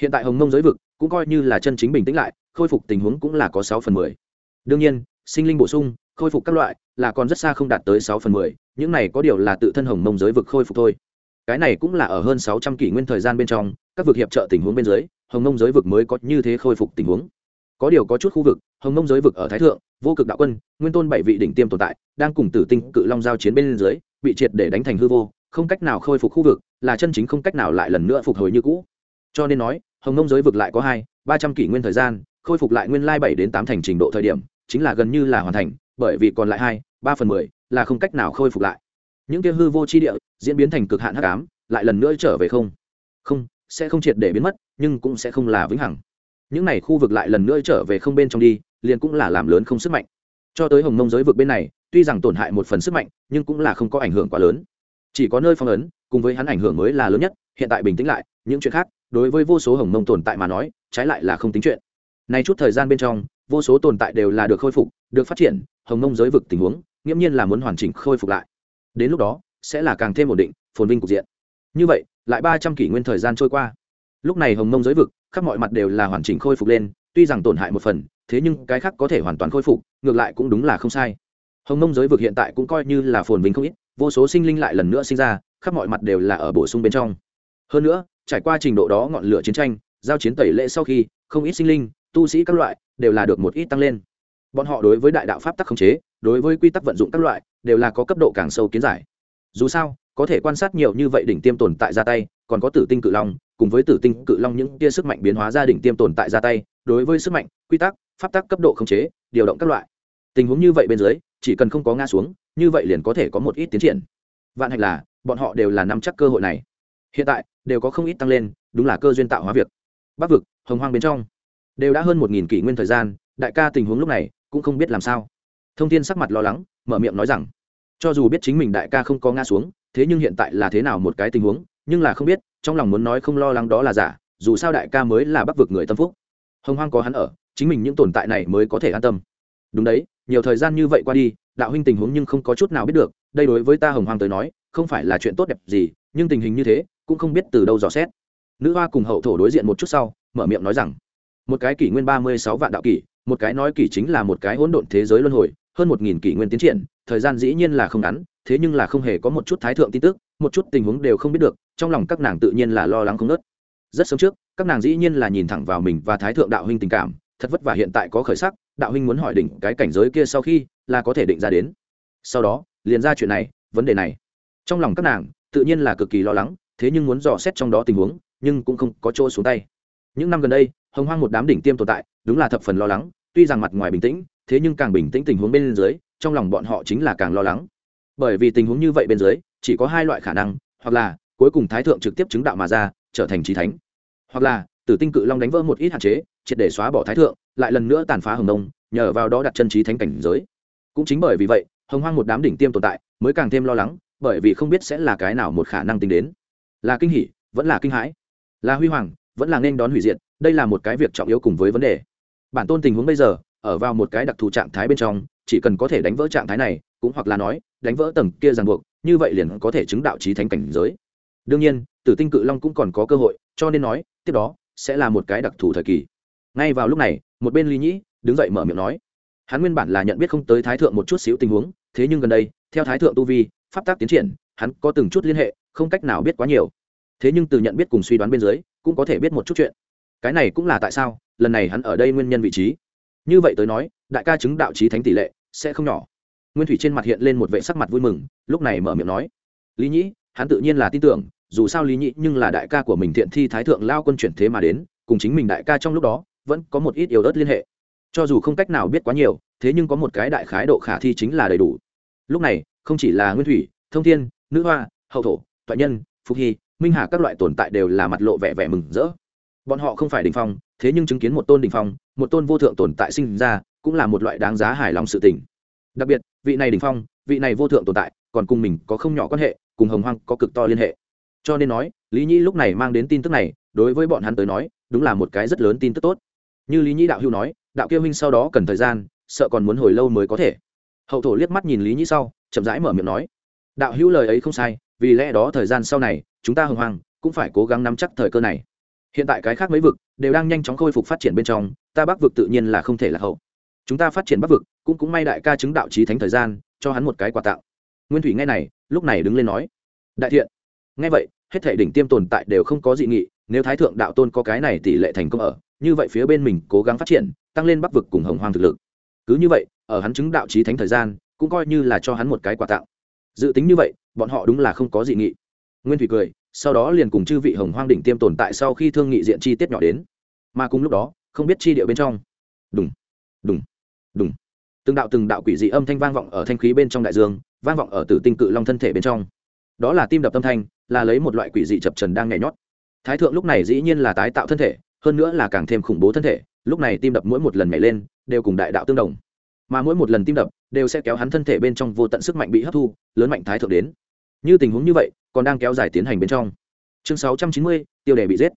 Hiện tại hồng mông giới vực cũng coi như là chân chính bình tĩnh lại, khôi phục tình huống cũng là có sáu phần mười đương nhiên, sinh linh bổ sung, khôi phục các loại là còn rất xa không đạt tới sáu phần mười, những này có điều là tự thân hồng mông giới vực khôi phục thôi. Cái này cũng là ở hơn sáu trăm kỷ nguyên thời gian bên trong, các vực hiệp trợ tình huống bên dưới, hồng mông giới vực mới có như thế khôi phục tình huống. Có điều có chút khu vực, hồng mông giới vực ở thái thượng, vô cực đạo quân, nguyên tôn bảy vị đỉnh tiêm tồn tại, đang cùng tử tinh cự long giao chiến bên dưới, bị triệt để đánh thành hư vô, không cách nào khôi phục khu vực, là chân chính không cách nào lại lần nữa phục hồi như cũ. Cho nên nói, hồng mông giới vực lại có hai, ba trăm kỷ nguyên thời gian, khôi phục lại nguyên lai bảy đến tám thành trình độ thời điểm chính là gần như là hoàn thành, bởi vì còn lại hai, ba phần mười là không cách nào khôi phục lại. Những kia hư vô chi địa diễn biến thành cực hạn hắc ám, lại lần nữa trở về không? Không, sẽ không triệt để biến mất, nhưng cũng sẽ không là vĩnh hằng. Những này khu vực lại lần nữa trở về không bên trong đi, liền cũng là làm lớn không sức mạnh. Cho tới hồng mông giới vực bên này, tuy rằng tổn hại một phần sức mạnh, nhưng cũng là không có ảnh hưởng quá lớn. Chỉ có nơi phong ấn, cùng với hắn ảnh hưởng mới là lớn nhất, hiện tại bình tĩnh lại, những chuyện khác, đối với vô số hồng mông tồn tại mà nói, trái lại là không tính chuyện. Nay chút thời gian bên trong vô số tồn tại đều là được khôi phục, được phát triển, hồng mông giới vực tình huống, nghiễm nhiên là muốn hoàn chỉnh khôi phục lại. Đến lúc đó, sẽ là càng thêm ổn định, phồn vinh cục diện. Như vậy, lại ba trăm kỷ nguyên thời gian trôi qua. Lúc này hồng mông giới vực, khắp mọi mặt đều là hoàn chỉnh khôi phục lên, tuy rằng tổn hại một phần, thế nhưng cái khác có thể hoàn toàn khôi phục, ngược lại cũng đúng là không sai. Hồng mông giới vực hiện tại cũng coi như là phồn vinh không ít, vô số sinh linh lại lần nữa sinh ra, khắp mọi mặt đều là ở bổ sung bên trong. Hơn nữa, trải qua trình độ đó ngọn lửa chiến tranh, giao chiến tẩy lệ sau khi, không ít sinh linh, tu sĩ các loại đều là được một ít tăng lên. Bọn họ đối với đại đạo pháp tắc khống chế, đối với quy tắc vận dụng các loại, đều là có cấp độ càng sâu kiến giải. Dù sao, có thể quan sát nhiều như vậy đỉnh tiêm tồn tại ra tay, còn có tử tinh cự long, cùng với tử tinh cự long những tia sức mạnh biến hóa ra đỉnh tiêm tồn tại ra tay, đối với sức mạnh, quy tắc, pháp tắc cấp độ khống chế, điều động các loại. Tình huống như vậy bên dưới, chỉ cần không có ngã xuống, như vậy liền có thể có một ít tiến triển. Vạn hạnh là, bọn họ đều là nắm chắc cơ hội này. Hiện tại, đều có không ít tăng lên, đúng là cơ duyên tạo hóa việc. Bắc vực, hồng hoang bên trong đều đã hơn một nghìn kỷ nguyên thời gian, đại ca tình huống lúc này cũng không biết làm sao. Thông tin sắc mặt lo lắng, mở miệng nói rằng, cho dù biết chính mình đại ca không có ngã xuống, thế nhưng hiện tại là thế nào một cái tình huống, nhưng là không biết, trong lòng muốn nói không lo lắng đó là giả, dù sao đại ca mới là bắc vực người tâm phúc. Hồng hoang có hắn ở, chính mình những tồn tại này mới có thể an tâm. Đúng đấy, nhiều thời gian như vậy qua đi, đạo huynh tình huống nhưng không có chút nào biết được, đây đối với ta hồng hoang tới nói, không phải là chuyện tốt đẹp gì, nhưng tình hình như thế, cũng không biết từ đâu dò xét. Nữ hoa cùng hậu thổ đối diện một chút sau, mở miệng nói rằng một cái kỷ nguyên ba mươi sáu vạn đạo kỷ, một cái nói kỷ chính là một cái hỗn độn thế giới luân hồi, hơn một nghìn kỷ nguyên tiến triển, thời gian dĩ nhiên là không ngắn, thế nhưng là không hề có một chút thái thượng tin tức, một chút tình huống đều không biết được, trong lòng các nàng tự nhiên là lo lắng không nớt rất sớm trước, các nàng dĩ nhiên là nhìn thẳng vào mình và thái thượng đạo huynh tình cảm, thật vất vả hiện tại có khởi sắc, đạo huynh muốn hỏi đỉnh cái cảnh giới kia sau khi, là có thể định ra đến. Sau đó, liền ra chuyện này, vấn đề này. Trong lòng các nàng, tự nhiên là cực kỳ lo lắng, thế nhưng muốn dò xét trong đó tình huống, nhưng cũng không có chỗ xuống tay những năm gần đây, hồng hoang một đám đỉnh tiêm tồn tại, đúng là thập phần lo lắng, tuy rằng mặt ngoài bình tĩnh, thế nhưng càng bình tĩnh tình huống bên dưới, trong lòng bọn họ chính là càng lo lắng. Bởi vì tình huống như vậy bên dưới, chỉ có hai loại khả năng, hoặc là cuối cùng thái thượng trực tiếp chứng đạo mà ra, trở thành trí thánh, hoặc là tử tinh cự long đánh vỡ một ít hạn chế, triệt để xóa bỏ thái thượng, lại lần nữa tàn phá hồng nông nhờ vào đó đặt chân trí thánh cảnh giới. Cũng chính bởi vì vậy, hồng hoang một đám đỉnh tiêm tồn tại mới càng thêm lo lắng, bởi vì không biết sẽ là cái nào một khả năng tính đến. Là kinh hỉ, vẫn là kinh hãi. Là huy hoàng vẫn là nên đón hủy diệt, đây là một cái việc trọng yếu cùng với vấn đề. Bản tôn tình huống bây giờ, ở vào một cái đặc thù trạng thái bên trong, chỉ cần có thể đánh vỡ trạng thái này, cũng hoặc là nói, đánh vỡ tầng kia ràng buộc, như vậy liền có thể chứng đạo trí thánh cảnh giới. Đương nhiên, tử tinh cự long cũng còn có cơ hội, cho nên nói, tiếp đó, sẽ là một cái đặc thù thời kỳ. Ngay vào lúc này, một bên lý nhĩ, đứng dậy mở miệng nói, hắn nguyên bản là nhận biết không tới thái thượng một chút xíu tình huống, thế nhưng gần đây, theo thái thượng tu vi, pháp tác tiến triển, hắn có từng chút liên hệ, không cách nào biết quá nhiều thế nhưng từ nhận biết cùng suy đoán bên dưới, cũng có thể biết một chút chuyện. Cái này cũng là tại sao, lần này hắn ở đây nguyên nhân vị trí. Như vậy tới nói, đại ca chứng đạo trí thánh tỷ lệ sẽ không nhỏ. Nguyên thủy trên mặt hiện lên một vệ sắc mặt vui mừng, lúc này mở miệng nói, lý nhĩ, hắn tự nhiên là tin tưởng, dù sao lý nhĩ nhưng là đại ca của mình thiện thi thái thượng lao quân chuyển thế mà đến, cùng chính mình đại ca trong lúc đó, vẫn có một ít yếu ớt liên hệ. Cho dù không cách nào biết quá nhiều, thế nhưng có một cái đại khái độ khả thi chính là đầy đủ. Lúc này, không chỉ là nguyên thủy, thông thiên, nữ hoa, hậu thổ, toại nhân, phục hy minh hà các loại tồn tại đều là mặt lộ vẻ vẻ mừng rỡ. Bọn họ không phải đình phong, thế nhưng chứng kiến một tôn đình phong, một tôn vô thượng tồn tại sinh ra, cũng là một loại đáng giá hài lòng sự tình. Đặc biệt, vị này đình phong, vị này vô thượng tồn tại, còn cùng mình có không nhỏ quan hệ, cùng hồng hoang có cực to liên hệ. Cho nên nói, lý nhĩ lúc này mang đến tin tức này, đối với bọn hắn tới nói, đúng là một cái rất lớn tin tức tốt. Như lý nhĩ đạo hưu nói, đạo kia huynh sau đó cần thời gian, sợ còn muốn hồi lâu mới có thể. Hậu thổ liếc mắt nhìn lý nhĩ sau, chậm rãi mở miệng nói, đạo hữu lời ấy không sai, vì lẽ đó thời gian sau này chúng ta hồng hoang cũng phải cố gắng nắm chắc thời cơ này. Hiện tại cái khác mấy vực đều đang nhanh chóng khôi phục phát triển bên trong, ta bắc vực tự nhiên là không thể là hậu. Chúng ta phát triển bắc vực cũng cũng may đại ca chứng đạo trí thánh thời gian, cho hắn một cái quà tặng. Nguyên thủy ngay này, lúc này đứng lên nói, đại thiện. Ngay vậy, hết thể đỉnh tiêm tồn tại đều không có dị nghị, nếu thái thượng đạo tôn có cái này tỷ lệ thành công ở, như vậy phía bên mình cố gắng phát triển, tăng lên bắc vực cùng hồng hoang thực lực. Cứ như vậy, ở hắn chứng đạo trí thánh thời gian, cũng coi như là cho hắn một cái quà tặng. Dự tính như vậy, bọn họ đúng là không có dị nghị nguyên thủy cười, sau đó liền cùng chư vị hồng hoang đỉnh tiêm tồn tại sau khi thương nghị diện chi tiết nhỏ đến. Mà cùng lúc đó, không biết chi địa bên trong. Đúng đúng đúng từng đạo từng đạo quỷ dị âm thanh vang vọng ở thanh khí bên trong đại dương, vang vọng ở tử tinh cự long thân thể bên trong. Đó là tim đập tâm thanh, là lấy một loại quỷ dị chập trần đang nhảy nhót. Thái thượng lúc này dĩ nhiên là tái tạo thân thể, hơn nữa là càng thêm khủng bố thân thể, lúc này tim đập mỗi một lần nhảy lên, đều cùng đại đạo tương đồng. Mà mỗi một lần tim đập, đều sẽ kéo hắn thân thể bên trong vô tận sức mạnh bị hấp thu, lớn mạnh thái thượng đến. Như tình huống như vậy còn đang kéo dài tiến hành bên trong. Chương sáu trăm chín mươi, tiêu đề bị giết.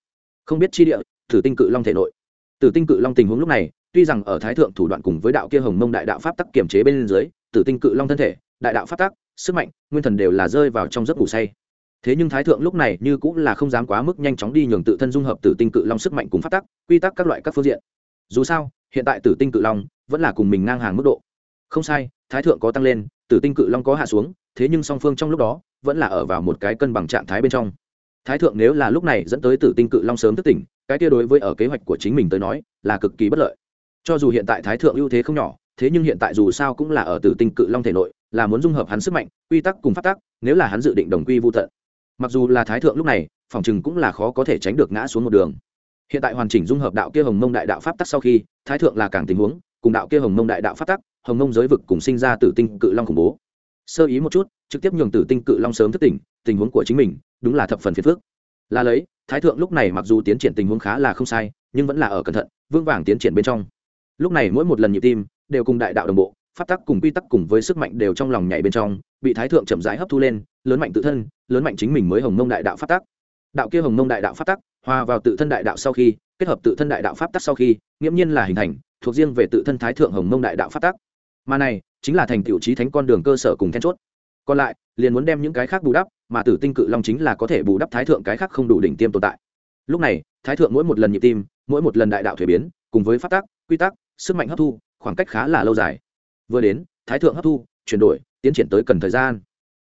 Không biết chi địa, tử tinh cự long thể nội. Tử tinh cự long tình huống lúc này, tuy rằng ở thái thượng thủ đoạn cùng với đạo kia hồng mông đại đạo pháp tắc kiểm chế bên dưới, tử tinh cự long thân thể, đại đạo pháp tắc, sức mạnh, nguyên thần đều là rơi vào trong giấc ngủ say. Thế nhưng thái thượng lúc này như cũng là không dám quá mức nhanh chóng đi nhường tự thân dung hợp tử tinh cự long sức mạnh cùng pháp tắc, quy tắc các loại các phương diện. Dù sao, hiện tại tử tinh cự long vẫn là cùng mình ngang hàng mức độ. Không sai, thái thượng có tăng lên, tử tinh cự long có hạ xuống thế nhưng song phương trong lúc đó vẫn là ở vào một cái cân bằng trạng thái bên trong. Thái thượng nếu là lúc này dẫn tới tử tinh cự long sớm thức tỉnh, cái kia đối với ở kế hoạch của chính mình tới nói là cực kỳ bất lợi. Cho dù hiện tại thái thượng ưu thế không nhỏ, thế nhưng hiện tại dù sao cũng là ở tử tinh cự long thể nội, là muốn dung hợp hắn sức mạnh, quy tắc cùng phát tác nếu là hắn dự định đồng quy vô tận. Mặc dù là thái thượng lúc này, phòng chừng cũng là khó có thể tránh được ngã xuống một đường. Hiện tại hoàn chỉnh dung hợp đạo kia hồng mông đại đạo pháp tắc sau khi, thái thượng là càng tình huống, cùng đạo kia hồng mông đại đạo pháp tắc, hồng mông giới vực cùng sinh ra tử tinh cự long khủng bố sơ ý một chút, trực tiếp nhường tử tinh cự long sớm thức tỉnh, tình huống của chính mình đúng là thập phần phiền phước là lấy, thái thượng lúc này mặc dù tiến triển tình huống khá là không sai, nhưng vẫn là ở cẩn thận, vững vàng tiến triển bên trong. Lúc này mỗi một lần nhịp tim đều cùng đại đạo đồng bộ, pháp tắc cùng quy tắc cùng với sức mạnh đều trong lòng nhảy bên trong, bị thái thượng chậm rãi hấp thu lên, lớn mạnh tự thân, lớn mạnh chính mình mới hồng mông đại đạo pháp tắc. Đạo kia hồng mông đại đạo pháp tắc, hòa vào tự thân đại đạo sau khi, kết hợp tự thân đại đạo pháp tắc sau khi, nghiễm nhiên là hình thành, thuộc riêng về tự thân thái thượng hồng mông đại đạo pháp tắc. Mà này chính là thành tiểu trí thánh con đường cơ sở cùng then chốt. Còn lại, liền muốn đem những cái khác bù đắp, mà tử tinh cự long chính là có thể bù đắp thái thượng cái khác không đủ đỉnh tiêm tồn tại. Lúc này, thái thượng mỗi một lần nhịp tim, mỗi một lần đại đạo thuế biến, cùng với pháp tắc, quy tắc, sức mạnh hấp thu, khoảng cách khá là lâu dài. Vừa đến, thái thượng hấp thu, chuyển đổi, tiến triển tới cần thời gian.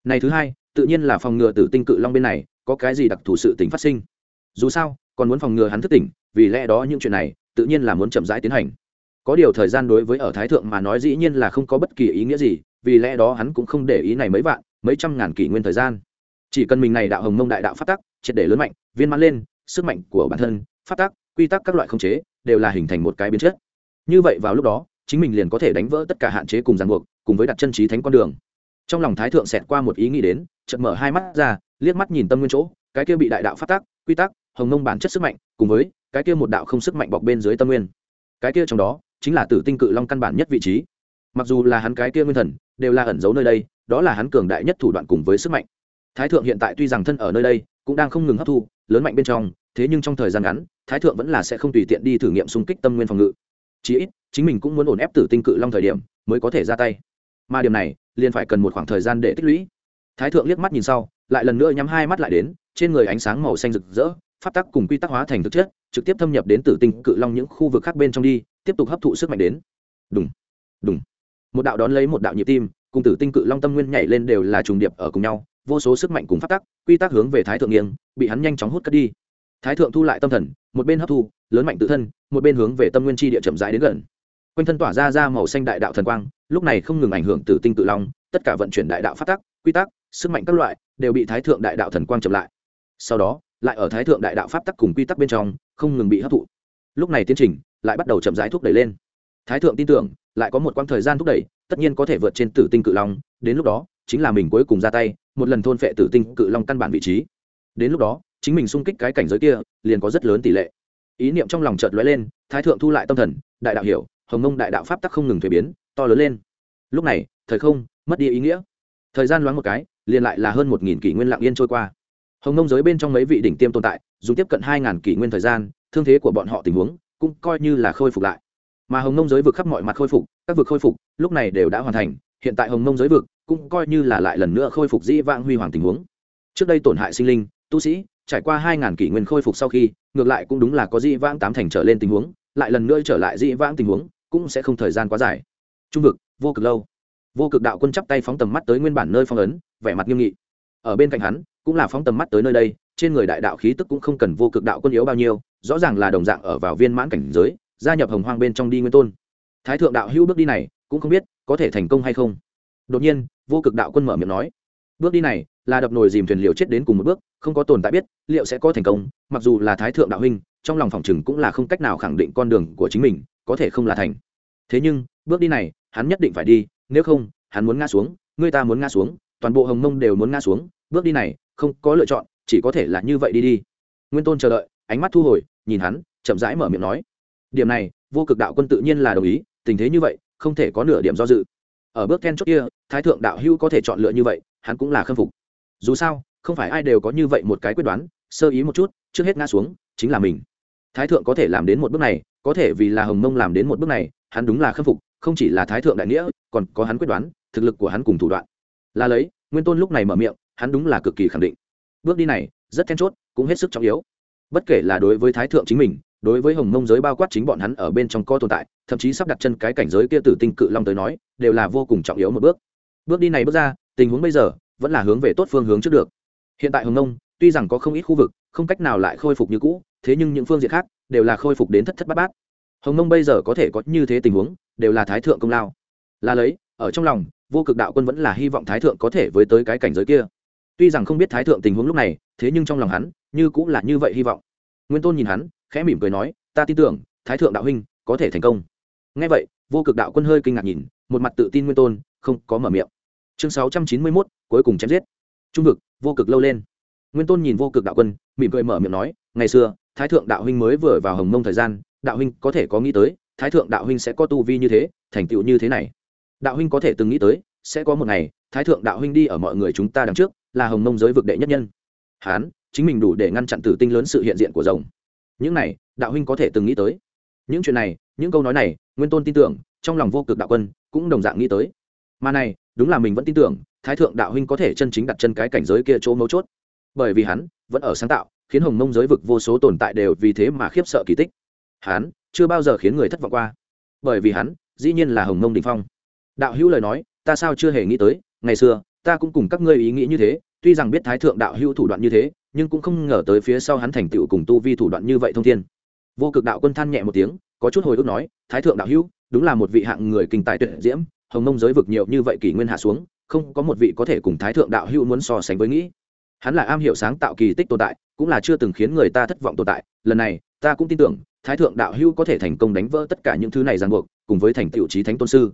Này thứ hai, tự nhiên là phòng ngừa tử tinh cự long bên này có cái gì đặc thù sự tình phát sinh. Dù sao, còn muốn phòng ngừa hắn thức tỉnh, vì lẽ đó những chuyện này, tự nhiên là muốn chậm rãi tiến hành có điều thời gian đối với ở thái thượng mà nói dĩ nhiên là không có bất kỳ ý nghĩa gì, vì lẽ đó hắn cũng không để ý này mấy vạn, mấy trăm ngàn kỷ nguyên thời gian. Chỉ cần mình này đạo hồng mông đại đạo phát tắc, triệt để lớn mạnh, viên mãn lên, sức mạnh của bản thân phát tắc, quy tắc các loại không chế, đều là hình thành một cái biến chất. Như vậy vào lúc đó, chính mình liền có thể đánh vỡ tất cả hạn chế cùng ràng buộc, cùng với đặt chân trí thánh con đường. Trong lòng thái thượng xẹt qua một ý nghĩ đến, chợt mở hai mắt ra, liếc mắt nhìn tâm nguyên chỗ, cái kia bị đại đạo phát tác quy tắc, hồng mông bản chất sức mạnh, cùng với cái kia một đạo không sức mạnh bọc bên dưới tâm nguyên. Cái kia trong đó chính là tử tinh cự long căn bản nhất vị trí. Mặc dù là hắn cái kia nguyên thần, đều là ẩn giấu nơi đây, đó là hắn cường đại nhất thủ đoạn cùng với sức mạnh. Thái thượng hiện tại tuy rằng thân ở nơi đây, cũng đang không ngừng hấp thu, lớn mạnh bên trong, thế nhưng trong thời gian ngắn, thái thượng vẫn là sẽ không tùy tiện đi thử nghiệm xung kích tâm nguyên phòng ngự. Chí ít, chính mình cũng muốn ổn ép tử tinh cự long thời điểm, mới có thể ra tay. Mà điểm này, liền phải cần một khoảng thời gian để tích lũy. Thái thượng liếc mắt nhìn sau, lại lần nữa nhắm hai mắt lại đến, trên người ánh sáng màu xanh rực rỡ phát tắc cùng quy tắc hóa thành thực chất, trực tiếp thâm nhập đến tử tinh cự long những khu vực khác bên trong đi tiếp tục hấp thụ sức mạnh đến. Đúng đúng một đạo đón lấy một đạo nhịp tim, cùng tử tinh cự long tâm nguyên nhảy lên đều là trùng điệp ở cùng nhau, vô số sức mạnh cùng phát tắc, quy tắc hướng về thái thượng nghiêng, bị hắn nhanh chóng hút cất đi. Thái thượng thu lại tâm thần, một bên hấp thu, lớn mạnh tự thân, một bên hướng về tâm nguyên chi địa chậm rãi đến gần. Quanh thân tỏa ra ra màu xanh đại đạo thần quang, lúc này không ngừng ảnh hưởng tử tinh cự long, tất cả vận chuyển đại đạo phát tắc, quy tắc, sức mạnh các loại, đều bị thái thượng đại đạo thần quang chậm lại. Sau đó, lại ở thái thượng đại đạo pháp tắc cùng quy tắc bên trong, không ngừng bị hấp thụ. Lúc này tiến trình lại bắt đầu chậm rãi thúc đẩy lên. Thái thượng tin tưởng, lại có một quãng thời gian thúc đẩy, tất nhiên có thể vượt trên tử tinh cự long, đến lúc đó, chính là mình cuối cùng ra tay, một lần thôn phệ tử tinh cự long căn bản vị trí. Đến lúc đó, chính mình xung kích cái cảnh giới kia, liền có rất lớn tỷ lệ. Ý niệm trong lòng chợt lóe lên, thái thượng thu lại tâm thần, đại đạo hiểu, hồng mông đại đạo pháp tắc không ngừng thuế biến, to lớn lên. Lúc này, thời không, mất đi ý nghĩa. Thời gian loáng một cái, liền lại là hơn một nghìn kỷ nguyên lặng yên trôi qua. Hồng mông giới bên trong mấy vị đỉnh tiêm tồn tại, dùng tiếp cận hai ngàn kỷ nguyên thời gian, thương thế của bọn họ tình huống cũng coi như là khôi phục lại. Mà hồng Nông giới vực khắp mọi mặt khôi phục, các vực khôi phục, lúc này đều đã hoàn thành, hiện tại hồng Nông giới vực cũng coi như là lại lần nữa khôi phục dĩ vãng huy hoàng tình huống. Trước đây tổn hại sinh linh, tu sĩ, trải qua hai ngàn kỷ nguyên khôi phục sau khi, ngược lại cũng đúng là có dĩ vãng tám thành trở lên tình huống, lại lần nữa trở lại dĩ vãng tình huống, cũng sẽ không thời gian quá dài. Trung vực, vô cực lâu. Vô cực đạo quân chắp tay phóng tầm mắt tới nguyên bản nơi phong ấn, vẻ mặt nghiêm nghị. Ở bên cạnh hắn, cũng là phóng tầm mắt tới nơi đây trên người đại đạo khí tức cũng không cần vô cực đạo quân yếu bao nhiêu, rõ ràng là đồng dạng ở vào viên mãn cảnh giới, gia nhập hồng hoang bên trong đi nguyên tôn. Thái thượng đạo hữu bước đi này, cũng không biết có thể thành công hay không. Đột nhiên, vô cực đạo quân mở miệng nói, bước đi này, là đập nồi dìm thuyền liều chết đến cùng một bước, không có tồn tại biết liệu sẽ có thành công, mặc dù là thái thượng đạo huynh, trong lòng phòng chừng cũng là không cách nào khẳng định con đường của chính mình có thể không là thành. Thế nhưng, bước đi này, hắn nhất định phải đi, nếu không, hắn muốn ngã xuống, người ta muốn ngã xuống, toàn bộ hồng mông đều muốn ngã xuống, bước đi này, không có lựa chọn chỉ có thể là như vậy đi đi. Nguyên tôn chờ đợi, ánh mắt thu hồi, nhìn hắn, chậm rãi mở miệng nói. Điểm này, vô cực đạo quân tự nhiên là đồng ý, tình thế như vậy, không thể có nửa điểm do dự. Ở bước then chốt kia, thái thượng đạo hữu có thể chọn lựa như vậy, hắn cũng là khâm phục. Dù sao, không phải ai đều có như vậy một cái quyết đoán, sơ ý một chút, trước hết ngã xuống, chính là mình. Thái thượng có thể làm đến một bước này, có thể vì là hồng mông làm đến một bước này, hắn đúng là khâm phục, không chỉ là thái thượng đại nghĩa, còn có hắn quyết đoán, thực lực của hắn cùng thủ đoạn. Là lấy, nguyên tôn lúc này mở miệng, hắn đúng là cực kỳ khẳng định bước đi này, rất then chốt, cũng hết sức trọng yếu. Bất kể là đối với thái thượng chính mình, đối với hồng mông giới bao quát chính bọn hắn ở bên trong co tồn tại, thậm chí sắp đặt chân cái cảnh giới kia tử tinh cự long tới nói, đều là vô cùng trọng yếu một bước. Bước đi này bước ra, tình huống bây giờ, vẫn là hướng về tốt phương hướng trước được. Hiện tại hồng nông tuy rằng có không ít khu vực, không cách nào lại khôi phục như cũ, thế nhưng những phương diện khác, đều là khôi phục đến thất thất bát bát. Hồng nông bây giờ có thể có như thế tình huống, đều là thái thượng công lao. Là lấy, ở trong lòng, vô cực đạo quân vẫn là hy vọng thái thượng có thể với tới cái cảnh giới kia tuy rằng không biết thái thượng tình huống lúc này, thế nhưng trong lòng hắn, như cũng là như vậy hy vọng. Nguyên tôn nhìn hắn, khẽ mỉm cười nói, ta tin tưởng, thái thượng đạo huynh có thể thành công. Ngay vậy, vô cực đạo quân hơi kinh ngạc nhìn, một mặt tự tin nguyên tôn, không có mở miệng. Chương sáu trăm chín mươi mốt, cuối cùng chém giết. Trung vực, vô cực lâu lên. Nguyên tôn nhìn vô cực đạo quân, mỉm cười mở miệng nói, ngày xưa, thái thượng đạo huynh mới vừa vào hồng mông thời gian, đạo huynh có thể có nghĩ tới, thái thượng đạo huynh sẽ có tu vi như thế, thành tựu như thế này. Đạo huynh có thể từng nghĩ tới, sẽ có một ngày, thái thượng đạo huynh đi ở mọi người chúng ta đằng trước là hồng mông giới vực đệ nhất nhân. Hán, chính mình đủ để ngăn chặn tử tinh lớn sự hiện diện của rồng. Những này, đạo huynh có thể từng nghĩ tới. Những chuyện này, những câu nói này, nguyên tôn tin tưởng, trong lòng vô cực đạo quân cũng đồng dạng nghĩ tới. Mà này, đúng là mình vẫn tin tưởng, thái thượng đạo huynh có thể chân chính đặt chân cái cảnh giới kia chỗ mấu chốt. Bởi vì hắn vẫn ở sáng tạo, khiến hồng mông giới vực vô số tồn tại đều vì thế mà khiếp sợ kỳ tích. Hắn chưa bao giờ khiến người thất vọng qua. Bởi vì hắn dĩ nhiên là hồng mông đình phong. Đạo hữu lời nói, ta sao chưa hề nghĩ tới, ngày xưa ta cũng cùng các ngươi ý nghĩ như thế, tuy rằng biết thái thượng đạo hữu thủ đoạn như thế, nhưng cũng không ngờ tới phía sau hắn thành tựu cùng tu vi thủ đoạn như vậy thông thiên. Vô cực đạo quân than nhẹ một tiếng, có chút hồi ức nói, thái thượng đạo hữu, đúng là một vị hạng người kinh tài tuyệt diễm, hồng mông giới vực nhiều như vậy kỷ nguyên hạ xuống, không có một vị có thể cùng thái thượng đạo hữu muốn so sánh với nghĩ. Hắn là am hiểu sáng tạo kỳ tích tồn tại, cũng là chưa từng khiến người ta thất vọng tồn tại, lần này, ta cũng tin tưởng, thái thượng đạo hữu có thể thành công đánh vỡ tất cả những thứ này ràng buộc, cùng với thành tựu trí thánh tôn sư.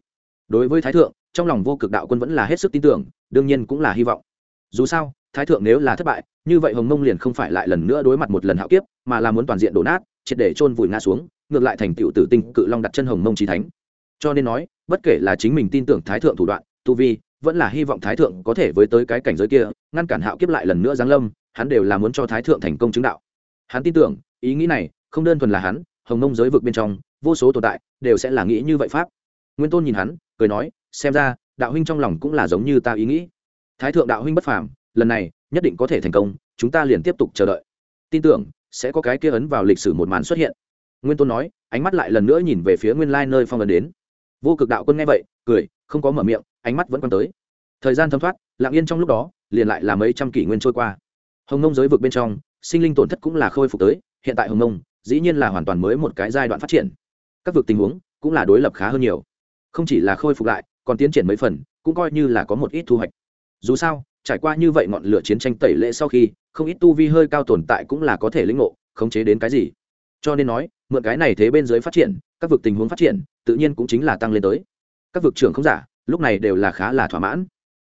Đối với thái thượng trong lòng vô cực đạo quân vẫn là hết sức tin tưởng, đương nhiên cũng là hy vọng. Dù sao, thái thượng nếu là thất bại, như vậy hồng mông liền không phải lại lần nữa đối mặt một lần hạo kiếp, mà là muốn toàn diện đổ nát, triệt để chôn vùi ngã xuống, ngược lại thành tựu tử tinh cự long đặt chân hồng mông trí thánh. Cho nên nói, bất kể là chính mình tin tưởng thái thượng thủ đoạn, tu vi, vẫn là hy vọng thái thượng có thể với tới cái cảnh giới kia, ngăn cản hạo kiếp lại lần nữa giáng lâm, hắn đều là muốn cho thái thượng thành công chứng đạo. Hắn tin tưởng, ý nghĩ này, không đơn thuần là hắn, hồng mông giới vực bên trong, vô số tồn tại, đều sẽ là nghĩ như vậy pháp. Nguyên tôn nhìn hắn, cười nói xem ra, đạo huynh trong lòng cũng là giống như ta ý nghĩ. Thái thượng đạo huynh bất phàm, lần này, nhất định có thể thành công, chúng ta liền tiếp tục chờ đợi. Tin tưởng, sẽ có cái kia ấn vào lịch sử một màn xuất hiện. Nguyên tôn nói, ánh mắt lại lần nữa nhìn về phía nguyên lai nơi phong ấn đến. Vô cực đạo quân nghe vậy, cười, không có mở miệng, ánh mắt vẫn quan tới. Thời gian thấm thoát, lặng yên trong lúc đó, liền lại là mấy trăm kỷ nguyên trôi qua. Hồng nông giới vực bên trong, sinh linh tổn thất cũng là khôi phục tới, hiện tại hồng nông dĩ nhiên là hoàn toàn mới một cái giai đoạn phát triển. Các vực tình huống cũng là đối lập khá hơn nhiều. Không chỉ là khôi phục lại còn tiến triển mấy phần, cũng coi như là có một ít thu hoạch. Dù sao, trải qua như vậy ngọn lửa chiến tranh tẩy lệ sau khi, không ít tu vi hơi cao tồn tại cũng là có thể lĩnh ngộ, khống chế đến cái gì. Cho nên nói, mượn cái này thế bên dưới phát triển, các vực tình huống phát triển, tự nhiên cũng chính là tăng lên tới. Các vực trưởng không giả, lúc này đều là khá là thỏa mãn.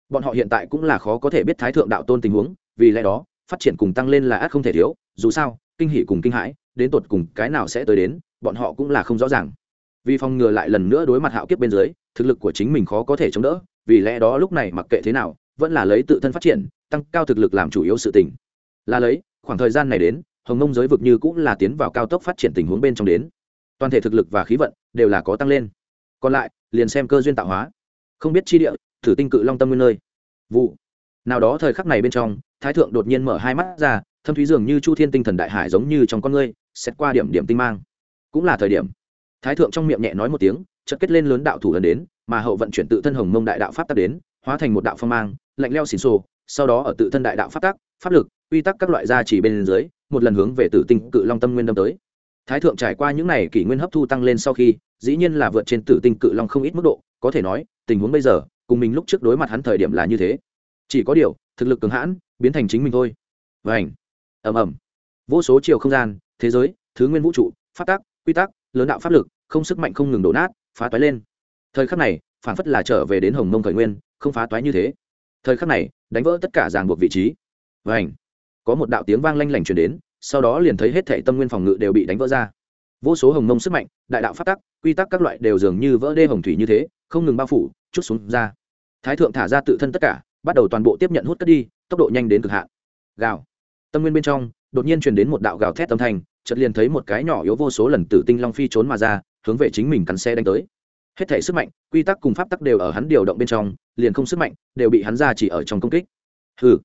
Bọn họ hiện tại cũng là khó có thể biết thái thượng đạo tôn tình huống, vì lẽ đó, phát triển cùng tăng lên là ác không thể thiếu, dù sao, kinh hỷ cùng kinh hãi, đến tột cùng cái nào sẽ tới đến, bọn họ cũng là không rõ ràng. Vì phòng ngừa lại lần nữa đối mặt hạo kiếp bên dưới thực lực của chính mình khó có thể chống đỡ, vì lẽ đó lúc này mặc kệ thế nào, vẫn là lấy tự thân phát triển, tăng cao thực lực làm chủ yếu sự tình. Là lấy, khoảng thời gian này đến, hồng nông giới vực như cũng là tiến vào cao tốc phát triển tình huống bên trong đến. Toàn thể thực lực và khí vận đều là có tăng lên. Còn lại, liền xem cơ duyên tạo hóa. Không biết chi địa, thử tinh cự long tâm nguyên nơi. Vụ. Nào đó thời khắc này bên trong, thái thượng đột nhiên mở hai mắt ra, thâm thúy dường như chu thiên tinh thần đại hải giống như trong con ngươi xét qua điểm điểm tinh mang. Cũng là thời điểm. Thái thượng trong miệng nhẹ nói một tiếng chợt kết lên lớn đạo thủ lần đến, mà hậu vận chuyển tự thân hồng mông đại đạo pháp tắc đến, hóa thành một đạo phong mang, lạnh leo xỉn xô, sau đó ở tự thân đại đạo pháp tắc, pháp lực, quy tắc các loại gia chỉ bên dưới, một lần hướng về tử tinh cự long tâm nguyên đâm tới. Thái thượng trải qua những này kỷ nguyên hấp thu tăng lên sau khi, dĩ nhiên là vượt trên tử tinh cự long không ít mức độ, có thể nói, tình huống bây giờ, cùng mình lúc trước đối mặt hắn thời điểm là như thế. Chỉ có điều, thực lực cường hãn, biến thành chính mình thôi. Vảnh ầm ầm. Vô số chiều không gian, thế giới, thứ nguyên vũ trụ phát tác quy tắc, lớn đạo pháp lực, không sức mạnh không ngừng đổ nát phá toái lên. Thời khắc này phản phất là trở về đến hồng mông thời nguyên, không phá toái như thế. Thời khắc này, đánh vỡ tất cả ràng buộc vị trí. Vành! Có một đạo tiếng vang lanh lảnh truyền đến, sau đó liền thấy hết thảy tâm nguyên phòng ngự đều bị đánh vỡ ra. Vô số hồng mông sức mạnh, đại đạo phát tắc, quy tắc các loại đều dường như vỡ đê hồng thủy như thế, không ngừng bao phủ, chút xuống ra. Thái thượng thả ra tự thân tất cả, bắt đầu toàn bộ tiếp nhận hút cất đi, tốc độ nhanh đến cực hạn. Gào! Tâm nguyên bên trong, đột nhiên truyền đến một đạo gào thét âm thanh, chợt liền thấy một cái nhỏ yếu vô số lần tử tinh long phi trốn mà ra hướng về chính mình cắn xe đánh tới. Hết thể sức mạnh, quy tắc cùng pháp tắc đều ở hắn điều động bên trong, liền không sức mạnh đều bị hắn ra chỉ ở trong công kích. Hư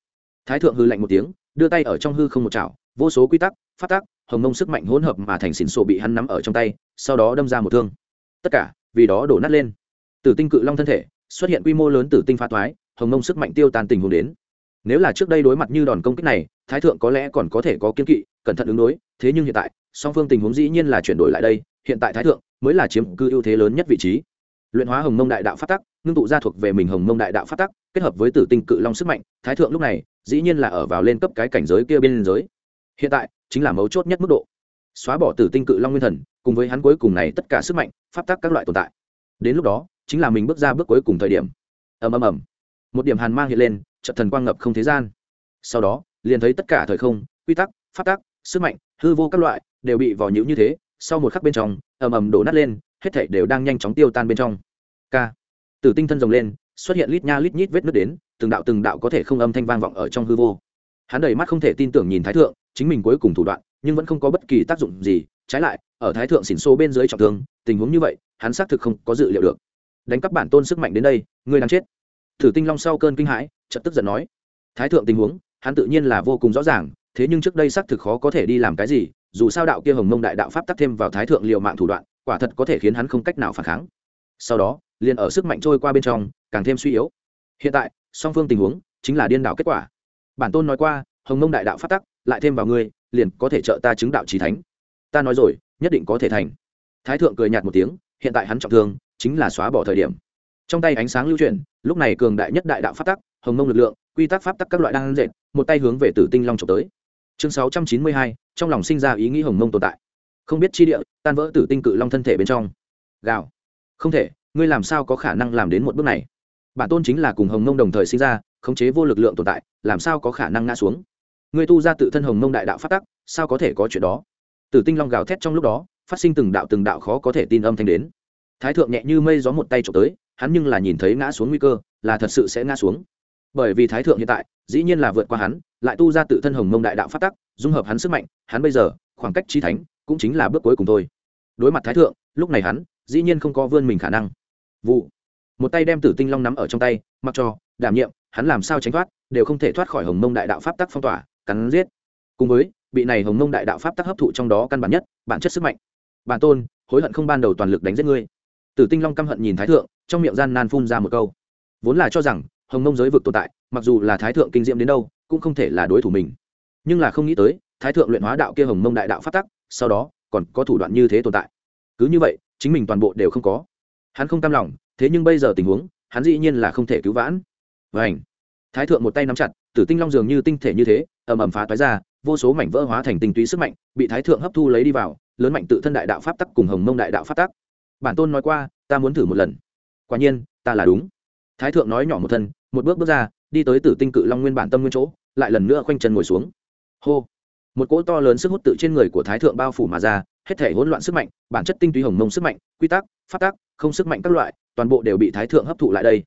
thái thượng hư lạnh một tiếng, đưa tay ở trong hư không một chảo, vô số quy tắc, pháp tắc, hồng mông sức mạnh hỗn hợp mà thành xỉn sổ bị hắn nắm ở trong tay, sau đó đâm ra một thương. Tất cả, vì đó đổ nát lên. Tử tinh cự long thân thể, xuất hiện quy mô lớn tử tinh phá thoái, hồng mông sức mạnh tiêu tan tình huống đến. Nếu là trước đây đối mặt như đòn công kích này, thái thượng có lẽ còn có thể có kiên kỵ, cẩn thận ứng đối, thế nhưng hiện tại, song phương tình huống dĩ nhiên là chuyển đổi lại đây hiện tại thái thượng mới là chiếm cư ưu thế lớn nhất vị trí. Luyện hóa hồng mông đại đạo phát tắc, ngưng tụ ra thuộc về mình hồng mông đại đạo phát tắc, kết hợp với tử tinh cự long sức mạnh, thái thượng lúc này dĩ nhiên là ở vào lên cấp cái cảnh giới kia bên giới hiện tại, chính là mấu chốt nhất mức độ. Xóa bỏ tử tinh cự long nguyên thần, cùng với hắn cuối cùng này tất cả sức mạnh, pháp tắc các loại tồn tại. Đến lúc đó, chính là mình bước ra bước cuối cùng thời điểm. Ầm ầm ầm. Một điểm hàn mang hiện lên trận thần quang ngập không thế gian. Sau đó, liền thấy tất cả thời không, quy tắc, pháp tắc, sức mạnh, hư vô các loại đều bị vò nhũ như thế sau một khắc bên trong, ầm ầm đổ nát lên, hết thảy đều đang nhanh chóng tiêu tan bên trong. K từ tinh thân rồng lên, xuất hiện lít nha lít nhít vết nước đến, từng đạo từng đạo có thể không âm thanh vang vọng ở trong hư vô. Hắn đầy mắt không thể tin tưởng nhìn thái thượng, chính mình cuối cùng thủ đoạn, nhưng vẫn không có bất kỳ tác dụng gì, trái lại, ở thái thượng xỉn xô bên dưới trọng thương, tình huống như vậy, hắn xác thực không có dự liệu được. Đánh cắp bản tôn sức mạnh đến đây, ngươi đang chết. Thử tinh long sau cơn kinh hãi, chợt tức giận nói. Thái thượng tình huống, hắn tự nhiên là vô cùng rõ ràng, thế nhưng trước đây xác thực khó có thể đi làm cái gì dù sao đạo kia hồng mông đại đạo pháp tắc thêm vào thái thượng liều mạng thủ đoạn, quả thật có thể khiến hắn không cách nào phản kháng. Sau đó, liền ở sức mạnh trôi qua bên trong, càng thêm suy yếu. Hiện tại, song phương tình huống chính là điên đảo kết quả. Bản tôn nói qua, hồng mông đại đạo pháp tắc lại thêm vào ngươi, liền có thể trợ ta chứng đạo trí thánh. Ta nói rồi, nhất định có thể thành. Thái thượng cười nhạt một tiếng, hiện tại hắn trọng thương, chính là xóa bỏ thời điểm. Trong tay ánh sáng lưu chuyển, lúc này cường đại nhất đại đạo pháp tắc, hồng mông lực lượng, quy tắc pháp tắc các loại đang dệt, một tay hướng về tử tinh long trộm tới chương sáu trăm chín mươi hai, trong lòng sinh ra ý nghĩ hồng mông tồn tại. Không biết chi địa, tan vỡ tử tinh cự long thân thể bên trong. Gào. Không thể, ngươi làm sao có khả năng làm đến một bước này? Bản tôn chính là cùng hồng mông đồng thời sinh ra, khống chế vô lực lượng tồn tại, làm sao có khả năng ngã xuống? Ngươi tu ra tự thân hồng mông đại đạo phát tắc, sao có thể có chuyện đó? Tử tinh long gào thét trong lúc đó, phát sinh từng đạo từng đạo khó có thể tin âm thanh đến. Thái thượng nhẹ như mây gió một tay trộm tới, hắn nhưng là nhìn thấy ngã xuống nguy cơ, là thật sự sẽ ngã xuống. Bởi vì thái thượng hiện tại, dĩ nhiên là vượt qua hắn lại tu ra tự thân hồng mông đại đạo phát tắc, dung hợp hắn sức mạnh, hắn bây giờ, khoảng cách trí thánh, cũng chính là bước cuối cùng thôi. Đối mặt thái thượng, lúc này hắn, dĩ nhiên không có vươn mình khả năng. Vụ. Một tay đem tử tinh long nắm ở trong tay, mặc cho, đảm nhiệm, hắn làm sao tránh thoát, đều không thể thoát khỏi hồng mông đại đạo pháp tắc phong tỏa, cắn giết. Cùng với, bị này hồng mông đại đạo pháp tắc hấp thụ trong đó căn bản nhất, bản chất sức mạnh. Bản tôn, hối hận không ban đầu toàn lực đánh giết ngươi. Tử tinh long căm hận nhìn thái thượng, trong miệng gian nan phun ra một câu. Vốn là cho rằng, hồng mông giới vực tồn tại, mặc dù là thái thượng kinh diễm đến đâu cũng không thể là đối thủ mình. Nhưng là không nghĩ tới, thái thượng luyện hóa đạo kia hồng mông đại đạo phát tắc, sau đó, còn có thủ đoạn như thế tồn tại. Cứ như vậy, chính mình toàn bộ đều không có. Hắn không cam lòng, thế nhưng bây giờ tình huống, hắn dĩ nhiên là không thể cứu vãn. Vảnh thái thượng một tay nắm chặt, tử tinh long dường như tinh thể như thế, ầm ầm phá toái ra, vô số mảnh vỡ hóa thành tinh túy sức mạnh, bị thái thượng hấp thu lấy đi vào, lớn mạnh tự thân đại đạo pháp tắc cùng hồng mông đại đạo pháp tắc. Bản tôn nói qua, ta muốn thử một lần. Quả nhiên, ta là đúng. Thái thượng nói nhỏ một thân, một bước bước ra, đi tới tử tinh cự long nguyên bản tâm nguyên chỗ lại lần nữa khoanh chân ngồi xuống. Hô. Một cỗ to lớn sức hút tự trên người của thái thượng bao phủ mà ra, hết thể hỗn loạn sức mạnh, bản chất tinh túy hồng mông sức mạnh, quy tắc phát tác không sức mạnh các loại, toàn bộ đều bị thái thượng hấp thụ lại đây.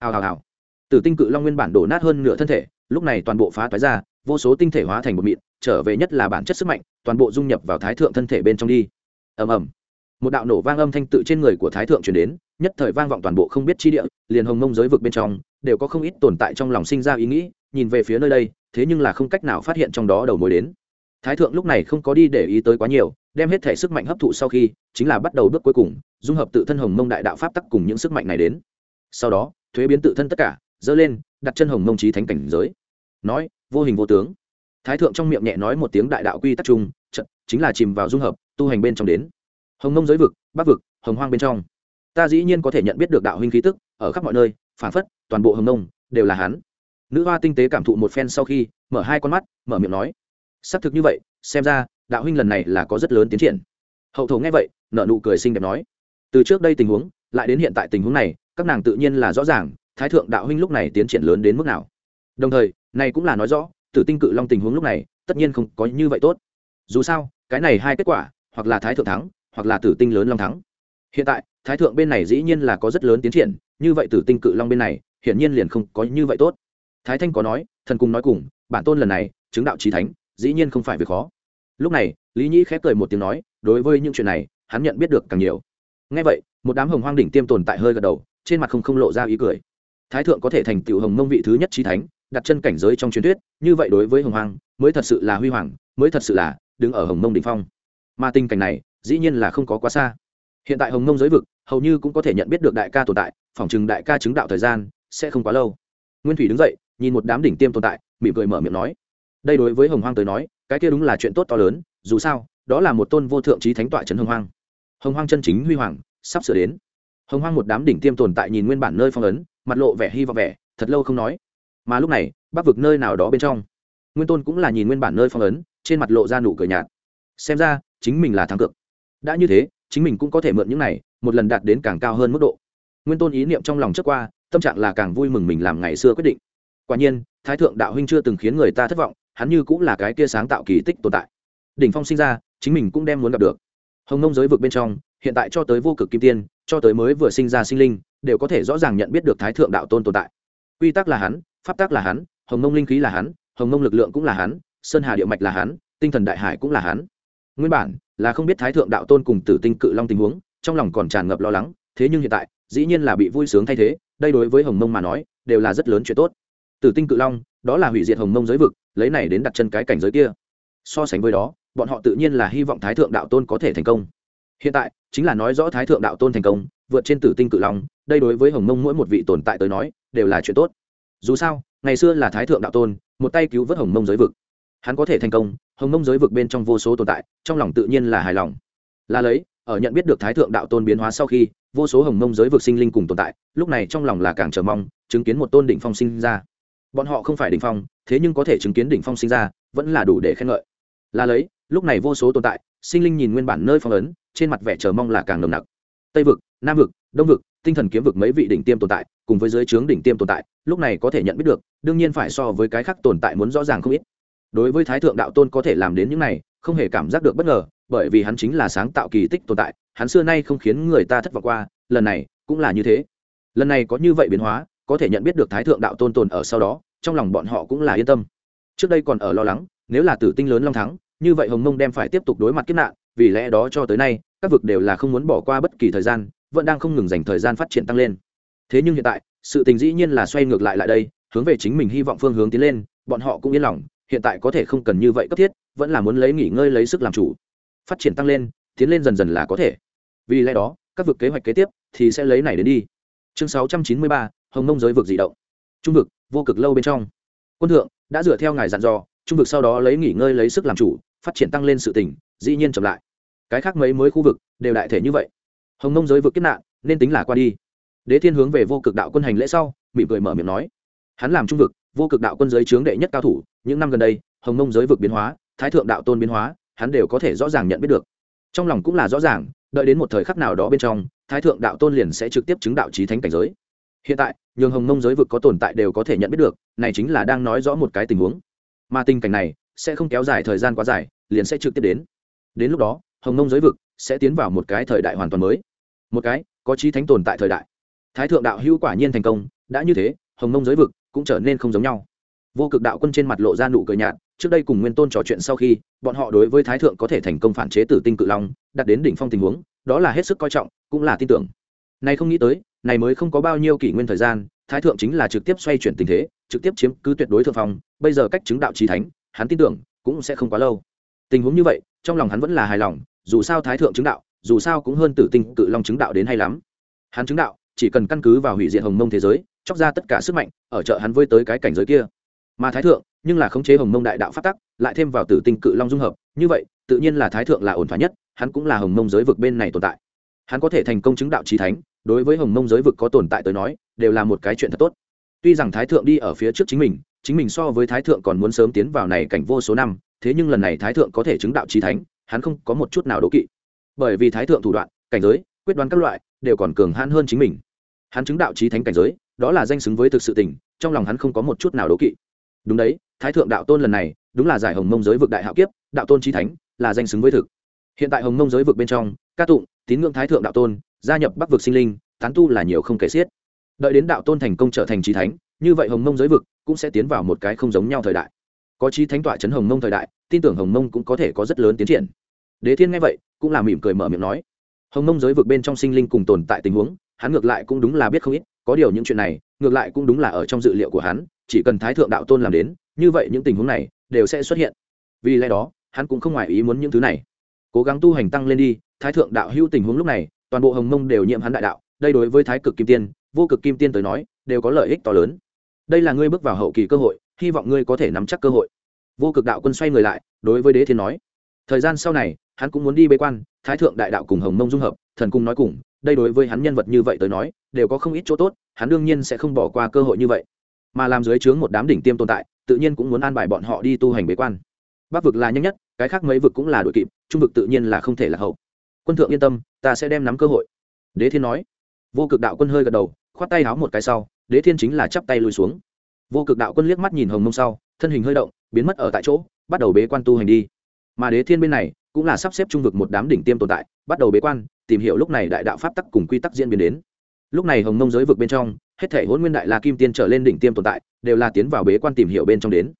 Hào hào hào. Tử tinh cự long nguyên bản đổ nát hơn nửa thân thể, lúc này toàn bộ phá toái ra, vô số tinh thể hóa thành một mịn, trở về nhất là bản chất sức mạnh, toàn bộ dung nhập vào thái thượng thân thể bên trong đi. Ầm ầm. Một đạo nổ vang âm thanh tự trên người của thái thượng truyền đến nhất thời vang vọng toàn bộ không biết chi địa, liền hồng mông giới vực bên trong, đều có không ít tồn tại trong lòng sinh ra ý nghĩ, nhìn về phía nơi đây, thế nhưng là không cách nào phát hiện trong đó đầu mối đến. Thái thượng lúc này không có đi để ý tới quá nhiều, đem hết thể sức mạnh hấp thụ sau khi, chính là bắt đầu bước cuối cùng, dung hợp tự thân hồng mông đại đạo pháp tắc cùng những sức mạnh này đến. Sau đó, thuế biến tự thân tất cả, dơ lên, đặt chân hồng mông trí thánh cảnh giới. Nói, vô hình vô tướng. Thái thượng trong miệng nhẹ nói một tiếng đại đạo quy tắc chung trận chính là chìm vào dung hợp, tu hành bên trong đến. Hồng mông giới vực, bắc vực, hồng hoang bên trong ta dĩ nhiên có thể nhận biết được đạo huynh khí tức, ở khắp mọi nơi phản phất, toàn bộ hồng nông, đều là hắn. Nữ hoa tinh tế cảm thụ một phen sau khi, mở hai con mắt, mở miệng nói. Xác thực như vậy, xem ra, đạo huynh lần này là có rất lớn tiến triển. Hậu thổ nghe vậy nợ nụ cười xinh đẹp nói. Từ trước đây tình huống, lại đến hiện tại tình huống này, các nàng tự nhiên là rõ ràng, thái thượng đạo huynh lúc này tiến triển lớn đến mức nào. Đồng thời, này cũng là nói rõ, tử tinh cự long tình huống lúc này, tất nhiên không có như vậy tốt. Dù sao, cái này hai kết quả, hoặc là thái thượng thắng, hoặc là tử tinh lớn long thắng. Hiện tại thái thượng bên này dĩ nhiên là có rất lớn tiến triển, như vậy tử tinh cự long bên này, hiển nhiên liền không có như vậy tốt. Thái thanh có nói, thần cùng nói cùng, bản tôn lần này, chứng đạo trí thánh, dĩ nhiên không phải việc khó. Lúc này, lý nhĩ khép cười một tiếng nói, đối với những chuyện này, hắn nhận biết được càng nhiều. Ngay vậy, một đám hồng hoang đỉnh tiêm tồn tại hơi gật đầu, trên mặt không không lộ ra ý cười. Thái thượng có thể thành tựu hồng mông vị thứ nhất trí thánh, đặt chân cảnh giới trong truyền thuyết, như vậy đối với hồng hoang, mới thật sự là huy hoàng, mới thật sự là đứng ở hồng mông đỉnh phong. Mà tình cảnh này, dĩ nhiên là không có quá xa. Hiện tại hồng mông giới vực hầu như cũng có thể nhận biết được đại ca tồn tại, phỏng chừng đại ca chứng đạo thời gian sẽ không quá lâu. Nguyên thủy đứng dậy, nhìn một đám đỉnh tiêm tồn tại, mỉm cười mở miệng nói, đây đối với hồng hoang tới nói, cái kia đúng là chuyện tốt to lớn, dù sao, đó là một tôn vô thượng trí thánh tọa trấn hồng hoang. Hồng hoang chân chính huy hoàng sắp sửa đến. Hồng hoang một đám đỉnh tiêm tồn tại nhìn nguyên bản nơi phong ấn, mặt lộ vẻ hy vọng vẻ, thật lâu không nói. Mà lúc này, bắc vực nơi nào đó bên trong, nguyên tôn cũng là nhìn nguyên bản nơi phong ấn, trên mặt lộ ra nụ cười nhạt. Xem ra, chính mình là thắng cực đã như thế chính mình cũng có thể mượn những này, một lần đạt đến càng cao hơn mức độ. Nguyên tôn ý niệm trong lòng trước qua, tâm trạng là càng vui mừng mình làm ngày xưa quyết định. Quả nhiên, thái thượng đạo huynh chưa từng khiến người ta thất vọng, hắn như cũng là cái kia sáng tạo kỳ tích tồn tại. Đỉnh phong sinh ra, chính mình cũng đem muốn gặp được. Hồng nông giới vực bên trong, hiện tại cho tới vô cực kim tiên, cho tới mới vừa sinh ra sinh linh, đều có thể rõ ràng nhận biết được thái thượng đạo tôn tồn tại. Quy tắc là hắn, pháp tắc là hắn, hồng nông linh khí là hắn, hồng nông lực lượng cũng là hắn, sơn hà địa mạch là hắn, tinh thần đại hải cũng là hắn. Nguyên bản là không biết thái thượng đạo tôn cùng tử tinh cự long tình huống, trong lòng còn tràn ngập lo lắng, thế nhưng hiện tại, dĩ nhiên là bị vui sướng thay thế, đây đối với hồng mông mà nói, đều là rất lớn chuyện tốt. Tử tinh cự long, đó là hủy diệt hồng mông giới vực, lấy này đến đặt chân cái cảnh giới kia. So sánh với đó, bọn họ tự nhiên là hy vọng thái thượng đạo tôn có thể thành công. Hiện tại, chính là nói rõ thái thượng đạo tôn thành công, vượt trên tử tinh cự long, đây đối với hồng mông mỗi một vị tồn tại tới nói, đều là chuyện tốt. Dù sao, ngày xưa là thái thượng đạo tôn, một tay cứu vớt hồng mông giới vực hắn có thể thành công, hồng mông giới vực bên trong vô số tồn tại, trong lòng tự nhiên là hài lòng. Là lấy, ở nhận biết được thái thượng đạo tôn biến hóa sau khi, vô số hồng mông giới vực sinh linh cùng tồn tại, lúc này trong lòng là càng chờ mong, chứng kiến một tôn đỉnh phong sinh ra. Bọn họ không phải đỉnh phong, thế nhưng có thể chứng kiến đỉnh phong sinh ra, vẫn là đủ để khen ngợi. Là lấy, lúc này vô số tồn tại, sinh linh nhìn nguyên bản nơi phong ấn, trên mặt vẻ chờ mong là càng nồng nặc. Tây vực, nam vực, đông vực, tinh thần kiếm vực mấy vị đỉnh tiêm tồn tại, cùng với giới trướng đỉnh tiêm tồn tại, lúc này có thể nhận biết được, đương nhiên phải so với cái khác tồn tại muốn rõ ràng không ít đối với thái thượng đạo tôn có thể làm đến những này, không hề cảm giác được bất ngờ, bởi vì hắn chính là sáng tạo kỳ tích tồn tại, hắn xưa nay không khiến người ta thất vọng qua, lần này cũng là như thế. Lần này có như vậy biến hóa, có thể nhận biết được thái thượng đạo tôn tồn ở sau đó, trong lòng bọn họ cũng là yên tâm. Trước đây còn ở lo lắng, nếu là tử tinh lớn long thắng, như vậy hồng mông đem phải tiếp tục đối mặt kiếp nạn, vì lẽ đó cho tới nay, các vực đều là không muốn bỏ qua bất kỳ thời gian, vẫn đang không ngừng dành thời gian phát triển tăng lên. Thế nhưng hiện tại, sự tình dĩ nhiên là xoay ngược lại lại đây, hướng về chính mình hy vọng phương hướng tiến lên, bọn họ cũng yên lòng hiện tại có thể không cần như vậy cấp thiết, vẫn là muốn lấy nghỉ ngơi lấy sức làm chủ. Phát triển tăng lên, tiến lên dần dần là có thể. Vì lẽ đó, các vực kế hoạch kế tiếp thì sẽ lấy này đến đi. Chương sáu trăm chín mươi ba, hồng nông giới vực dị động. Trung vực, vô cực lâu bên trong. Quân thượng, đã dựa theo ngài dặn dò, trung vực sau đó lấy nghỉ ngơi lấy sức làm chủ, phát triển tăng lên sự tỉnh dĩ nhiên chậm lại. Cái khác mấy mới khu vực, đều đại thể như vậy. Hồng nông giới vực kết nạn, nên tính là qua đi. Đế thiên hướng về vô cực đạo quân hành lễ sau mị cười mở miệng nói. Hắn làm trung vực vô cực đạo quân giới trướng đệ nhất cao thủ, những năm gần đây, hồng nông giới vực biến hóa, thái thượng đạo tôn biến hóa, hắn đều có thể rõ ràng nhận biết được. Trong lòng cũng là rõ ràng, đợi đến một thời khắc nào đó bên trong, thái thượng đạo tôn liền sẽ trực tiếp chứng đạo trí thánh cảnh giới. Hiện tại, nhường hồng nông giới vực có tồn tại đều có thể nhận biết được, này chính là đang nói rõ một cái tình huống. Mà tình cảnh này, sẽ không kéo dài thời gian quá dài, liền sẽ trực tiếp đến. Đến lúc đó, hồng nông giới vực sẽ tiến vào một cái thời đại hoàn toàn mới. Một cái, có trí thánh tồn tại thời đại. Thái thượng đạo hữu quả nhiên thành công, đã như thế, hồng nông giới vực cũng trở nên không giống nhau. Vô cực đạo quân trên mặt lộ ra nụ cười nhạt, trước đây cùng nguyên tôn trò chuyện sau khi, bọn họ đối với thái thượng có thể thành công phản chế tử tinh cự long, đạt đến đỉnh phong tình huống, đó là hết sức coi trọng, cũng là tin tưởng. Này không nghĩ tới, này mới không có bao nhiêu kỷ nguyên thời gian, thái thượng chính là trực tiếp xoay chuyển tình thế, trực tiếp chiếm cứ tuyệt đối thượng phong, bây giờ cách chứng đạo trí thánh, hắn tin tưởng, cũng sẽ không quá lâu. Tình huống như vậy, trong lòng hắn vẫn là hài lòng, dù sao thái thượng chứng đạo, dù sao cũng hơn tử tinh cự long chứng đạo đến hay lắm. Hắn chứng đạo chỉ cần căn cứ vào hủy diệt hồng mông thế giới, chóc ra tất cả sức mạnh, ở chợ hắn với tới cái cảnh giới kia. Mà thái thượng, nhưng là khống chế hồng mông đại đạo phát tắc, lại thêm vào tử tinh cự long dung hợp, như vậy, tự nhiên là thái thượng là ổn thỏa nhất, hắn cũng là hồng mông giới vực bên này tồn tại. Hắn có thể thành công chứng đạo trí thánh, đối với hồng mông giới vực có tồn tại tới nói, đều là một cái chuyện thật tốt. Tuy rằng thái thượng đi ở phía trước chính mình chính mình so với thái thượng còn muốn sớm tiến vào này cảnh vô số năm, thế nhưng lần này thái thượng có thể chứng đạo trí thánh, hắn không có một chút nào đố kỵ. Bởi vì thái thượng thủ đoạn, cảnh giới, quyết đoán các loại, đều còn cường hãn hơn chính mình hắn chứng đạo trí thánh cảnh giới, đó là danh xứng với thực sự tình, trong lòng hắn không có một chút nào đố kỵ. Đúng đấy, thái thượng đạo tôn lần này, đúng là giải hồng mông giới vực đại hạo kiếp, đạo tôn trí thánh, là danh xứng với thực. Hiện tại hồng mông giới vực bên trong, ca tụng, tín ngưỡng thái thượng đạo tôn, gia nhập bắc vực sinh linh, tán tu là nhiều không kể xiết. Đợi đến đạo tôn thành công trở thành trí thánh, như vậy hồng mông giới vực cũng sẽ tiến vào một cái không giống nhau thời đại. Có trí thánh tọa chấn hồng mông thời đại, tin tưởng hồng mông cũng có thể có rất lớn tiến triển. Đế thiên nghe vậy, cũng là mỉm cười mở miệng nói. Hồng mông giới vực bên trong sinh linh cùng tồn tại tình huống hắn ngược lại cũng đúng là biết không ít, có điều những chuyện này, ngược lại cũng đúng là ở trong dự liệu của hắn, chỉ cần thái thượng đạo tôn làm đến, như vậy những tình huống này đều sẽ xuất hiện. Vì lẽ đó, hắn cũng không ngoài ý muốn những thứ này. Cố gắng tu hành tăng lên đi, thái thượng đạo hữu tình huống lúc này, toàn bộ hồng mông đều nhiễm hắn đại đạo, đây đối với thái cực kim tiên, vô cực kim tiên tới nói, đều có lợi ích to lớn. Đây là ngươi bước vào hậu kỳ cơ hội, hy vọng ngươi có thể nắm chắc cơ hội. Vô cực đạo quân xoay người lại, đối với đế thiên nói. Thời gian sau này, hắn cũng muốn đi bế quan, thái thượng đại đạo cùng hồng mông dung hợp thần cung nói cùng, đây đối với hắn nhân vật như vậy tới nói, đều có không ít chỗ tốt, hắn đương nhiên sẽ không bỏ qua cơ hội như vậy. Mà làm dưới trướng một đám đỉnh tiêm tồn tại, tự nhiên cũng muốn an bài bọn họ đi tu hành bế quan. Bắc vực là nhanh nhất, cái khác mấy vực cũng là đội kịp, trung vực tự nhiên là không thể là hậu. Quân thượng yên tâm, ta sẽ đem nắm cơ hội. Đế thiên nói. Vô cực đạo quân hơi gật đầu, khoát tay háo một cái sau, đế thiên chính là chắp tay lùi xuống. Vô cực đạo quân liếc mắt nhìn hồng mông sau, thân hình hơi động, biến mất ở tại chỗ, bắt đầu bế quan tu hành đi. Mà đế thiên bên này, cũng là sắp xếp trung vực một đám đỉnh tiêm tồn tại, bắt đầu bế quan tìm hiểu lúc này đại đạo pháp tắc cùng quy tắc diễn biến đến. Lúc này hồng mông giới vực bên trong, hết thể hôn nguyên đại la kim tiên trở lên đỉnh tiêm tồn tại, đều là tiến vào bế quan tìm hiểu bên trong đến.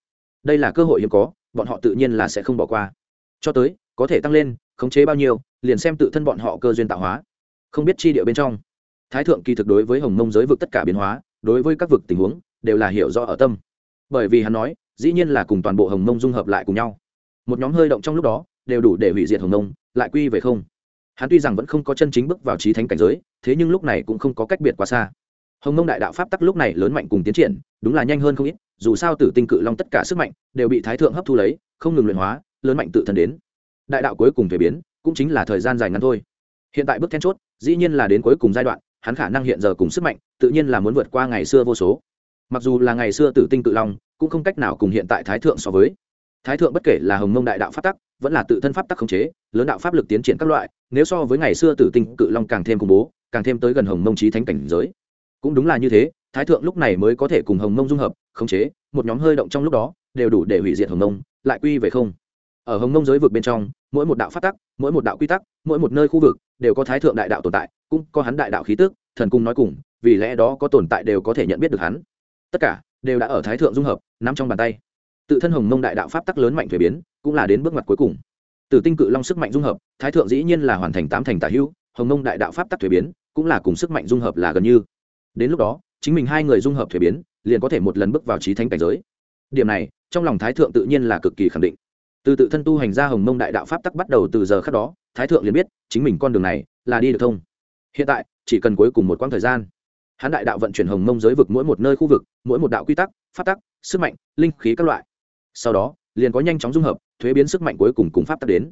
Đây là cơ hội hiếm có, bọn họ tự nhiên là sẽ không bỏ qua. Cho tới, có thể tăng lên, khống chế bao nhiêu, liền xem tự thân bọn họ cơ duyên tạo hóa. Không biết chi địa bên trong. Thái thượng kỳ thực đối với hồng mông giới vực tất cả biến hóa, đối với các vực tình huống, đều là hiểu rõ ở tâm. Bởi vì hắn nói, dĩ nhiên là cùng toàn bộ hồng mông dung hợp lại cùng nhau. Một nhóm hơi động trong lúc đó, đều đủ để hủy diệt hồng mông, lại quy về không hắn tuy rằng vẫn không có chân chính bước vào trí thánh cảnh giới, thế nhưng lúc này cũng không có cách biệt quá xa. Hồng mông đại đạo pháp tắc lúc này lớn mạnh cùng tiến triển, đúng là nhanh hơn không ít, dù sao tử tinh cự long tất cả sức mạnh đều bị thái thượng hấp thu lấy, không ngừng luyện hóa, lớn mạnh tự thân đến. Đại đạo cuối cùng thể biến, cũng chính là thời gian dài ngắn thôi. Hiện tại bước then chốt, dĩ nhiên là đến cuối cùng giai đoạn, hắn khả năng hiện giờ cùng sức mạnh, tự nhiên là muốn vượt qua ngày xưa vô số. Mặc dù là ngày xưa tử tinh cự long, cũng không cách nào cùng hiện tại thái thượng so với thái thượng bất kể là hồng mông đại đạo pháp tắc, vẫn là tự thân pháp tắc khống chế, lớn đạo pháp lực tiến triển các loại, nếu so với ngày xưa tử tinh, cự long càng thêm khủng bố, càng thêm tới gần hồng mông trí thánh cảnh giới. Cũng đúng là như thế, thái thượng lúc này mới có thể cùng hồng mông dung hợp, khống chế, một nhóm hơi động trong lúc đó, đều đủ để hủy diệt hồng mông, lại quy về không. Ở hồng mông giới vực bên trong, mỗi một đạo phát tắc, mỗi một đạo quy tắc, mỗi một nơi khu vực, đều có thái thượng đại đạo tồn tại, cũng có hắn đại đạo khí tức, thần cung nói cùng, vì lẽ đó có tồn tại đều có thể nhận biết được hắn. Tất cả đều đã ở thái thượng dung hợp, nắm trong bàn tay tự thân hồng mông đại đạo pháp tắc lớn mạnh thuế biến, cũng là đến bước ngoặt cuối cùng. Từ tinh cự long sức mạnh dung hợp, thái thượng dĩ nhiên là hoàn thành tám thành tả hữu, hồng mông đại đạo pháp tắc thuế biến, cũng là cùng sức mạnh dung hợp là gần như. Đến lúc đó, chính mình hai người dung hợp thuế biến, liền có thể một lần bước vào trí thánh cảnh giới. Điểm này, trong lòng thái thượng tự nhiên là cực kỳ khẳng định. Từ tự thân tu hành ra hồng mông đại đạo pháp tắc bắt đầu từ giờ khác đó, thái thượng liền biết, chính mình con đường này là đi được thông. Hiện tại, chỉ cần cuối cùng một quãng thời gian, hắn đại đạo vận chuyển hồng mông giới vực mỗi một nơi khu vực, mỗi một đạo quy tắc, pháp tắc, sức mạnh, linh khí các loại sau đó, liền có nhanh chóng dung hợp, thuế biến sức mạnh cuối cùng cùng pháp tắc đến.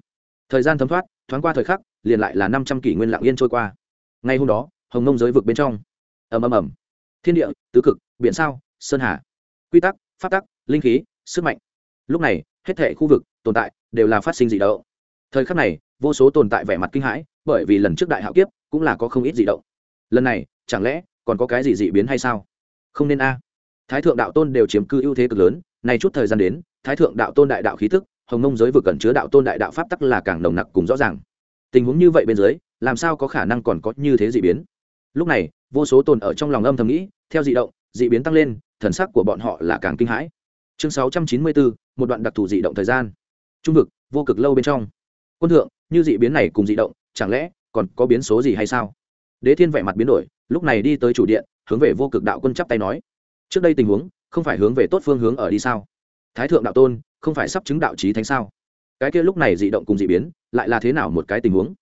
Thời gian thấm thoát, thoáng qua thời khắc, liền lại là năm trăm kỷ nguyên lạng yên trôi qua. Ngay hôm đó, hồng nông giới vực bên trong. Ầm ầm ầm. Thiên địa, tứ cực, biển sao, sơn hà. Quy tắc, pháp tắc, linh khí, sức mạnh. Lúc này, hết thể khu vực, tồn tại, đều là phát sinh dị động. Thời khắc này, vô số tồn tại vẻ mặt kinh hãi, bởi vì lần trước đại hạo kiếp, cũng là có không ít dị động. Lần này, chẳng lẽ, còn có cái gì dị biến hay sao? Không nên a. Thái thượng đạo tôn đều chiếm cư ưu thế cực lớn nay chút thời gian đến, thái thượng đạo tôn đại đạo khí tức, hồng nông giới vực cẩn chứa đạo tôn đại đạo pháp tắc là càng nồng nặc cùng rõ ràng. Tình huống như vậy bên dưới, làm sao có khả năng còn có như thế dị biến? Lúc này, vô số tồn ở trong lòng âm thầm nghĩ, theo dị động, dị biến tăng lên, thần sắc của bọn họ là càng kinh hãi. Chương sáu trăm chín mươi bốn, một đoạn đặc thù dị động thời gian. Trung vực, vô cực lâu bên trong. Quân thượng, như dị biến này cùng dị động, chẳng lẽ còn có biến số gì hay sao? Đế thiên vẻ mặt biến đổi, lúc này đi tới chủ điện, hướng về vô cực đạo quân chắp tay nói. Trước đây tình huống không phải hướng về tốt phương hướng ở đi sao? Thái thượng đạo tôn, không phải sắp chứng đạo trí thánh sao? Cái kia lúc này dị động cùng dị biến, lại là thế nào một cái tình huống?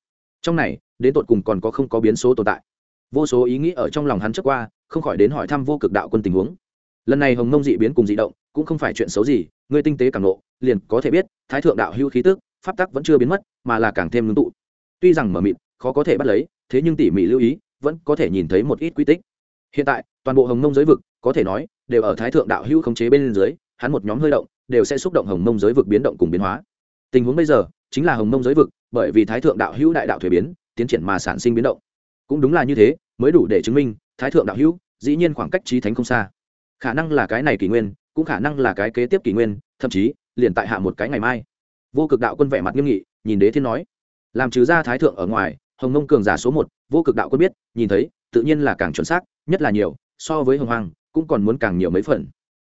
Trong này, đến tột cùng còn có không có biến số tồn tại. Vô số ý nghĩ ở trong lòng hắn trước qua, không khỏi đến hỏi thăm vô cực đạo quân tình huống. Lần này hồng mông dị biến cùng dị động, cũng không phải chuyện xấu gì người tinh tế càng nộ liền có thể biết, thái thượng đạo hưu khí tức, pháp tắc vẫn chưa biến mất, mà là càng thêm ngưng tụ. Tuy rằng mở mịt, khó có thể bắt lấy, thế nhưng tỉ mỉ lưu ý, vẫn có thể nhìn thấy một ít quy tích. Hiện tại, toàn bộ hồng mông giới vực có thể nói, đều ở thái thượng đạo hưu khống chế bên dưới, hắn một nhóm hơi động, đều sẽ xúc động hồng mông giới vực biến động cùng biến hóa. Tình huống bây giờ, chính là hồng mông giới vực, bởi vì thái thượng đạo hữu đại đạo thuế biến, tiến triển mà sản sinh biến động. Cũng đúng là như thế, mới đủ để chứng minh, thái thượng đạo hữu, dĩ nhiên khoảng cách trí thánh không xa. Khả năng là cái này kỷ nguyên, cũng khả năng là cái kế tiếp kỷ nguyên, thậm chí, liền tại hạ một cái ngày mai. Vô cực đạo quân vẻ mặt nghiêm nghị, nhìn đế thiên nói, làm trừ ra thái thượng ở ngoài, hồng mông cường giả số một, vô cực đạo quân biết, nhìn thấy, tự nhiên là càng chuẩn xác, nhất là nhiều, so với hồng hoàng cũng còn muốn càng nhiều mấy phần.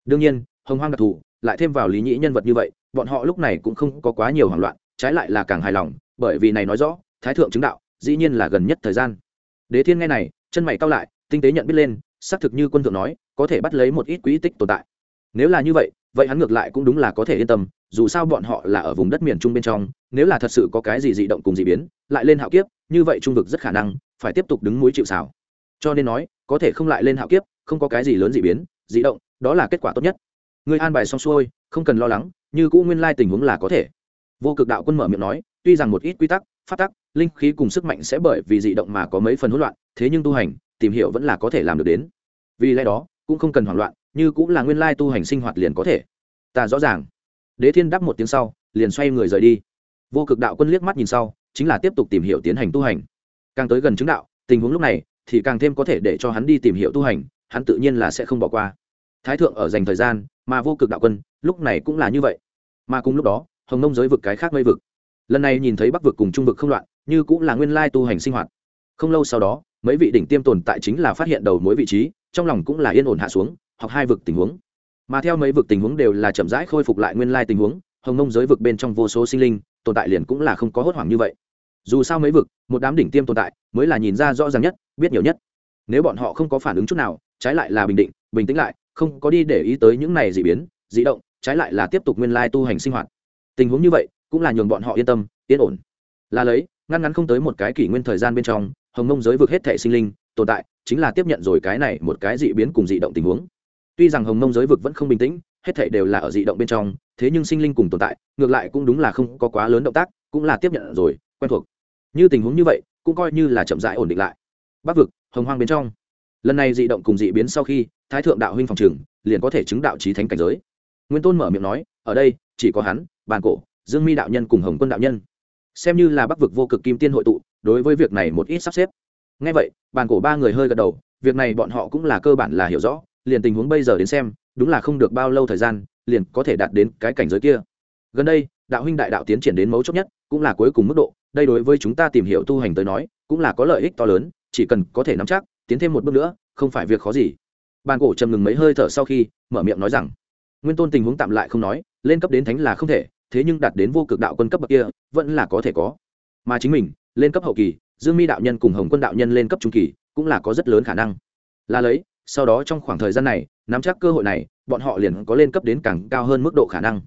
Đương nhiên, hồng hoang đặc thù, lại thêm vào lý nhĩ nhân vật như vậy, bọn họ lúc này cũng không có quá nhiều hoảng loạn, trái lại là càng hài lòng, bởi vì này nói rõ, thái thượng chứng đạo, dĩ nhiên là gần nhất thời gian. Đế thiên nghe này, chân mày cao lại, tinh tế nhận biết lên, xác thực như quân thượng nói, có thể bắt lấy một ít quỹ tích tồn tại. Nếu là như vậy vậy hắn ngược lại cũng đúng là có thể yên tâm, dù sao bọn họ là ở vùng đất miền trung bên trong, nếu là thật sự có cái gì dị động cùng dị biến, lại lên hạo kiếp, như vậy trung vực rất khả năng, phải tiếp tục đứng mũi chịu xảo cho nên nói, có thể không lại lên hạo kiếp không có cái gì lớn dị biến, dị động, đó là kết quả tốt nhất. Người an bài xong xuôi, không cần lo lắng, như cũ nguyên lai tình huống là có thể. Vô cực đạo quân mở miệng nói, tuy rằng một ít quy tắc phát tắc, linh khí cùng sức mạnh sẽ bởi vì dị động mà có mấy phần hỗn loạn, thế nhưng tu hành, tìm hiểu vẫn là có thể làm được đến. Vì lẽ đó, cũng không cần hoảng loạn, như cũng là nguyên lai tu hành sinh hoạt liền có thể. Ta rõ ràng. Đế thiên đáp một tiếng sau, liền xoay người rời đi. Vô cực đạo quân liếc mắt nhìn sau, chính là tiếp tục tìm hiểu tiến hành tu hành. Càng tới gần chứng đạo, tình huống lúc này, thì càng thêm có thể để cho hắn đi tìm hiểu tu hành hắn tự nhiên là sẽ không bỏ qua. Thái thượng ở dành thời gian, mà vô cực đạo quân, lúc này cũng là như vậy. Mà cùng lúc đó, hồng nông giới vực cái khác mây vực. Lần này nhìn thấy bắc vực cùng trung vực không loạn, như cũng là nguyên lai tu hành sinh hoạt. Không lâu sau đó, mấy vị đỉnh tiêm tồn tại chính là phát hiện đầu mối vị trí, trong lòng cũng là yên ổn hạ xuống hoặc hai vực tình huống. Mà theo mấy vực tình huống đều là chậm rãi khôi phục lại nguyên lai tình huống, hồng nông giới vực bên trong vô số sinh linh, tồn tại liền cũng là không có hốt hoảng như vậy. Dù sao mấy vực, một đám đỉnh tiêm tồn tại, mới là nhìn ra rõ ràng nhất, biết nhiều nhất. Nếu bọn họ không có phản ứng chút nào trái lại là bình định, bình tĩnh lại, không có đi để ý tới những này dị biến, dị động, trái lại là tiếp tục nguyên lai tu hành sinh hoạt. Tình huống như vậy, cũng là nhường bọn họ yên tâm, yên ổn. Là lấy, ngăn ngắn không tới một cái kỷ nguyên thời gian bên trong, hồng mông giới vực hết thể sinh linh, tồn tại, chính là tiếp nhận rồi cái này một cái dị biến cùng dị động tình huống. Tuy rằng hồng mông giới vực vẫn không bình tĩnh, hết thể đều là ở dị động bên trong, thế nhưng sinh linh cùng tồn tại, ngược lại cũng đúng là không có quá lớn động tác, cũng là tiếp nhận rồi, quen thuộc. Như tình huống như vậy, cũng coi như là chậm rãi ổn định lại. Bắc vực, hồng hoang bên trong lần này dị động cùng dị biến sau khi, thái thượng đạo huynh phòng trường, liền có thể chứng đạo trí thánh cảnh giới. Nguyên tôn mở miệng nói, ở đây, chỉ có hắn, bàn cổ, dương mi đạo nhân cùng hồng quân đạo nhân. Xem như là bắc vực vô cực kim tiên hội tụ, đối với việc này một ít sắp xếp. Ngay vậy, bàn cổ ba người hơi gật đầu, việc này bọn họ cũng là cơ bản là hiểu rõ, liền tình huống bây giờ đến xem, đúng là không được bao lâu thời gian, liền có thể đạt đến cái cảnh giới kia. Gần đây, đạo huynh đại đạo tiến triển đến mấu chốt nhất, cũng là cuối cùng mức độ, đây đối với chúng ta tìm hiểu tu hành tới nói, cũng là có lợi ích to lớn, chỉ cần có thể nắm chắc tiến thêm một bước nữa, không phải việc khó gì. Bàn cổ trầm ngừng mấy hơi thở sau khi, mở miệng nói rằng, nguyên tôn tình huống tạm lại không nói, lên cấp đến thánh là không thể, thế nhưng đạt đến vô cực đạo quân cấp bậc kia, vẫn là có thể có. Mà chính mình, lên cấp hậu kỳ, dương mi đạo nhân cùng hồng quân đạo nhân lên cấp trung kỳ, cũng là có rất lớn khả năng. Là lấy, sau đó trong khoảng thời gian này, nắm chắc cơ hội này, bọn họ liền có lên cấp đến càng cao hơn mức độ khả năng.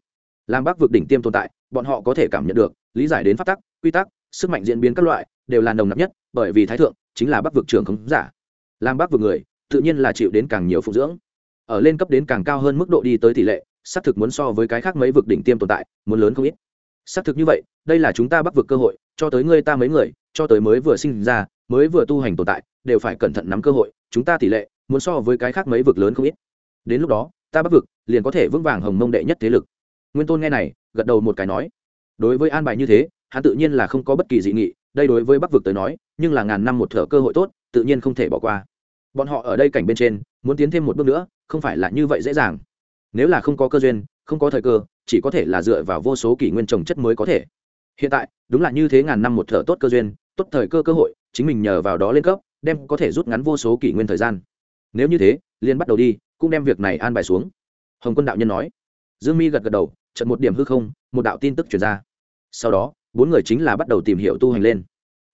Làm bác vực đỉnh tiêm tồn tại, bọn họ có thể cảm nhận được, lý giải đến pháp tắc, quy tắc, sức mạnh diễn biến các loại, đều là nồng nặc nhất, bởi vì thái thượng chính là bắc vực trường khống giả làm Bác vực người, tự nhiên là chịu đến càng nhiều phụ dưỡng. Ở lên cấp đến càng cao hơn mức độ đi tới tỷ lệ, xác thực muốn so với cái khác mấy vực đỉnh tiêm tồn tại, muốn lớn không ít. Xác thực như vậy, đây là chúng ta bắc vực cơ hội, cho tới ngươi ta mấy người, cho tới mới vừa sinh ra, mới vừa tu hành tồn tại, đều phải cẩn thận nắm cơ hội, chúng ta tỷ lệ, muốn so với cái khác mấy vực lớn không ít. Đến lúc đó, ta bắc vực, liền có thể vững vàng hồng mông đệ nhất thế lực. Nguyên tôn nghe này, gật đầu một cái nói. Đối với an bài như thế, hắn tự nhiên là không có bất kỳ dị nghị, đây đối với bắc vực tới nói, nhưng là ngàn năm một thở cơ hội tốt, tự nhiên không thể bỏ qua bọn họ ở đây cảnh bên trên, muốn tiến thêm một bước nữa, không phải là như vậy dễ dàng. Nếu là không có cơ duyên, không có thời cơ, chỉ có thể là dựa vào vô số kỷ nguyên trồng chất mới có thể. Hiện tại, đúng là như thế ngàn năm một thở tốt cơ duyên, tốt thời cơ cơ hội, chính mình nhờ vào đó lên cấp, đem có thể rút ngắn vô số kỷ nguyên thời gian. Nếu như thế liên bắt đầu đi, cũng đem việc này an bài xuống. Hồng quân đạo nhân nói. Dương mi gật gật đầu trận một điểm hư không, một đạo tin tức chuyển ra. Sau đó, bốn người chính là bắt đầu tìm hiểu tu hành lên.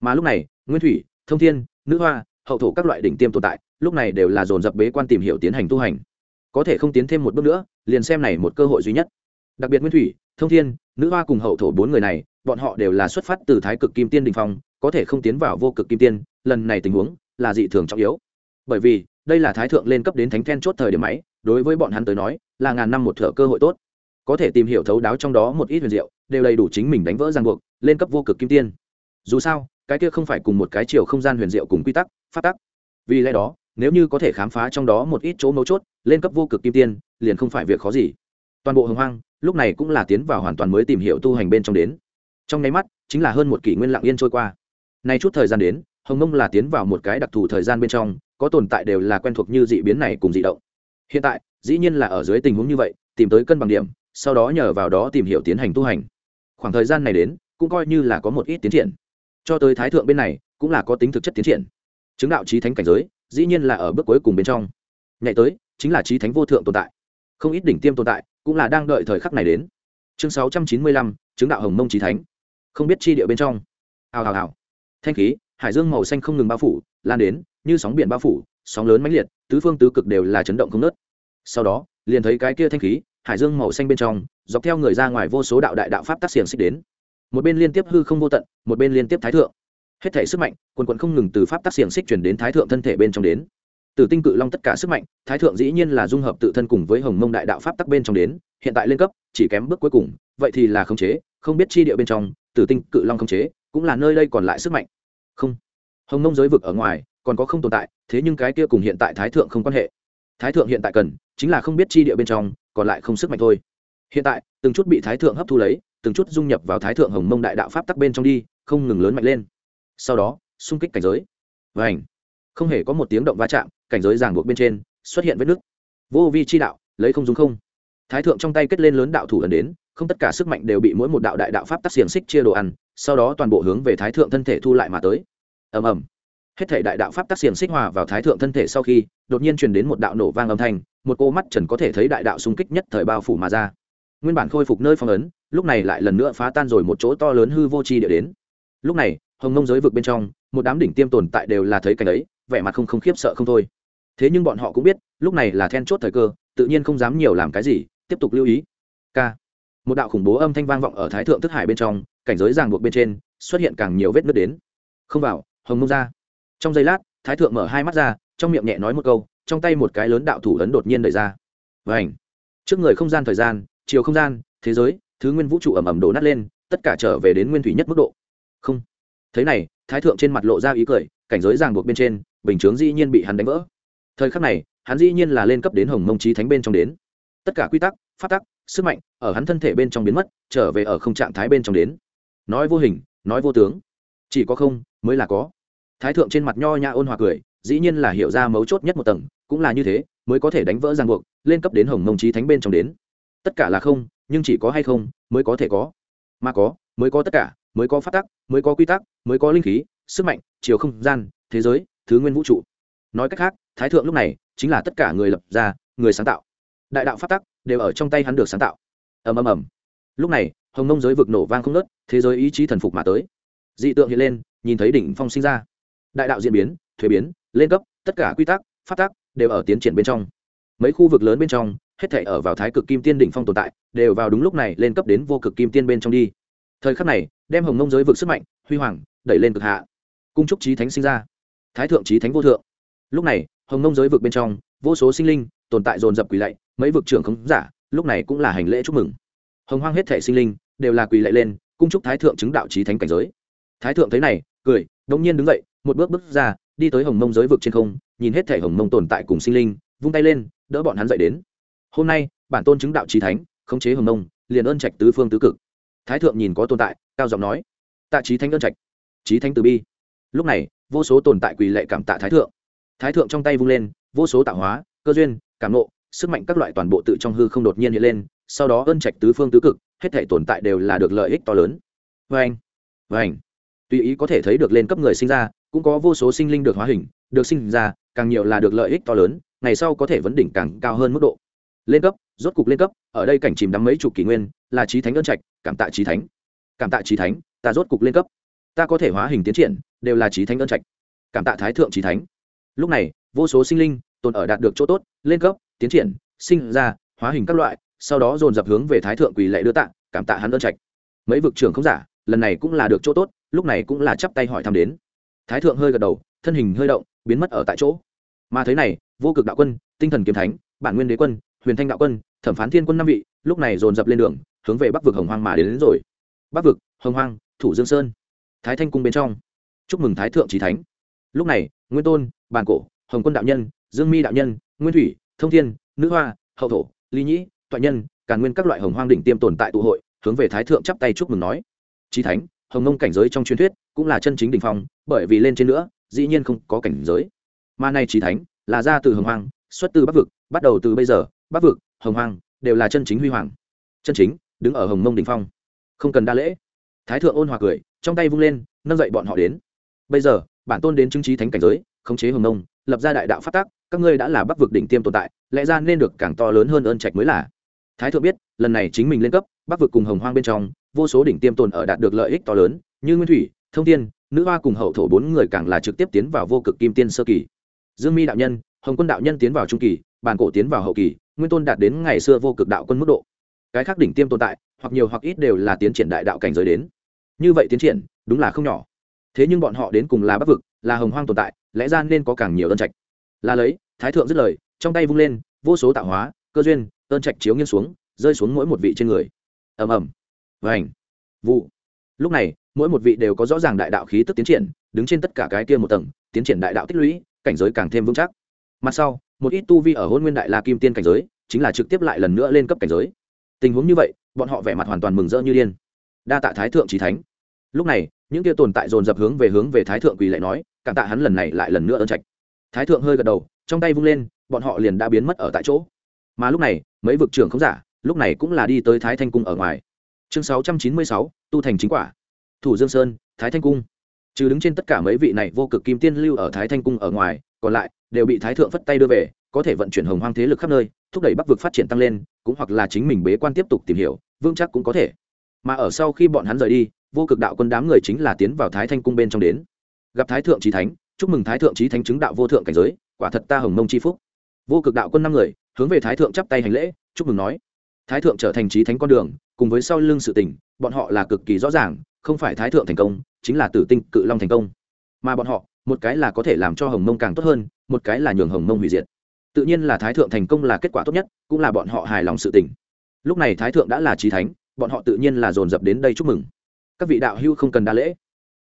Mà lúc này, nguyên thủy, thông thiên, nữ hoa hậu thổ các loại đỉnh tiêm tồn tại, lúc này đều là dồn dập bế quan tìm hiểu tiến hành tu hành. Có thể không tiến thêm một bước nữa, liền xem này một cơ hội duy nhất. Đặc biệt nguyên thủy, thông thiên, nữ hoa cùng hậu thổ bốn người này, bọn họ đều là xuất phát từ thái cực kim tiên đình phong, có thể không tiến vào vô cực kim tiên, lần này tình huống là dị thường trọng yếu. Bởi vì, đây là thái thượng lên cấp đến thánh then chốt thời điểm máy, đối với bọn hắn tới nói, là ngàn năm một thở cơ hội tốt. Có thể tìm hiểu thấu đáo trong đó một ít huyền diệu, đều đầy đủ chính mình đánh vỡ ràng buộc, lên cấp vô cực kim tiên. Dù sao cái kia không phải cùng một cái chiều không gian huyền diệu cùng quy tắc phát tắc. Vì lẽ đó, nếu như có thể khám phá trong đó một ít chỗ mấu chốt, lên cấp vô cực kim tiên, liền không phải việc khó gì. Toàn bộ hồng hoang, lúc này cũng là tiến vào hoàn toàn mới tìm hiểu tu hành bên trong đến. Trong nháy mắt, chính là hơn một kỷ nguyên lặng yên trôi qua. Nay chút thời gian đến, hồng mông là tiến vào một cái đặc thù thời gian bên trong, có tồn tại đều là quen thuộc như dị biến này cùng dị động. Hiện tại, dĩ nhiên là ở dưới tình huống như vậy, tìm tới cân bằng điểm, sau đó nhờ vào đó tìm hiểu tiến hành tu hành. Khoảng thời gian này đến, cũng coi như là có một ít tiến triển cho tới thái thượng bên này, cũng là có tính thực chất tiến triển. Chứng đạo trí thánh cảnh giới, dĩ nhiên là ở bước cuối cùng bên trong. Nhảy tới, chính là trí thánh vô thượng tồn tại. Không ít đỉnh tiêm tồn tại, cũng là đang đợi thời khắc này đến. Chương sáu trăm chín mươi lăm, chứng đạo hồng mông trí thánh. Không biết chi địa bên trong. Hào hào hào. Thanh khí, hải dương màu xanh không ngừng bao phủ, lan đến, như sóng biển bao phủ, sóng lớn mãnh liệt, tứ phương tứ cực đều là chấn động không nớt sau đó, liền thấy cái kia thanh khí, hải dương màu xanh bên trong, dọc theo người ra ngoài vô số đạo đại đạo pháp tác xiềng xích đến một bên liên tiếp hư không vô tận, một bên liên tiếp thái thượng. Hết thể sức mạnh, quần quần không ngừng từ pháp tác xiềng xích chuyển đến thái thượng thân thể bên trong đến. Từ tinh cự long tất cả sức mạnh, thái thượng dĩ nhiên là dung hợp tự thân cùng với hồng mông đại đạo pháp tắc bên trong đến, hiện tại lên cấp, chỉ kém bước cuối cùng, vậy thì là khống chế, không biết chi địa bên trong Từ tinh cự long khống chế, cũng là nơi đây còn lại sức mạnh. Không. Hồng mông giới vực ở ngoài, còn có không tồn tại, thế nhưng cái kia cùng hiện tại thái thượng không quan hệ. Thái thượng hiện tại cần, chính là không biết chi địa bên trong, còn lại không sức mạnh thôi. Hiện tại, từng chút bị thái thượng hấp thu lấy từng chút dung nhập vào thái thượng hồng mông đại đạo pháp tắc bên trong đi, không ngừng lớn mạnh lên. Sau đó, xung kích cảnh giới. Và ảnh không hề có một tiếng động va chạm, cảnh giới ràng buộc bên trên, xuất hiện vết nứt. Vô vi chi đạo, lấy không dùng không. Thái thượng trong tay kết lên lớn đạo thủ ẩn đến, không tất cả sức mạnh đều bị mỗi một đạo đại đạo pháp tắc xiềng xích chia đồ ăn, sau đó toàn bộ hướng về thái thượng thân thể thu lại mà tới. Ầm ầm. Hết thể đại đạo pháp tắc xiềng xích hòa vào thái thượng thân thể sau khi, đột nhiên truyền đến một đạo nổ vang âm thanh, một cô mắt trần có thể thấy đại đạo xung kích nhất thời bao phủ mà ra. Nguyên bản khôi phục nơi phong ấn lúc này lại lần nữa phá tan rồi một chỗ to lớn hư vô chi địa đến. Lúc này, hồng nông giới vực bên trong, một đám đỉnh tiêm tồn tại đều là thấy cảnh ấy, vẻ mặt không không khiếp sợ không thôi. Thế nhưng bọn họ cũng biết, lúc này là then chốt thời cơ, tự nhiên không dám nhiều làm cái gì, tiếp tục lưu ý. K một đạo khủng bố âm thanh vang vọng ở thái thượng thức hải bên trong, cảnh giới ràng buộc bên trên, xuất hiện càng nhiều vết nứt đến. Không vào, hồng mông ra. Trong giây lát, thái thượng mở hai mắt ra, trong miệng nhẹ nói một câu, trong tay một cái lớn đạo thủ ấn đột nhiên đẩy ra. Và ảnh trước người không gian thời gian, chiều không gian, thế giới thứ nguyên vũ trụ ẩm ẩm đổ nát lên, tất cả trở về đến nguyên thủy nhất mức độ. Không. Thế này, thái thượng trên mặt lộ ra ý cười, cảnh giới ràng buộc bên trên, bình chướng dĩ nhiên bị hắn đánh vỡ. Thời khắc này, hắn dĩ nhiên là lên cấp đến hồng mông trí thánh bên trong đến. Tất cả quy tắc phát tắc, sức mạnh, ở hắn thân thể bên trong biến mất, trở về ở không trạng thái bên trong đến. Nói vô hình, nói vô tướng. Chỉ có không, mới là có. Thái thượng trên mặt nho nhã ôn hòa cười, dĩ nhiên là hiểu ra mấu chốt nhất một tầng, cũng là như thế, mới có thể đánh vỡ ràng buộc, lên cấp đến hồng mông trí thánh bên trong đến tất cả là không, nhưng chỉ có hay không mới có thể có. Mà có, mới có tất cả, mới có phát tắc, mới có quy tắc, mới có linh khí, sức mạnh, chiều không gian, thế giới, thứ nguyên vũ trụ. Nói cách khác, thái thượng lúc này chính là tất cả người lập ra, người sáng tạo. Đại đạo phát tắc đều ở trong tay hắn được sáng tạo. Ầm ầm ầm. Lúc này, hồng nông giới vực nổ vang không nớt thế giới ý chí thần phục mà tới. Dị tượng hiện lên, nhìn thấy đỉnh phong sinh ra. Đại đạo diễn biến, thuế biến, lên cấp, tất cả quy tắc phát tắc đều ở tiến triển bên trong. Mấy khu vực lớn bên trong hết thể ở vào thái cực kim tiên đỉnh phong tồn tại, đều vào đúng lúc này lên cấp đến vô cực kim tiên bên trong đi. Thời khắc này, đem hồng nông giới vực sức mạnh, huy hoàng, đẩy lên cực hạ. Cung trúc trí thánh sinh ra. Thái thượng trí thánh vô thượng. Lúc này, hồng nông giới vực bên trong, vô số sinh linh tồn tại dồn dập quỳ lạy, mấy vực trưởng không giả, lúc này cũng là hành lễ chúc mừng. Hồng hoang hết thể sinh linh đều là quỳ lạy lên, cung trúc thái thượng chứng đạo trí thánh cảnh giới. Thái thượng thấy này, cười, đống nhiên đứng dậy, một bước bước ra, đi tới hồng mông giới vực trên không, nhìn hết thể hồng mông tồn tại cùng sinh linh, vung tay lên, đỡ bọn hắn dậy đến hôm nay bản tôn chứng đạo trí thánh khống chế hồng nông, liền ơn trạch tứ phương tứ cực. Thái thượng nhìn có tồn tại cao giọng nói tạ trí thánh ơn trạch trí thánh từ bi. Lúc này vô số tồn tại quỳ lệ cảm tạ thái thượng. Thái thượng trong tay vung lên vô số tạo hóa cơ duyên cảm nộ sức mạnh các loại toàn bộ tự trong hư không đột nhiên hiện lên sau đó ơn trạch tứ phương tứ cực hết thể tồn tại đều là được lợi ích to lớn. Vê anh vê anh tùy ý có thể thấy được lên cấp người sinh ra cũng có vô số sinh linh được hóa hình được sinh ra càng nhiều là được lợi ích to lớn ngày sau có thể vấn đỉnh càng cao hơn mức độ lên cấp, rốt cục lên cấp, ở đây cảnh chìm đắm mấy chục kỷ nguyên, là trí thánh ơn trạch, cảm tạ trí thánh. Cảm tạ trí thánh, ta rốt cục lên cấp. Ta có thể hóa hình tiến triển, đều là trí thánh ơn trạch. Cảm tạ thái thượng trí thánh. Lúc này, vô số sinh linh, tồn ở đạt được chỗ tốt, lên cấp, tiến triển, sinh ra, hóa hình các loại, sau đó dồn dập hướng về thái thượng quỳ lệ đưa tạ, cảm tạ hắn ơn trạch. Mấy vực trưởng không giả, lần này cũng là được chỗ tốt, lúc này cũng là chắp tay hỏi thăm đến. Thái thượng hơi gật đầu, thân hình hơi động, biến mất ở tại chỗ. Mà thế này, vô cực đạo quân, tinh thần kiếm thánh, bản nguyên đế quân huyền thanh đạo quân thẩm phán thiên quân năm vị lúc này dồn dập lên đường hướng về bắc vực hồng hoang mà đến, đến rồi. Bắc vực hồng hoang thủ dương sơn. Thái thanh cung bên trong. Chúc mừng thái thượng trí thánh. Lúc này nguyên tôn bàn cổ hồng quân đạo nhân dương mi đạo nhân nguyên thủy thông thiên nữ hoa hậu thổ ly nhĩ toại nhân càn nguyên các loại hồng hoang đỉnh tiêm tồn tại tụ hội hướng về thái thượng chắp tay chúc mừng nói. Trí thánh hồng nông cảnh giới trong truyền thuyết cũng là chân chính đ ỉ n h phong bởi vì lên trên nữa dĩ nhiên không có cảnh giới. Mà nay trí thánh là ra từ hồng hoang xuất từ bắc vực bắt đầu từ bây giờ bắc vực, hồng hoang, đều là chân chính huy hoàng. Chân chính, đứng ở hồng mông đình phong. Không cần đa lễ. Thái thượng ôn hòa cười, trong tay vung lên, nâng dậy bọn họ đến. Bây giờ, bản tôn đến chứng trí thánh cảnh giới, khống chế hồng mông, lập ra đại đạo phát tác các ngươi đã là bắc vực đỉnh tiêm tồn tại, lẽ ra nên được càng to lớn hơn ơn trạch mới là. Thái thượng biết, lần này chính mình lên cấp, bắc vực cùng hồng hoang bên trong, vô số đỉnh tiêm tồn ở đạt được lợi ích to lớn, như nguyên thủy, thông tiên nữ hoa cùng hậu thổ bốn người càng là trực tiếp tiến vào vô cực kim tiên sơ kỳ. Dương mi đạo nhân, hồng quân đạo nhân tiến vào trung kỳ bàn cổ tiến vào hậu kỳ, nguyên tôn đạt đến ngày xưa vô cực đạo quân mức độ. Cái khác đỉnh tiêm tồn tại, hoặc nhiều hoặc ít đều là tiến triển đại đạo cảnh giới đến. Như vậy tiến triển, đúng là không nhỏ. Thế nhưng bọn họ đến cùng là bắc vực, là hồng hoang tồn tại, lẽ ra nên có càng nhiều ơn trạch. Là lấy, thái thượng dứt lời, trong tay vung lên, vô số tạo hóa, cơ duyên, ơn trạch chiếu nghiêng xuống, rơi xuống mỗi một vị trên người. Ầm ầm. Vành. Vụ. Lúc này, mỗi một vị đều có rõ ràng đại đạo khí tức tiến triển, đứng trên tất cả cái kia một tầng, tiến triển đại đạo tích lũy, cảnh giới càng thêm vững chắc. Mặt sau một ít tu vi ở hôn nguyên đại la kim tiên cảnh giới, chính là trực tiếp lại lần nữa lên cấp cảnh giới. Tình huống như vậy, bọn họ vẻ mặt hoàn toàn mừng rỡ như điên. Đa tạ thái thượng trí thánh. Lúc này, những kia tồn tại dồn dập hướng về hướng về thái thượng quỳ lại nói, cảm tạ hắn lần này lại lần nữa ơn trạch. Thái thượng hơi gật đầu, trong tay vung lên, bọn họ liền đã biến mất ở tại chỗ. Mà lúc này, mấy vực trưởng không giả, lúc này cũng là đi tới thái thanh cung ở ngoài. Chương sáu trăm chín mươi sáu, tu thành chính quả. Thủ dương sơn, thái thanh cung. Trừ đứng trên tất cả mấy vị này vô cực kim tiên lưu ở thái thanh cung ở ngoài, còn lại đều bị thái thượng phất tay đưa về, có thể vận chuyển hồng hoang thế lực khắp nơi, thúc đẩy bắc vực phát triển tăng lên, cũng hoặc là chính mình bế quan tiếp tục tìm hiểu, vững chắc cũng có thể. Mà ở sau khi bọn hắn rời đi, vô cực đạo quân đám người chính là tiến vào thái thanh cung bên trong đến. Gặp thái thượng trí thánh, chúc mừng thái thượng trí thánh chứng đạo vô thượng cảnh giới, quả thật ta hồng mông c h i phúc. Vô cực đạo quân năm người, hướng về thái thượng chắp tay hành lễ, chúc mừng nói. Thái thượng trở thành trí thánh con đường, cùng với sau lưng sự tình, bọn họ là cực kỳ rõ ràng, không phải thái thượng thành công, chính là tử tinh cự long thành công. Mà bọn họ một cái là có thể làm cho hồng mông càng tốt hơn, một cái là nhường hồng mông hủy diệt. Tự nhiên là thái thượng thành công là kết quả tốt nhất, cũng là bọn họ hài lòng sự tình. Lúc này thái thượng đã là trí thánh, bọn họ tự nhiên là dồn dập đến đây chúc mừng. Các vị đạo hưu không cần đa lễ.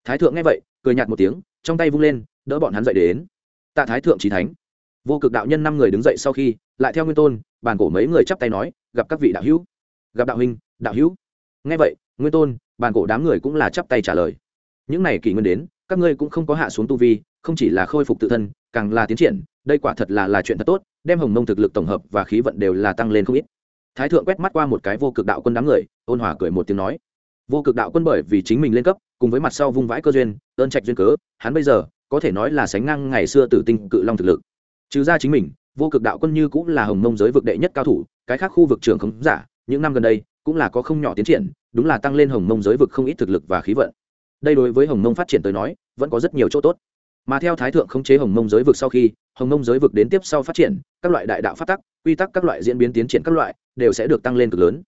Thái thượng nghe vậy, cười nhạt một tiếng, trong tay vung lên, đỡ bọn hắn dậy đến. Tạ thái thượng trí thánh. Vô cực đạo nhân năm người đứng dậy sau khi, lại theo nguyên tôn, bàn cổ mấy người chắp tay nói, gặp các vị đạo hữu. Gặp đạo huynh, đạo hữu. Nghe vậy, nguyên tôn, bàn cổ đám người cũng là chắp tay trả lời. Những này kỷ nguyên đến các ngươi cũng không có hạ xuống tu vi, không chỉ là khôi phục tự thân, càng là tiến triển, đây quả thật là là chuyện thật tốt, đem hồng mông thực lực tổng hợp và khí vận đều là tăng lên không ít. Thái thượng quét mắt qua một cái vô cực đạo quân đám người, ôn hòa cười một tiếng nói, vô cực đạo quân bởi vì chính mình lên cấp, cùng với mặt sau vung vãi cơ duyên, ơn trạch duyên cớ, hắn bây giờ, có thể nói là sánh ngang ngày xưa tử tinh cự long thực lực. Trừ ra chính mình, vô cực đạo quân như cũng là hồng mông giới vực đệ nhất cao thủ, cái khác khu vực trường khống giả, những năm gần đây, cũng là có không nhỏ tiến triển, đúng là tăng lên hồng mông giới vực không ít thực lực và khí vận đây đối với hồng mông phát triển tới nói, vẫn có rất nhiều chỗ tốt. Mà theo thái thượng khống chế hồng mông giới vực sau khi, hồng mông giới vực đến tiếp sau phát triển, các loại đại đạo phát tắc, quy tắc các loại diễn biến tiến triển các loại, đều sẽ được tăng lên cực lớn.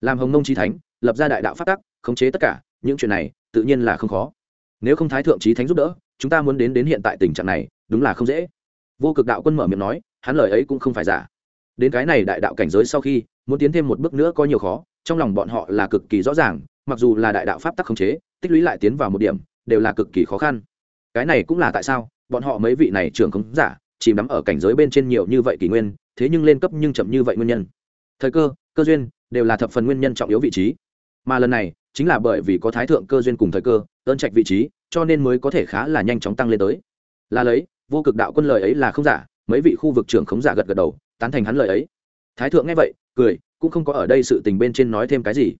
Làm hồng mông trí thánh, lập ra đại đạo phát tắc, khống chế tất cả, những chuyện này tự nhiên là không khó. Nếu không thái thượng trí thánh giúp đỡ, chúng ta muốn đến đến hiện tại tình trạng này, đúng là không dễ. Vô cực đạo quân mở miệng nói, hắn lời ấy cũng không phải giả. Đến cái này đại đạo cảnh giới sau khi, muốn tiến thêm một bước nữa có nhiều khó, trong lòng bọn họ là cực kỳ rõ ràng mặc dù là đại đạo pháp tắc khống chế, tích lũy lại tiến vào một điểm, đều là cực kỳ khó khăn. Cái này cũng là tại sao, bọn họ mấy vị này trưởng khống giả, chìm đắm ở cảnh giới bên trên nhiều như vậy kỷ nguyên, thế nhưng lên cấp nhưng chậm như vậy nguyên nhân. Thời cơ cơ duyên, đều là thập phần nguyên nhân trọng yếu vị trí. Mà lần này, chính là bởi vì có thái thượng cơ duyên cùng thời cơ, ơn trạch vị trí, cho nên mới có thể khá là nhanh chóng tăng lên tới. Là lấy, vô cực đạo quân lời ấy là không giả, mấy vị khu vực trưởng khống giả gật gật đầu, tán thành hắn lời ấy. Thái thượng nghe vậy, cười, cũng không có ở đây sự tình bên trên nói thêm cái gì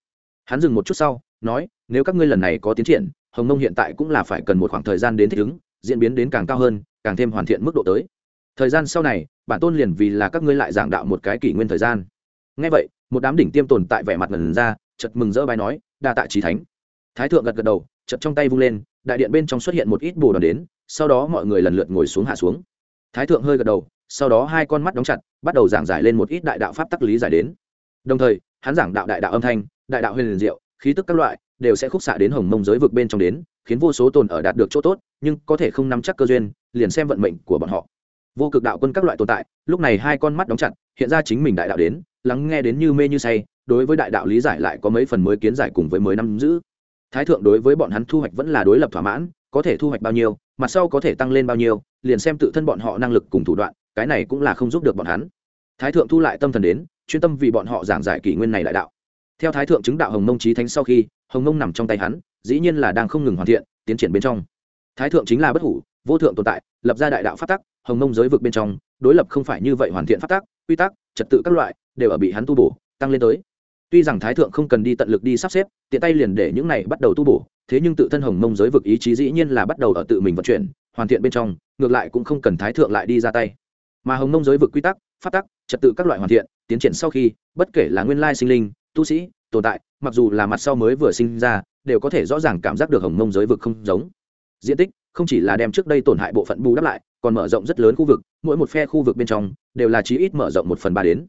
hắn dừng một chút sau, nói, nếu các ngươi lần này có tiến triển, hồng nông hiện tại cũng là phải cần một khoảng thời gian đến thích ứng, diễn biến đến càng cao hơn, càng thêm hoàn thiện mức độ tới. Thời gian sau này, bản tôn liền vì là các ngươi lại giảng đạo một cái kỷ nguyên thời gian. Ngay vậy, một đám đỉnh tiêm tồn tại vẻ mặt lần ra chật mừng rỡ bài nói, đa tạ trí thánh. Thái thượng gật gật đầu chật trong tay vung lên, đại điện bên trong xuất hiện một ít bồ đoàn đến, sau đó mọi người lần lượt ngồi xuống hạ xuống. Thái thượng hơi gật đầu, sau đó hai con mắt đóng chặt, bắt đầu giảng giải lên một ít đại đạo pháp tắc lý giải đến. Đồng thời hắn giảng đạo đại đạo âm thanh, đại đạo huyền liền diệu, khí tức các loại đều sẽ khúc xạ đến hồng mông giới vực bên trong đến, khiến vô số tồn ở đạt được chỗ tốt, nhưng có thể không nắm chắc cơ duyên, liền xem vận mệnh của bọn họ. Vô cực đạo quân các loại tồn tại, lúc này hai con mắt đóng chặt, hiện ra chính mình đại đạo đến, lắng nghe đến như mê như say, đối với đại đạo lý giải lại có mấy phần mới kiến giải cùng với mới năm giữ. Thái thượng đối với bọn hắn thu hoạch vẫn là đối lập thỏa mãn, có thể thu hoạch bao nhiêu, mặt sau có thể tăng lên bao nhiêu, liền xem tự thân bọn họ năng lực cùng thủ đoạn, cái này cũng là không giúp được bọn hắn. Thái thượng thu lại tâm thần đến chuyên tâm vì bọn họ giảng giải kỷ nguyên này đại đạo. Theo thái thượng chứng đạo hồng mông trí thánh sau khi, hồng mông nằm trong tay hắn, dĩ nhiên là đang không ngừng hoàn thiện, tiến triển bên trong. Thái thượng chính là bất hủ, vô thượng tồn tại, lập ra đại đạo phát tắc, hồng mông giới vực bên trong, đối lập không phải như vậy hoàn thiện phát tắc, quy tắc, trật tự các loại, đều ở bị hắn tu bổ, tăng lên tới. Tuy rằng thái thượng không cần đi tận lực đi sắp xếp, tiện tay liền để những này bắt đầu tu bổ, thế nhưng tự thân hồng mông giới vực ý chí dĩ nhiên là bắt đầu ở tự mình vận chuyển, hoàn thiện bên trong, ngược lại cũng không cần thái thượng lại đi ra tay. Mà hồng mông giới vực quy tắc phát tắc, trật tự các loại hoàn thiện, tiến triển sau khi, bất kể là nguyên lai sinh linh, tu sĩ, tồn tại, mặc dù là mặt sau mới vừa sinh ra, đều có thể rõ ràng cảm giác được hồng mông giới vực không giống. Diện tích, không chỉ là đem trước đây tổn hại bộ phận bù đắp lại, còn mở rộng rất lớn khu vực, mỗi một phe khu vực bên trong, đều là chí ít mở rộng một phần ba đến.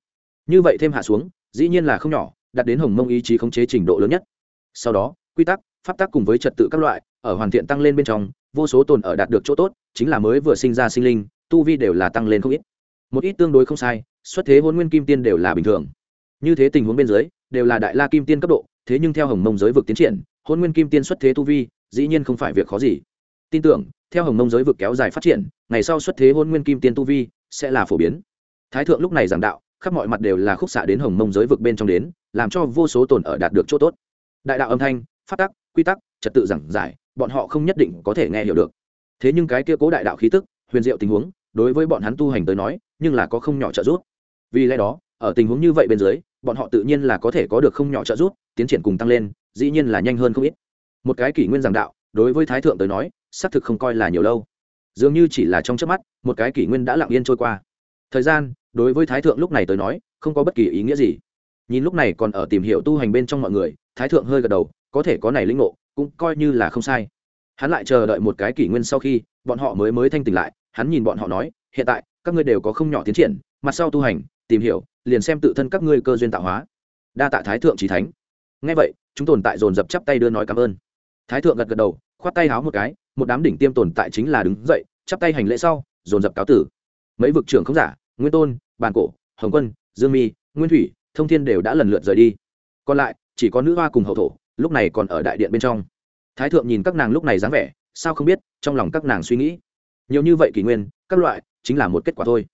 Như vậy thêm hạ xuống, dĩ nhiên là không nhỏ, đạt đến hồng mông ý chí khống chế trình độ lớn nhất. Sau đó, quy tắc, pháp tắc cùng với trật tự các loại, ở hoàn thiện tăng lên bên trong, vô số tồn ở đạt được chỗ tốt, chính là mới vừa sinh ra sinh linh, tu vi đều là tăng lên không ít một ít tương đối không sai, xuất thế hôn nguyên kim tiên đều là bình thường. Như thế tình huống bên dưới, đều là đại la kim tiên cấp độ, thế nhưng theo hồng mông giới vực tiến triển hôn nguyên kim tiên xuất thế tu vi, dĩ nhiên không phải việc khó gì. Tin tưởng, theo hồng mông giới vực kéo dài phát triển, ngày sau xuất thế hôn nguyên kim tiên tu vi sẽ là phổ biến. Thái thượng lúc này giảng đạo, khắp mọi mặt đều là khúc xạ đến hồng mông giới vực bên trong đến, làm cho vô số tồn ở đạt được chỗ tốt. Đại đạo âm thanh phát tắc, quy tắc, trật tự giảng giải, bọn họ không nhất định có thể nghe hiểu được. Thế nhưng cái kia cố đại đạo khí tức, huyền diệu tình huống đối với bọn hắn tu hành tới nói, nhưng là có không nhỏ trợ giúp. Vì lẽ đó, ở tình huống như vậy bên dưới, bọn họ tự nhiên là có thể có được không nhỏ trợ giúp, tiến triển cùng tăng lên, dĩ nhiên là nhanh hơn không ít. Một cái kỷ nguyên giảng đạo, đối với thái thượng tới nói, xác thực không coi là nhiều lâu dường như chỉ là trong trước mắt, một cái kỷ nguyên đã lặng yên trôi qua. Thời gian, đối với thái thượng lúc này tới nói, không có bất kỳ ý nghĩa gì. Nhìn lúc này còn ở tìm hiểu tu hành bên trong mọi người, thái thượng hơi gật đầu, có thể có này linh ngộ, cũng coi như là không sai. Hắn lại chờ đợi một cái kỷ nguyên sau khi, bọn họ mới mới thanh tỉnh lại hắn nhìn bọn họ nói, hiện tại, các ngươi đều có không nhỏ tiến triển, mặt sau tu hành, tìm hiểu, liền xem tự thân các ngươi cơ duyên tạo hóa. Đa tạ thái thượng trí thánh. Ngay vậy, chúng tồn tại dồn dập chắp tay đưa nói cảm ơn. Thái thượng gật gật đầu, khoát tay háo một cái, một đám đỉnh tiêm tồn tại chính là đứng dậy, chắp tay hành lễ sau, dồn dập cáo tử. Mấy vực trưởng không giả, nguyên tôn, bàn cổ, hồng quân, dương mi, nguyên thủy, thông thiên đều đã lần lượt rời đi. Còn lại, chỉ có nữ hoa cùng hậu thổ, lúc này còn ở đại điện bên trong. Thái thượng nhìn các nàng lúc này dáng vẻ, sao không biết, trong lòng các nàng suy nghĩ nhiều như vậy kỷ nguyên, các loại, chính là một kết quả thôi.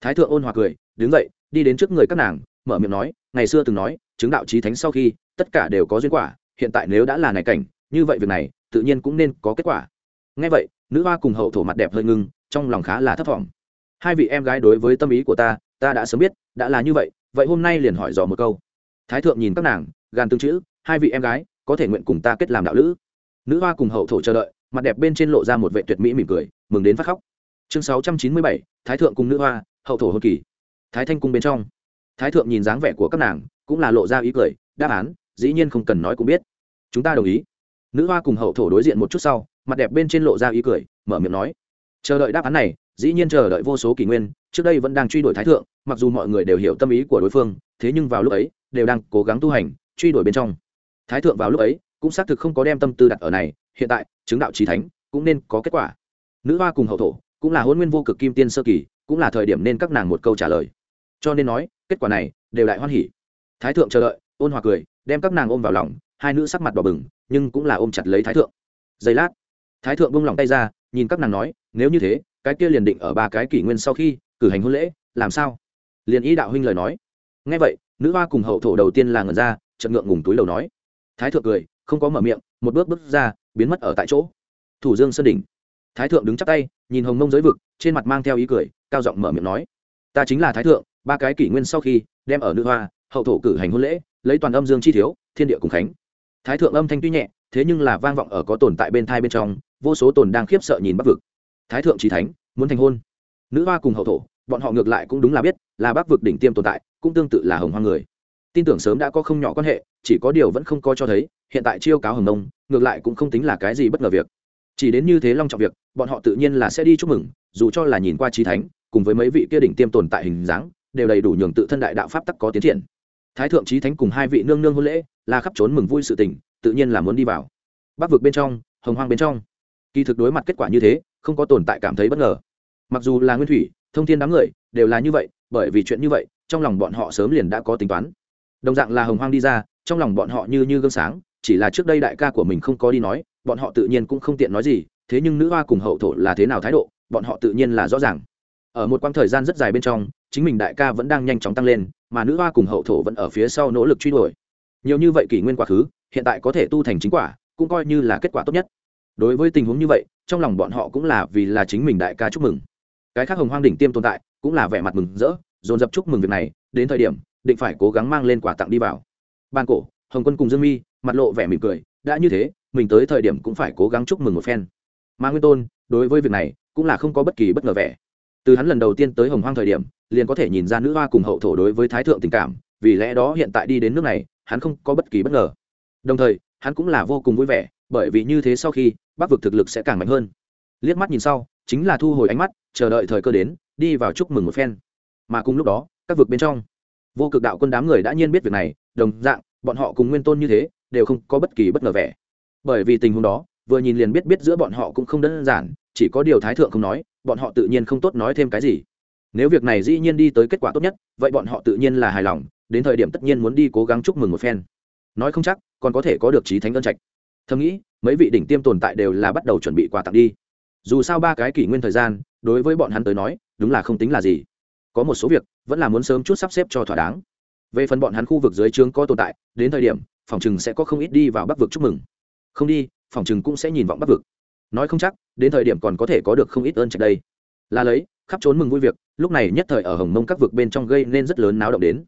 Thái thượng ôn hòa cười, đứng dậy, đi đến trước người các nàng, mở miệng nói, ngày xưa từng nói, chứng đạo trí thánh sau khi, tất cả đều có duyên quả, hiện tại nếu đã là này cảnh, như vậy việc này, tự nhiên cũng nên có kết quả. Ngay vậy, nữ hoa cùng hậu thổ mặt đẹp hơi ngưng, trong lòng khá là thấp thỏm. Hai vị em gái đối với tâm ý của ta ta đã sớm biết, đã là như vậy vậy hôm nay liền hỏi dò một câu. Thái thượng nhìn các nàng gan tương chữ, hai vị em gái, có thể nguyện cùng ta kết làm đạo lữ. Nữ hoa cùng hậu thổ chờ đợi mặt đẹp bên trên lộ ra một vệ tuyệt mỹ mỉm cười, mừng đến phát khóc. Chương sáu trăm chín mươi bảy, thái thượng cùng nữ hoa, hậu thổ hô kỳ. Thái thanh cung bên trong. Thái thượng nhìn dáng vẻ của các nàng, cũng là lộ ra ý cười, đáp án, dĩ nhiên không cần nói cũng biết. Chúng ta đồng ý. Nữ hoa cùng hậu thổ đối diện một chút sau, mặt đẹp bên trên lộ ra ý cười, mở miệng nói. Chờ đợi đáp án này, dĩ nhiên chờ đợi vô số kỷ nguyên, trước đây vẫn đang truy đuổi thái thượng, mặc dù mọi người đều hiểu tâm ý của đối phương, thế nhưng vào lúc ấy, đều đang cố gắng tu hành, truy đuổi bên trong. Thái thượng vào lúc ấy, cũng xác thực không có đem tâm tư đặt ở này hiện tại, chứng đạo trí thánh cũng nên có kết quả. Nữ hoa cùng hậu thổ cũng là hôn nguyên vô cực kim tiên sơ kỳ, cũng là thời điểm nên các nàng một câu trả lời. Cho nên nói, kết quả này đều đại hoan hỉ. Thái thượng chờ đợi, ôn hòa cười, đem các nàng ôm vào lòng, hai nữ sắc mặt đỏ bừng, nhưng cũng là ôm chặt lấy thái thượng. Giây lát, thái thượng buông lòng tay ra, nhìn các nàng nói, nếu như thế, cái kia liền định ở ba cái kỷ nguyên sau khi cử hành hôn lễ, làm sao? Liền y đạo huynh lời nói. Ngay vậy, nữ hoa cùng hậu thổ đầu tiên là ngần ra trận ngượng ngùng túi đầu nói. Thái thượng cười, không có mở miệng, một bước bước ra biến mất ở tại chỗ. Thủ dương sơn đỉnh. Thái thượng đứng chắp tay, nhìn hồng mông giới vực, trên mặt mang theo ý cười, cao giọng mở miệng nói, ta chính là thái thượng, ba cái kỷ nguyên sau khi, đem ở nữ hoa, hậu thổ cử hành hôn lễ, lấy toàn âm dương chi thiếu, thiên địa cùng khánh. Thái thượng âm thanh tuy nhẹ, thế nhưng là vang vọng ở có tồn tại bên thai bên trong, vô số tồn đang khiếp sợ nhìn bắc vực. Thái thượng trí thánh, muốn thành hôn? Nữ hoa cùng hậu thổ, bọn họ ngược lại cũng đúng là biết, là bắc vực đỉnh tiêm tồn tại, cũng tương tự là hồng hoa người. Tin tưởng sớm đã có không nhỏ quan hệ, chỉ có điều vẫn không có cho thấy, hiện tại chiêu cáo hồng nông ngược lại cũng không tính là cái gì bất ngờ việc. Chỉ đến như thế long trọng việc, bọn họ tự nhiên là sẽ đi chúc mừng, dù cho là nhìn qua trí thánh, cùng với mấy vị kia đỉnh tiêm tồn tại hình dáng, đều đầy đủ nhường tự thân đại đạo pháp tắc có tiến triển. Thái thượng trí thánh cùng hai vị nương nương hôn lễ, là khắp trốn mừng vui sự tình, tự nhiên là muốn đi vào. Bắc vực bên trong, hồng hoang bên trong. Kỳ thực đối mặt kết quả như thế, không có tồn tại cảm thấy bất ngờ. Mặc dù là nguyên thủy, thông thiên đám người, đều là như vậy, bởi vì chuyện như vậy, trong lòng bọn họ sớm liền đã có tính toán. Đồng dạng là hồng hoang đi ra, trong lòng bọn họ như như gương sáng chỉ là trước đây đại ca của mình không có đi nói, bọn họ tự nhiên cũng không tiện nói gì, thế nhưng nữ hoa cùng hậu thổ là thế nào thái độ, bọn họ tự nhiên là rõ ràng. Ở một quãng thời gian rất dài bên trong, chính mình đại ca vẫn đang nhanh chóng tăng lên, mà nữ hoa cùng hậu thổ vẫn ở phía sau nỗ lực truy đuổi. Nhiều như vậy kỷ nguyên quá khứ, hiện tại có thể tu thành chính quả, cũng coi như là kết quả tốt nhất. Đối với tình huống như vậy, trong lòng bọn họ cũng là vì là chính mình đại ca chúc mừng. Cái khác hồng hoang đỉnh tiêm tồn tại, cũng là vẻ mặt mừng rỡ, dồn dập chúc mừng việc này, đến thời điểm, định phải cố gắng mang lên quà tặng đi vào. Ban cổ, hồng quân cùng dương mi mặt lộ vẻ mỉm cười, đã như thế, mình tới thời điểm cũng phải cố gắng chúc mừng một phen. Mà nguyên tôn, đối với việc này, cũng là không có bất kỳ bất ngờ vẻ. Từ hắn lần đầu tiên tới hồng hoang thời điểm, liền có thể nhìn ra nữ hoa cùng hậu thổ đối với thái thượng tình cảm, vì lẽ đó hiện tại đi đến nước này, hắn không có bất kỳ bất ngờ. Đồng thời, hắn cũng là vô cùng vui vẻ, bởi vì như thế sau khi, bắc vực thực lực sẽ càng mạnh hơn. Liếc mắt nhìn sau, chính là thu hồi ánh mắt, chờ đợi thời cơ đến, đi vào chúc mừng một phen. Mà cùng lúc đó, các vực bên trong, vô cực đạo quân đám người đã nhiên biết việc này, đồng dạng, bọn họ cùng nguyên tôn như thế đều không có bất kỳ bất ngờ vẻ. Bởi vì tình huống đó, vừa nhìn liền biết biết giữa bọn họ cũng không đơn giản, chỉ có điều thái thượng không nói, bọn họ tự nhiên không tốt nói thêm cái gì. Nếu việc này dĩ nhiên đi tới kết quả tốt nhất, vậy bọn họ tự nhiên là hài lòng, đến thời điểm tất nhiên muốn đi cố gắng chúc mừng một phen. Nói không chắc, còn có thể có được trí thánh ân trạch. Thầm nghĩ, mấy vị đỉnh tiêm tồn tại đều là bắt đầu chuẩn bị quà tặng đi. Dù sao ba cái kỷ nguyên thời gian, đối với bọn hắn tới nói, đúng là không tính là gì. Có một số việc, vẫn là muốn sớm chút sắp xếp cho thỏa đáng. Về phần bọn hắn khu vực dưới trướng có tồn tại, đến thời điểm phòng chừng sẽ có không ít đi vào bắc vực chúc mừng. Không đi, phòng chừng cũng sẽ nhìn vọng bắc vực. Nói không chắc, đến thời điểm còn có thể có được không ít ơn trạch đây. Là lấy, khắp trốn mừng vui việc, lúc này nhất thời ở hồng mông các vực bên trong gây nên rất lớn náo động đến.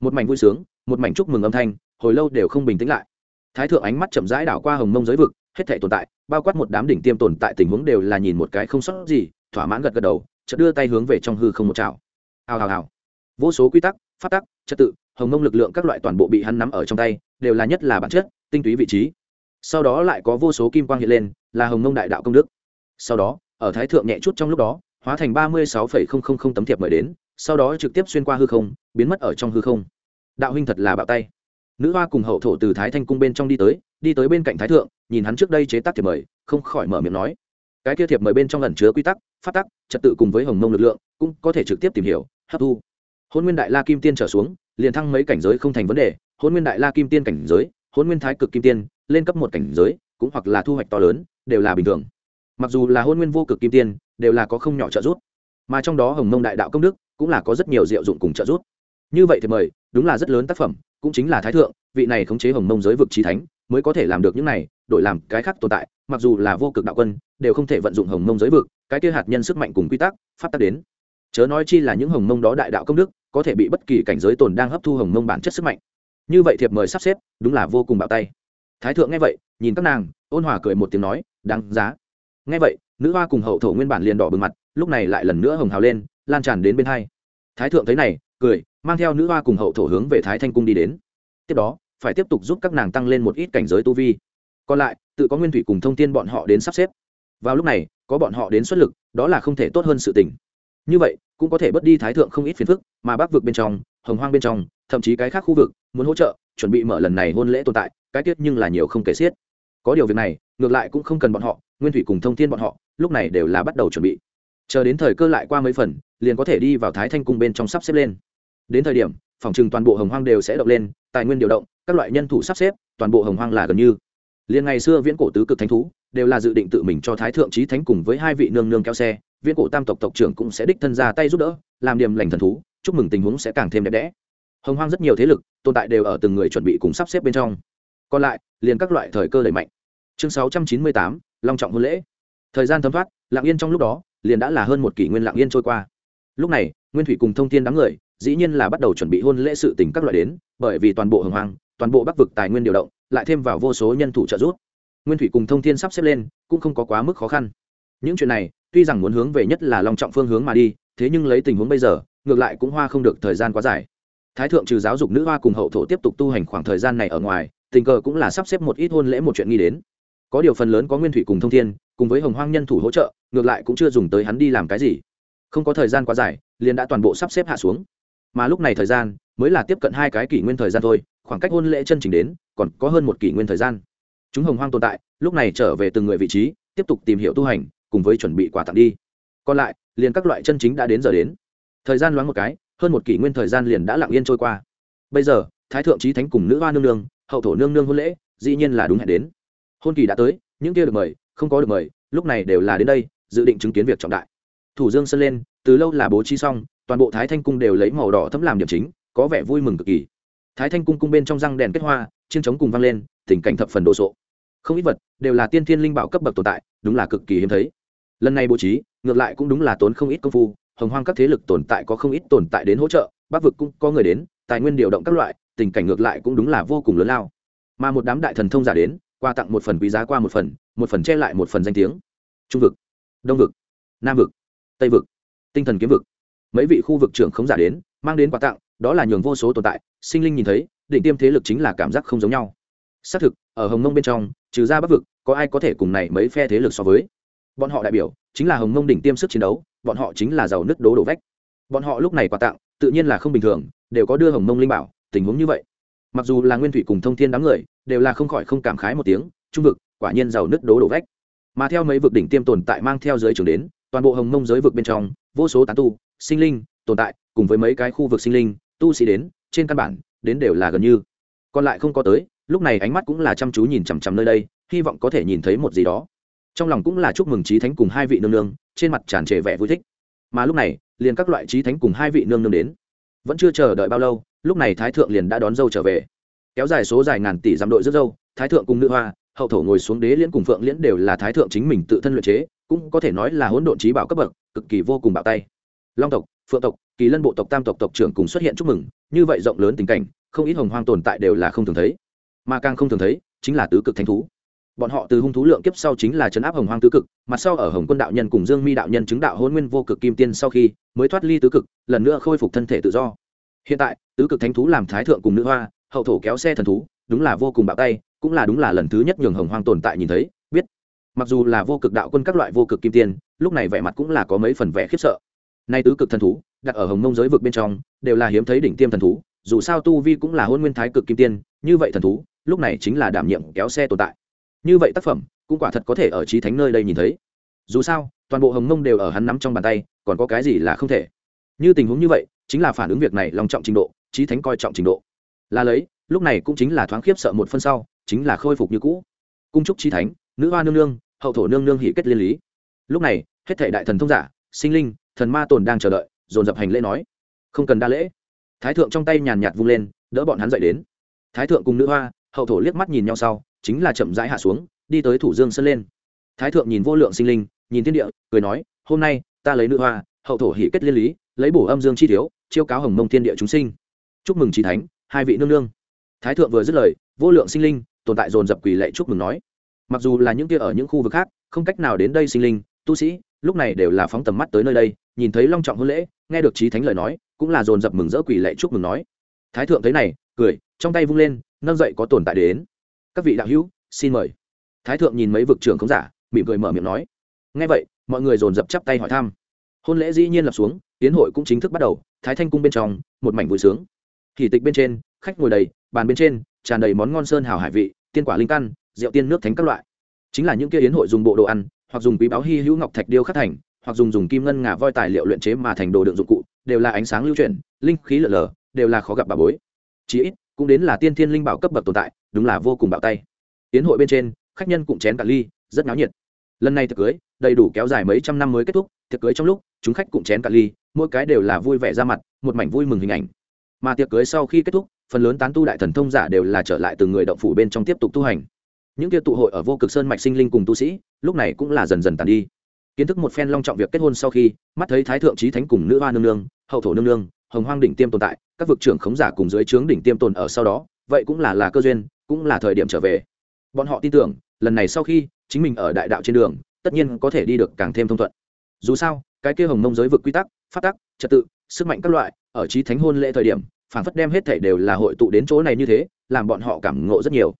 Một mảnh vui sướng, một mảnh chúc mừng âm thanh, hồi lâu đều không bình tĩnh lại. Thái thượng ánh mắt chậm rãi đảo qua hồng mông giới vực, hết thể tồn tại, bao quát một đám đỉnh tiêm tồn tại tình huống đều là nhìn một cái không sót gì, thỏa mãn gật gật đầu, chợt đưa tay hướng về trong hư không một chảo. Hào hào hào. Vô số quy tắc phát tắc, trật tự, hồng mông lực lượng các loại toàn bộ bị hắn nắm ở trong tay, đều là nhất là bản chất, tinh túy vị trí. Sau đó lại có vô số kim quang hiện lên, là hồng mông đại đạo công đức. Sau đó, ở thái thượng nhẹ chút trong lúc đó, hóa thành ba mươi sáu tấm thiệp mời đến, sau đó trực tiếp xuyên qua hư không, biến mất ở trong hư không. Đạo huynh thật là bạo tay. Nữ hoa cùng hậu thổ từ thái thanh cung bên trong đi tới đi tới bên cạnh thái thượng, nhìn hắn trước đây chế tác thiệp mời, không khỏi mở miệng nói. Cái kia thiệp mời bên trong ẩn chứa quy tắc phát tắc, trật tự cùng với hồng mông lực lượng, cũng có thể trực tiếp tìm hiểu, hấp thu hôn nguyên đại la kim tiên trở xuống, liền thăng mấy cảnh giới không thành vấn đề, hôn nguyên đại la kim tiên cảnh giới, hôn nguyên thái cực kim tiên, lên cấp một cảnh giới, cũng hoặc là thu hoạch to lớn, đều là bình thường. Mặc dù là hôn nguyên vô cực kim tiên, đều là có không nhỏ trợ giúp. Mà trong đó hồng mông đại đạo công đức cũng là có rất nhiều diệu dụng cùng trợ giúp. Như vậy thì mời, đúng là rất lớn tác phẩm, cũng chính là thái thượng, vị này khống chế hồng mông giới vực trí thánh, mới có thể làm được những này, đổi làm cái khác tồn tại, mặc dù là vô cực đạo quân, đều không thể vận dụng hồng mông giới vực, cái kia hạt nhân sức mạnh cùng quy tắc phát tác đến. Chớ nói chi là những hồng mông đó đại đạo công đức có thể bị bất kỳ cảnh giới tồn đang hấp thu hồng mông bản chất sức mạnh. Như vậy thiệp mời sắp xếp, đúng là vô cùng bạo tay. Thái thượng nghe vậy, nhìn các nàng, ôn hòa cười một tiếng nói, đáng giá. Nghe vậy, nữ hoa cùng hậu thổ nguyên bản liền đỏ bừng mặt, lúc này lại lần nữa hồng hào lên, lan tràn đến bên hai. Thái thượng thấy này, cười, mang theo nữ hoa cùng hậu thổ hướng về thái thanh cung đi đến. Tiếp đó, phải tiếp tục giúp các nàng tăng lên một ít cảnh giới tu vi. Còn lại, tự có nguyên thủy cùng thông tin bọn họ đến sắp xếp. Vào lúc này, có bọn họ đến xuất lực, đó là không thể tốt hơn sự tình như vậy, cũng có thể bớt đi thái thượng không ít phiền phức, mà bắc vực bên trong, hồng hoang bên trong, thậm chí cái khác khu vực, muốn hỗ trợ, chuẩn bị mở lần này hôn lễ tồn tại, cái tiết nhưng là nhiều không kể xiết. Có điều việc này, ngược lại cũng không cần bọn họ, nguyên thủy cùng thông thiên bọn họ, lúc này đều là bắt đầu chuẩn bị. Chờ đến thời cơ lại qua mấy phần, liền có thể đi vào thái thanh cung bên trong sắp xếp lên. Đến thời điểm, phòng trừng toàn bộ hồng hoang đều sẽ động lên, tài nguyên điều động, các loại nhân thủ sắp xếp, toàn bộ hồng hoang là gần như. Liền ngày xưa viễn cổ tứ cực thánh thú, đều là dự định tự mình cho thái thượng trí thánh cùng với hai vị nương nương kéo xe viễn cổ tam tộc tộc trưởng cũng sẽ đích thân ra tay giúp đỡ, làm điểm lành thần thú, chúc mừng tình huống sẽ càng thêm đẹp đẽ. Hồng hoang rất nhiều thế lực, tồn tại đều ở từng người chuẩn bị cùng sắp xếp bên trong. Còn lại, liền các loại thời cơ đẩy mạnh. Chương sáu trăm chín mươi tám, long trọng hôn lễ. Thời gian thấm thoát lạng yên trong lúc đó, liền đã là hơn một kỷ nguyên lạng yên trôi qua. Lúc này, nguyên thủy cùng thông thiên đám người, dĩ nhiên là bắt đầu chuẩn bị hôn lễ sự tình các loại đến, bởi vì toàn bộ hồng hoang, toàn bộ bắc vực tài nguyên điều động, lại thêm vào vô số nhân thủ trợ giúp. Nguyên thủy cùng thông thiên sắp xếp lên, cũng không có quá mức khó khăn những chuyện này, tuy rằng muốn hướng về nhất là long trọng phương hướng mà đi, thế nhưng lấy tình huống bây giờ, ngược lại cũng hoa không được thời gian quá dài. Thái thượng trừ giáo dục nữ hoa cùng hậu thổ tiếp tục tu hành khoảng thời gian này ở ngoài, tình cờ cũng là sắp xếp một ít hôn lễ một chuyện nghi đến. Có điều phần lớn có nguyên thủy cùng thông thiên, cùng với hồng hoang nhân thủ hỗ trợ, ngược lại cũng chưa dùng tới hắn đi làm cái gì. Không có thời gian quá dài, liền đã toàn bộ sắp xếp hạ xuống. Mà lúc này thời gian, mới là tiếp cận hai cái kỷ nguyên thời gian thôi, khoảng cách hôn lễ chân trình đến, còn có hơn một kỷ nguyên thời gian. Chúng hồng hoang tồn tại, lúc này trở về từng người vị trí, tiếp tục tìm hiểu tu hành cùng với chuẩn bị quà tặng đi. Còn lại, liền các loại chân chính đã đến giờ đến. Thời gian loáng một cái, hơn một kỷ nguyên thời gian liền đã lặng yên trôi qua. Bây giờ, thái thượng trí thánh cùng nữ hoa nương nương, hậu thổ nương nương hôn lễ, dĩ nhiên là đúng hẹn đến. Hôn kỳ đã tới, những kia được mời, không có được mời, lúc này đều là đến đây, dự định chứng kiến việc trọng đại. Thủ dương sân lên, từ lâu là bố trí xong, toàn bộ thái thanh cung đều lấy màu đỏ thấm làm điểm chính, có vẻ vui mừng cực kỳ. Thái thanh cung cung bên trong răng đèn kết hoa, chiên trống cùng vang lên tình cảnh thập phần đồ sộ. Không ít vật đều là tiên thiên linh bảo cấp bậc tồn tại, đúng là cực kỳ hiếm thấy lần này bố trí, ngược lại cũng đúng là tốn không ít công phu, hồng hoang các thế lực tồn tại có không ít tồn tại đến hỗ trợ, bắc vực cũng có người đến, tài nguyên điều động các loại, tình cảnh ngược lại cũng đúng là vô cùng lớn lao. Mà một đám đại thần thông giả đến qua tặng một phần quý giá qua một phần một phần che lại một phần danh tiếng. Trung vực, đông vực, nam vực, tây vực, tinh thần kiếm vực. Mấy vị khu vực trưởng không giả đến, mang đến quà tặng, đó là nhường vô số tồn tại, sinh linh nhìn thấy định tiêm thế lực chính là cảm giác không giống nhau. Xác thực, ở hồng mông bên trong, trừ ra bắc vực, có ai có thể cùng này mấy phe thế lực so với? Bọn họ đại biểu chính là hồng mông đỉnh tiêm sức chiến đấu, bọn họ chính là giàu nứt đố đổ vách. Bọn họ lúc này quà tặng, tự nhiên là không bình thường, đều có đưa hồng mông linh bảo, tình huống như vậy. Mặc dù là nguyên thủy cùng thông thiên đám người, đều là không khỏi không cảm khái một tiếng, trung vực, quả nhiên giàu nứt đố đổ vách. Mà theo mấy vực đỉnh tiêm tồn tại mang theo giới trường đến, toàn bộ hồng mông giới vực bên trong, vô số tán tu, sinh linh, tồn tại, cùng với mấy cái khu vực sinh linh, tu sĩ đến, trên căn bản, đến đều là gần như. Còn lại không có tới, lúc này ánh mắt cũng là chăm chú nhìn chằm chằm nơi đây, hy vọng có thể nhìn thấy một gì đó trong lòng cũng là chúc mừng trí thánh cùng hai vị nương nương, trên mặt tràn trề vẻ vui thích. Mà lúc này, liền các loại trí thánh cùng hai vị nương nương đến. Vẫn chưa chờ đợi bao lâu, lúc này thái thượng liền đã đón dâu trở về. Kéo dài số dài ngàn tỷ dặm đội rước dâu, thái thượng cùng nữ hoa, hậu thổ ngồi xuống đế liễn cùng phượng liễn đều là thái thượng chính mình tự thân luyện chế, cũng có thể nói là hỗn độn trí bảo cấp bậc, cực kỳ vô cùng bạo tay. Long tộc, phượng tộc, kỳ lân bộ tộc tam tộc tộc trưởng cùng xuất hiện chúc mừng, như vậy rộng lớn tình cảnh, không ít hồng hoang tồn tại đều là không thường thấy. Mà càng không thường thấy, chính là tứ cực thánh thú bọn họ từ hung thú lượng kiếp sau chính là chấn áp hồng hoang tứ cực mặt sau ở hồng quân đạo nhân cùng dương mi đạo nhân chứng đạo hôn nguyên vô cực kim tiên sau khi mới thoát ly tứ cực, lần nữa khôi phục thân thể tự do. Hiện tại, tứ cực thánh thú làm thái thượng cùng nữ hoa, hậu thổ kéo xe thần thú, đúng là vô cùng bạo tay, cũng là đúng là lần thứ nhất nhường hồng hoang tồn tại nhìn thấy, biết. Mặc dù là vô cực đạo quân các loại vô cực kim tiên, lúc này vẻ mặt cũng là có mấy phần vẻ khiếp sợ. Nay tứ cực thần thú, đặt ở hồng mông giới vực bên trong, đều là hiếm thấy đỉnh tiêm thần thú, dù sao tu vi cũng là hôn nguyên thái cực kim tiên, như vậy thần thú, lúc này chính là đảm nhiệm kéo xe tồn tại như vậy tác phẩm, cũng quả thật có thể ở trí thánh nơi đây nhìn thấy. Dù sao, toàn bộ hồng mông đều ở hắn nắm trong bàn tay, còn có cái gì là không thể? Như tình huống như vậy, chính là phản ứng việc này lòng trọng trình độ trí thánh coi trọng trình độ. Là lấy, lúc này cũng chính là thoáng khiếp sợ một phân sau, chính là khôi phục như cũ. Cung trúc trí thánh, nữ hoa nương nương, hậu thổ nương nương hỷ kết liên lý. Lúc này, hết thể đại thần thông giả, sinh linh, thần ma tồn đang chờ đợi, dồn dập hành lễ nói, không cần đa lễ. Thái thượng trong tay nhàn nhạt vung lên, đỡ bọn hắn dậy đến. Thái thượng cùng nữ hoa, hậu thổ liếc mắt nhìn nhau sau chính là chậm rãi hạ xuống, đi tới thủ dương sân lên. Thái thượng nhìn vô lượng sinh linh, nhìn thiên địa, cười nói, hôm nay, ta lấy nữ hoa, hậu thổ hỷ kết liên lý, lấy bổ âm dương chi thiếu, chiêu cáo hồng mông thiên địa chúng sinh. Chúc mừng trí thánh, hai vị nương nương. Thái thượng vừa dứt lời, vô lượng sinh linh, tồn tại dồn dập quỳ lệ chúc mừng nói, mặc dù là những kia ở những khu vực khác, không cách nào đến đây sinh linh, tu sĩ, lúc này đều là phóng tầm mắt tới nơi đây, nhìn thấy long trọng hôn lễ, nghe được trí thánh lời nói, cũng là dồn dập mừng rỡ quỳ lệ chúc mừng nói. Thái thượng thấy này, cười, trong tay vung lên, nâng dậy có tồn tại đến các vị đạo hữu, xin mời. Thái thượng nhìn mấy vực trưởng không giả, mỉm cười mở miệng nói. Nghe vậy, mọi người dồn dập chắp tay hỏi thăm. Hôn lễ dĩ nhiên lập xuống, tiến hội cũng chính thức bắt đầu, thái thanh cung bên trong, một mảnh vui sướng. Kỳ tịch bên trên, khách ngồi đầy, bàn bên trên, tràn đầy món ngon sơn hào hải vị, tiên quả linh căn, rượu tiên nước thánh các loại. Chính là những kia yến hội dùng bộ đồ ăn, hoặc dùng quý báo hy hữu ngọc thạch điêu khắc thành, hoặc dùng dùng kim ngân ngà voi tài liệu luyện chế mà thành đồ đựng dụng cụ, đều là ánh sáng lưu chuyển, linh khí lở lở đều là khó gặp bà bối. Chí ít, cũng đến là tiên thiên linh bảo cấp bậc tồn tại đúng là vô cùng bạo tay. Tiến hội bên trên, khách nhân cũng chén cả ly, rất náo nhiệt. Lần này tiệc cưới, đầy đủ kéo dài mấy trăm năm mới kết thúc, tiệc cưới trong lúc, chúng khách cũng chén cả ly, mỗi cái đều là vui vẻ ra mặt, một mảnh vui mừng hình ảnh. Mà tiệc cưới sau khi kết thúc, phần lớn tán tu đại thần thông giả đều là trở lại từ người động phủ bên trong tiếp tục tu hành. Những kia tụ hội ở vô cực sơn mạch sinh linh cùng tu sĩ, lúc này cũng là dần dần tàn đi. Kiến thức một phen long trọng việc kết hôn sau khi, mắt thấy thái thượng trí thánh cùng nữ hoa nương nương, hậu thổ nương nương, hồng hoang đỉnh tiêm tồn tại, các vực trưởng khống giả cùng dưới trướng đỉnh tiêm tồn ở sau đó, vậy cũng là là cơ duyên cũng là thời điểm trở về. Bọn họ tin tưởng, lần này sau khi chính mình ở đại đạo trên đường, tất nhiên có thể đi được càng thêm thông thuận. Dù sao, cái kia hồng mông giới vực quy tắc phát tắc, trật tự, sức mạnh các loại, ở trí thánh hôn lễ thời điểm, phản phất đem hết thể đều là hội tụ đến chỗ này như thế, làm bọn họ cảm ngộ rất nhiều.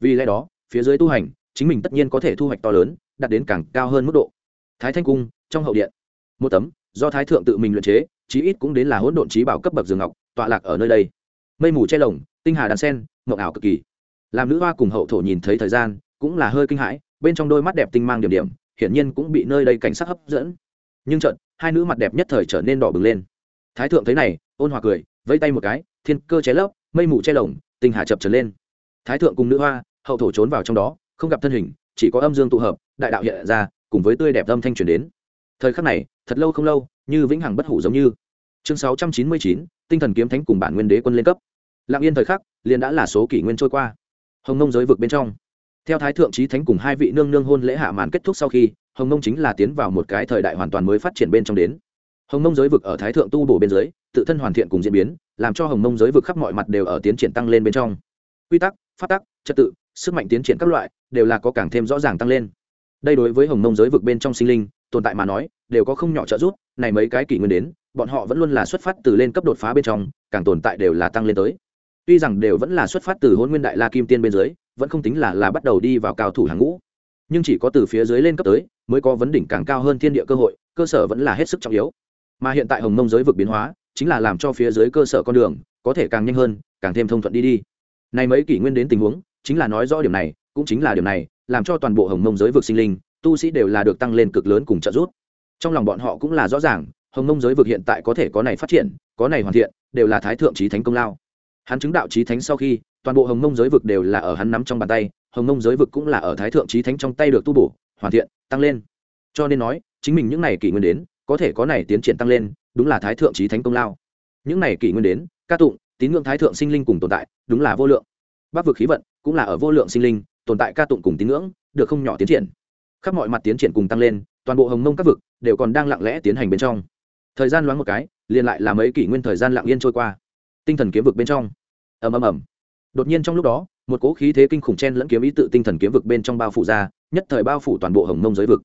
Vì lẽ đó, phía dưới tu hành, chính mình tất nhiên có thể thu hoạch to lớn, đạt đến càng cao hơn mức độ. Thái thanh cung, trong hậu điện, một tấm, do thái thượng tự mình luyện chế, chí ít cũng đến là hỗn độn trí bảo cấp bậc dương ngọc, tọa lạc ở nơi đây. Mây mù che lồng, tinh hà đàn sen ngọc ảo cực kỳ làm nữ hoa cùng hậu thổ nhìn thấy thời gian, cũng là hơi kinh hãi, bên trong đôi mắt đẹp tinh mang điểm điểm, hiển nhiên cũng bị nơi đây cảnh sắc hấp dẫn. Nhưng trận hai nữ mặt đẹp nhất thời trở nên đỏ bừng lên. Thái thượng thấy này, ôn hòa cười, vẫy tay một cái, thiên cơ cháy lấp, mây mù che lồng, tinh hà chập trở lên. Thái thượng cùng nữ hoa, hậu thổ trốn vào trong đó, không gặp thân hình, chỉ có âm dương tụ hợp, đại đạo hiện ra, cùng với tươi đẹp âm thanh truyền đến. Thời khắc này, thật lâu không lâu, như vĩnh hằng bất hủ giống như. Chương sáu trăm chín mươi chín, tinh thần kiếm thánh cùng bản nguyên đế quân lên cấp. Lạng yên thời khắc, liền đã là số kỷ nguyên trôi qua hồng nông giới vực bên trong. Theo thái thượng trí thánh cùng hai vị nương nương hôn lễ hạ màn kết thúc sau khi, hồng nông chính là tiến vào một cái thời đại hoàn toàn mới phát triển bên trong đến. Hồng nông giới vực ở thái thượng tu bổ bên dưới, tự thân hoàn thiện cùng diễn biến, làm cho hồng nông giới vực khắp mọi mặt đều ở tiến triển tăng lên bên trong. Quy tắc phát tắc, trật tự, sức mạnh tiến triển các loại, đều là có càng thêm rõ ràng tăng lên. Đây đối với hồng nông giới vực bên trong sinh linh, tồn tại mà nói, đều có không nhỏ trợ giúp, này mấy cái kỷ nguyên đến, bọn họ vẫn luôn là xuất phát từ lên cấp đột phá bên trong, càng tồn tại đều là tăng lên tới tuy rằng đều vẫn là xuất phát từ hôn nguyên đại la kim tiên bên dưới, vẫn không tính là là bắt đầu đi vào cao thủ hàng ngũ. Nhưng chỉ có từ phía dưới lên cấp tới, mới có vấn đỉnh càng cao hơn thiên địa cơ hội, cơ sở vẫn là hết sức trọng yếu. Mà hiện tại hồng mông giới vực biến hóa, chính là làm cho phía dưới cơ sở con đường, có thể càng nhanh hơn, càng thêm thông thuận đi đi. Này mấy kỷ nguyên đến tình huống, chính là nói rõ điểm này, cũng chính là điểm này, làm cho toàn bộ hồng mông giới vực sinh linh, tu sĩ đều là được tăng lên cực lớn cùng trợ giúp. Trong lòng bọn họ cũng là rõ ràng, hồng mông giới vực hiện tại có thể có này phát triển, có này hoàn thiện, đều là thái thượng trí thánh công lao hắn chứng đạo trí thánh sau khi, toàn bộ hồng mông giới vực đều là ở hắn nắm trong bàn tay, hồng mông giới vực cũng là ở thái thượng trí thánh trong tay được tu bổ, hoàn thiện, tăng lên. Cho nên nói, chính mình những n à y kỷ nguyên đến, có thể có này tiến triển tăng lên, đúng là thái thượng trí thánh công lao. Những n à y kỷ nguyên đến, ca tụng, tín ngưỡng thái thượng sinh linh cùng tồn tại, đúng là vô lượng. Bắc vực khí vận cũng là ở vô lượng sinh linh, tồn tại ca tụng cùng tín ngưỡng, được không nhỏ tiến triển. Khắp mọi mặt tiến triển cùng tăng lên, toàn bộ hồng mông các vực đều còn đang lặng lẽ tiến hành bên trong. Thời gian loáng một cái, liền lại là mấy kỷ nguyên thời gian lặng yên trôi qua tinh thần kiếm vực bên trong. Ầm ầm ầm. Đột nhiên trong lúc đó, một cỗ khí thế kinh khủng chen lẫn kiếm ý tự tinh thần kiếm vực bên trong bao phủ ra, nhất thời bao phủ toàn bộ hồng mông giới vực.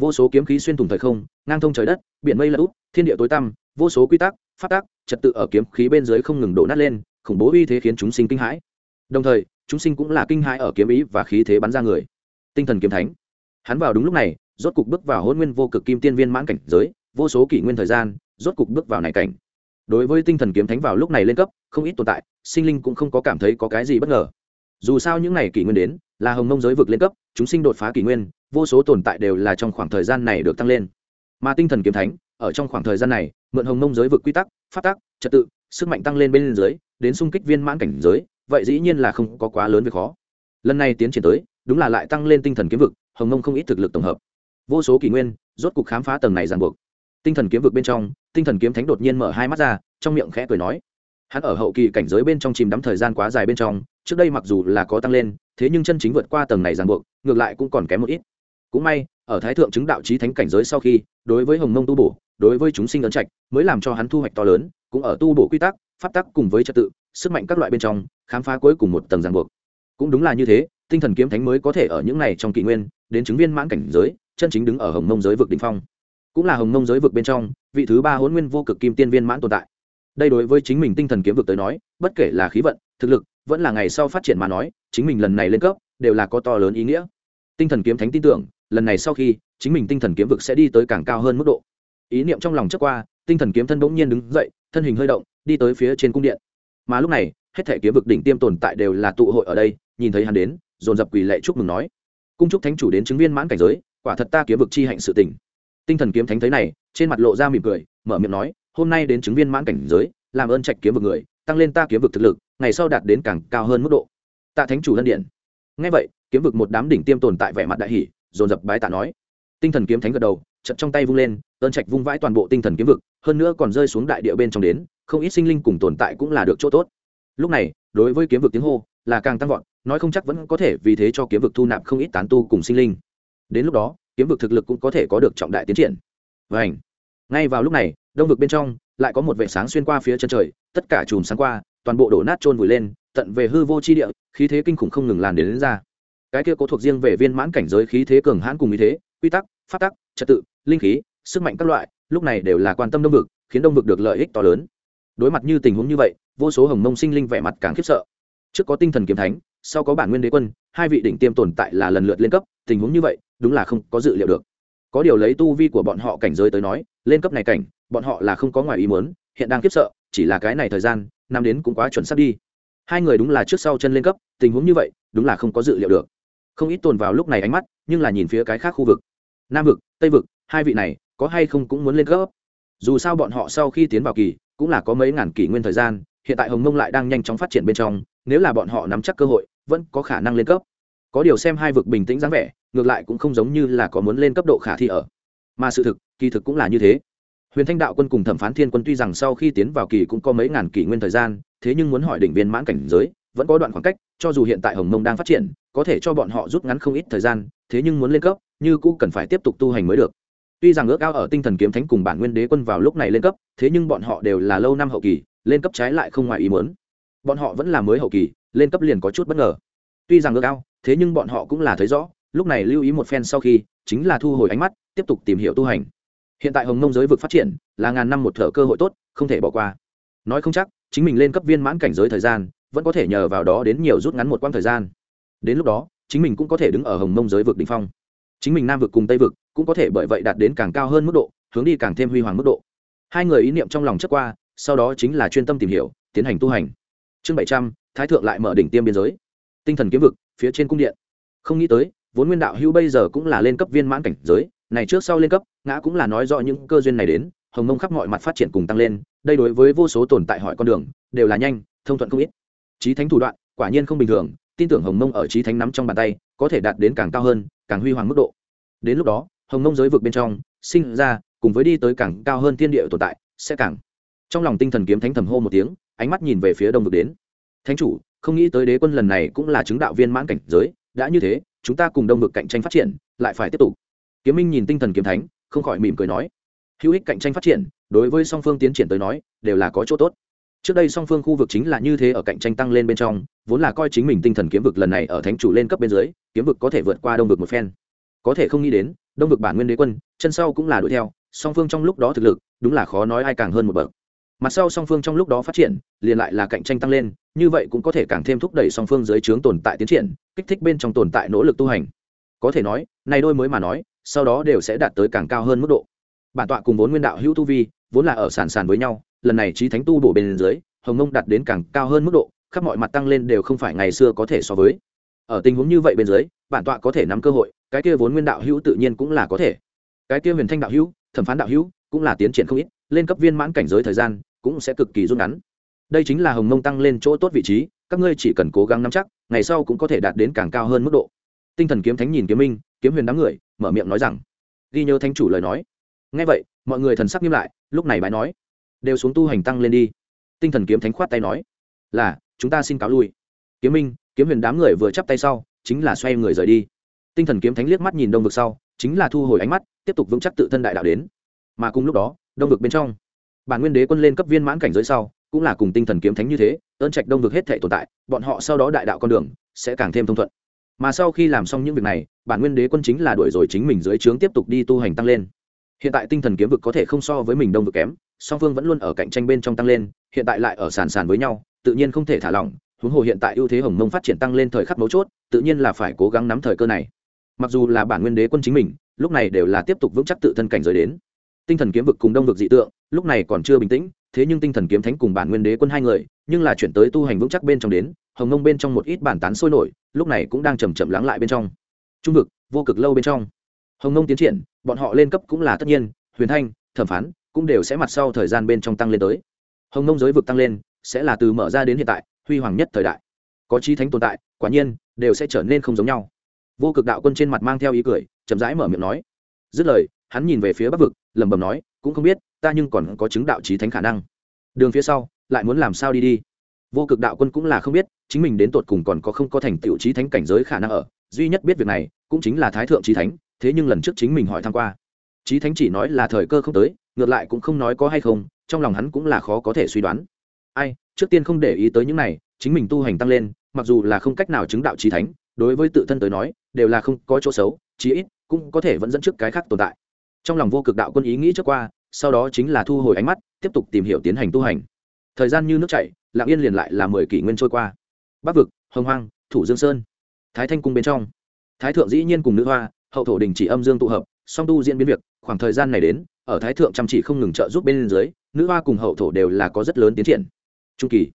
Vô số kiếm khí xuyên thủng thời không, ngang thông trời đất, biển mây lật thiên địa tối tăm, vô số quy tắc phát tác trật tự ở kiếm khí bên dưới không ngừng đổ nát lên, khủng bố uy thế khiến chúng sinh kinh hãi. Đồng thời, chúng sinh cũng là kinh hãi ở kiếm ý và khí thế bắn ra người. Tinh thần kiếm thánh. Hắn vào đúng lúc này, rốt cục bước vào hôn nguyên vô cực kim tiên viên mãn cảnh giới, vô số kỷ nguyên thời gian, rốt cục bước vào này cảnh đối với tinh thần kiếm thánh vào lúc này lên cấp, không ít tồn tại, sinh linh cũng không có cảm thấy có cái gì bất ngờ. Dù sao những ngày kỷ nguyên đến, là hồng mông giới vực lên cấp, chúng sinh đột phá kỷ nguyên, vô số tồn tại đều là trong khoảng thời gian này được tăng lên. Mà tinh thần kiếm thánh, ở trong khoảng thời gian này, mượn hồng mông giới vực quy tắc phát tác trật tự, sức mạnh tăng lên bên dưới, đến xung kích viên mãn cảnh giới, vậy dĩ nhiên là không có quá lớn việc khó. Lần này tiến triển tới, đúng là lại tăng lên tinh thần kiếm vực, hồng mông không ít thực lực tổng hợp. Vô số kỷ nguyên, rốt cuộc khám phá tầng này ràng buộc tinh thần kiếm vực bên trong, tinh thần kiếm thánh đột nhiên mở hai mắt ra, trong miệng khẽ cười nói. Hắn ở hậu kỳ cảnh giới bên trong chìm đắm thời gian quá dài bên trong, trước đây mặc dù là có tăng lên, thế nhưng chân chính vượt qua tầng này ràng buộc, ngược lại cũng còn kém một ít. Cũng may, ở thái thượng chứng đạo trí thánh cảnh giới sau khi, đối với hồng mông tu bổ, đối với chúng sinh ấn trạch, mới làm cho hắn thu hoạch to lớn, cũng ở tu bổ quy tắc, pháp tắc cùng với trật tự, sức mạnh các loại bên trong, khám phá cuối cùng một tầng ràng buộc. Cũng đúng là như thế, tinh thần kiếm thánh mới có thể ở những này trong kỷ nguyên, đến chứng viên mãn cảnh giới, chân chính đứng ở hồng mông giới vực đ ỉ n h phong cũng là hồng mông giới vực bên trong, vị thứ ba hôn nguyên vô cực kim tiên viên mãn tồn tại. Đây đối với chính mình tinh thần kiếm vực tới nói, bất kể là khí vận, thực lực, vẫn là ngày sau phát triển mà nói, chính mình lần này lên cấp, đều là có to lớn ý nghĩa. Tinh thần kiếm thánh tin tưởng, lần này sau khi, chính mình tinh thần kiếm vực sẽ đi tới càng cao hơn mức độ. Ý niệm trong lòng trước qua, tinh thần kiếm thân bỗng nhiên đứng dậy, thân hình hơi động, đi tới phía trên cung điện. Mà lúc này, hết thể kiếm vực đỉnh tiêm tồn tại đều là tụ hội ở đây, nhìn thấy hắn đến, dồn dập quỳ lệ chúc mừng nói, cung chúc thánh chủ đến chứng viên mãn cảnh giới, quả thật ta kiếm vực chi hạnh sự tình tinh thần kiếm thánh thấy này, trên mặt lộ ra mỉm cười, mở miệng nói, hôm nay đến chứng viên mãn cảnh giới, làm ơn trạch kiếm vực người, tăng lên ta kiếm vực thực lực, ngày sau đạt đến càng cao hơn mức độ. Tạ thánh chủ lân điện. Ngay vậy, kiếm vực một đám đỉnh tiêm tồn tại vẻ mặt đại hỷ dồn dập bái tạ nói. Tinh thần kiếm thánh gật đầu chật trong tay vung lên, ơn trạch vung vãi toàn bộ tinh thần kiếm vực, hơn nữa còn rơi xuống đại địa bên trong đến, không ít sinh linh cùng tồn tại cũng là được chỗ tốt. Lúc này, đối với kiếm vực tiếng hô là càng tăng vọt, nói không chắc vẫn có thể vì thế cho kiếm vực thu nạp không ít tán tu cùng sinh linh đến lúc đó kiếm vực thực lực cũng có thể có được trọng đại tiến triển. Vảnh ngay vào lúc này đông vực bên trong lại có một vệ sáng xuyên qua phía chân trời tất cả chùm sáng qua toàn bộ đổ nát trôn vùi lên tận về hư vô chi địa khí thế kinh khủng không ngừng lan đến, đến ra. Cái kia cố thuộc riêng về viên mãn cảnh giới khí thế cường hãn cùng ý thế quy tắc phát tắc trật tự linh khí sức mạnh các loại lúc này đều là quan tâm đông vực khiến đông vực được lợi ích to lớn. Đối mặt như tình huống như vậy vô số hồng mông sinh linh vẻ mặt càng khiếp sợ. Trước có tinh thần kiếm thánh sau có bản nguyên đế quân hai vị đỉnh tiêm tồn tại là lần lượt lên cấp tình huống như vậy đúng là không có dự liệu được. Có điều lấy tu vi của bọn họ cảnh giới tới nói, lên cấp này cảnh, bọn họ là không có ngoài ý muốn, hiện đang kiếp sợ, chỉ là cái này thời gian, năm đến cũng quá chuẩn sắp đi. Hai người đúng là trước sau chân lên cấp, tình huống như vậy, đúng là không có dự liệu được. Không ít tồn vào lúc này ánh mắt, nhưng là nhìn phía cái khác khu vực. Nam vực, tây vực, hai vị này, có hay không cũng muốn lên cấp? Dù sao bọn họ sau khi tiến vào kỳ, cũng là có mấy ngàn kỷ nguyên thời gian, hiện tại hồng mông lại đang nhanh chóng phát triển bên trong, nếu là bọn họ nắm chắc cơ hội, vẫn có khả năng lên cấp. Có điều xem hai vực bình tĩnh dáng vẻ ngược lại cũng không giống như là có muốn lên cấp độ khả thi ở. Mà sự thực, kỳ thực cũng là như thế. Huyền thanh đạo quân cùng thẩm phán thiên quân tuy rằng sau khi tiến vào kỳ cũng có mấy ngàn kỷ nguyên thời gian, thế nhưng muốn hỏi đỉnh viên mãn cảnh giới, vẫn có đoạn khoảng cách, cho dù hiện tại hồng mông đang phát triển, có thể cho bọn họ rút ngắn không ít thời gian, thế nhưng muốn lên cấp, như cũng cần phải tiếp tục tu hành mới được. Tuy rằng ước ao ở tinh thần kiếm thánh cùng bản nguyên đế quân vào lúc này lên cấp, thế nhưng bọn họ đều là lâu năm hậu kỳ, lên cấp trái lại không ngoài ý muốn. Bọn họ vẫn là mới hậu kỳ, lên cấp liền có chút bất ngờ. Tuy rằng ước ao, thế nhưng bọn họ cũng là thấy rõ lúc này lưu ý một phen sau khi, chính là thu hồi ánh mắt, tiếp tục tìm hiểu tu hành. Hiện tại hồng nông giới vực phát triển, là ngàn năm một thở cơ hội tốt, không thể bỏ qua. Nói không chắc, chính mình lên cấp viên mãn cảnh giới thời gian, vẫn có thể nhờ vào đó đến nhiều rút ngắn một quãng thời gian. Đến lúc đó, chính mình cũng có thể đứng ở hồng mông giới vực đ ỉ n h phong. Chính mình nam vực cùng tây vực cũng có thể bởi vậy đạt đến càng cao hơn mức độ, hướng đi càng thêm huy hoàng mức độ. Hai người ý niệm trong lòng chất qua, sau đó chính là chuyên tâm tìm hiểu, tiến hành tu hành. Chương bảy trăm, thái thượng lại mở đỉnh tiêm biên giới. Tinh thần kiếm vực, phía trên cung điện. Không nghĩ tới vốn nguyên đạo hữu bây giờ cũng là lên cấp viên mãn cảnh giới, này trước sau lên cấp, ngã cũng là nói rõ những cơ duyên này đến, hồng mông khắp mọi mặt phát triển cùng tăng lên, đây đối với vô số tồn tại hỏi con đường, đều là nhanh, thông thuận không ít. Trí thánh thủ đoạn, quả nhiên không bình thường, tin tưởng hồng mông ở trí thánh nắm trong bàn tay, có thể đạt đến càng cao hơn, càng huy hoàng mức độ. Đến lúc đó, hồng mông giới vực bên trong, sinh ra, cùng với đi tới càng cao hơn thiên địa tồn tại, sẽ càng trong lòng tinh thần kiếm thánh thầm hô một tiếng, ánh mắt nhìn về phía đông vực đến. Thánh chủ, không nghĩ tới đế quân lần này cũng là chứng đạo viên mãn cảnh giới, đã như thế chúng ta cùng đông vực cạnh tranh phát triển, lại phải tiếp tục. Kiếm minh nhìn tinh thần kiếm thánh, không khỏi mỉm cười nói, hữu ích cạnh tranh phát triển, đối với song phương tiến triển tới nói, đều là có chỗ tốt. Trước đây song phương khu vực chính là như thế ở cạnh tranh tăng lên bên trong, vốn là coi chính mình tinh thần kiếm vực lần này ở thánh chủ lên cấp bên dưới, kiếm vực có thể vượt qua đông vực một phen. Có thể không nghĩ đến, đông vực bản nguyên đế quân, chân sau cũng là đuổi theo, song phương trong lúc đó thực lực, đúng là khó nói ai càng hơn một bậc. Mặt sau song phương trong lúc đó phát triển, liền lại là cạnh tranh tăng lên, như vậy cũng có thể càng thêm thúc đẩy song phương dưới trướng tồn tại tiến triển kích thích bên trong tồn tại nỗ lực tu hành. Có thể nói, này đôi mới mà nói, sau đó đều sẽ đạt tới càng cao hơn mức độ. Bản tọa cùng vốn nguyên đạo hữu tu vi, vốn là ở sản sản với nhau, lần này trí thánh tu bổ bên dưới, hồng nông đạt đến càng cao hơn mức độ, khắp mọi mặt tăng lên đều không phải ngày xưa có thể so với. Ở tình huống như vậy bên dưới, bản tọa có thể nắm cơ hội, cái kia vốn nguyên đạo hữu tự nhiên cũng là có thể. Cái kia huyền thanh đạo hữu, thẩm phán đạo hữu, cũng là tiến triển không ít, lên cấp viên mãn cảnh giới thời gian, cũng sẽ cực kỳ rút ngắn. Đây chính là hồng mông tăng lên chỗ tốt vị trí các ngươi chỉ cần cố gắng nắm chắc, ngày sau cũng có thể đạt đến càng cao hơn mức độ. Tinh thần kiếm thánh nhìn kiếm minh, kiếm huyền đám người, mở miệng nói rằng, ghi nhớ thánh chủ lời nói. Ngay vậy, mọi người thần sắc nghiêm lại, lúc này bái nói, đều xuống tu hành tăng lên đi. Tinh thần kiếm thánh khoát tay nói, là, chúng ta xin cáo lui. Kiếm minh, kiếm huyền đám người vừa chắp tay sau, chính là xoay người rời đi. Tinh thần kiếm thánh liếc mắt nhìn đông vực sau, chính là thu hồi ánh mắt, tiếp tục vững chắc tự thân đại đạo đến. Mà cùng lúc đó, đông vực bên trong, bản nguyên đế quân lên cấp viên mãn cảnh giới sau cũng là cùng tinh thần kiếm thánh như thế, ơn trạch đông vực hết thể tồn tại, bọn họ sau đó đại đạo con đường sẽ càng thêm thông thuận. Mà sau khi làm xong những việc này, bản nguyên đế quân chính là đuổi rồi chính mình dưới trướng tiếp tục đi tu hành tăng lên. Hiện tại tinh thần kiếm vực có thể không so với mình đông vực kém, song phương vẫn luôn ở cạnh tranh bên trong tăng lên, hiện tại lại ở sàn sàn với nhau, tự nhiên không thể thả lỏng, huống hồ hiện tại ưu thế hồng mông phát triển tăng lên thời khắc mấu chốt, tự nhiên là phải cố gắng nắm thời cơ này. Mặc dù là bản nguyên đế quân chính mình, lúc này đều là tiếp tục vững chắc tự thân cảnh giới đến. Tinh thần kiếm vực cùng đông vực dị tượng, lúc này còn chưa bình tĩnh thế nhưng tinh thần kiếm thánh cùng bản nguyên đế quân hai người, nhưng là chuyển tới tu hành vững chắc bên trong đến, hồng mông bên trong một ít bản tán sôi nổi, lúc này cũng đang chầm chậm lắng lại bên trong. Trung vực, vô cực lâu bên trong. Hồng mông tiến triển, bọn họ lên cấp cũng là tất nhiên, huyền thanh, thẩm phán, cũng đều sẽ mặt sau thời gian bên trong tăng lên tới. Hồng mông giới vực tăng lên, sẽ là từ mở ra đến hiện tại, huy hoàng nhất thời đại. Có chi thánh tồn tại, quả nhiên, đều sẽ trở nên không giống nhau. Vô cực đạo quân trên mặt mang theo ý cười, chậm rãi mở miệng nói. Dứt lời, hắn nhìn về phía bắc vực, lẩm bẩm nói cũng không biết, ta nhưng còn có chứng đạo trí thánh khả năng. Đường phía sau, lại muốn làm sao đi đi? Vô cực đạo quân cũng là không biết, chính mình đến tột cùng còn có không có thành tựu trí thánh cảnh giới khả năng ở. Duy nhất biết việc này, cũng chính là thái thượng trí thánh, thế nhưng lần trước chính mình hỏi tham q u a trí thánh chỉ nói là thời cơ không tới, ngược lại cũng không nói có hay không, trong lòng hắn cũng là khó có thể suy đoán. Ai, trước tiên không để ý tới những này, chính mình tu hành tăng lên, mặc dù là không cách nào chứng đạo trí thánh, đối với tự thân tới nói, đều là không có chỗ xấu, chí ít cũng có thể vẫn dẫn trước cái khác tồn tại trong lòng vô cực đạo quân ý nghĩ trước qua, sau đó chính là thu hồi ánh mắt, tiếp tục tìm hiểu tiến hành tu hành. Thời gian như nước chảy lạng yên liền lại là mười kỷ nguyên trôi qua. Bắc vực, hồng hoang, thủ dương sơn, thái thanh cung bên trong. Thái thượng dĩ nhiên cùng nữ hoa, hậu thổ đình chỉ âm dương tụ hợp, song tu diễn biến việc, khoảng thời gian này đến, ở thái thượng chăm chỉ không ngừng trợ giúp bên dưới, nữ hoa cùng hậu thổ đều là có rất lớn tiến triển. Trung kỳ.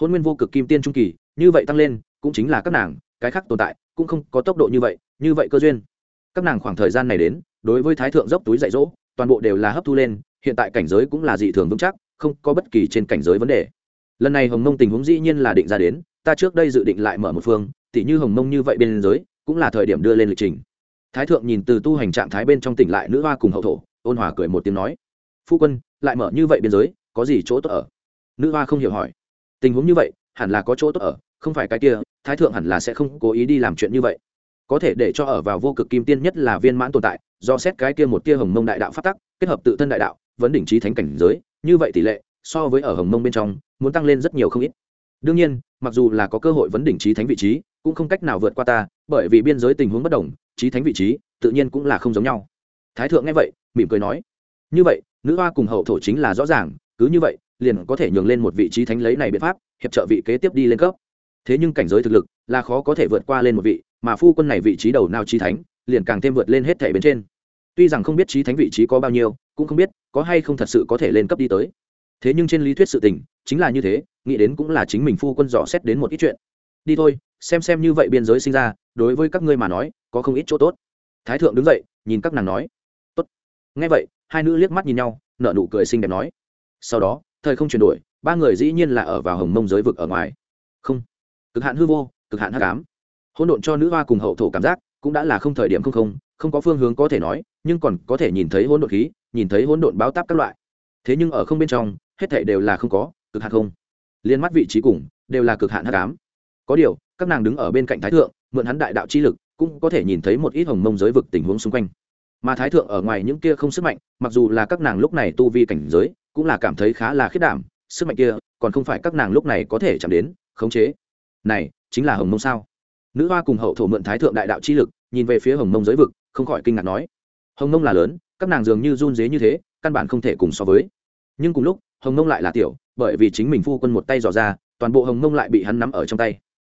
Hôn nguyên vô cực kim tiên trung kỳ, như vậy tăng lên, cũng chính là các nàng, cái khác tồn tại, cũng không có tốc độ như vậy như vậy cơ duyên. Các nàng khoảng thời gian này đến đối với thái thượng dốc túi dạy dỗ, toàn bộ đều là hấp thu lên, hiện tại cảnh giới cũng là dị thường vững chắc, không có bất kỳ trên cảnh giới vấn đề. Lần này hồng mông tình huống dĩ nhiên là định ra đến, ta trước đây dự định lại mở một phương, tỉ như hồng mông như vậy bên giới, cũng là thời điểm đưa lên lịch trình. Thái thượng nhìn từ tu hành trạng thái bên trong tỉnh lại nữ hoa cùng hậu thổ, ôn hòa cười một tiếng nói, phu quân, lại mở như vậy biên giới, có gì chỗ tốt ở? Nữ hoa không hiểu hỏi. Tình huống như vậy, hẳn là có chỗ tốt ở, không phải cái kia, thái thượng hẳn là sẽ không cố ý đi làm chuyện như vậy có thể để cho ở vào vô cực kim tiên nhất là viên mãn tồn tại, do xét cái kia một tia hồng mông đại đạo phát tắc, kết hợp tự thân đại đạo, vấn đỉnh trí thánh cảnh giới, như vậy tỷ lệ so với ở hồng mông bên trong muốn tăng lên rất nhiều không ít. Đương nhiên, mặc dù là có cơ hội vấn đỉnh trí thánh vị trí, cũng không cách nào vượt qua ta, bởi vì biên giới tình huống bất đồng, trí thánh vị trí tự nhiên cũng là không giống nhau. Thái thượng nghe vậy, mỉm cười nói, như vậy, nữ hoa cùng hậu thổ chính là rõ ràng, cứ như vậy, liền có thể nhường lên một vị trí thánh lấy này biện pháp, hiệp trợ vị kế tiếp đi lên cấp. Thế nhưng cảnh giới thực lực là khó có thể vượt qua lên một vị mà phu quân này vị trí đầu nào trí thánh, liền càng thêm vượt lên hết thẻ bên trên. Tuy rằng không biết trí thánh vị trí có bao nhiêu, cũng không biết có hay không thật sự có thể lên cấp đi tới. Thế nhưng trên lý thuyết sự tình, chính là như thế, nghĩ đến cũng là chính mình phu quân dò xét đến một ít chuyện. Đi thôi, xem xem như vậy biên giới sinh ra, đối với các ngươi mà nói, có không ít chỗ tốt. Thái thượng đứng dậy, nhìn các nàng nói. Tốt. Ngay vậy, hai nữ liếc mắt nhìn nhau nợ nụ cười xinh đẹp nói. Sau đó, thời không chuyển đổi, ba người dĩ nhiên là ở vào hồng mông giới vực ở ngoài. Không. Cực hạn hư vô, cực hạn hắc ám hỗn độn cho nữ hoa cùng hậu thổ cảm giác cũng đã là không thời điểm không không không có phương hướng có thể nói, nhưng còn có thể nhìn thấy hỗn độn khí, nhìn thấy hỗn độn báo táp các loại. Thế nhưng ở không bên trong, hết thảy đều là không có, cực hạn không. Liên mắt vị trí cùng, đều là cực hạn hắc ám. Có điều, các nàng đứng ở bên cạnh thái thượng, mượn hắn đại đạo chi lực, cũng có thể nhìn thấy một ít hồng mông giới vực tình huống xung quanh. Mà thái thượng ở ngoài những kia không sức mạnh, mặc dù là các nàng lúc này tu vi cảnh giới, cũng là cảm thấy khá là khiết đảm, sức mạnh kia, còn không phải các nàng lúc này có thể chạm đến, khống chế. Này, chính là hồng mông sao? Nữ hoa cùng hậu thổ mượn thái thượng đại đạo chi lực, nhìn về phía hồng mông giới vực, không khỏi kinh ngạc nói. Hồng mông là lớn, các nàng dường như run dế như thế, căn bản không thể cùng so với. Nhưng cùng lúc, hồng mông lại là tiểu, bởi vì chính mình phu quân một tay dò ra, toàn bộ hồng mông lại bị hắn nắm ở trong tay.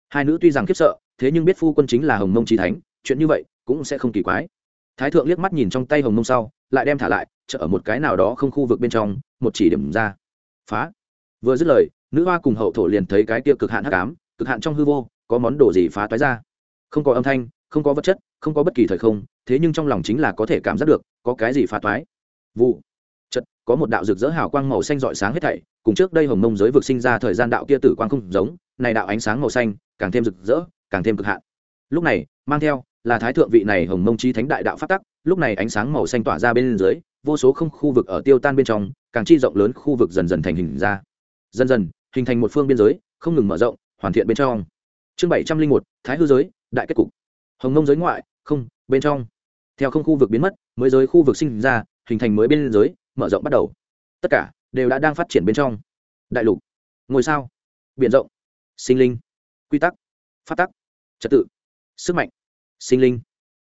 Hai nữ tuy rằng khiếp sợ, thế nhưng biết phu quân chính là hồng mông trí thánh, chuyện như vậy cũng sẽ không kỳ quái. Thái thượng liếc mắt nhìn trong tay hồng mông sau, lại đem thả lại, chợ ở một cái nào đó không khu vực bên trong, một chỉ điểm ra. Phá. Vừa dứt lời, nữ hoa cùng hậu thổ liền thấy cái tiêu cực hạn hắc ám, cực hạn trong hư vô có món đồ gì phá toái ra. Không có âm thanh, không có vật chất, không có bất kỳ thời không, thế nhưng trong lòng chính là có thể cảm giác được, có cái gì phá toái. Vụ. Chật có một đạo rực rỡ hào quang màu xanh rọi sáng hết thảy, cùng trước đây hồng mông giới vực sinh ra thời gian đạo kia tử quang không giống, này đạo ánh sáng màu xanh, càng thêm rực rỡ, càng thêm cực hạn. Lúc này, mang theo, là thái thượng vị này hồng mông chi thánh đại đạo phát tắc, lúc này ánh sáng màu xanh tỏa ra bên dưới, vô số không khu vực ở tiêu tan bên trong, càng chi rộng lớn khu vực dần dần thành hình ra. Dần dần, hình thành một phương biên giới, không ngừng mở rộng, hoàn thiện bên trong chương bảy trăm linh một, thái hư giới, đại kết cục. Hồng nông giới ngoại, không, bên trong. Theo không khu vực biến mất, mới giới khu vực sinh ra, hình thành mới biên giới, mở rộng bắt đầu. Tất cả đều đã đang phát triển bên trong. Đại lục. Ngôi sao. Biển rộng. Sinh linh. Quy tắc. Phát tắc. Trật tự. Sức mạnh. Sinh linh.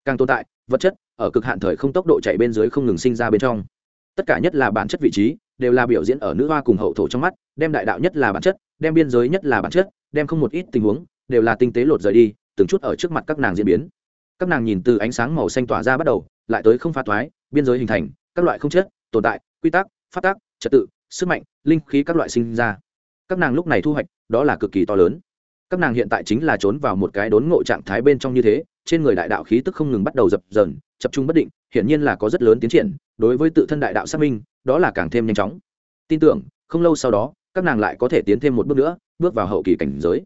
Càng tồn tại, vật chất ở cực hạn thời không tốc độ chạy bên dưới không ngừng sinh ra bên trong. Tất cả nhất là bản chất vị trí, đều là biểu diễn ở nữ hoa cùng hậu thổ trong mắt, đem đại đạo nhất là bản chất, đem biên giới nhất là bản chất, đem không một ít tình huống đều là tinh tế lột rời đi từng chút ở trước mặt các nàng diễn biến. Các nàng nhìn từ ánh sáng màu xanh tỏa ra bắt đầu lại tới không pha thoái biên giới hình thành các loại không chết, tồn tại quy tắc phát tác trật tự sức mạnh linh khí các loại sinh ra. Các nàng lúc này thu hoạch đó là cực kỳ to lớn. Các nàng hiện tại chính là trốn vào một cái đốn ngộ trạng thái bên trong như thế trên người đại đạo khí tức không ngừng bắt đầu dập dần tập trung bất định hiển nhiên là có rất lớn tiến triển đối với tự thân đại đạo xác minh đó là càng thêm nhanh chóng. Tin tưởng không lâu sau đó các nàng lại có thể tiến thêm một bước nữa bước vào hậu kỳ cảnh giới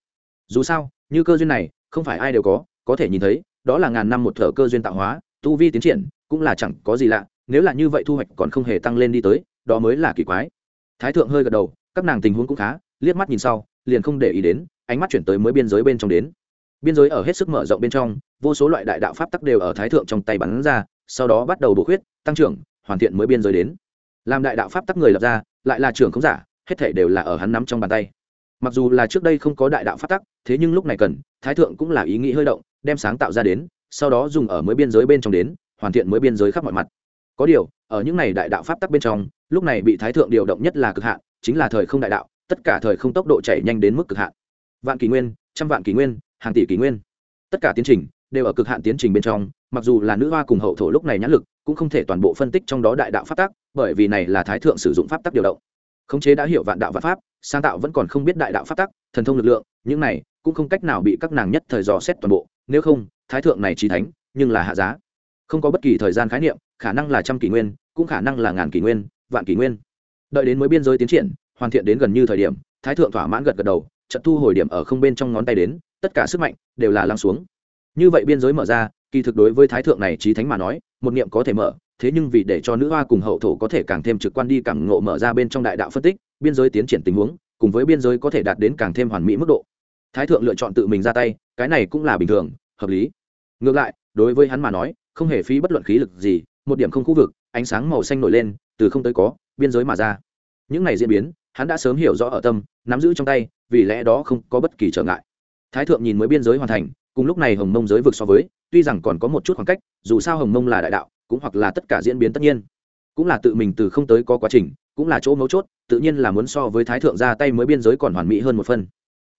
dù sao, như cơ duyên này, không phải ai đều có có thể nhìn thấy, đó là ngàn năm một thở cơ duyên tạo hóa, tu vi tiến triển, cũng là chẳng có gì lạ, nếu là như vậy thu hoạch còn không hề tăng lên đi tới, đó mới là kỳ quái. Thái thượng hơi gật đầu, các nàng tình huống cũng khá, liếc mắt nhìn sau, liền không để ý đến, ánh mắt chuyển tới mới biên giới bên trong đến. Biên giới ở hết sức mở rộng bên trong, vô số loại đại đạo pháp tắc đều ở thái thượng trong tay bắn ra, sau đó bắt đầu bổ khuyết, tăng trưởng, hoàn thiện mới biên giới đến. Làm đại đạo pháp tắc người lập ra, lại là trưởng không giả, hết thể đều là ở hắn nắm trong bàn tay mặc dù là trước đây không có đại đạo phát tắc, thế nhưng lúc này cần, thái thượng cũng là ý nghĩ hơi động, đem sáng tạo ra đến, sau đó dùng ở mới biên giới bên trong đến, hoàn thiện mới biên giới khắp mọi mặt. Có điều, ở những này đại đạo pháp tắc bên trong, lúc này bị thái thượng điều động nhất là cực hạn, chính là thời không đại đạo, tất cả thời không tốc độ chạy nhanh đến mức cực hạn. Vạn kỷ nguyên, trăm vạn kỷ nguyên, hàng tỷ kỷ nguyên. Tất cả tiến trình đều ở cực hạn tiến trình bên trong, mặc dù là nữ hoa cùng hậu thổ lúc này nhãn lực cũng không thể toàn bộ phân tích trong đó đại đạo pháp tắc, bởi vì này là thái thượng sử dụng pháp tắc điều động. Khống chế đã hiểu vạn đạo vạn pháp sáng tạo vẫn còn không biết đại đạo pháp tắc, thần thông lực lượng, những này cũng không cách nào bị các nàng nhất thời dò xét toàn bộ, nếu không, thái thượng này trí thánh, nhưng là hạ giá. Không có bất kỳ thời gian khái niệm, khả năng là trăm kỷ nguyên, cũng khả năng là ngàn kỷ nguyên, vạn kỷ nguyên. Đợi đến mới biên giới tiến triển, hoàn thiện đến gần như thời điểm, thái thượng thỏa mãn gật gật đầu trận thu hồi điểm ở không bên trong ngón tay đến, tất cả sức mạnh đều là lăng xuống. Như vậy biên giới mở ra, kỳ thực đối với thái thượng này trí thánh mà nói, một niệm có thể mở, thế nhưng vì để cho nữ hoa cùng hậu thổ có thể càng thêm trực quan đi càng ngộ mở ra bên trong đại đạo phân tích biên giới tiến triển tình huống, cùng với biên giới có thể đạt đến càng thêm hoàn mỹ mức độ. Thái thượng lựa chọn tự mình ra tay, cái này cũng là bình thường, hợp lý. Ngược lại, đối với hắn mà nói, không hề phí bất luận khí lực gì, một điểm không khu vực, ánh sáng màu xanh nổi lên, từ không tới có, biên giới mà ra. Những này diễn biến, hắn đã sớm hiểu rõ ở tâm, nắm giữ trong tay, vì lẽ đó không có bất kỳ trở ngại. Thái thượng nhìn mới biên giới hoàn thành, cùng lúc này hồng mông giới vực so với, tuy rằng còn có một chút khoảng cách, dù sao hồng mông là đại đạo, cũng hoặc là tất cả diễn biến tất nhiên. Cũng là tự mình từ không tới có quá trình cũng là chỗ mấu chốt, tự nhiên là muốn so với thái thượng ra tay mới biên giới còn hoàn mỹ hơn một phần.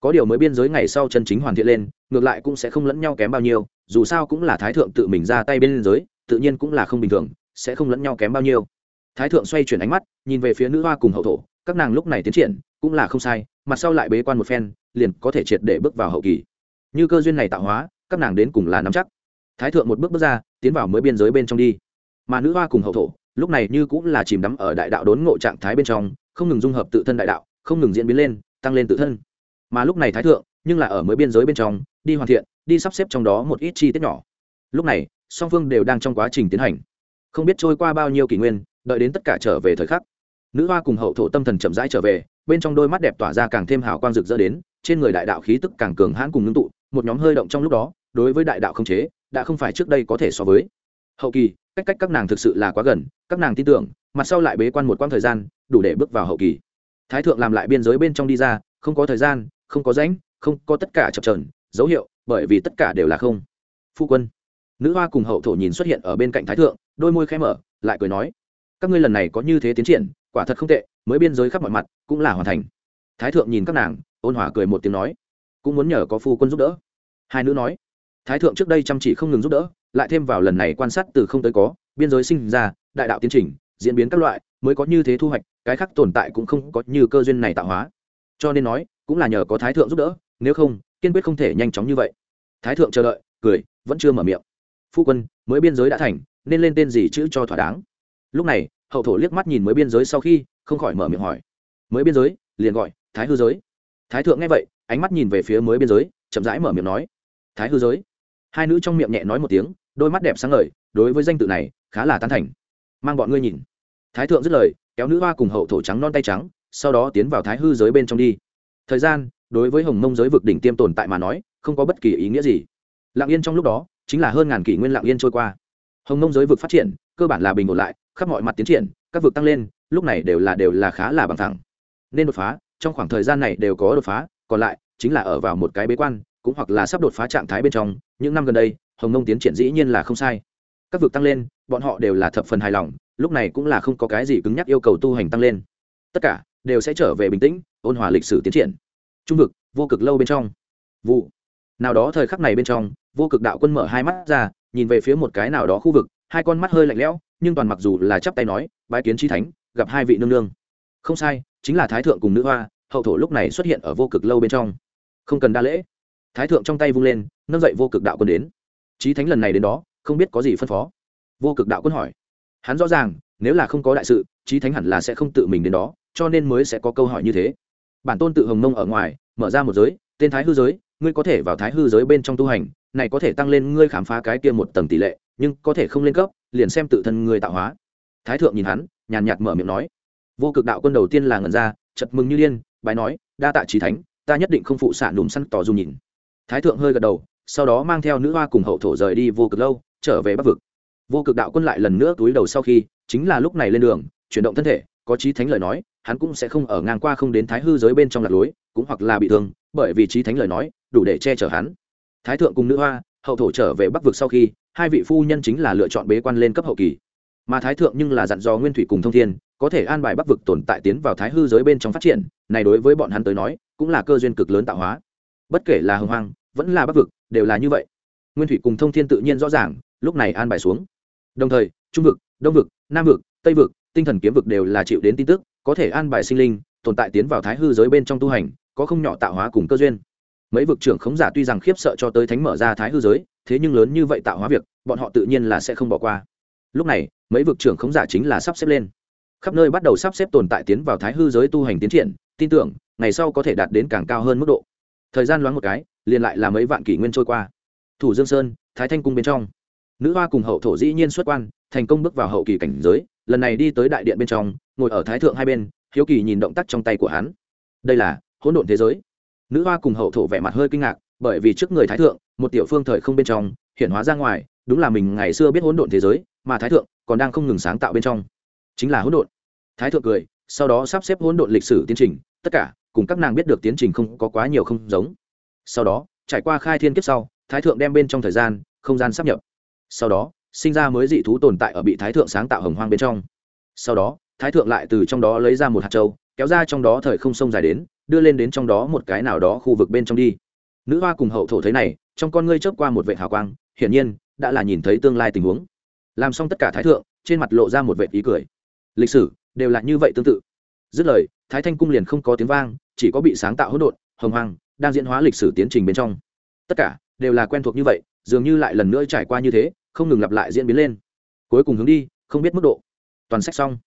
Có điều mới biên giới ngày sau chân chính hoàn thiện lên, ngược lại cũng sẽ không lẫn nhau kém bao nhiêu, dù sao cũng là thái thượng tự mình ra tay bên giới, tự nhiên cũng là không bình thường, sẽ không lẫn nhau kém bao nhiêu. Thái thượng xoay chuyển ánh mắt, nhìn về phía nữ hoa cùng hậu thổ, các nàng lúc này tiến triển, cũng là không sai, mặt sau lại bế quan một phen, liền có thể triệt để bước vào hậu kỳ. Như cơ duyên này tạo hóa, các nàng đến cùng là nắm chắc. Thái thượng một bước bước ra, tiến vào mới biên giới bên trong đi. Mà nữ hoa cùng hậu thổ lúc này như cũng là chìm đắm ở đại đạo đốn ngộ trạng thái bên trong, không ngừng dung hợp tự thân đại đạo, không ngừng diễn biến lên, tăng lên tự thân. Mà lúc này thái thượng, nhưng là ở mới biên giới bên trong, đi hoàn thiện, đi sắp xếp trong đó một ít chi tiết nhỏ. Lúc này, song phương đều đang trong quá trình tiến hành. Không biết trôi qua bao nhiêu kỷ nguyên, đợi đến tất cả trở về thời khắc. Nữ hoa cùng hậu thổ tâm thần chậm rãi trở về, bên trong đôi mắt đẹp tỏa ra càng thêm hào quang rực rỡ đến, trên người đại đạo khí tức càng cường hãn cùng ngưng tụ, một nhóm hơi động trong lúc đó, đối với đại đạo không chế, đã không phải trước đây có thể so với. Hậu kỳ cách cách các nàng thực sự là quá gần, các nàng tin tưởng, mặt sau lại bế quan một quãng thời gian, đủ để bước vào hậu kỳ. Thái thượng làm lại biên giới bên trong đi ra, không có thời gian, không có rãnh, không có tất cả chập trờn dấu hiệu, bởi vì tất cả đều là không. Phu quân. Nữ hoa cùng hậu thổ nhìn xuất hiện ở bên cạnh thái thượng, đôi môi khẽ mở, lại cười nói, các ngươi lần này có như thế tiến triển, quả thật không tệ, mới biên giới khắp mọi mặt, cũng là hoàn thành. Thái thượng nhìn các nàng, ôn hòa cười một tiếng nói, cũng muốn nhờ có phu quân giúp đỡ. Hai nữ nói thái thượng trước đây chăm chỉ không ngừng giúp đỡ, lại thêm vào lần này quan sát từ không tới có, biên giới sinh ra, đại đạo tiến trình, diễn biến các loại, mới có như thế thu hoạch, cái khác tồn tại cũng không có như cơ duyên này tạo hóa. Cho nên nói, cũng là nhờ có thái thượng giúp đỡ, nếu không, kiên quyết không thể nhanh chóng như vậy. Thái thượng chờ đợi, cười, vẫn chưa mở miệng. Phu quân, mới biên giới đã thành, nên lên tên gì chữ cho thỏa đáng? Lúc này, hậu thổ liếc mắt nhìn mới biên giới sau khi, không khỏi mở miệng hỏi. Mới biên giới, liền gọi, thái hư giới. Thái thượng nghe vậy, ánh mắt nhìn về phía mới biên giới, chậm rãi mở miệng nói. Thái hư giới? Hai nữ trong miệng nhẹ nói một tiếng, đôi mắt đẹp sáng ngời, đối với danh tự này, khá là tán thành. Mang bọn ngươi nhìn. Thái thượng dứt lời, kéo nữ hoa cùng hậu thổ trắng non tay trắng, sau đó tiến vào thái hư giới bên trong đi. Thời gian, đối với hồng mông giới vực đỉnh tiêm tồn tại mà nói, không có bất kỳ ý nghĩa gì. Lạng yên trong lúc đó, chính là hơn ngàn kỷ nguyên lạng yên trôi qua. Hồng mông giới vực phát triển, cơ bản là bình ổn lại, khắp mọi mặt tiến triển, các vực tăng lên, lúc này đều là đều là khá là bằng thẳng. Nên đột phá, trong khoảng thời gian này đều có đột phá, còn lại chính là ở vào một cái bế quan cũng hoặc là sắp đột phá trạng thái bên trong, những năm gần đây, hồng nông tiến triển dĩ nhiên là không sai. Các vực tăng lên, bọn họ đều là thập phần hài lòng, lúc này cũng là không có cái gì cứng nhắc yêu cầu tu hành tăng lên. Tất cả đều sẽ trở về bình tĩnh, ôn hòa lịch sử tiến triển. Trung vực, vô cực lâu bên trong. Vụ. Nào đó thời khắc này bên trong, vô cực đạo quân mở hai mắt ra, nhìn về phía một cái nào đó khu vực, hai con mắt hơi lạnh lẽo, nhưng toàn mặc dù là chắp tay nói, bái kiến trí thánh, gặp hai vị nương nương. Không sai, chính là thái thượng cùng nữ hoa, hậu thổ lúc này xuất hiện ở vô cực lâu bên trong. Không cần đa lễ thái thượng trong tay vung lên, nâng dậy vô cực đạo quân đến. Trí thánh lần này đến đó, không biết có gì phân phó. Vô cực đạo quân hỏi. Hắn rõ ràng, nếu là không có đại sự trí thánh hẳn là sẽ không tự mình đến đó, cho nên mới sẽ có câu hỏi như thế. Bản tôn tự hồng mông ở ngoài, mở ra một giới, tên thái hư giới, ngươi có thể vào thái hư giới bên trong tu hành, này có thể tăng lên ngươi khám phá cái kia một tầng tỷ lệ, nhưng có thể không lên cấp, liền xem tự thân ngươi tạo hóa. Thái thượng nhìn hắn, nhàn nhạt mở miệng nói. Vô cực đạo quân đầu tiên là ngẩn ra chật mừng như điên, bái nói, đa tạ trí thánh, ta nhất định không phụ xạ đùm săn tỏ dù nhìn thái thượng hơi gật đầu, sau đó mang theo nữ hoa cùng hậu thổ rời đi vô cực lâu, trở về bắc vực. Vô cực đạo quân lại lần nữa túi đầu sau khi, chính là lúc này lên đường, chuyển động thân thể, có trí thánh lời nói, hắn cũng sẽ không ở ngang qua không đến thái hư giới bên trong lạc lối, cũng hoặc là bị thương, bởi vì trí thánh lời nói, đủ để che chở hắn. Thái thượng cùng nữ hoa, hậu thổ trở về bắc vực sau khi, hai vị phu nhân chính là lựa chọn bế quan lên cấp hậu kỳ. Mà thái thượng nhưng là dặn dò nguyên thủy cùng thông thiên, có thể an bài bắc vực tồn tại tiến vào thái hư giới bên trong phát triển, này đối với bọn hắn tới nói, cũng là cơ duyên cực lớn tạo hóa bất kể là hồng hoang, vẫn là bắc vực, đều là như vậy. Nguyên thủy cùng thông thiên tự nhiên rõ ràng, lúc này an bài xuống. Đồng thời, trung vực, đông vực, nam vực, tây vực, tinh thần kiếm vực đều là chịu đến tin tức, có thể an bài sinh linh, tồn tại tiến vào thái hư giới bên trong tu hành, có không nhỏ tạo hóa cùng cơ duyên. Mấy vực trưởng khống giả tuy rằng khiếp sợ cho tới thánh mở ra thái hư giới, thế nhưng lớn như vậy tạo hóa việc, bọn họ tự nhiên là sẽ không bỏ qua. Lúc này, mấy vực trưởng khống giả chính là sắp xếp lên. Khắp nơi bắt đầu sắp xếp tồn tại tiến vào thái hư giới tu hành tiến triển, tin tưởng, ngày sau có thể đạt đến càng cao hơn mức độ thời gian loáng một cái, liền lại là mấy vạn kỷ nguyên trôi qua. Thủ dương sơn, thái thanh cung bên trong. Nữ hoa cùng hậu thổ dĩ nhiên xuất quan, thành công bước vào hậu kỳ cảnh giới, lần này đi tới đại điện bên trong, ngồi ở thái thượng hai bên, hiếu kỳ nhìn động tác trong tay của hắn. Đây là hỗn độn thế giới. Nữ hoa cùng hậu thổ vẻ mặt hơi kinh ngạc, bởi vì trước người thái thượng, một tiểu phương thời không bên trong, hiện hóa ra ngoài, đúng là mình ngày xưa biết hỗn độn thế giới, mà thái thượng còn đang không ngừng sáng tạo bên trong. Chính là hỗn độn. Thái thượng cười, sau đó sắp xếp hỗn độn lịch sử tiến trình, tất cả cùng các nàng biết được tiến trình không có quá nhiều không giống. Sau đó, trải qua khai thiên kiếp sau, thái thượng đem bên trong thời gian, không gian sắp nhập. Sau đó, sinh ra mới dị thú tồn tại ở bị thái thượng sáng tạo hồng hoang bên trong. Sau đó, thái thượng lại từ trong đó lấy ra một hạt châu, kéo ra trong đó thời không sông dài đến, đưa lên đến trong đó một cái nào đó khu vực bên trong đi. Nữ hoa cùng hậu thổ thấy này, trong con ngươi chớp qua một vệ hào quang, hiển nhiên, đã là nhìn thấy tương lai tình huống. Làm xong tất cả thái thượng, trên mặt lộ ra một vệ ý cười. Lịch sử, đều là như vậy tương tự. Dứt lời thái thanh cung liền không có tiếng vang, chỉ có bị sáng tạo hỗn độn, hồng hoang, đang diễn hóa lịch sử tiến trình bên trong. Tất cả đều là quen thuộc như vậy, dường như lại lần nữa trải qua như thế, không ngừng lặp lại diễn biến lên. Cuối cùng hướng đi, không biết mức độ. Toàn sách xong.